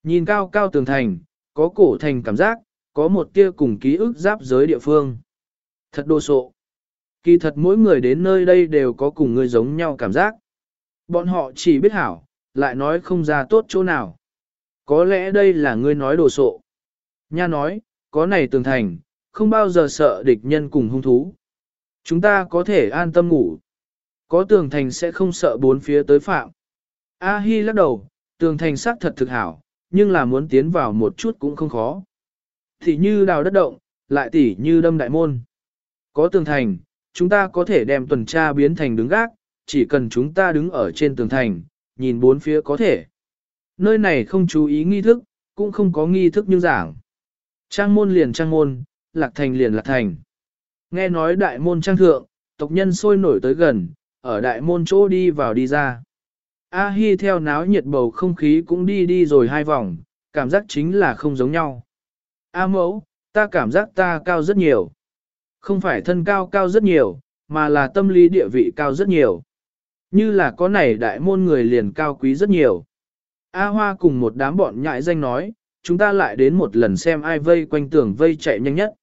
Nhìn cao cao tường thành, có cổ thành cảm giác, có một tia cùng ký ức giáp giới địa phương. Thật đồ sộ. Kỳ thật mỗi người đến nơi đây đều có cùng người giống nhau cảm giác. Bọn họ chỉ biết hảo, lại nói không ra tốt chỗ nào. Có lẽ đây là ngươi nói đồ sộ. Nha nói, có này tường thành, không bao giờ sợ địch nhân cùng hung thú. Chúng ta có thể an tâm ngủ. Có tường thành sẽ không sợ bốn phía tới phạm. A Hi lắc đầu, tường thành sắc thật thực hảo, nhưng là muốn tiến vào một chút cũng không khó. Thì như đào đất động, lại tỉ như đâm đại môn. Có tường thành, chúng ta có thể đem tuần tra biến thành đứng gác, chỉ cần chúng ta đứng ở trên tường thành, nhìn bốn phía có thể. Nơi này không chú ý nghi thức, cũng không có nghi thức như giảng. Trang môn liền trang môn, lạc thành liền lạc thành. Nghe nói đại môn trang thượng, tộc nhân sôi nổi tới gần, ở đại môn chỗ đi vào đi ra. A Hi theo náo nhiệt bầu không khí cũng đi đi rồi hai vòng, cảm giác chính là không giống nhau. A mẫu, ta cảm giác ta cao rất nhiều. Không phải thân cao cao rất nhiều, mà là tâm lý địa vị cao rất nhiều. Như là có này đại môn người liền cao quý rất nhiều. A Hoa cùng một đám bọn nhại danh nói, chúng ta lại đến một lần xem ai vây quanh tường vây chạy nhanh nhất.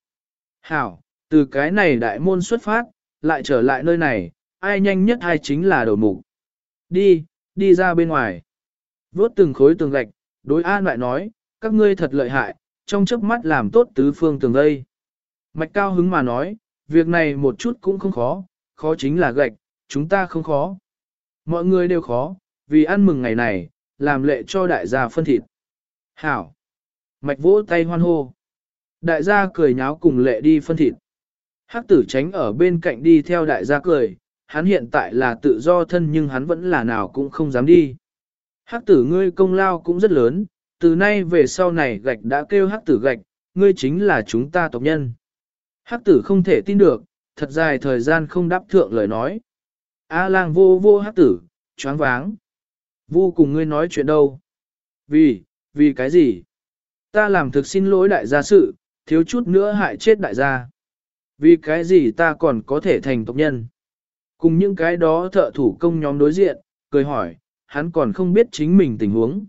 Hảo, từ cái này đại môn xuất phát, lại trở lại nơi này, ai nhanh nhất ai chính là đầu mục. Đi, đi ra bên ngoài. Vốt từng khối tường gạch, đối an lại nói, các ngươi thật lợi hại, trong chớp mắt làm tốt tứ phương tường đây. Mạch cao hứng mà nói, việc này một chút cũng không khó, khó chính là gạch, chúng ta không khó. Mọi người đều khó, vì ăn mừng ngày này, làm lệ cho đại gia phân thịt. Hảo! Mạch vỗ tay hoan hô. Đại gia cười nháo cùng lệ đi phân thịt. Hắc tử tránh ở bên cạnh đi theo đại gia cười, hắn hiện tại là tự do thân nhưng hắn vẫn là nào cũng không dám đi. Hắc tử ngươi công lao cũng rất lớn, từ nay về sau này gạch đã kêu hắc tử gạch, ngươi chính là chúng ta tộc nhân. Hắc tử không thể tin được, thật dài thời gian không đáp thượng lời nói. A lang vô vô hắc tử, choáng váng. Vu cùng ngươi nói chuyện đâu? Vì, vì cái gì? Ta làm thực xin lỗi đại gia sự, thiếu chút nữa hại chết đại gia. Vì cái gì ta còn có thể thành tộc nhân? Cùng những cái đó thợ thủ công nhóm đối diện, cười hỏi, hắn còn không biết chính mình tình huống.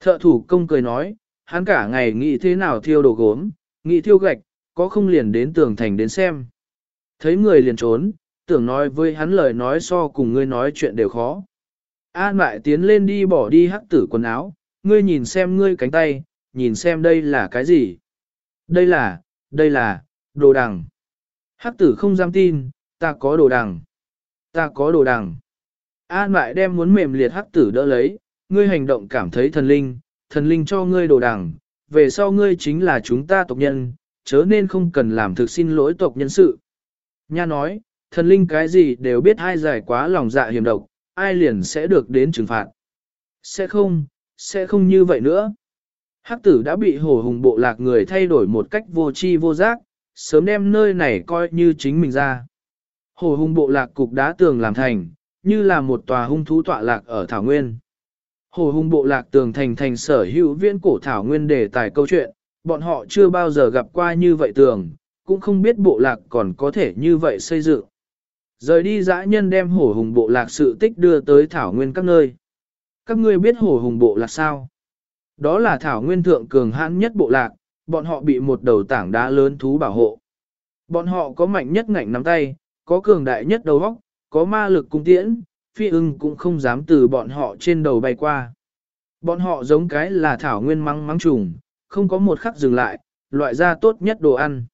Thợ thủ công cười nói, hắn cả ngày nghĩ thế nào thiêu đồ gốm, nghĩ thiêu gạch, có không liền đến tường thành đến xem. Thấy người liền trốn, tưởng nói với hắn lời nói so cùng ngươi nói chuyện đều khó. An lại tiến lên đi bỏ đi hắc tử quần áo, ngươi nhìn xem ngươi cánh tay, nhìn xem đây là cái gì. Đây là, đây là, đồ đằng. Hắc tử không dám tin, ta có đồ đằng. Ta có đồ đằng. An lại đem muốn mềm liệt hắc tử đỡ lấy, ngươi hành động cảm thấy thần linh, thần linh cho ngươi đồ đằng, về sau ngươi chính là chúng ta tộc nhân, chớ nên không cần làm thực xin lỗi tộc nhân sự. Nha nói, thần linh cái gì đều biết ai giải quá lòng dạ hiểm độc, ai liền sẽ được đến trừng phạt. Sẽ không, sẽ không như vậy nữa. Hắc tử đã bị hổ hùng bộ lạc người thay đổi một cách vô tri vô giác, sớm đem nơi này coi như chính mình ra hồ hùng bộ lạc cục đá tường làm thành, như là một tòa hung thú tọa lạc ở Thảo Nguyên. Hồ hùng bộ lạc tường thành thành sở hữu viễn cổ Thảo Nguyên đề tài câu chuyện, bọn họ chưa bao giờ gặp qua như vậy tường, cũng không biết bộ lạc còn có thể như vậy xây dựng. Rời đi dã nhân đem hổ hùng bộ lạc sự tích đưa tới Thảo Nguyên các nơi. Các ngươi biết hổ hùng bộ lạc sao? Đó là Thảo Nguyên thượng cường hãn nhất bộ lạc, bọn họ bị một đầu tảng đá lớn thú bảo hộ. Bọn họ có mạnh nhất ngạnh nắm tay, có cường đại nhất đầu óc, có ma lực cung tiễn, phi ưng cũng không dám từ bọn họ trên đầu bay qua. Bọn họ giống cái là Thảo Nguyên mắng mắng trùng, không có một khắc dừng lại, loại ra tốt nhất đồ ăn.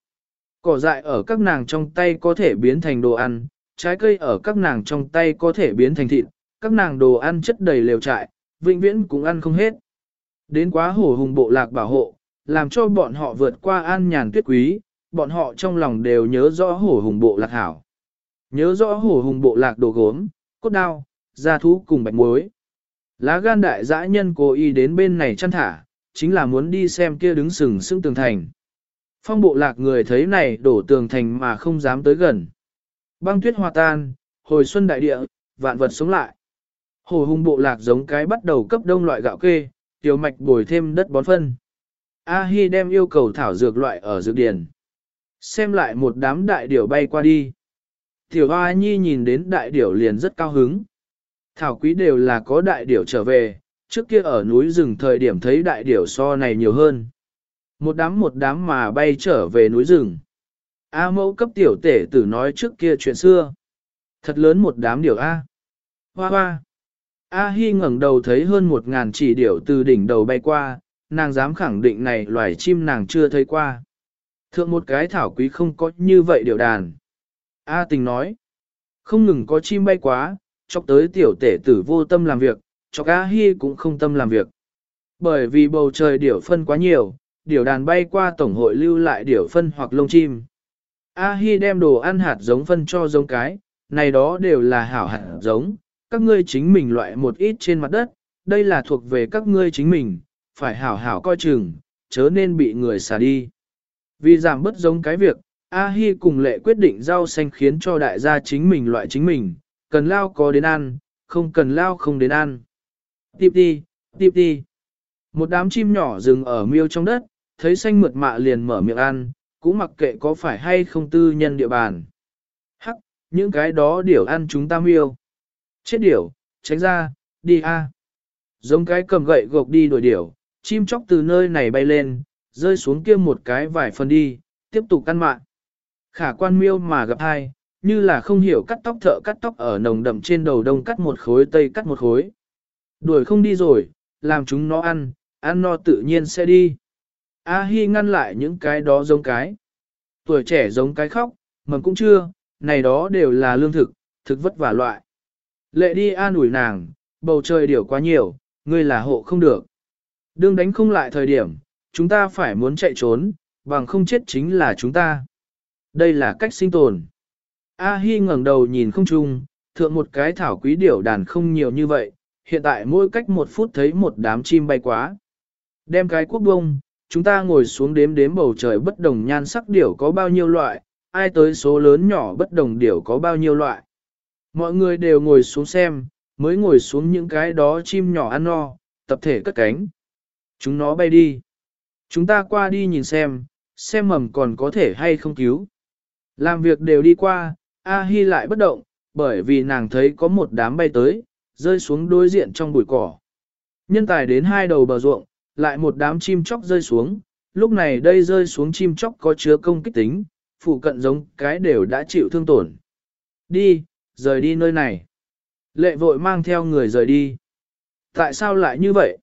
Cỏ dại ở các nàng trong tay có thể biến thành đồ ăn, trái cây ở các nàng trong tay có thể biến thành thịt, các nàng đồ ăn chất đầy lều trại, vĩnh viễn cũng ăn không hết. Đến quá hổ hùng bộ lạc bảo hộ, làm cho bọn họ vượt qua an nhàn tuyết quý, bọn họ trong lòng đều nhớ rõ hổ hùng bộ lạc hảo. Nhớ rõ hổ hùng bộ lạc đồ gốm, cốt đao, gia thú cùng bạch muối. Lá gan đại dã nhân cố ý đến bên này chăn thả, chính là muốn đi xem kia đứng sừng sững tường thành. Phong bộ lạc người thấy này đổ tường thành mà không dám tới gần. Băng tuyết hòa tan, hồi xuân đại địa, vạn vật sống lại. Hồ hùng bộ lạc giống cái bắt đầu cấp đông loại gạo kê, tiểu mạch bồi thêm đất bón phân. A-hi đem yêu cầu thảo dược loại ở dược điển. Xem lại một đám đại điểu bay qua đi. Tiểu Hoa Nhi nhìn đến đại điểu liền rất cao hứng. Thảo quý đều là có đại điểu trở về, trước kia ở núi rừng thời điểm thấy đại điểu so này nhiều hơn. Một đám một đám mà bay trở về núi rừng. A mẫu cấp tiểu tể tử nói trước kia chuyện xưa. Thật lớn một đám điểu A. Hoa hoa. A Hi ngẩng đầu thấy hơn một ngàn chỉ điểu từ đỉnh đầu bay qua, nàng dám khẳng định này loài chim nàng chưa thấy qua. Thượng một cái thảo quý không có như vậy điểu đàn. A tình nói. Không ngừng có chim bay quá, chọc tới tiểu tể tử vô tâm làm việc, chọc A Hi cũng không tâm làm việc. Bởi vì bầu trời điểu phân quá nhiều, điểu đàn bay qua tổng hội lưu lại điểu phân hoặc lông chim. A-hi đem đồ ăn hạt giống phân cho giống cái, này đó đều là hảo hạt giống, các ngươi chính mình loại một ít trên mặt đất, đây là thuộc về các ngươi chính mình, phải hảo hảo coi chừng, chớ nên bị người xả đi. Vì giảm bớt giống cái việc, A-hi cùng lệ quyết định rau xanh khiến cho đại gia chính mình loại chính mình, cần lao có đến ăn, không cần lao không đến ăn. Tiếp đi, tiếp đi. Một đám chim nhỏ dừng ở miêu trong đất, thấy xanh mượt mạ liền mở miệng ăn, cũng mặc kệ có phải hay không tư nhân địa bàn. Hắc, những cái đó điểu ăn chúng ta miêu. Chết điểu, tránh ra, đi a. Giống cái cầm gậy gộc đi đuổi điểu, chim chóc từ nơi này bay lên, rơi xuống kia một cái vài phần đi, tiếp tục ăn mạng. Khả quan miêu mà gặp hai, như là không hiểu cắt tóc thợ cắt tóc ở nồng đậm trên đầu đông cắt một khối tây cắt một khối. Đuổi không đi rồi, làm chúng nó ăn, ăn no tự nhiên sẽ đi. A Hi ngăn lại những cái đó giống cái. Tuổi trẻ giống cái khóc, mầm cũng chưa, này đó đều là lương thực, thực vất vả loại. Lệ đi an ủi nàng, bầu trời điều quá nhiều, ngươi là hộ không được. Đương đánh không lại thời điểm, chúng ta phải muốn chạy trốn, bằng không chết chính là chúng ta. Đây là cách sinh tồn. A Hi ngẩng đầu nhìn không trung, thượng một cái thảo quý điểu đàn không nhiều như vậy, hiện tại mỗi cách một phút thấy một đám chim bay quá. Đem cái quốc bông, chúng ta ngồi xuống đếm đếm bầu trời bất đồng nhan sắc điểu có bao nhiêu loại, ai tới số lớn nhỏ bất đồng điểu có bao nhiêu loại. Mọi người đều ngồi xuống xem, mới ngồi xuống những cái đó chim nhỏ ăn no, tập thể cất cánh. Chúng nó bay đi. Chúng ta qua đi nhìn xem, xem mầm còn có thể hay không cứu. Làm việc đều đi qua, A Hi lại bất động, bởi vì nàng thấy có một đám bay tới, rơi xuống đối diện trong bụi cỏ. Nhân tài đến hai đầu bờ ruộng, lại một đám chim chóc rơi xuống, lúc này đây rơi xuống chim chóc có chứa công kích tính, phụ cận giống cái đều đã chịu thương tổn. Đi, rời đi nơi này. Lệ vội mang theo người rời đi. Tại sao lại như vậy?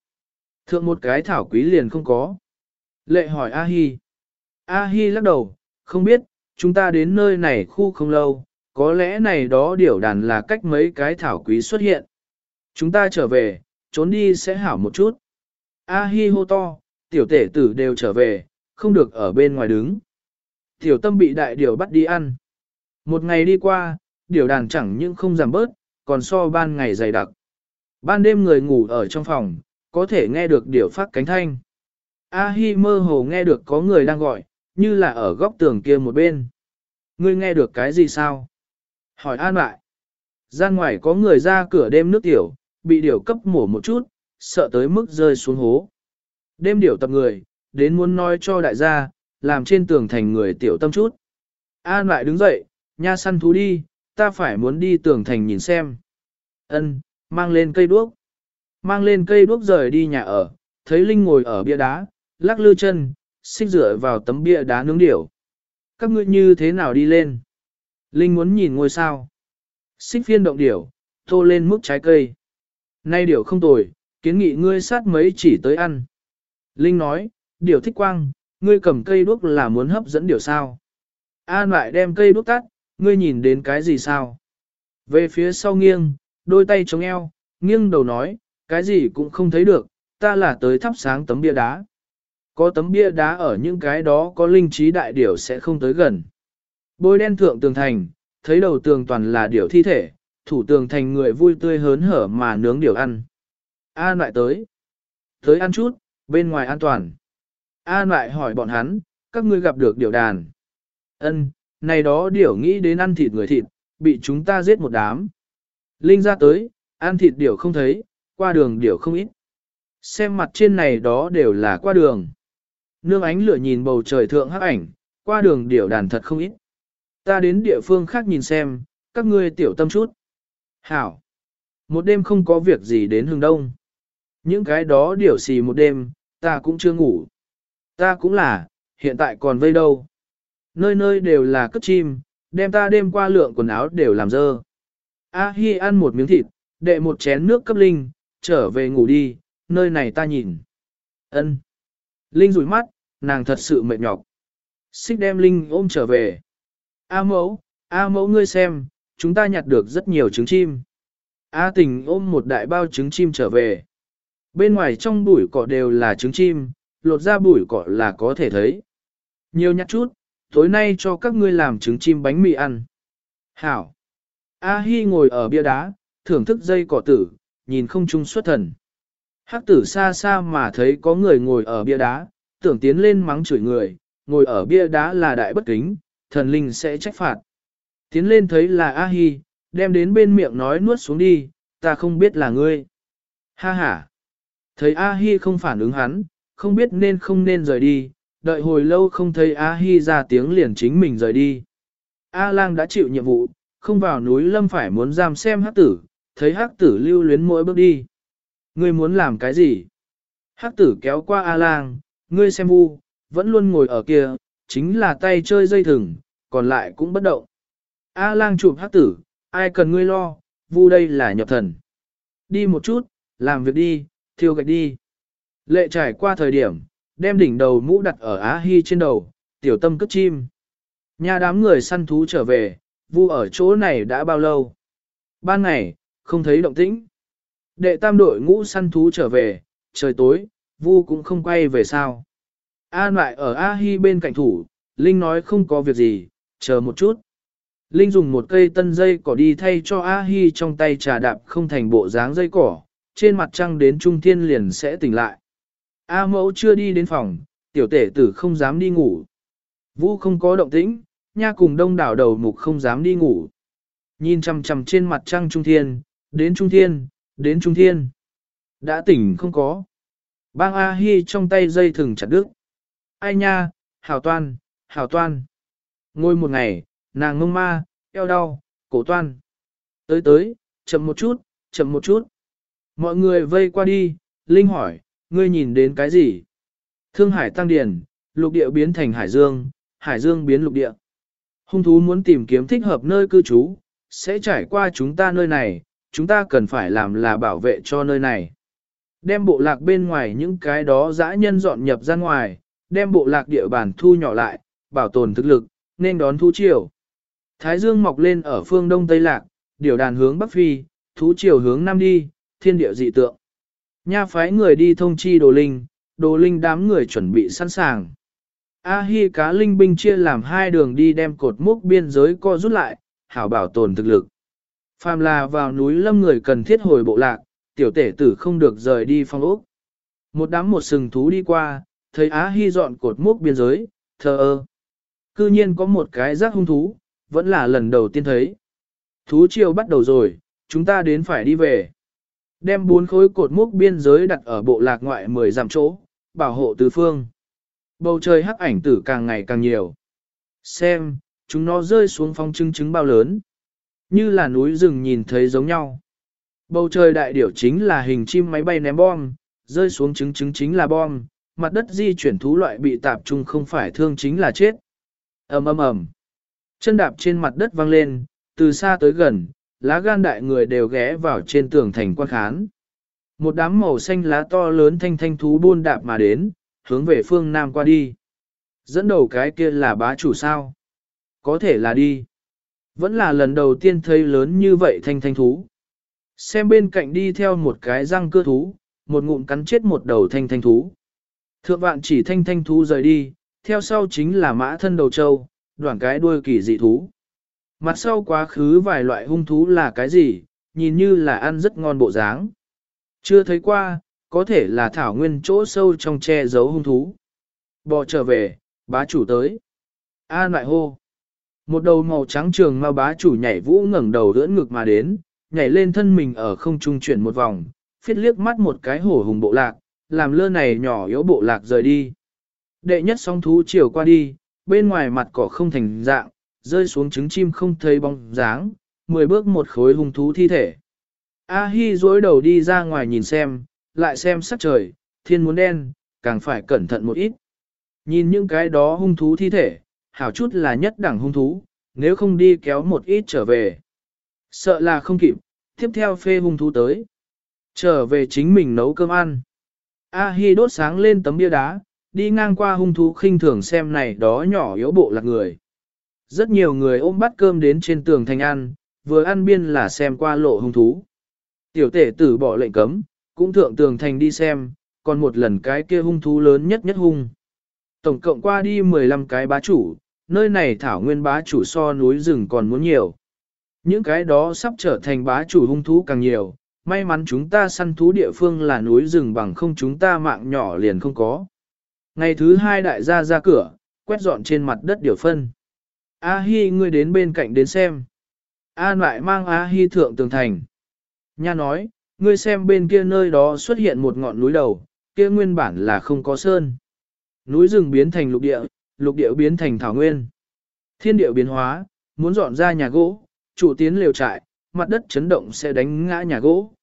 Thượng một cái thảo quý liền không có. Lệ hỏi A Hi. A Hi lắc đầu, không biết, chúng ta đến nơi này khu không lâu, có lẽ này đó điểu đàn là cách mấy cái thảo quý xuất hiện. Chúng ta trở về, trốn đi sẽ hảo một chút. A Hi hô to, tiểu tể tử đều trở về, không được ở bên ngoài đứng. Tiểu tâm bị đại điểu bắt đi ăn. Một ngày đi qua, điểu đàn chẳng những không giảm bớt, còn so ban ngày dày đặc. Ban đêm người ngủ ở trong phòng, có thể nghe được điểu phát cánh thanh. A Hi mơ hồ nghe được có người đang gọi, như là ở góc tường kia một bên. Ngươi nghe được cái gì sao? Hỏi an lại. Gian ngoài có người ra cửa đêm nước tiểu, bị điểu cấp mổ một chút, sợ tới mức rơi xuống hố. Đêm điểu tập người, đến muốn nói cho đại gia, làm trên tường thành người tiểu tâm chút. An lại đứng dậy, nha săn thú đi, ta phải muốn đi tường thành nhìn xem. Ân, mang lên cây đuốc. Mang lên cây đuốc rời đi nhà ở, thấy Linh ngồi ở bia đá, lắc lư chân, xích rửa vào tấm bia đá nướng điểu. Các ngươi như thế nào đi lên? Linh muốn nhìn ngôi sao. Xích phiên động điểu, tô lên mức trái cây. Nay điểu không tồi, kiến nghị ngươi sát mấy chỉ tới ăn. Linh nói, điểu thích quang, ngươi cầm cây đuốc là muốn hấp dẫn điểu sao. An lại đem cây đuốc tắt, ngươi nhìn đến cái gì sao? Về phía sau nghiêng, đôi tay chống eo, nghiêng đầu nói, cái gì cũng không thấy được, ta là tới thắp sáng tấm bia đá. Có tấm bia đá ở những cái đó có linh trí đại điểu sẽ không tới gần. Bôi đen thượng tường thành, thấy đầu tường toàn là điểu thi thể, thủ tường thành người vui tươi hớn hở mà nướng điểu ăn. An lại tới. Tới ăn chút, bên ngoài an toàn. An lại hỏi bọn hắn, các ngươi gặp được điểu đàn. Ân, này đó điểu nghĩ đến ăn thịt người thịt, bị chúng ta giết một đám. Linh ra tới, ăn thịt điểu không thấy, qua đường điểu không ít. Xem mặt trên này đó đều là qua đường. Nương ánh lửa nhìn bầu trời thượng hắc ảnh, qua đường điểu đàn thật không ít. Ta đến địa phương khác nhìn xem, các ngươi tiểu tâm chút. Hảo. Một đêm không có việc gì đến hương đông. Những cái đó điểu xì một đêm, ta cũng chưa ngủ. Ta cũng là, hiện tại còn vây đâu. Nơi nơi đều là cất chim, đem ta đêm qua lượng quần áo đều làm dơ. A Hi ăn một miếng thịt, đệ một chén nước cấp Linh, trở về ngủ đi, nơi này ta nhìn. Ân. Linh rủi mắt, nàng thật sự mệt nhọc. Xích đem Linh ôm trở về. A mẫu, A mẫu ngươi xem, chúng ta nhặt được rất nhiều trứng chim. A tình ôm một đại bao trứng chim trở về. Bên ngoài trong bụi cỏ đều là trứng chim, lột ra bụi cỏ là có thể thấy. Nhiều nhặt chút, tối nay cho các ngươi làm trứng chim bánh mì ăn. Hảo. A Hi ngồi ở bia đá, thưởng thức dây cỏ tử, nhìn không trung xuất thần. Hắc tử xa xa mà thấy có người ngồi ở bia đá, tưởng tiến lên mắng chửi người, ngồi ở bia đá là đại bất kính, thần linh sẽ trách phạt. Tiến lên thấy là A Hi, đem đến bên miệng nói nuốt xuống đi, ta không biết là ngươi. Ha ha. Thấy A Hi không phản ứng hắn, không biết nên không nên rời đi, đợi hồi lâu không thấy A Hi ra tiếng liền chính mình rời đi. A Lang đã chịu nhiệm vụ, không vào núi lâm phải muốn giam xem hắc tử, thấy hắc tử lưu luyến mỗi bước đi. Ngươi muốn làm cái gì? Hắc tử kéo qua A Lang, ngươi xem vu, vẫn luôn ngồi ở kia, chính là tay chơi dây thừng, còn lại cũng bất động. A Lang chụp hắc tử, ai cần ngươi lo, vu đây là nhập thần. Đi một chút, làm việc đi, thiêu gạch đi. Lệ trải qua thời điểm, đem đỉnh đầu mũ đặt ở Á Hi trên đầu, tiểu tâm cất chim. Nhà đám người săn thú trở về, vu ở chỗ này đã bao lâu? Ban ngày, không thấy động tĩnh. Đệ tam đội ngũ săn thú trở về, trời tối, vu cũng không quay về sao. An lại ở A Hi bên cạnh thủ, Linh nói không có việc gì, chờ một chút. Linh dùng một cây tân dây cỏ đi thay cho A Hi trong tay trà đạp không thành bộ dáng dây cỏ, trên mặt trăng đến trung thiên liền sẽ tỉnh lại. A mẫu chưa đi đến phòng, tiểu tể tử không dám đi ngủ. Vũ không có động tĩnh, nha cùng đông đảo đầu mục không dám đi ngủ. Nhìn chằm chằm trên mặt trăng trung thiên, đến trung thiên, đến trung thiên. Đã tỉnh không có. Bang A Hi trong tay dây thừng chặt đứt. Ai nha, hảo toan, hảo toan. Ngồi một ngày, nàng ngông ma, eo đau, cổ toan. Tới tới, chậm một chút, chậm một chút. Mọi người vây qua đi, Linh hỏi, ngươi nhìn đến cái gì? Thương hải tăng điển, lục địa biến thành hải dương, hải dương biến lục địa. Hung thú muốn tìm kiếm thích hợp nơi cư trú, sẽ trải qua chúng ta nơi này, chúng ta cần phải làm là bảo vệ cho nơi này. Đem bộ lạc bên ngoài những cái đó dã nhân dọn nhập ra ngoài, đem bộ lạc địa bàn thu nhỏ lại, bảo tồn thực lực, nên đón thú triều. Thái dương mọc lên ở phương đông tây lạc, điều đàn hướng bắc phi, thú triều hướng nam đi, thiên địa dị tượng. Nha phái người đi thông chi đồ linh, đồ linh đám người chuẩn bị sẵn sàng. A-hi cá linh binh chia làm hai đường đi đem cột mốc biên giới co rút lại, hảo bảo tồn thực lực. Phàm là vào núi lâm người cần thiết hồi bộ lạc, tiểu tể tử không được rời đi phong ốc. Một đám một sừng thú đi qua, thấy Á Hi dọn cột mốc biên giới, thờ ơ. Cư nhiên có một cái rác hung thú, vẫn là lần đầu tiên thấy. Thú chiều bắt đầu rồi, chúng ta đến phải đi về. Đem bốn khối cột mốc biên giới đặt ở bộ lạc ngoại 10 dặm chỗ, bảo hộ tứ phương. Bầu trời hắc ảnh tử càng ngày càng nhiều. Xem, chúng nó rơi xuống phong trưng trứng bao lớn. Như là núi rừng nhìn thấy giống nhau. Bầu trời đại điểu chính là hình chim máy bay ném bom, rơi xuống trứng trứng chính là bom, mặt đất di chuyển thú loại bị tạp trung không phải thương chính là chết. ầm ầm ầm, Chân đạp trên mặt đất vang lên, từ xa tới gần, lá gan đại người đều ghé vào trên tường thành quan khán. Một đám màu xanh lá to lớn thanh thanh thú buôn đạp mà đến, hướng về phương Nam qua đi. Dẫn đầu cái kia là bá chủ sao? Có thể là đi. Vẫn là lần đầu tiên thấy lớn như vậy thanh thanh thú. Xem bên cạnh đi theo một cái răng cưa thú, một ngụm cắn chết một đầu thanh thanh thú. Thượng vạn chỉ thanh thanh thú rời đi, theo sau chính là mã thân đầu trâu, đoạn cái đuôi kỳ dị thú. Mặt sau quá khứ vài loại hung thú là cái gì, nhìn như là ăn rất ngon bộ dáng. Chưa thấy qua, có thể là thảo nguyên chỗ sâu trong che giấu hung thú. Bò trở về, bá chủ tới. An lại hô. Một đầu màu trắng trường mà bá chủ nhảy vũ ngẩng đầu đỡ ngực mà đến, nhảy lên thân mình ở không trung chuyển một vòng, phiết liếc mắt một cái hổ hùng bộ lạc, làm lơ này nhỏ yếu bộ lạc rời đi. Đệ nhất song thú chiều qua đi, bên ngoài mặt cỏ không thành dạng, rơi xuống trứng chim không thấy bóng dáng, mười bước một khối hung thú thi thể. A Hi dối đầu đi ra ngoài nhìn xem, lại xem sắc trời, thiên muốn đen, càng phải cẩn thận một ít. Nhìn những cái đó hung thú thi thể, hảo chút là nhất đẳng hung thú, nếu không đi kéo một ít trở về. Sợ là không kịp, tiếp theo phê hung thú tới. Trở về chính mình nấu cơm ăn. A Hi đốt sáng lên tấm bia đá, đi ngang qua hung thú khinh thường xem này đó nhỏ yếu bộ lạc người. Rất nhiều người ôm bát cơm đến trên tường thành ăn, vừa ăn biên là xem qua lộ hung thú. Tiểu tể tử bỏ lệnh cấm, cũng thượng tường thành đi xem, còn một lần cái kia hung thú lớn nhất nhất hung. Tổng cộng qua đi 15 cái bá chủ, nơi này thảo nguyên bá chủ so núi rừng còn muốn nhiều. Những cái đó sắp trở thành bá chủ hung thú càng nhiều, may mắn chúng ta săn thú địa phương là núi rừng bằng không chúng ta mạng nhỏ liền không có. Ngày thứ hai đại gia ra cửa, quét dọn trên mặt đất điều phân. A Hi ngươi đến bên cạnh đến xem. A lại mang A Hi thượng tường thành. Nha nói, ngươi xem bên kia nơi đó xuất hiện một ngọn núi đầu, kia nguyên bản là không có sơn. Núi rừng biến thành lục địa, lục địa biến thành thảo nguyên. Thiên địa biến hóa, muốn dọn ra nhà gỗ, chủ tiến lều trại, mặt đất chấn động sẽ đánh ngã nhà gỗ.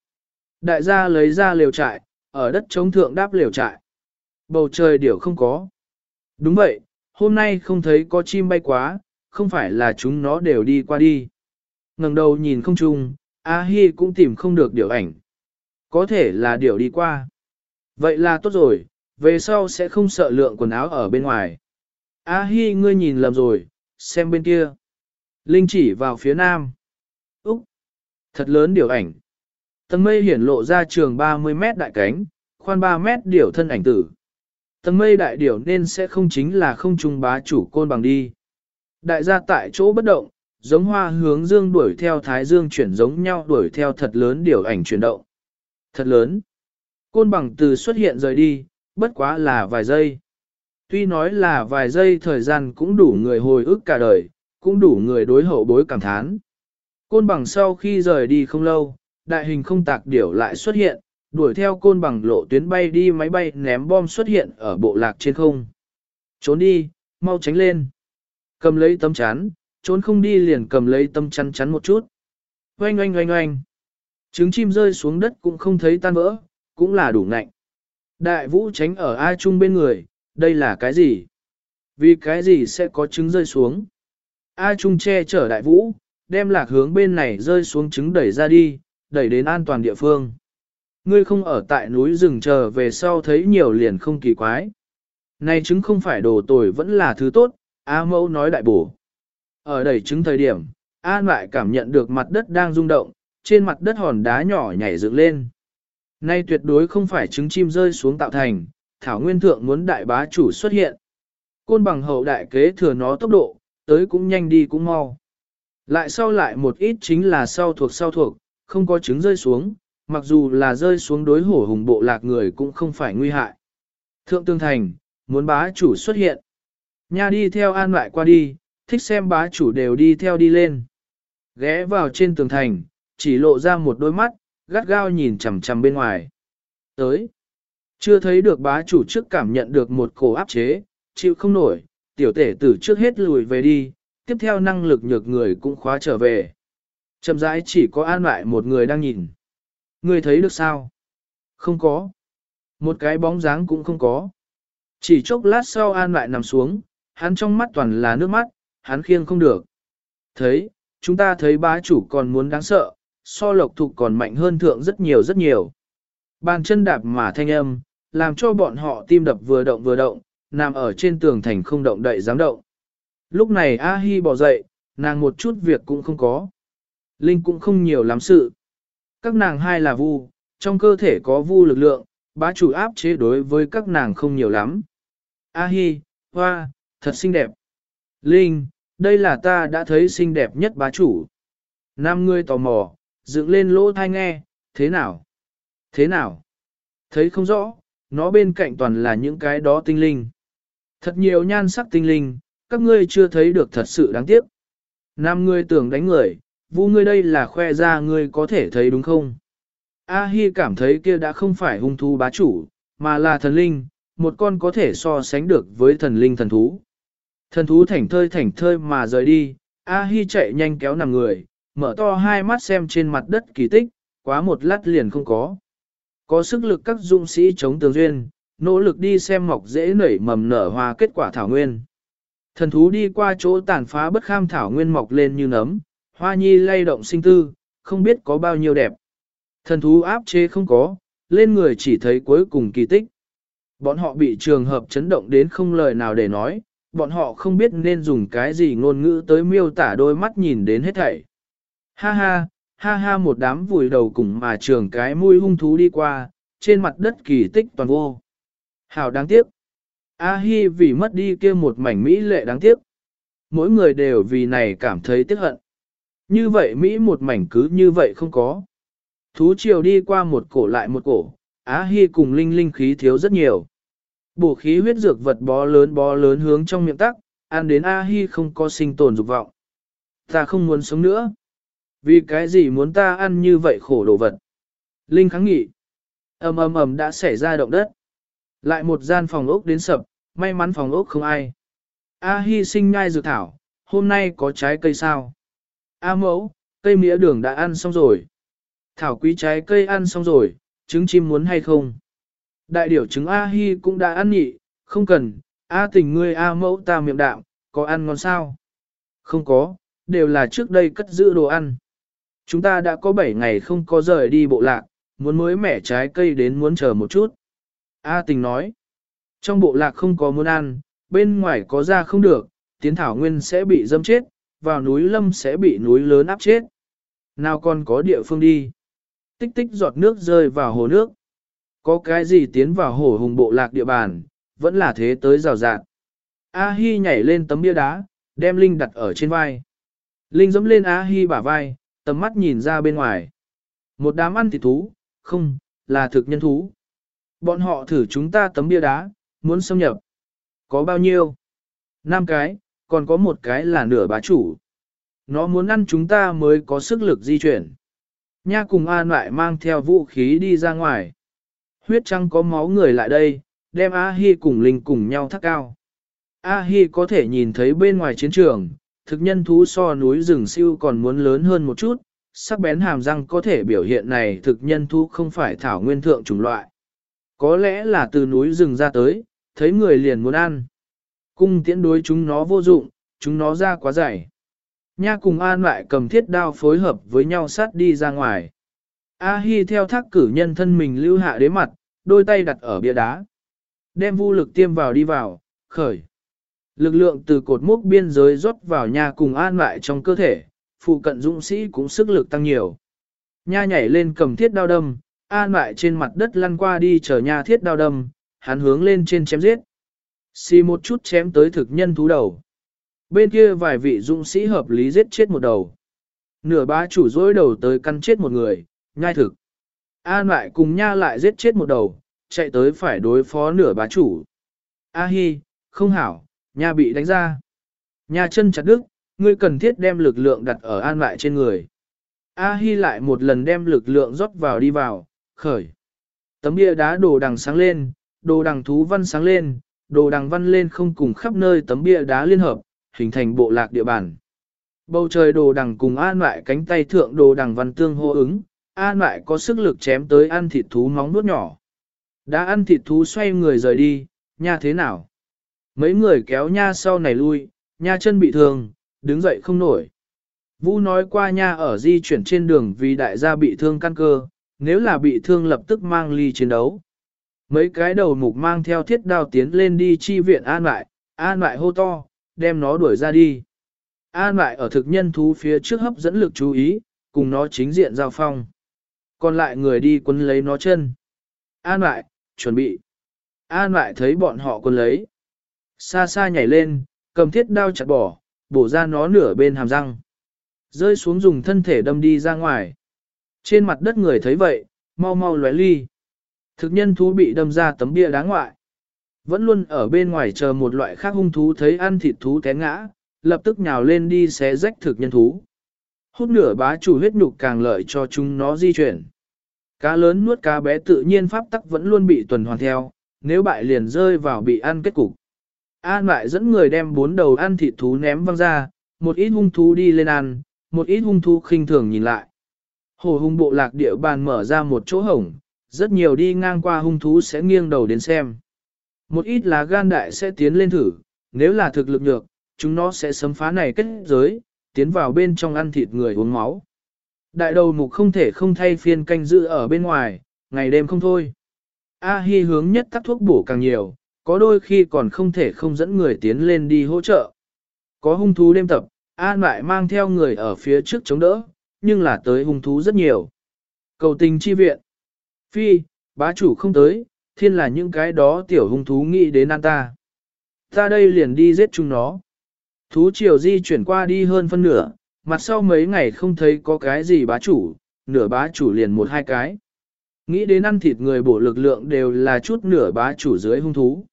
Đại gia lấy ra lều trại, ở đất chống thượng đáp lều trại. Bầu trời điểu không có. Đúng vậy, hôm nay không thấy có chim bay quá, không phải là chúng nó đều đi qua đi. ngẩng đầu nhìn không chung, A Hi cũng tìm không được điều ảnh. Có thể là điều đi qua. Vậy là tốt rồi, về sau sẽ không sợ lượng quần áo ở bên ngoài. A Hi ngươi nhìn lầm rồi, xem bên kia. Linh chỉ vào phía nam. Úc! Thật lớn điều ảnh. Tầng mây hiển lộ ra trường 30 mét đại cánh, khoan 3 mét điều thân ảnh tử. Tầng mây đại điểu nên sẽ không chính là không trung bá chủ côn bằng đi. Đại gia tại chỗ bất động, giống hoa hướng dương đuổi theo thái dương chuyển giống nhau đuổi theo thật lớn điều ảnh chuyển động. Thật lớn. Côn bằng từ xuất hiện rời đi, bất quá là vài giây. Tuy nói là vài giây thời gian cũng đủ người hồi ức cả đời, cũng đủ người đối hậu bối cảm thán. Côn bằng sau khi rời đi không lâu, đại hình không tạc điểu lại xuất hiện, đuổi theo côn bằng lộ tuyến bay đi máy bay ném bom xuất hiện ở bộ lạc trên không. Trốn đi, mau tránh lên. Cầm lấy tấm chắn, trốn không đi liền cầm lấy tấm chắn chắn một chút. Oanh oanh oanh oanh. Trứng chim rơi xuống đất cũng không thấy tan vỡ, cũng là đủ ngạnh. Đại vũ tránh ở A Trung bên người, đây là cái gì? Vì cái gì sẽ có trứng rơi xuống? A Trung che chở đại vũ, đem lạc hướng bên này rơi xuống trứng đẩy ra đi, đẩy đến an toàn địa phương. Ngươi không ở tại núi rừng chờ về sau thấy nhiều liền không kỳ quái. Này trứng không phải đồ tồi vẫn là thứ tốt, A mẫu nói đại bổ. Ở đẩy trứng thời điểm, A lại cảm nhận được mặt đất đang rung động, trên mặt đất hòn đá nhỏ nhảy dựng lên. Nay tuyệt đối không phải trứng chim rơi xuống tạo thành, Thảo Nguyên Thượng muốn đại bá chủ xuất hiện. Côn bằng hậu đại kế thừa nó tốc độ, tới cũng nhanh đi cũng mau. Lại sau lại một ít chính là sau thuộc sau thuộc, không có trứng rơi xuống, mặc dù là rơi xuống đối hổ hùng bộ lạc người cũng không phải nguy hại. Thượng Tương Thành, muốn bá chủ xuất hiện. Nha đi theo an lại qua đi, thích xem bá chủ đều đi theo đi lên. Ghé vào trên tường thành, chỉ lộ ra một đôi mắt, gắt gao nhìn chằm chằm bên ngoài. Tới. Chưa thấy được bá chủ trước cảm nhận được một cổ áp chế, chịu không nổi, tiểu tể tử trước hết lùi về đi, tiếp theo năng lực nhược người cũng khóa trở về. Chậm rãi chỉ có an lại một người đang nhìn. Người thấy được sao? Không có. Một cái bóng dáng cũng không có. Chỉ chốc lát sau an lại nằm xuống, hắn trong mắt toàn là nước mắt, hắn khiêng không được. Thấy, chúng ta thấy bá chủ còn muốn đáng sợ, so lộc thục còn mạnh hơn thượng rất nhiều rất nhiều. Bàn chân đạp mà thanh âm, làm cho bọn họ tim đập vừa động vừa động, nằm ở trên tường thành không động đậy dám động. Lúc này A Hi bỏ dậy, nàng một chút việc cũng không có. Linh cũng không nhiều lắm sự. Các nàng hai là vu, trong cơ thể có vu lực lượng, bá chủ áp chế đối với các nàng không nhiều lắm. A Hi, hoa, thật xinh đẹp. Linh, đây là ta đã thấy xinh đẹp nhất bá chủ. Nam ngươi tò mò, dựng lên lỗ thai nghe, thế nào? Thế nào? Thấy không rõ, nó bên cạnh toàn là những cái đó tinh linh. Thật nhiều nhan sắc tinh linh, các ngươi chưa thấy được thật sự đáng tiếc. Nam ngươi tưởng đánh người, vu ngươi đây là khoe ra ngươi có thể thấy đúng không? A Hi cảm thấy kia đã không phải hung thú bá chủ, mà là thần linh, một con có thể so sánh được với thần linh thần thú. Thần thú thảnh thơi thảnh thơi mà rời đi, A Hi chạy nhanh kéo nằm người, mở to hai mắt xem trên mặt đất kỳ tích, quá một lát liền không có. Có sức lực các dung sĩ chống tường duyên, nỗ lực đi xem mọc dễ nảy mầm nở hoa kết quả thảo nguyên. Thần thú đi qua chỗ tàn phá bất kham thảo nguyên mọc lên như nấm, hoa nhi lay động sinh tư, không biết có bao nhiêu đẹp. Thần thú áp chế không có, lên người chỉ thấy cuối cùng kỳ tích. Bọn họ bị trường hợp chấn động đến không lời nào để nói, bọn họ không biết nên dùng cái gì ngôn ngữ tới miêu tả đôi mắt nhìn đến hết thảy. Ha ha, ha ha một đám vùi đầu cùng mà trường cái mũi hung thú đi qua, trên mặt đất kỳ tích toàn vô. Hào đáng tiếc. A Hi vì mất đi kia một mảnh Mỹ lệ đáng tiếc. Mỗi người đều vì này cảm thấy tiếc hận. Như vậy Mỹ một mảnh cứ như vậy không có. Thú triều đi qua một cổ lại một cổ, Á Hi cùng linh linh khí thiếu rất nhiều. Bổ khí huyết dược vật bó lớn bó lớn hướng trong miệng tắc, ăn đến A Hi không có sinh tồn dục vọng. Ta không muốn sống nữa. Vì cái gì muốn ta ăn như vậy khổ đồ vật? Linh kháng nghị. ầm ầm ầm đã xảy ra động đất. Lại một gian phòng ốc đến sập, may mắn phòng ốc không ai. A Hi sinh ngai dược thảo, hôm nay có trái cây sao? A mẫu, cây mía đường đã ăn xong rồi. Thảo quý trái cây ăn xong rồi, trứng chim muốn hay không? Đại điểu trứng A Hi cũng đã ăn nhị, không cần, A tình ngươi A mẫu ta miệng đạm, có ăn ngon sao? Không có, đều là trước đây cất giữ đồ ăn. Chúng ta đã có 7 ngày không có rời đi bộ lạc, muốn mới mẻ trái cây đến muốn chờ một chút. A tình nói, trong bộ lạc không có muốn ăn, bên ngoài có ra không được, tiến thảo nguyên sẽ bị dâm chết, vào núi lâm sẽ bị núi lớn áp chết. Nào còn có địa phương đi. Tích tích giọt nước rơi vào hồ nước. Có cái gì tiến vào hồ hùng bộ lạc địa bàn, vẫn là thế tới rào rạt. A Hi nhảy lên tấm bia đá, đem Linh đặt ở trên vai. Linh dẫm lên A Hi bả vai, tầm mắt nhìn ra bên ngoài. Một đám ăn thịt thú, không, là thực nhân thú. Bọn họ thử chúng ta tấm bia đá, muốn xâm nhập. Có bao nhiêu? Năm cái, còn có một cái là nửa bá chủ. Nó muốn ăn chúng ta mới có sức lực di chuyển. Nha cùng a lại mang theo vũ khí đi ra ngoài. Huyết trăng có máu người lại đây, đem A Hi cùng Linh cùng nhau thắt cao. A Hi có thể nhìn thấy bên ngoài chiến trường, thực nhân thú so núi rừng siêu còn muốn lớn hơn một chút, sắc bén hàm răng có thể biểu hiện này thực nhân thú không phải thảo nguyên thượng chủng loại. Có lẽ là từ núi rừng ra tới, thấy người liền muốn ăn. Cung tiễn đối chúng nó vô dụng, chúng nó ra quá dày. Nha cùng An lại cầm thiết đao phối hợp với nhau sát đi ra ngoài. A Hi theo thác cử nhân thân mình lưu hạ đế mặt, đôi tay đặt ở bia đá. Đem vũ lực tiêm vào đi vào, khởi. Lực lượng từ cột mốc biên giới rót vào nha cùng an lại trong cơ thể, phụ cận dũng sĩ cũng sức lực tăng nhiều. Nha nhảy lên cầm thiết đao đâm, an lại trên mặt đất lăn qua đi chờ nha thiết đao đâm, hắn hướng lên trên chém giết. Xì một chút chém tới thực nhân thú đầu. Bên kia vài vị dũng sĩ hợp lý giết chết một đầu. Nửa bá chủ dối đầu tới căn chết một người, nhai thực. An lại cùng nha lại giết chết một đầu, chạy tới phải đối phó nửa bá chủ. A hi, không hảo, nha bị đánh ra. Nha chân chặt đứt, ngươi cần thiết đem lực lượng đặt ở an lại trên người. A hi lại một lần đem lực lượng rót vào đi vào, khởi. Tấm bia đá đồ đằng sáng lên, đồ đằng thú văn sáng lên, đồ đằng văn lên không cùng khắp nơi tấm bia đá liên hợp, hình thành bộ lạc địa bàn. Bầu trời đồ đằng cùng an lại cánh tay thượng đồ đằng văn tương hô ứng, an lại có sức lực chém tới ăn thịt thú móng nuốt nhỏ. Đã ăn thịt thú xoay người rời đi, nha thế nào? Mấy người kéo nha sau này lui, nha chân bị thương, đứng dậy không nổi. Vũ nói qua nha ở di chuyển trên đường vì đại gia bị thương căn cơ, nếu là bị thương lập tức mang ly chiến đấu. Mấy cái đầu mục mang theo thiết đao tiến lên đi chi viện an lại, an lại hô to, đem nó đuổi ra đi. An lại ở thực nhân thú phía trước hấp dẫn lực chú ý, cùng nó chính diện giao phong. Còn lại người đi quấn lấy nó chân. An lại, chuẩn bị. An lại thấy bọn họ quấn lấy. Xa xa nhảy lên, cầm thiết đao chặt bỏ, bổ ra nó nửa bên hàm răng. Rơi xuống dùng thân thể đâm đi ra ngoài. Trên mặt đất người thấy vậy, mau mau lóe ly. Thực nhân thú bị đâm ra tấm bia đá ngoại. Vẫn luôn ở bên ngoài chờ một loại khác hung thú thấy ăn thịt thú té ngã, lập tức nhào lên đi xé rách thực nhân thú. Hút nửa bá chủ huyết nhục càng lợi cho chúng nó di chuyển. Cá lớn nuốt cá bé tự nhiên pháp tắc vẫn luôn bị tuần hoàn theo, nếu bại liền rơi vào bị ăn kết cục. An lại dẫn người đem bốn đầu ăn thịt thú ném văng ra, một ít hung thú đi lên ăn, một ít hung thú khinh thường nhìn lại. Hồ hung bộ lạc địa bàn mở ra một chỗ hổng, rất nhiều đi ngang qua hung thú sẽ nghiêng đầu đến xem. Một ít là gan đại sẽ tiến lên thử, nếu là thực lực nhược, chúng nó sẽ sấm phá này kết giới, tiến vào bên trong ăn thịt người uống máu. Đại đầu mục không thể không thay phiên canh giữ ở bên ngoài, ngày đêm không thôi. A Hi hướng nhất tắt thuốc bổ càng nhiều, có đôi khi còn không thể không dẫn người tiến lên đi hỗ trợ. Có hung thú đêm tập, An lại mang theo người ở phía trước chống đỡ, nhưng là tới hung thú rất nhiều. Cầu tình chi viện. Phi, bá chủ không tới, thiên là những cái đó tiểu hung thú nghĩ đến an ta. Ta đây liền đi giết chúng nó. Thú triều di chuyển qua đi hơn phân nửa, mặt sau mấy ngày không thấy có cái gì bá chủ, nửa bá chủ liền một hai cái. Nghĩ đến ăn thịt người bổ lực lượng đều là chút nửa bá chủ dưới hung thú.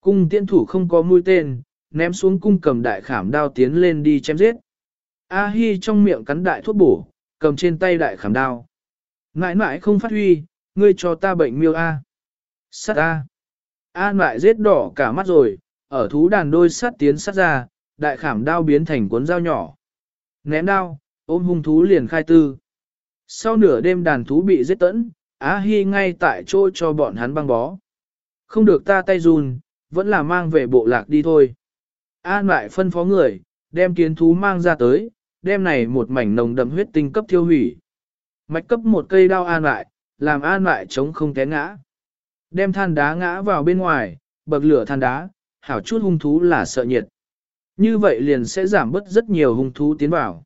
Cung tiễn thủ không có mũi tên, ném xuống cung cầm đại khảm đao tiến lên đi chém giết. A Hi trong miệng cắn đại thuốc bổ, cầm trên tay đại khảm đao. Ngại ngại không phát huy, ngươi cho ta bệnh miêu A. Sát A. A lại giết đỏ cả mắt rồi, ở thú đàn đôi sát tiến sát ra, đại khảm đao biến thành cuốn dao nhỏ. Ném đao, ôm hung thú liền khai tư. Sau nửa đêm đàn thú bị giết tẫn, Á Hi ngay tại chỗ cho bọn hắn băng bó. Không được ta tay run, vẫn là mang về bộ lạc đi thôi. An lại phân phó người, đem kiến thú mang ra tới, đem này một mảnh nồng đậm huyết tinh cấp thiêu hủy. Mạch cấp một cây đao an lại, làm an lại chống không té ngã. Đem than đá ngã vào bên ngoài, bậc lửa than đá, hảo chút hung thú là sợ nhiệt. Như vậy liền sẽ giảm bớt rất nhiều hung thú tiến vào.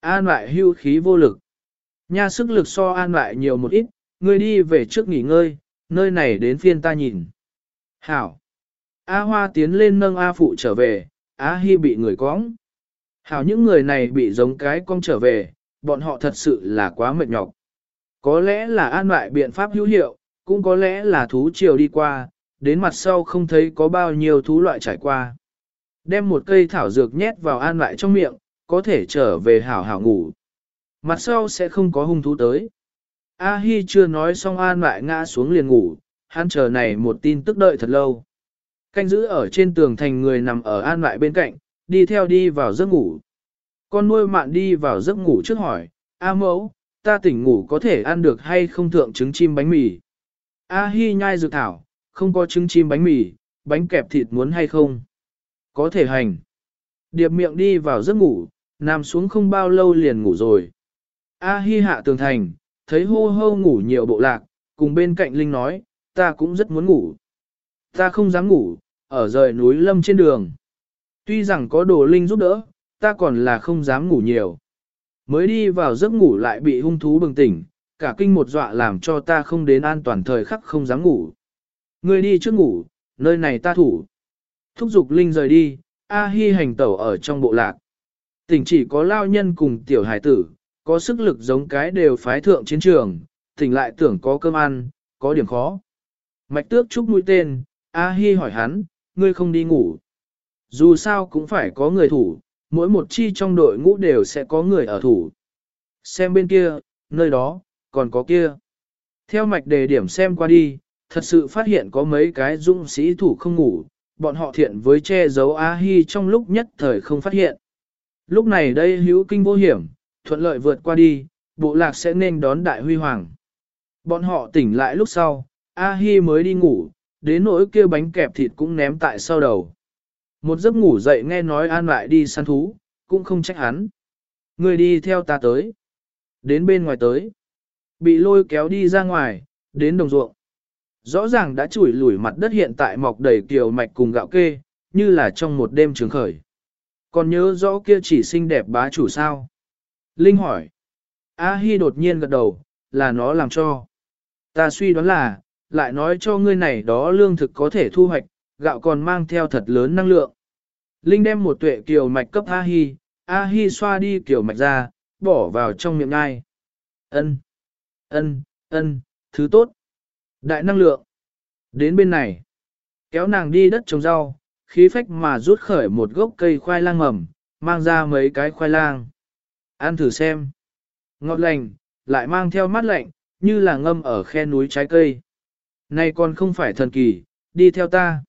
An lại hưu khí vô lực. Nha sức lực so an lại nhiều một ít, ngươi đi về trước nghỉ ngơi, nơi này đến phiên ta nhìn. Hảo. A Hoa tiến lên nâng A Phụ trở về, A Hi bị người cóng. Hảo những người này bị giống cái cong trở về, bọn họ thật sự là quá mệt nhọc. Có lẽ là an lại biện pháp hữu hiệu, cũng có lẽ là thú triều đi qua, đến mặt sau không thấy có bao nhiêu thú loại trải qua. Đem một cây thảo dược nhét vào an lại trong miệng, có thể trở về hảo hảo ngủ. Mặt sau sẽ không có hung thú tới. A Hi chưa nói xong an lại ngã xuống liền ngủ, hắn chờ này một tin tức đợi thật lâu. Canh giữ ở trên tường thành người nằm ở an lại bên cạnh, đi theo đi vào giấc ngủ. Con nuôi mạn đi vào giấc ngủ trước hỏi, A mẫu, ta tỉnh ngủ có thể ăn được hay không thượng trứng chim bánh mì? A Hi nhai dược thảo, không có trứng chim bánh mì, bánh kẹp thịt muốn hay không? Có thể hành. Điệp miệng đi vào giấc ngủ, nằm xuống không bao lâu liền ngủ rồi. A Hi hạ tường thành, thấy hô hô ngủ nhiều bộ lạc, cùng bên cạnh Linh nói, ta cũng rất muốn ngủ. Ta không dám ngủ, ở rời núi lâm trên đường. Tuy rằng có đồ Linh giúp đỡ, ta còn là không dám ngủ nhiều. Mới đi vào giấc ngủ lại bị hung thú bừng tỉnh, cả kinh một dọa làm cho ta không đến an toàn thời khắc không dám ngủ. Ngươi đi trước ngủ, nơi này ta thủ. Thúc giục Linh rời đi, A Hi hành tẩu ở trong bộ lạc. Tỉnh chỉ có lao nhân cùng tiểu hải tử, có sức lực giống cái đều phái thượng chiến trường, tỉnh lại tưởng có cơm ăn, có điểm khó. Mạch tước chúc mũi tên, A Hi hỏi hắn, ngươi không đi ngủ. Dù sao cũng phải có người thủ, mỗi một chi trong đội ngũ đều sẽ có người ở thủ. Xem bên kia, nơi đó, còn có kia. Theo mạch đề điểm xem qua đi, thật sự phát hiện có mấy cái dũng sĩ thủ không ngủ, bọn họ thiện với che giấu A-hi trong lúc nhất thời không phát hiện. Lúc này đây hữu kinh vô hiểm, thuận lợi vượt qua đi, bộ lạc sẽ nên đón đại huy hoàng. Bọn họ tỉnh lại lúc sau, A-hi mới đi ngủ, đến nỗi kia bánh kẹp thịt cũng ném tại sau đầu. Một giấc ngủ dậy nghe nói an lại đi săn thú, cũng không trách hắn. Người đi theo ta tới. Đến bên ngoài tới. Bị lôi kéo đi ra ngoài, đến đồng ruộng. Rõ ràng đã chủi lủi mặt đất hiện tại mọc đầy kiều mạch cùng gạo kê, như là trong một đêm trường khởi. Còn nhớ rõ kia chỉ xinh đẹp bá chủ sao? Linh hỏi. A Hi đột nhiên gật đầu, là nó làm cho. Ta suy đoán là, lại nói cho ngươi này đó lương thực có thể thu hoạch, gạo còn mang theo thật lớn năng lượng. Linh đem một tuệ kiều mạch cấp A Hi, A Hi xoa đi kiều mạch ra, bỏ vào trong miệng ngai. Ân, ân, ân, thứ tốt. Đại năng lượng. Đến bên này. Kéo nàng đi đất trồng rau, khí phách mà rút khởi một gốc cây khoai lang mầm, mang ra mấy cái khoai lang. Ăn thử xem. Ngọt lành, lại mang theo mát lạnh, như là ngâm ở khe núi trái cây. Này còn không phải thần kỳ, đi theo ta.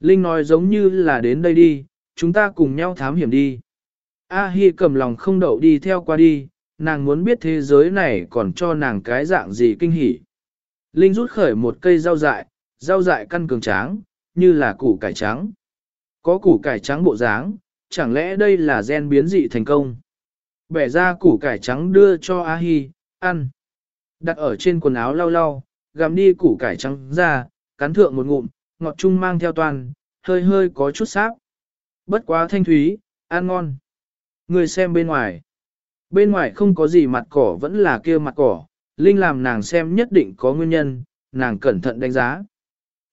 Linh nói giống như là đến đây đi, chúng ta cùng nhau thám hiểm đi. A Hi cầm lòng không đậu đi theo qua đi, nàng muốn biết thế giới này còn cho nàng cái dạng gì kinh hỉ. Linh rút khởi một cây rau dại, rau dại căn cường tráng, như là củ cải trắng. Có củ cải trắng bộ dáng, chẳng lẽ đây là gen biến dị thành công? Bẻ ra củ cải trắng đưa cho A Hi, ăn. Đặt ở trên quần áo lau lau, gặm đi củ cải trắng ra, cắn thượng một ngụm, ngọt chung mang theo toàn, hơi hơi có chút sáp. Bất quá thanh thúy, ăn ngon. Người xem bên ngoài. Bên ngoài không có gì mặt cỏ vẫn là kia mặt cỏ, Linh làm nàng xem nhất định có nguyên nhân, nàng cẩn thận đánh giá.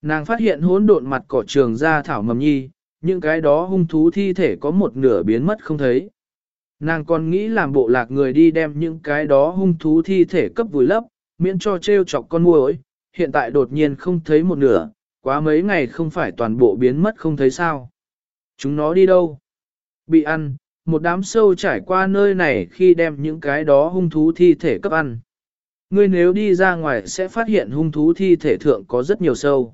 Nàng phát hiện hỗn độn mặt cỏ trường ra thảo mầm nhi, những cái đó hung thú thi thể có một nửa biến mất không thấy. Nàng còn nghĩ làm bộ lạc người đi đem những cái đó hung thú thi thể cấp vùi lấp, miễn cho treo chọc con muỗi, hiện tại đột nhiên không thấy một nửa, quá mấy ngày không phải toàn bộ biến mất không thấy sao. Chúng nó đi đâu? Bị ăn, một đám sâu trải qua nơi này khi đem những cái đó hung thú thi thể cấp ăn. Ngươi nếu đi ra ngoài sẽ phát hiện hung thú thi thể thượng có rất nhiều sâu.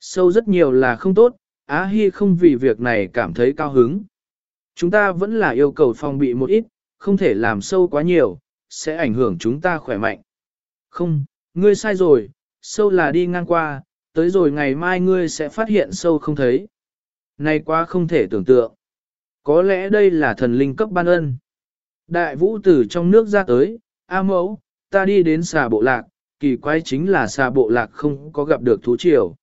Sâu rất nhiều là không tốt, Á Hi không vì việc này cảm thấy cao hứng. Chúng ta vẫn là yêu cầu phòng bị một ít, không thể làm sâu quá nhiều, sẽ ảnh hưởng chúng ta khỏe mạnh. Không, ngươi sai rồi, sâu là đi ngang qua, tới rồi ngày mai ngươi sẽ phát hiện sâu không thấy. Này quá không thể tưởng tượng. Có lẽ đây là thần linh cấp ban ân. Đại vũ tử trong nước ra tới, A mẫu, ta đi đến xà bộ lạc, kỳ quái chính là xà bộ lạc không có gặp được thú triều.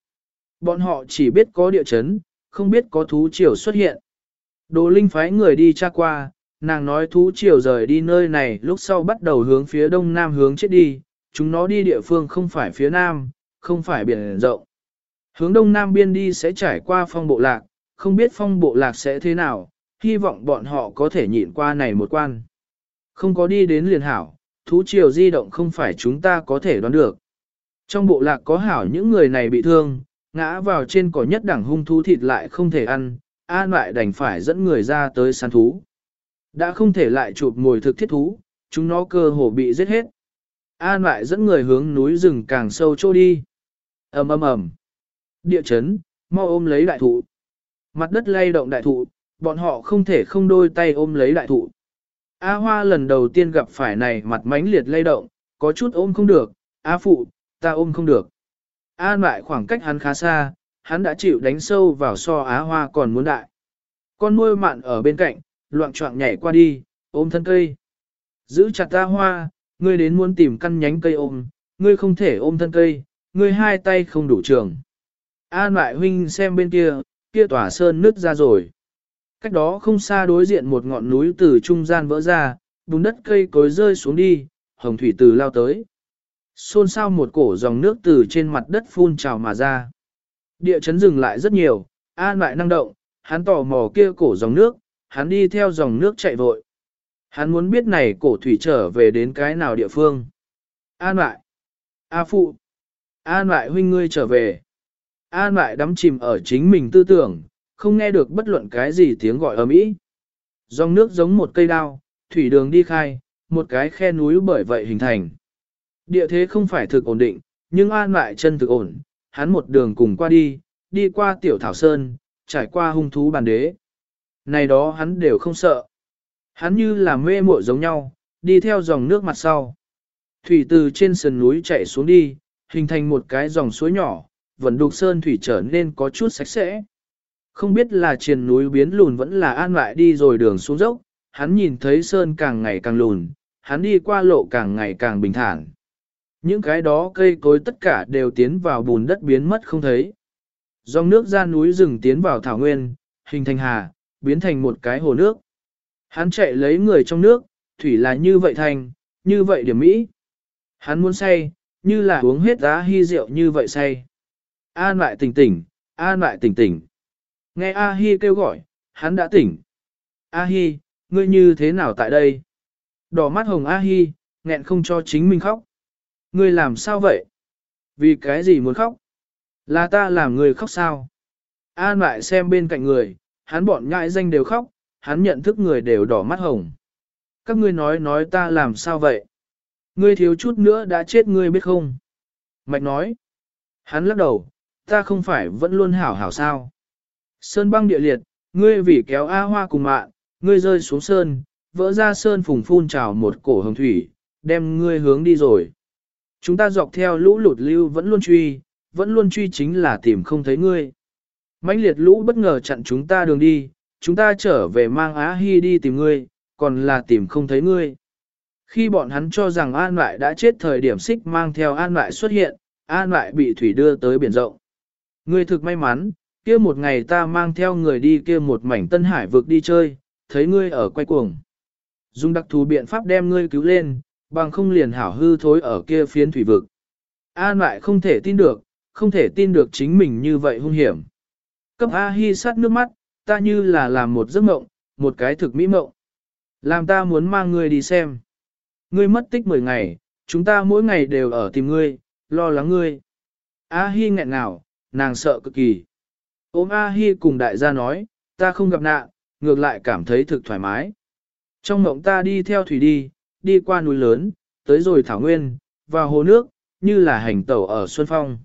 Bọn họ chỉ biết có địa chấn, không biết có thú triều xuất hiện. Đồ linh phái người đi tra qua, nàng nói thú triều rời đi nơi này lúc sau bắt đầu hướng phía đông nam hướng chết đi, chúng nó đi địa phương không phải phía nam, không phải biển rộng. Hướng đông nam biên đi sẽ trải qua phong bộ lạc, không biết phong bộ lạc sẽ thế nào, hy vọng bọn họ có thể nhịn qua này một quan. Không có đi đến liền hảo, thú triều di động không phải chúng ta có thể đoán được. Trong bộ lạc có hảo những người này bị thương, ngã vào trên cỏ nhất đẳng hung thú thịt lại không thể ăn, an lại đành phải dẫn người ra tới săn thú. Đã không thể lại chụp mồi thực thiết thú, chúng nó cơ hồ bị giết hết. An lại dẫn người hướng núi rừng càng sâu chỗ đi ầm ầm ầm, Địa chấn, mau ôm lấy đại thụ. Mặt đất lay động đại thụ, bọn họ không thể không đôi tay ôm lấy đại thụ. A Hoa lần đầu tiên gặp phải này mặt mánh liệt lay động, có chút ôm không được, A Phụ, ta ôm không được. A lại khoảng cách hắn khá xa, hắn đã chịu đánh sâu vào so Á Hoa còn muốn đại. Con nuôi mạn ở bên cạnh, loạn trọng nhảy qua đi, ôm thân cây. Giữ chặt A Hoa, ngươi đến muốn tìm căn nhánh cây ôm, ngươi không thể ôm thân cây, ngươi hai tay không đủ trường. An lại huynh xem bên kia, kia tỏa sơn nứt ra rồi. Cách đó không xa đối diện một ngọn núi từ trung gian vỡ ra, bùn đất cây cối rơi xuống đi, hồng thủy từ lao tới. Xôn xao một cổ dòng nước từ trên mặt đất phun trào mà ra. Địa chấn dừng lại rất nhiều, an lại năng động, hắn tò mò kia cổ dòng nước, hắn đi theo dòng nước chạy vội. Hắn muốn biết này cổ thủy trở về đến cái nào địa phương. An lại. A phụ. An lại huynh ngươi trở về. An lại đắm chìm ở chính mình tư tưởng, không nghe được bất luận cái gì tiếng gọi ầm ĩ. Dòng nước giống một cây đao, thủy đường đi khai, một cái khe núi bởi vậy hình thành. Địa thế không phải thực ổn định, nhưng an lại chân thực ổn, hắn một đường cùng qua đi, đi qua tiểu thảo sơn, trải qua hung thú bàn đế. Này đó hắn đều không sợ. Hắn như là mê muội giống nhau, đi theo dòng nước mặt sau. Thủy từ trên sườn núi chạy xuống đi, hình thành một cái dòng suối nhỏ, vẫn đục sơn thủy trở nên có chút sạch sẽ. Không biết là triền núi biến lùn vẫn là an lại đi rồi đường xuống dốc, hắn nhìn thấy sơn càng ngày càng lùn, hắn đi qua lộ càng ngày càng bình thản. Những cái đó cây cối tất cả đều tiến vào bùn đất biến mất không thấy. Dòng nước ra núi rừng tiến vào thảo nguyên, hình thành hà, biến thành một cái hồ nước. Hắn chạy lấy người trong nước, thủy là như vậy thành, như vậy điểm mỹ. Hắn muốn say, như là uống hết giá hy rượu như vậy say. An lại tỉnh tỉnh, an lại tỉnh tỉnh. Nghe A Hi kêu gọi, hắn đã tỉnh. A Hi, ngươi như thế nào tại đây? Đỏ mắt hồng A Hi, nghẹn không cho chính mình khóc. Ngươi làm sao vậy? Vì cái gì muốn khóc? Là ta làm người khóc sao? An lại xem bên cạnh người, hắn bọn nhãi danh đều khóc, hắn nhận thức người đều đỏ mắt hồng. Các ngươi nói nói ta làm sao vậy? Ngươi thiếu chút nữa đã chết ngươi biết không? Mạch nói. Hắn lắc đầu, ta không phải vẫn luôn hảo hảo sao? Sơn băng địa liệt, ngươi vì kéo A hoa cùng mạng, ngươi rơi xuống sơn, vỡ ra sơn phùng phun trào một cổ hồng thủy, đem ngươi hướng đi rồi. Chúng ta dọc theo lũ lụt lưu vẫn luôn truy, vẫn luôn truy chính là tìm không thấy ngươi. mãnh liệt lũ bất ngờ chặn chúng ta đường đi, chúng ta trở về mang Á Hi đi tìm ngươi, còn là tìm không thấy ngươi. Khi bọn hắn cho rằng An Lại đã chết thời điểm xích mang theo An Lại xuất hiện, An Lại bị thủy đưa tới biển rộng. Ngươi thực may mắn, kia một ngày ta mang theo người đi kia một mảnh tân hải vực đi chơi, thấy ngươi ở quay cuồng. Dùng đặc thù biện pháp đem ngươi cứu lên, bằng không liền hảo hư thối ở kia phiến thủy vực. An lại không thể tin được, không thể tin được chính mình như vậy hung hiểm. Cấp A Hi sát nước mắt, ta như là làm một giấc mộng, một cái thực mỹ mộng. Làm ta muốn mang ngươi đi xem. Ngươi mất tích 10 ngày, chúng ta mỗi ngày đều ở tìm ngươi, lo lắng ngươi. A Hi nghẹn nào, nàng sợ cực kỳ. Ôm A Hi cùng đại gia nói, ta không gặp nạn, ngược lại cảm thấy thực thoải mái. Trong mộng ta đi theo thủy đi, đi qua núi lớn, tới rồi thảo nguyên, vào hồ nước, như là hành tẩu ở Xuân Phong.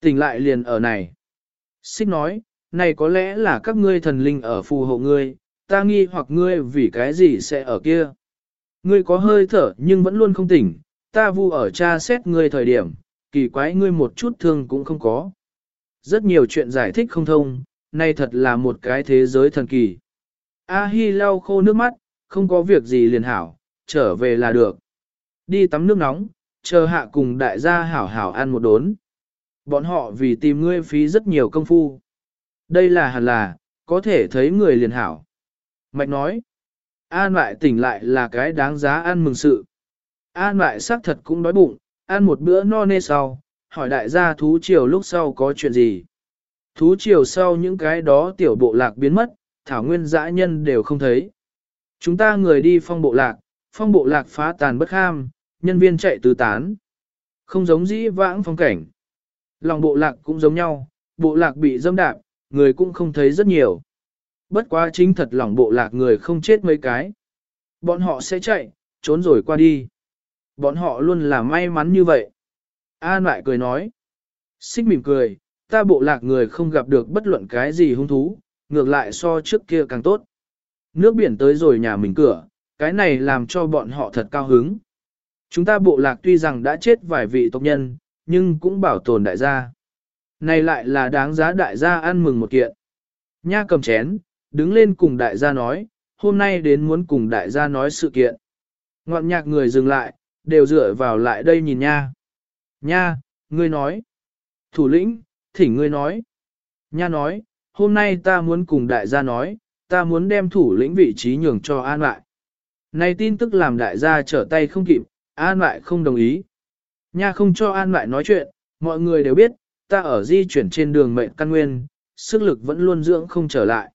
Tỉnh lại liền ở này. Xích nói, này có lẽ là các ngươi thần linh ở phù hộ ngươi, ta nghi hoặc ngươi vì cái gì sẽ ở kia. Ngươi có hơi thở nhưng vẫn luôn không tỉnh, ta vu ở cha xét ngươi thời điểm, kỳ quái ngươi một chút thương cũng không có. Rất nhiều chuyện giải thích không thông, nay thật là một cái thế giới thần kỳ. A Hi lau khô nước mắt, không có việc gì liền hảo, trở về là được. Đi tắm nước nóng, chờ hạ cùng đại gia hảo hảo ăn một đốn. Bọn họ vì tìm ngươi phí rất nhiều công phu. Đây là hẳn là, có thể thấy người liền hảo. Mạch nói, an lại tỉnh lại là cái đáng giá ăn mừng sự. An lại xác thật cũng đói bụng, ăn một bữa no nê sau, hỏi đại gia thú triều lúc sau có chuyện gì. Thú triều sau những cái đó tiểu bộ lạc biến mất, thảo nguyên dã nhân đều không thấy. Chúng ta người đi phong bộ lạc, phong bộ lạc phá tàn bất ham, nhân viên chạy tứ tán. Không giống dĩ vãng phong cảnh. Lòng bộ lạc cũng giống nhau, bộ lạc bị dâm đạp, người cũng không thấy rất nhiều. Bất quá chính thật lòng bộ lạc người không chết mấy cái. Bọn họ sẽ chạy, trốn rồi qua đi. Bọn họ luôn là may mắn như vậy. An lại cười nói. Xích mỉm cười, ta bộ lạc người không gặp được bất luận cái gì hung thú, ngược lại so trước kia càng tốt. Nước biển tới rồi nhà mình cửa, cái này làm cho bọn họ thật cao hứng. Chúng ta bộ lạc tuy rằng đã chết vài vị tộc nhân, nhưng cũng bảo tồn đại gia. Này lại là đáng giá đại gia ăn mừng một kiện. Nha cầm chén, đứng lên cùng đại gia nói, hôm nay đến muốn cùng đại gia nói sự kiện. Ngoạn nhạc người dừng lại, đều dựa vào lại đây nhìn nha. Nha, ngươi nói. Thủ lĩnh, thỉnh ngươi nói. Nha nói, hôm nay ta muốn cùng đại gia nói, ta muốn đem thủ lĩnh vị trí nhường cho an lại. Này tin tức làm đại gia trở tay không kịp, an lại không đồng ý. Nha không cho an lại nói chuyện, mọi người đều biết, ta ở di chuyển trên đường mệnh căn nguyên, sức lực vẫn luôn dưỡng không trở lại.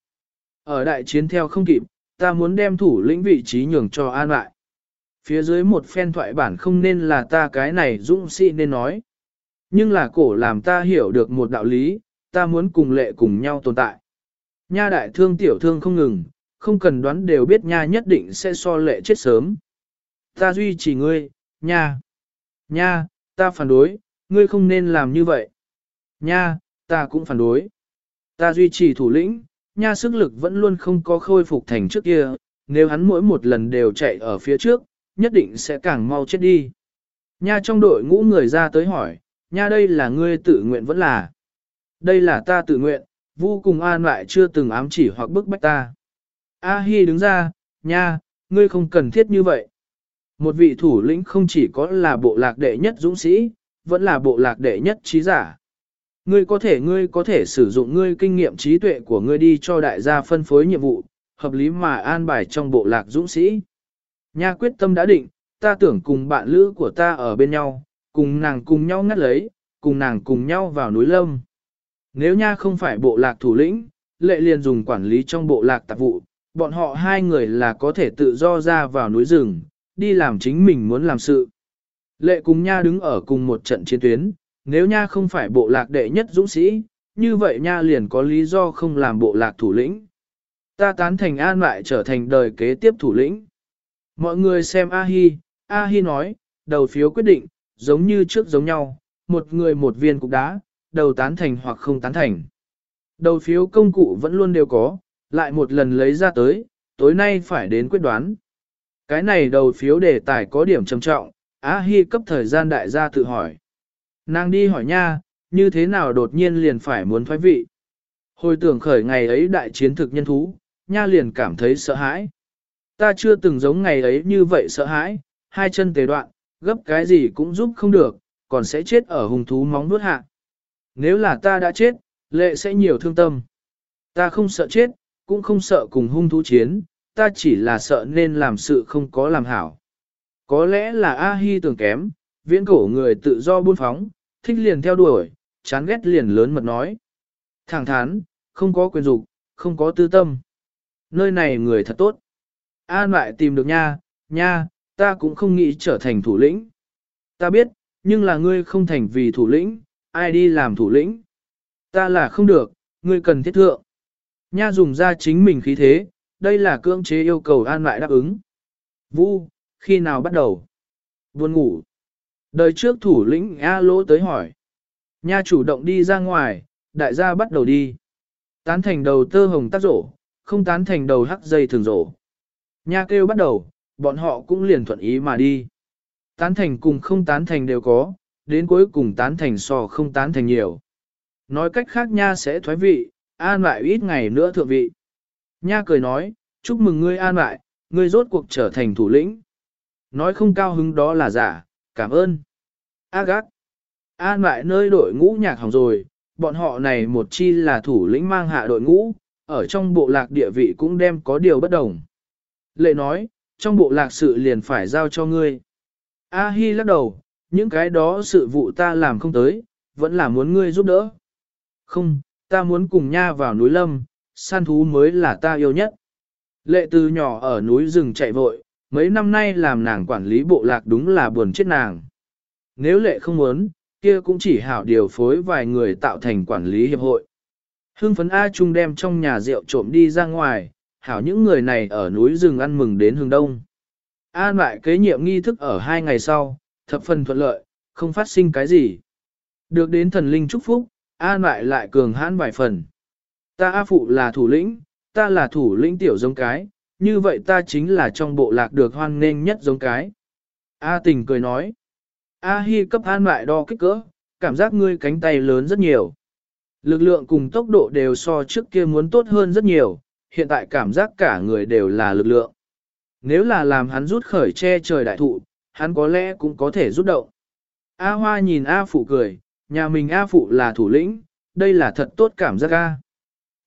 Ở đại chiến theo không kịp, ta muốn đem thủ lĩnh vị trí nhường cho an lại. Phía dưới một phen thoại bản không nên là ta cái này dũng sĩ nên nói. Nhưng là cổ làm ta hiểu được một đạo lý, ta muốn cùng lệ cùng nhau tồn tại. Nha đại thương tiểu thương không ngừng, không cần đoán đều biết nha nhất định sẽ so lệ chết sớm. Ta duy trì ngươi, nha. Nha, ta phản đối, ngươi không nên làm như vậy. Nha, ta cũng phản đối. Ta duy trì thủ lĩnh, nha sức lực vẫn luôn không có khôi phục thành trước kia, nếu hắn mỗi một lần đều chạy ở phía trước, nhất định sẽ càng mau chết đi. Nha trong đội ngũ người ra tới hỏi, nha đây là ngươi tự nguyện vẫn là. Đây là ta tự nguyện, vô cùng an lại chưa từng ám chỉ hoặc bức bách ta. A Hi đứng ra, nha, ngươi không cần thiết như vậy. Một vị thủ lĩnh không chỉ có là bộ lạc đệ nhất dũng sĩ, vẫn là bộ lạc đệ nhất trí giả. Ngươi có thể ngươi có thể sử dụng ngươi kinh nghiệm trí tuệ của ngươi đi cho đại gia phân phối nhiệm vụ, hợp lý mà an bài trong bộ lạc dũng sĩ. Nha quyết tâm đã định, ta tưởng cùng bạn lữ của ta ở bên nhau, cùng nàng cùng nhau ngắt lấy, cùng nàng cùng nhau vào núi lâm. Nếu nha không phải bộ lạc thủ lĩnh, lệ liền dùng quản lý trong bộ lạc tạp vụ, bọn họ hai người là có thể tự do ra vào núi rừng, đi làm chính mình muốn làm sự. Lệ cùng nha đứng ở cùng một trận chiến tuyến, nếu nha không phải bộ lạc đệ nhất dũng sĩ, như vậy nha liền có lý do không làm bộ lạc thủ lĩnh. Ta tán thành an lại trở thành đời kế tiếp thủ lĩnh. Mọi người xem A-hi, A-hi nói, đầu phiếu quyết định, giống như trước giống nhau, một người một viên cục đá, đầu tán thành hoặc không tán thành. Đầu phiếu công cụ vẫn luôn đều có, lại một lần lấy ra tới, tối nay phải đến quyết đoán. Cái này đầu phiếu đề tài có điểm trầm trọng, A-hi cấp thời gian đại gia tự hỏi. Nàng đi hỏi nha, như thế nào đột nhiên liền phải muốn thoái vị. Hồi tưởng khởi ngày ấy đại chiến thực nhân thú, nha liền cảm thấy sợ hãi. Ta chưa từng giống ngày ấy như vậy sợ hãi, hai chân tề đoạn, gấp cái gì cũng giúp không được, còn sẽ chết ở hùng thú móng nuốt hạ. Nếu là ta đã chết, lệ sẽ nhiều thương tâm. Ta không sợ chết, cũng không sợ cùng hung thú chiến, ta chỉ là sợ nên làm sự không có làm hảo. Có lẽ là A-hi tưởng kém, viễn cổ người tự do buôn phóng, thích liền theo đuổi, chán ghét liền lớn mật nói. Thẳng thắn, không có quyền dục, không có tư tâm. Nơi này người thật tốt. An lại tìm được nha, nha, ta cũng không nghĩ trở thành thủ lĩnh. Ta biết, nhưng là ngươi không thành vì thủ lĩnh, ai đi làm thủ lĩnh. Ta là không được, ngươi cần thiết thượng. Nha dùng ra chính mình khí thế, đây là cưỡng chế yêu cầu an lại đáp ứng. Vu, khi nào bắt đầu? Buồn ngủ. Đời trước thủ lĩnh A lỗ tới hỏi. Nha chủ động đi ra ngoài, đại gia bắt đầu đi. Tán thành đầu tơ hồng tác rổ, không tán thành đầu hắc dây thường rổ. Nha kêu bắt đầu, bọn họ cũng liền thuận ý mà đi. Tán thành cùng không tán thành đều có, đến cuối cùng tán thành so không tán thành nhiều. Nói cách khác nha sẽ thoái vị, an lại ít ngày nữa thượng vị. Nha cười nói, chúc mừng ngươi an lại, ngươi rốt cuộc trở thành thủ lĩnh. Nói không cao hứng đó là giả, cảm ơn. Agat. An lại nơi đội ngũ nhạc hỏng rồi, bọn họ này một chi là thủ lĩnh mang hạ đội ngũ, ở trong bộ lạc địa vị cũng đem có điều bất đồng. Lệ nói, trong bộ lạc sự liền phải giao cho ngươi. A Hi lắc đầu, những cái đó sự vụ ta làm không tới, vẫn là muốn ngươi giúp đỡ. Không, ta muốn cùng nha vào núi lâm, săn thú mới là ta yêu nhất. Lệ từ nhỏ ở núi rừng chạy vội, mấy năm nay làm nàng quản lý bộ lạc đúng là buồn chết nàng. Nếu lệ không muốn, kia cũng chỉ hảo điều phối vài người tạo thành quản lý hiệp hội. hương phấn A Trung đem trong nhà rượu trộm đi ra ngoài, hảo những người này ở núi rừng ăn mừng đến hướng đông. An lại kế nhiệm nghi thức ở hai ngày sau, thập phần thuận lợi, không phát sinh cái gì. Được đến thần linh chúc phúc, An lại lại cường hãn vài phần. Ta A Phụ là thủ lĩnh, ta là thủ lĩnh tiểu giống cái, như vậy ta chính là trong bộ lạc được hoan nghênh nhất giống cái. A tình cười nói. A Hi cấp An lại đo kích cỡ, cảm giác ngươi cánh tay lớn rất nhiều. Lực lượng cùng tốc độ đều so trước kia muốn tốt hơn rất nhiều, hiện tại cảm giác cả người đều là lực lượng. Nếu là làm hắn rút khởi che trời đại thụ, hắn có lẽ cũng có thể rút động. A Hoa nhìn A Phụ cười, nhà mình A Phụ là thủ lĩnh, đây là thật tốt cảm giác A.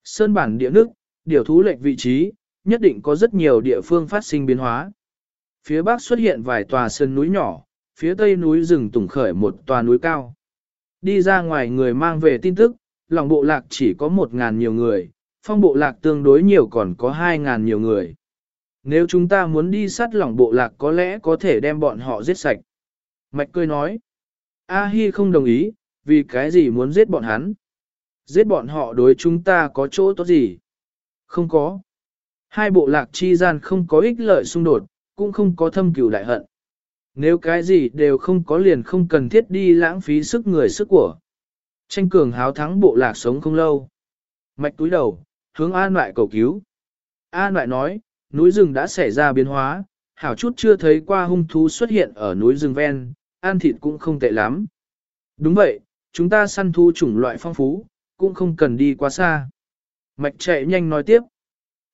Sơn bản địa nước, điều thú lệnh vị trí, nhất định có rất nhiều địa phương phát sinh biến hóa. Phía bắc xuất hiện vài tòa sơn núi nhỏ, phía tây núi rừng tùng khởi một tòa núi cao. Đi ra ngoài người mang về tin tức, lòng bộ lạc chỉ có một ngàn nhiều người, phong bộ lạc tương đối nhiều còn có hai ngàn nhiều người. Nếu chúng ta muốn đi sát lòng bộ lạc có lẽ có thể đem bọn họ giết sạch. Mạch cười nói. A Hi không đồng ý, vì cái gì muốn giết bọn hắn. Giết bọn họ đối chúng ta có chỗ tốt gì? Không có. Hai bộ lạc chi gian không có ích lợi xung đột, cũng không có thâm cửu đại hận. Nếu cái gì đều không có liền không cần thiết đi lãng phí sức người sức của. Tranh cường háo thắng bộ lạc sống không lâu. Mạch túi đầu, hướng An ngoại cầu cứu. An ngoại nói, núi rừng đã xảy ra biến hóa, hảo chút chưa thấy qua hung thú xuất hiện ở núi rừng ven, ăn thịt cũng không tệ lắm. Đúng vậy, chúng ta săn thu chủng loại phong phú, cũng không cần đi quá xa. Mạch chạy nhanh nói tiếp.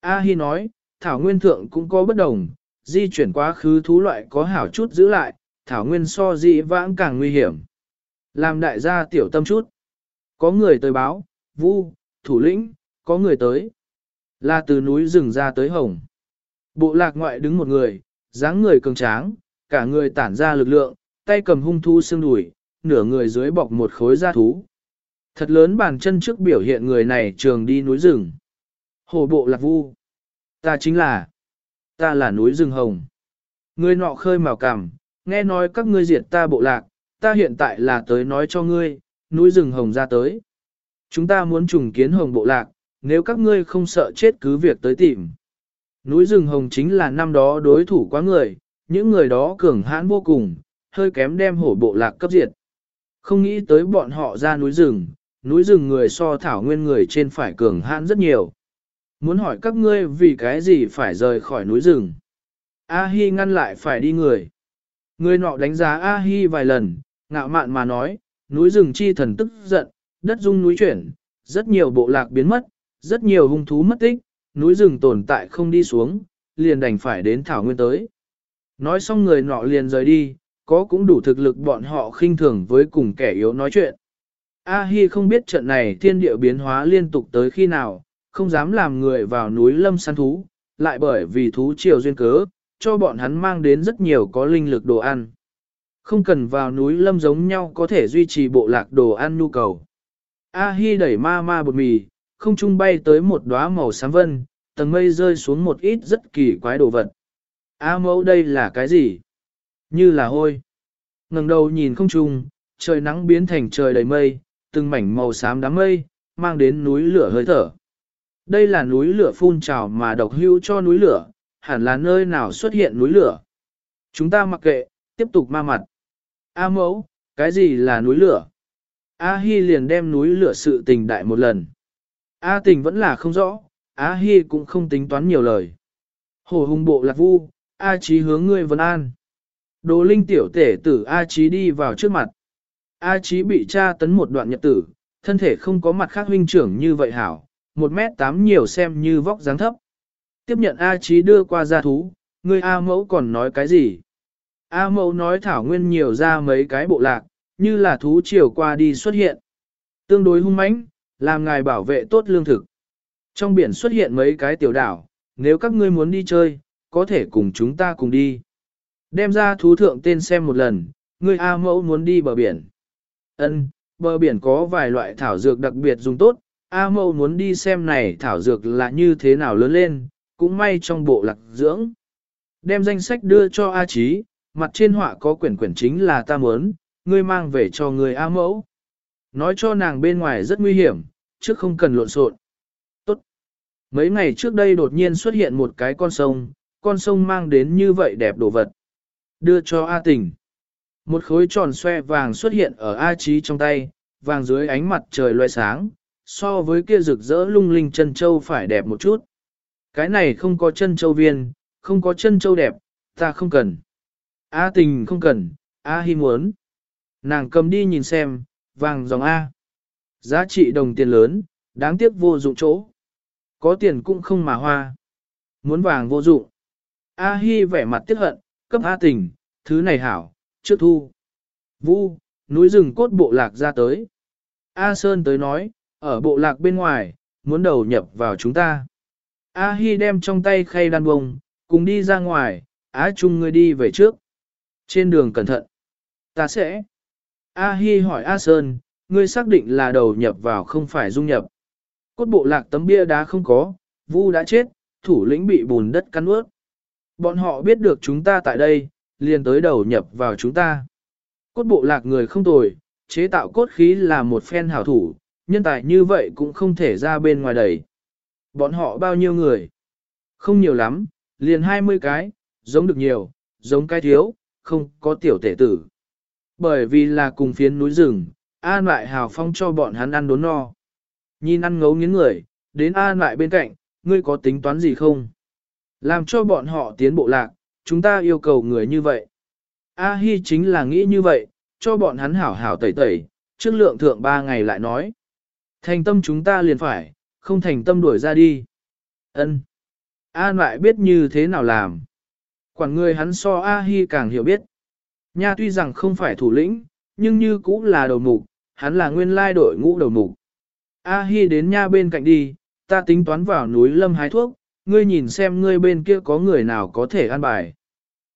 A Hi nói, Thảo Nguyên Thượng cũng có bất đồng, di chuyển quá khứ thú loại có hảo chút giữ lại, Thảo Nguyên so dị vãng càng nguy hiểm. Làm đại gia tiểu tâm chút. Có người tới báo, vu, thủ lĩnh, có người tới. Là từ núi rừng ra tới hồng. Bộ lạc ngoại đứng một người, dáng người cường tráng, cả người tản ra lực lượng, tay cầm hung thu xương đùi, nửa người dưới bọc một khối da thú. Thật lớn bàn chân trước biểu hiện người này trường đi núi rừng. Hồ bộ lạc vu. Ta chính là, ta là núi rừng hồng. ngươi nọ khơi màu cằm, nghe nói các ngươi diệt ta bộ lạc, ta hiện tại là tới nói cho ngươi, núi rừng hồng ra tới. Chúng ta muốn trùng kiến hồng bộ lạc, nếu các ngươi không sợ chết cứ việc tới tìm. Núi rừng hồng chính là năm đó đối thủ quá người, những người đó cường hãn vô cùng, hơi kém đem hổ bộ lạc cấp diệt. Không nghĩ tới bọn họ ra núi rừng, núi rừng người so thảo nguyên người trên phải cường hãn rất nhiều. Muốn hỏi các ngươi vì cái gì phải rời khỏi núi rừng. A-hi ngăn lại phải đi người. Người nọ đánh giá A-hi vài lần, ngạo mạn mà nói, núi rừng chi thần tức giận, đất rung núi chuyển, rất nhiều bộ lạc biến mất, rất nhiều hung thú mất tích, núi rừng tồn tại không đi xuống, liền đành phải đến thảo nguyên tới. Nói xong người nọ liền rời đi, có cũng đủ thực lực bọn họ khinh thường với cùng kẻ yếu nói chuyện. A-hi không biết trận này thiên địa biến hóa liên tục tới khi nào, không dám làm người vào núi lâm săn thú, lại bởi vì thú triều duyên cớ, cho bọn hắn mang đến rất nhiều có linh lực đồ ăn. Không cần vào núi lâm giống nhau có thể duy trì bộ lạc đồ ăn nhu cầu. A-hi đẩy ma ma bột mì, không trung bay tới một đóa màu xám vân, tầng mây rơi xuống một ít rất kỳ quái đồ vật. A mẫu đây là cái gì? Như là hôi. ngẩng đầu nhìn không trung, trời nắng biến thành trời đầy mây, từng mảnh màu xám đám mây, mang đến núi lửa hơi thở. Đây là núi lửa phun trào mà độc hưu cho núi lửa, hẳn là nơi nào xuất hiện núi lửa. Chúng ta mặc kệ, tiếp tục ma mặt. A mẫu, cái gì là núi lửa? A Hi liền đem núi lửa sự tình đại một lần. A tình vẫn là không rõ, A Hi cũng không tính toán nhiều lời. Hồ hùng bộ lạc vu, A Chí hướng ngươi vân an. Đồ linh tiểu tể tử A Chí đi vào trước mặt. A Chí bị tra tấn một đoạn nhật tử, thân thể không có mặt khác huynh trưởng như vậy hảo, một mét tám nhiều xem như vóc dáng thấp. Tiếp nhận A Chí đưa qua gia thú, người A mẫu còn nói cái gì? A mẫu nói thảo nguyên nhiều ra mấy cái bộ lạc, như là thú chiều qua đi xuất hiện. Tương đối hung mãnh, làm ngài bảo vệ tốt lương thực. Trong biển xuất hiện mấy cái tiểu đảo, nếu các ngươi muốn đi chơi, có thể cùng chúng ta cùng đi. Đem ra thú thượng tên xem một lần, ngươi A mẫu muốn đi bờ biển. Ân, bờ biển có vài loại thảo dược đặc biệt dùng tốt, A mẫu muốn đi xem này thảo dược là như thế nào lớn lên, cũng may trong bộ lạc dưỡng. Đem danh sách đưa cho A Chí, mặt trên họa có quyển quyển chính là ta muốn, ngươi mang về cho người A mẫu. Nói cho nàng bên ngoài rất nguy hiểm, chứ không cần lộn xộn. Tốt. Mấy ngày trước đây đột nhiên xuất hiện một cái con sông, con sông mang đến như vậy đẹp đồ vật. Đưa cho A tình. Một khối tròn xoe vàng xuất hiện ở A Chí trong tay, vàng dưới ánh mặt trời loe sáng, so với kia rực rỡ lung linh chân châu phải đẹp một chút. Cái này không có chân châu viên, không có chân châu đẹp, ta không cần. A tình không cần, A hi muốn. Nàng cầm đi nhìn xem, vàng dòng A. Giá trị đồng tiền lớn, đáng tiếc vô dụng chỗ. Có tiền cũng không mà hoa. Muốn vàng vô dụng. A hi vẻ mặt tiếc hận, cấp A tình, thứ này hảo, trước thu. Vu, núi rừng cốt bộ lạc ra tới. A Sơn tới nói, ở bộ lạc bên ngoài, muốn đầu nhập vào chúng ta. A Hi đem trong tay khay đan bông, cùng đi ra ngoài, Á Trung ngươi đi về trước. Trên đường cẩn thận. Ta sẽ. A Hi hỏi A Sơn, ngươi xác định là đầu nhập vào không phải dung nhập. Cốt bộ lạc tấm bia đá không có, Vu đã chết, thủ lĩnh bị bùn đất cắn ướt. Bọn họ biết được chúng ta tại đây, liền tới đầu nhập vào chúng ta. Cốt bộ lạc người không tồi, chế tạo cốt khí là một phen hảo thủ, nhân tài như vậy cũng không thể ra bên ngoài đẩy. Bọn họ bao nhiêu người? Không nhiều lắm, liền 20 cái, giống được nhiều, giống cái thiếu, không có tiểu tể tử. Bởi vì là cùng phiến núi rừng, An lại hào phong cho bọn hắn ăn đốn no. Nhìn ăn ngấu nghiến người, đến An lại bên cạnh, ngươi có tính toán gì không? Làm cho bọn họ tiến bộ lạc, chúng ta yêu cầu người như vậy. A Hi chính là nghĩ như vậy, cho bọn hắn hảo hảo tẩy tẩy, trước lượng thượng ba ngày lại nói. Thành tâm chúng ta liền phải, không thành tâm đuổi ra đi. Ân. An lại biết như thế nào làm. Quản người hắn so A Hi càng hiểu biết. Nha tuy rằng không phải thủ lĩnh, nhưng như cũng là đầu mục, hắn là nguyên lai đội ngũ đầu mục. A Hi đến nha bên cạnh đi, ta tính toán vào núi lâm hái thuốc, ngươi nhìn xem ngươi bên kia có người nào có thể ăn bài.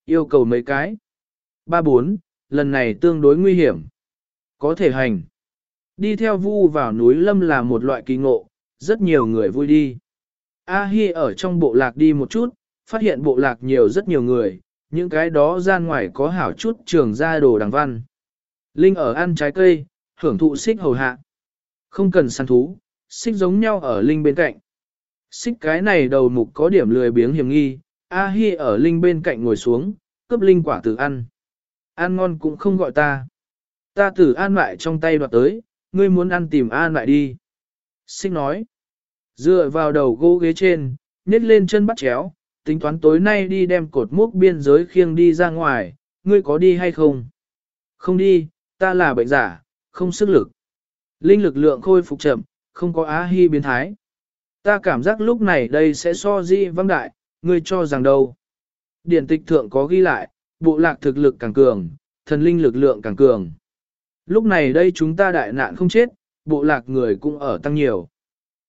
Yêu cầu mấy cái. Ba bốn, lần này tương đối nguy hiểm. Có thể hành. Đi theo vu vào núi lâm là một loại kỳ ngộ, rất nhiều người vui đi. A Hi ở trong bộ lạc đi một chút, phát hiện bộ lạc nhiều rất nhiều người, những cái đó gian ngoài có hảo chút trường ra đồ đằng văn. Linh ở ăn trái cây, hưởng thụ xích hầu hạ. Không cần săn thú, xích giống nhau ở Linh bên cạnh. Xích cái này đầu mục có điểm lười biếng hiểm nghi, A Hi ở Linh bên cạnh ngồi xuống, cướp Linh quả tử ăn. Ăn ngon cũng không gọi ta. Ta tử an lại trong tay đoạt tới, ngươi muốn ăn tìm an lại đi. Xích nói. Dựa vào đầu gỗ ghế trên, nhét lên chân bắt chéo, tính toán tối nay đi đem cột mốc biên giới khiêng đi ra ngoài, ngươi có đi hay không? Không đi, ta là bệnh giả, không sức lực. Linh lực lượng khôi phục chậm, không có á hy biến thái. Ta cảm giác lúc này đây sẽ so di văng đại, ngươi cho rằng đâu. Điển tịch thượng có ghi lại, bộ lạc thực lực càng cường, thần linh lực lượng càng cường. Lúc này đây chúng ta đại nạn không chết, bộ lạc người cũng ở tăng nhiều.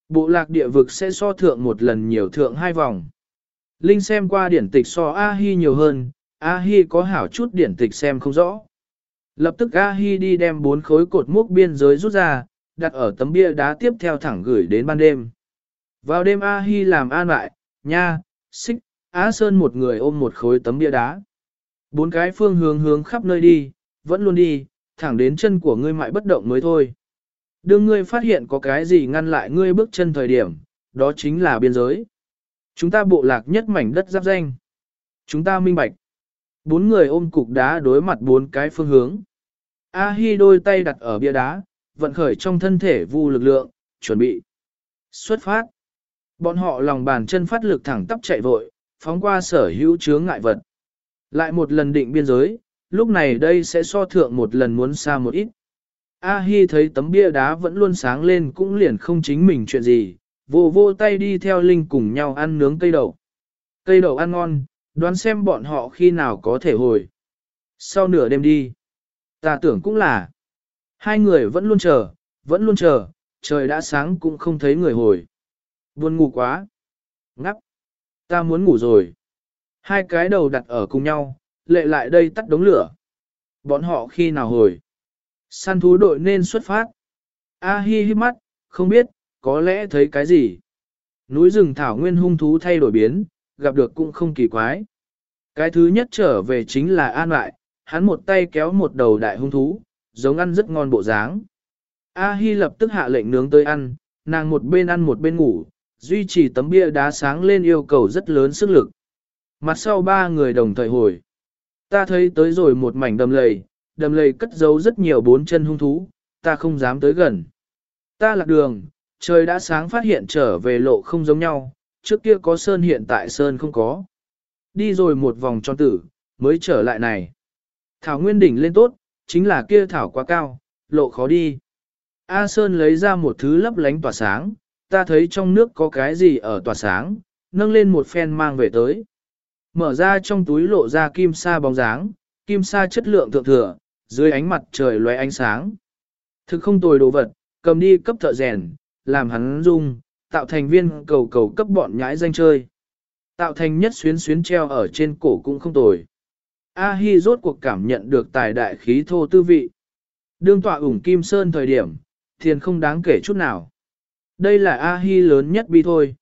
Bộ lạc địa vực sẽ so thượng một lần nhiều thượng hai vòng. Linh xem qua điển tịch so A-hi nhiều hơn, A-hi có hảo chút điển tịch xem không rõ. Lập tức A-hi đi đem bốn khối cột mốc biên giới rút ra, đặt ở tấm bia đá tiếp theo thẳng gửi đến ban đêm. Vào đêm A-hi làm an lại, nha, xích, Á Sơn một người ôm một khối tấm bia đá. Bốn cái phương hướng hướng khắp nơi đi, vẫn luôn đi, thẳng đến chân của ngươi mại bất động mới thôi. Đương ngươi phát hiện có cái gì ngăn lại ngươi bước chân thời điểm, đó chính là biên giới. Chúng ta bộ lạc nhất mảnh đất giáp danh. Chúng ta minh bạch. Bốn người ôm cục đá đối mặt bốn cái phương hướng. A-hi đôi tay đặt ở bia đá, vận khởi trong thân thể vu lực lượng, chuẩn bị. Xuất phát. Bọn họ lòng bàn chân phát lực thẳng tắp chạy vội, phóng qua sở hữu chướng ngại vật. Lại một lần định biên giới, lúc này đây sẽ so thượng một lần muốn xa một ít. A-hi thấy tấm bia đá vẫn luôn sáng lên cũng liền không chính mình chuyện gì, vô vô tay đi theo Linh cùng nhau ăn nướng cây đậu. Cây đậu ăn ngon, đoán xem bọn họ khi nào có thể hồi. Sau nửa đêm đi. Ta tưởng cũng là. Hai người vẫn luôn chờ, vẫn luôn chờ, trời đã sáng cũng không thấy người hồi. Buồn ngủ quá. Ngắp. Ta muốn ngủ rồi. Hai cái đầu đặt ở cùng nhau, lệ lại đây tắt đống lửa. Bọn họ khi nào hồi? Săn thú đội nên xuất phát. A hi hi mắt, không biết, có lẽ thấy cái gì. Núi rừng thảo nguyên hung thú thay đổi biến, gặp được cũng không kỳ quái. Cái thứ nhất trở về chính là an lại, hắn một tay kéo một đầu đại hung thú, giống ăn rất ngon bộ dáng. A Hi lập tức hạ lệnh nướng tới ăn, nàng một bên ăn một bên ngủ, duy trì tấm bia đá sáng lên yêu cầu rất lớn sức lực. Mặt sau ba người đồng thời hồi. Ta thấy tới rồi một mảnh đầm lầy, đầm lầy cất giấu rất nhiều bốn chân hung thú, ta không dám tới gần. Ta lạc đường, trời đã sáng phát hiện trở về lộ không giống nhau, trước kia có sơn hiện tại sơn không có. Đi rồi một vòng tròn tử, mới trở lại này. Thảo nguyên đỉnh lên tốt, chính là kia thảo quá cao, lộ khó đi. A Sơn lấy ra một thứ lấp lánh tỏa sáng, ta thấy trong nước có cái gì ở tỏa sáng, nâng lên một phen mang về tới. Mở ra trong túi lộ ra kim sa bóng dáng, kim sa chất lượng thượng thừa, dưới ánh mặt trời lóe ánh sáng. Thực không tồi đồ vật, cầm đi cấp thợ rèn, làm hắn dung, tạo thành viên cầu cầu cấp bọn nhãi danh chơi. Tạo thành nhất xuyến xuyến treo ở trên cổ cũng không tồi. A-hi rốt cuộc cảm nhận được tài đại khí thô tư vị. Đương tọa ủng kim sơn thời điểm, thiền không đáng kể chút nào. Đây là A-hi lớn nhất bi thôi.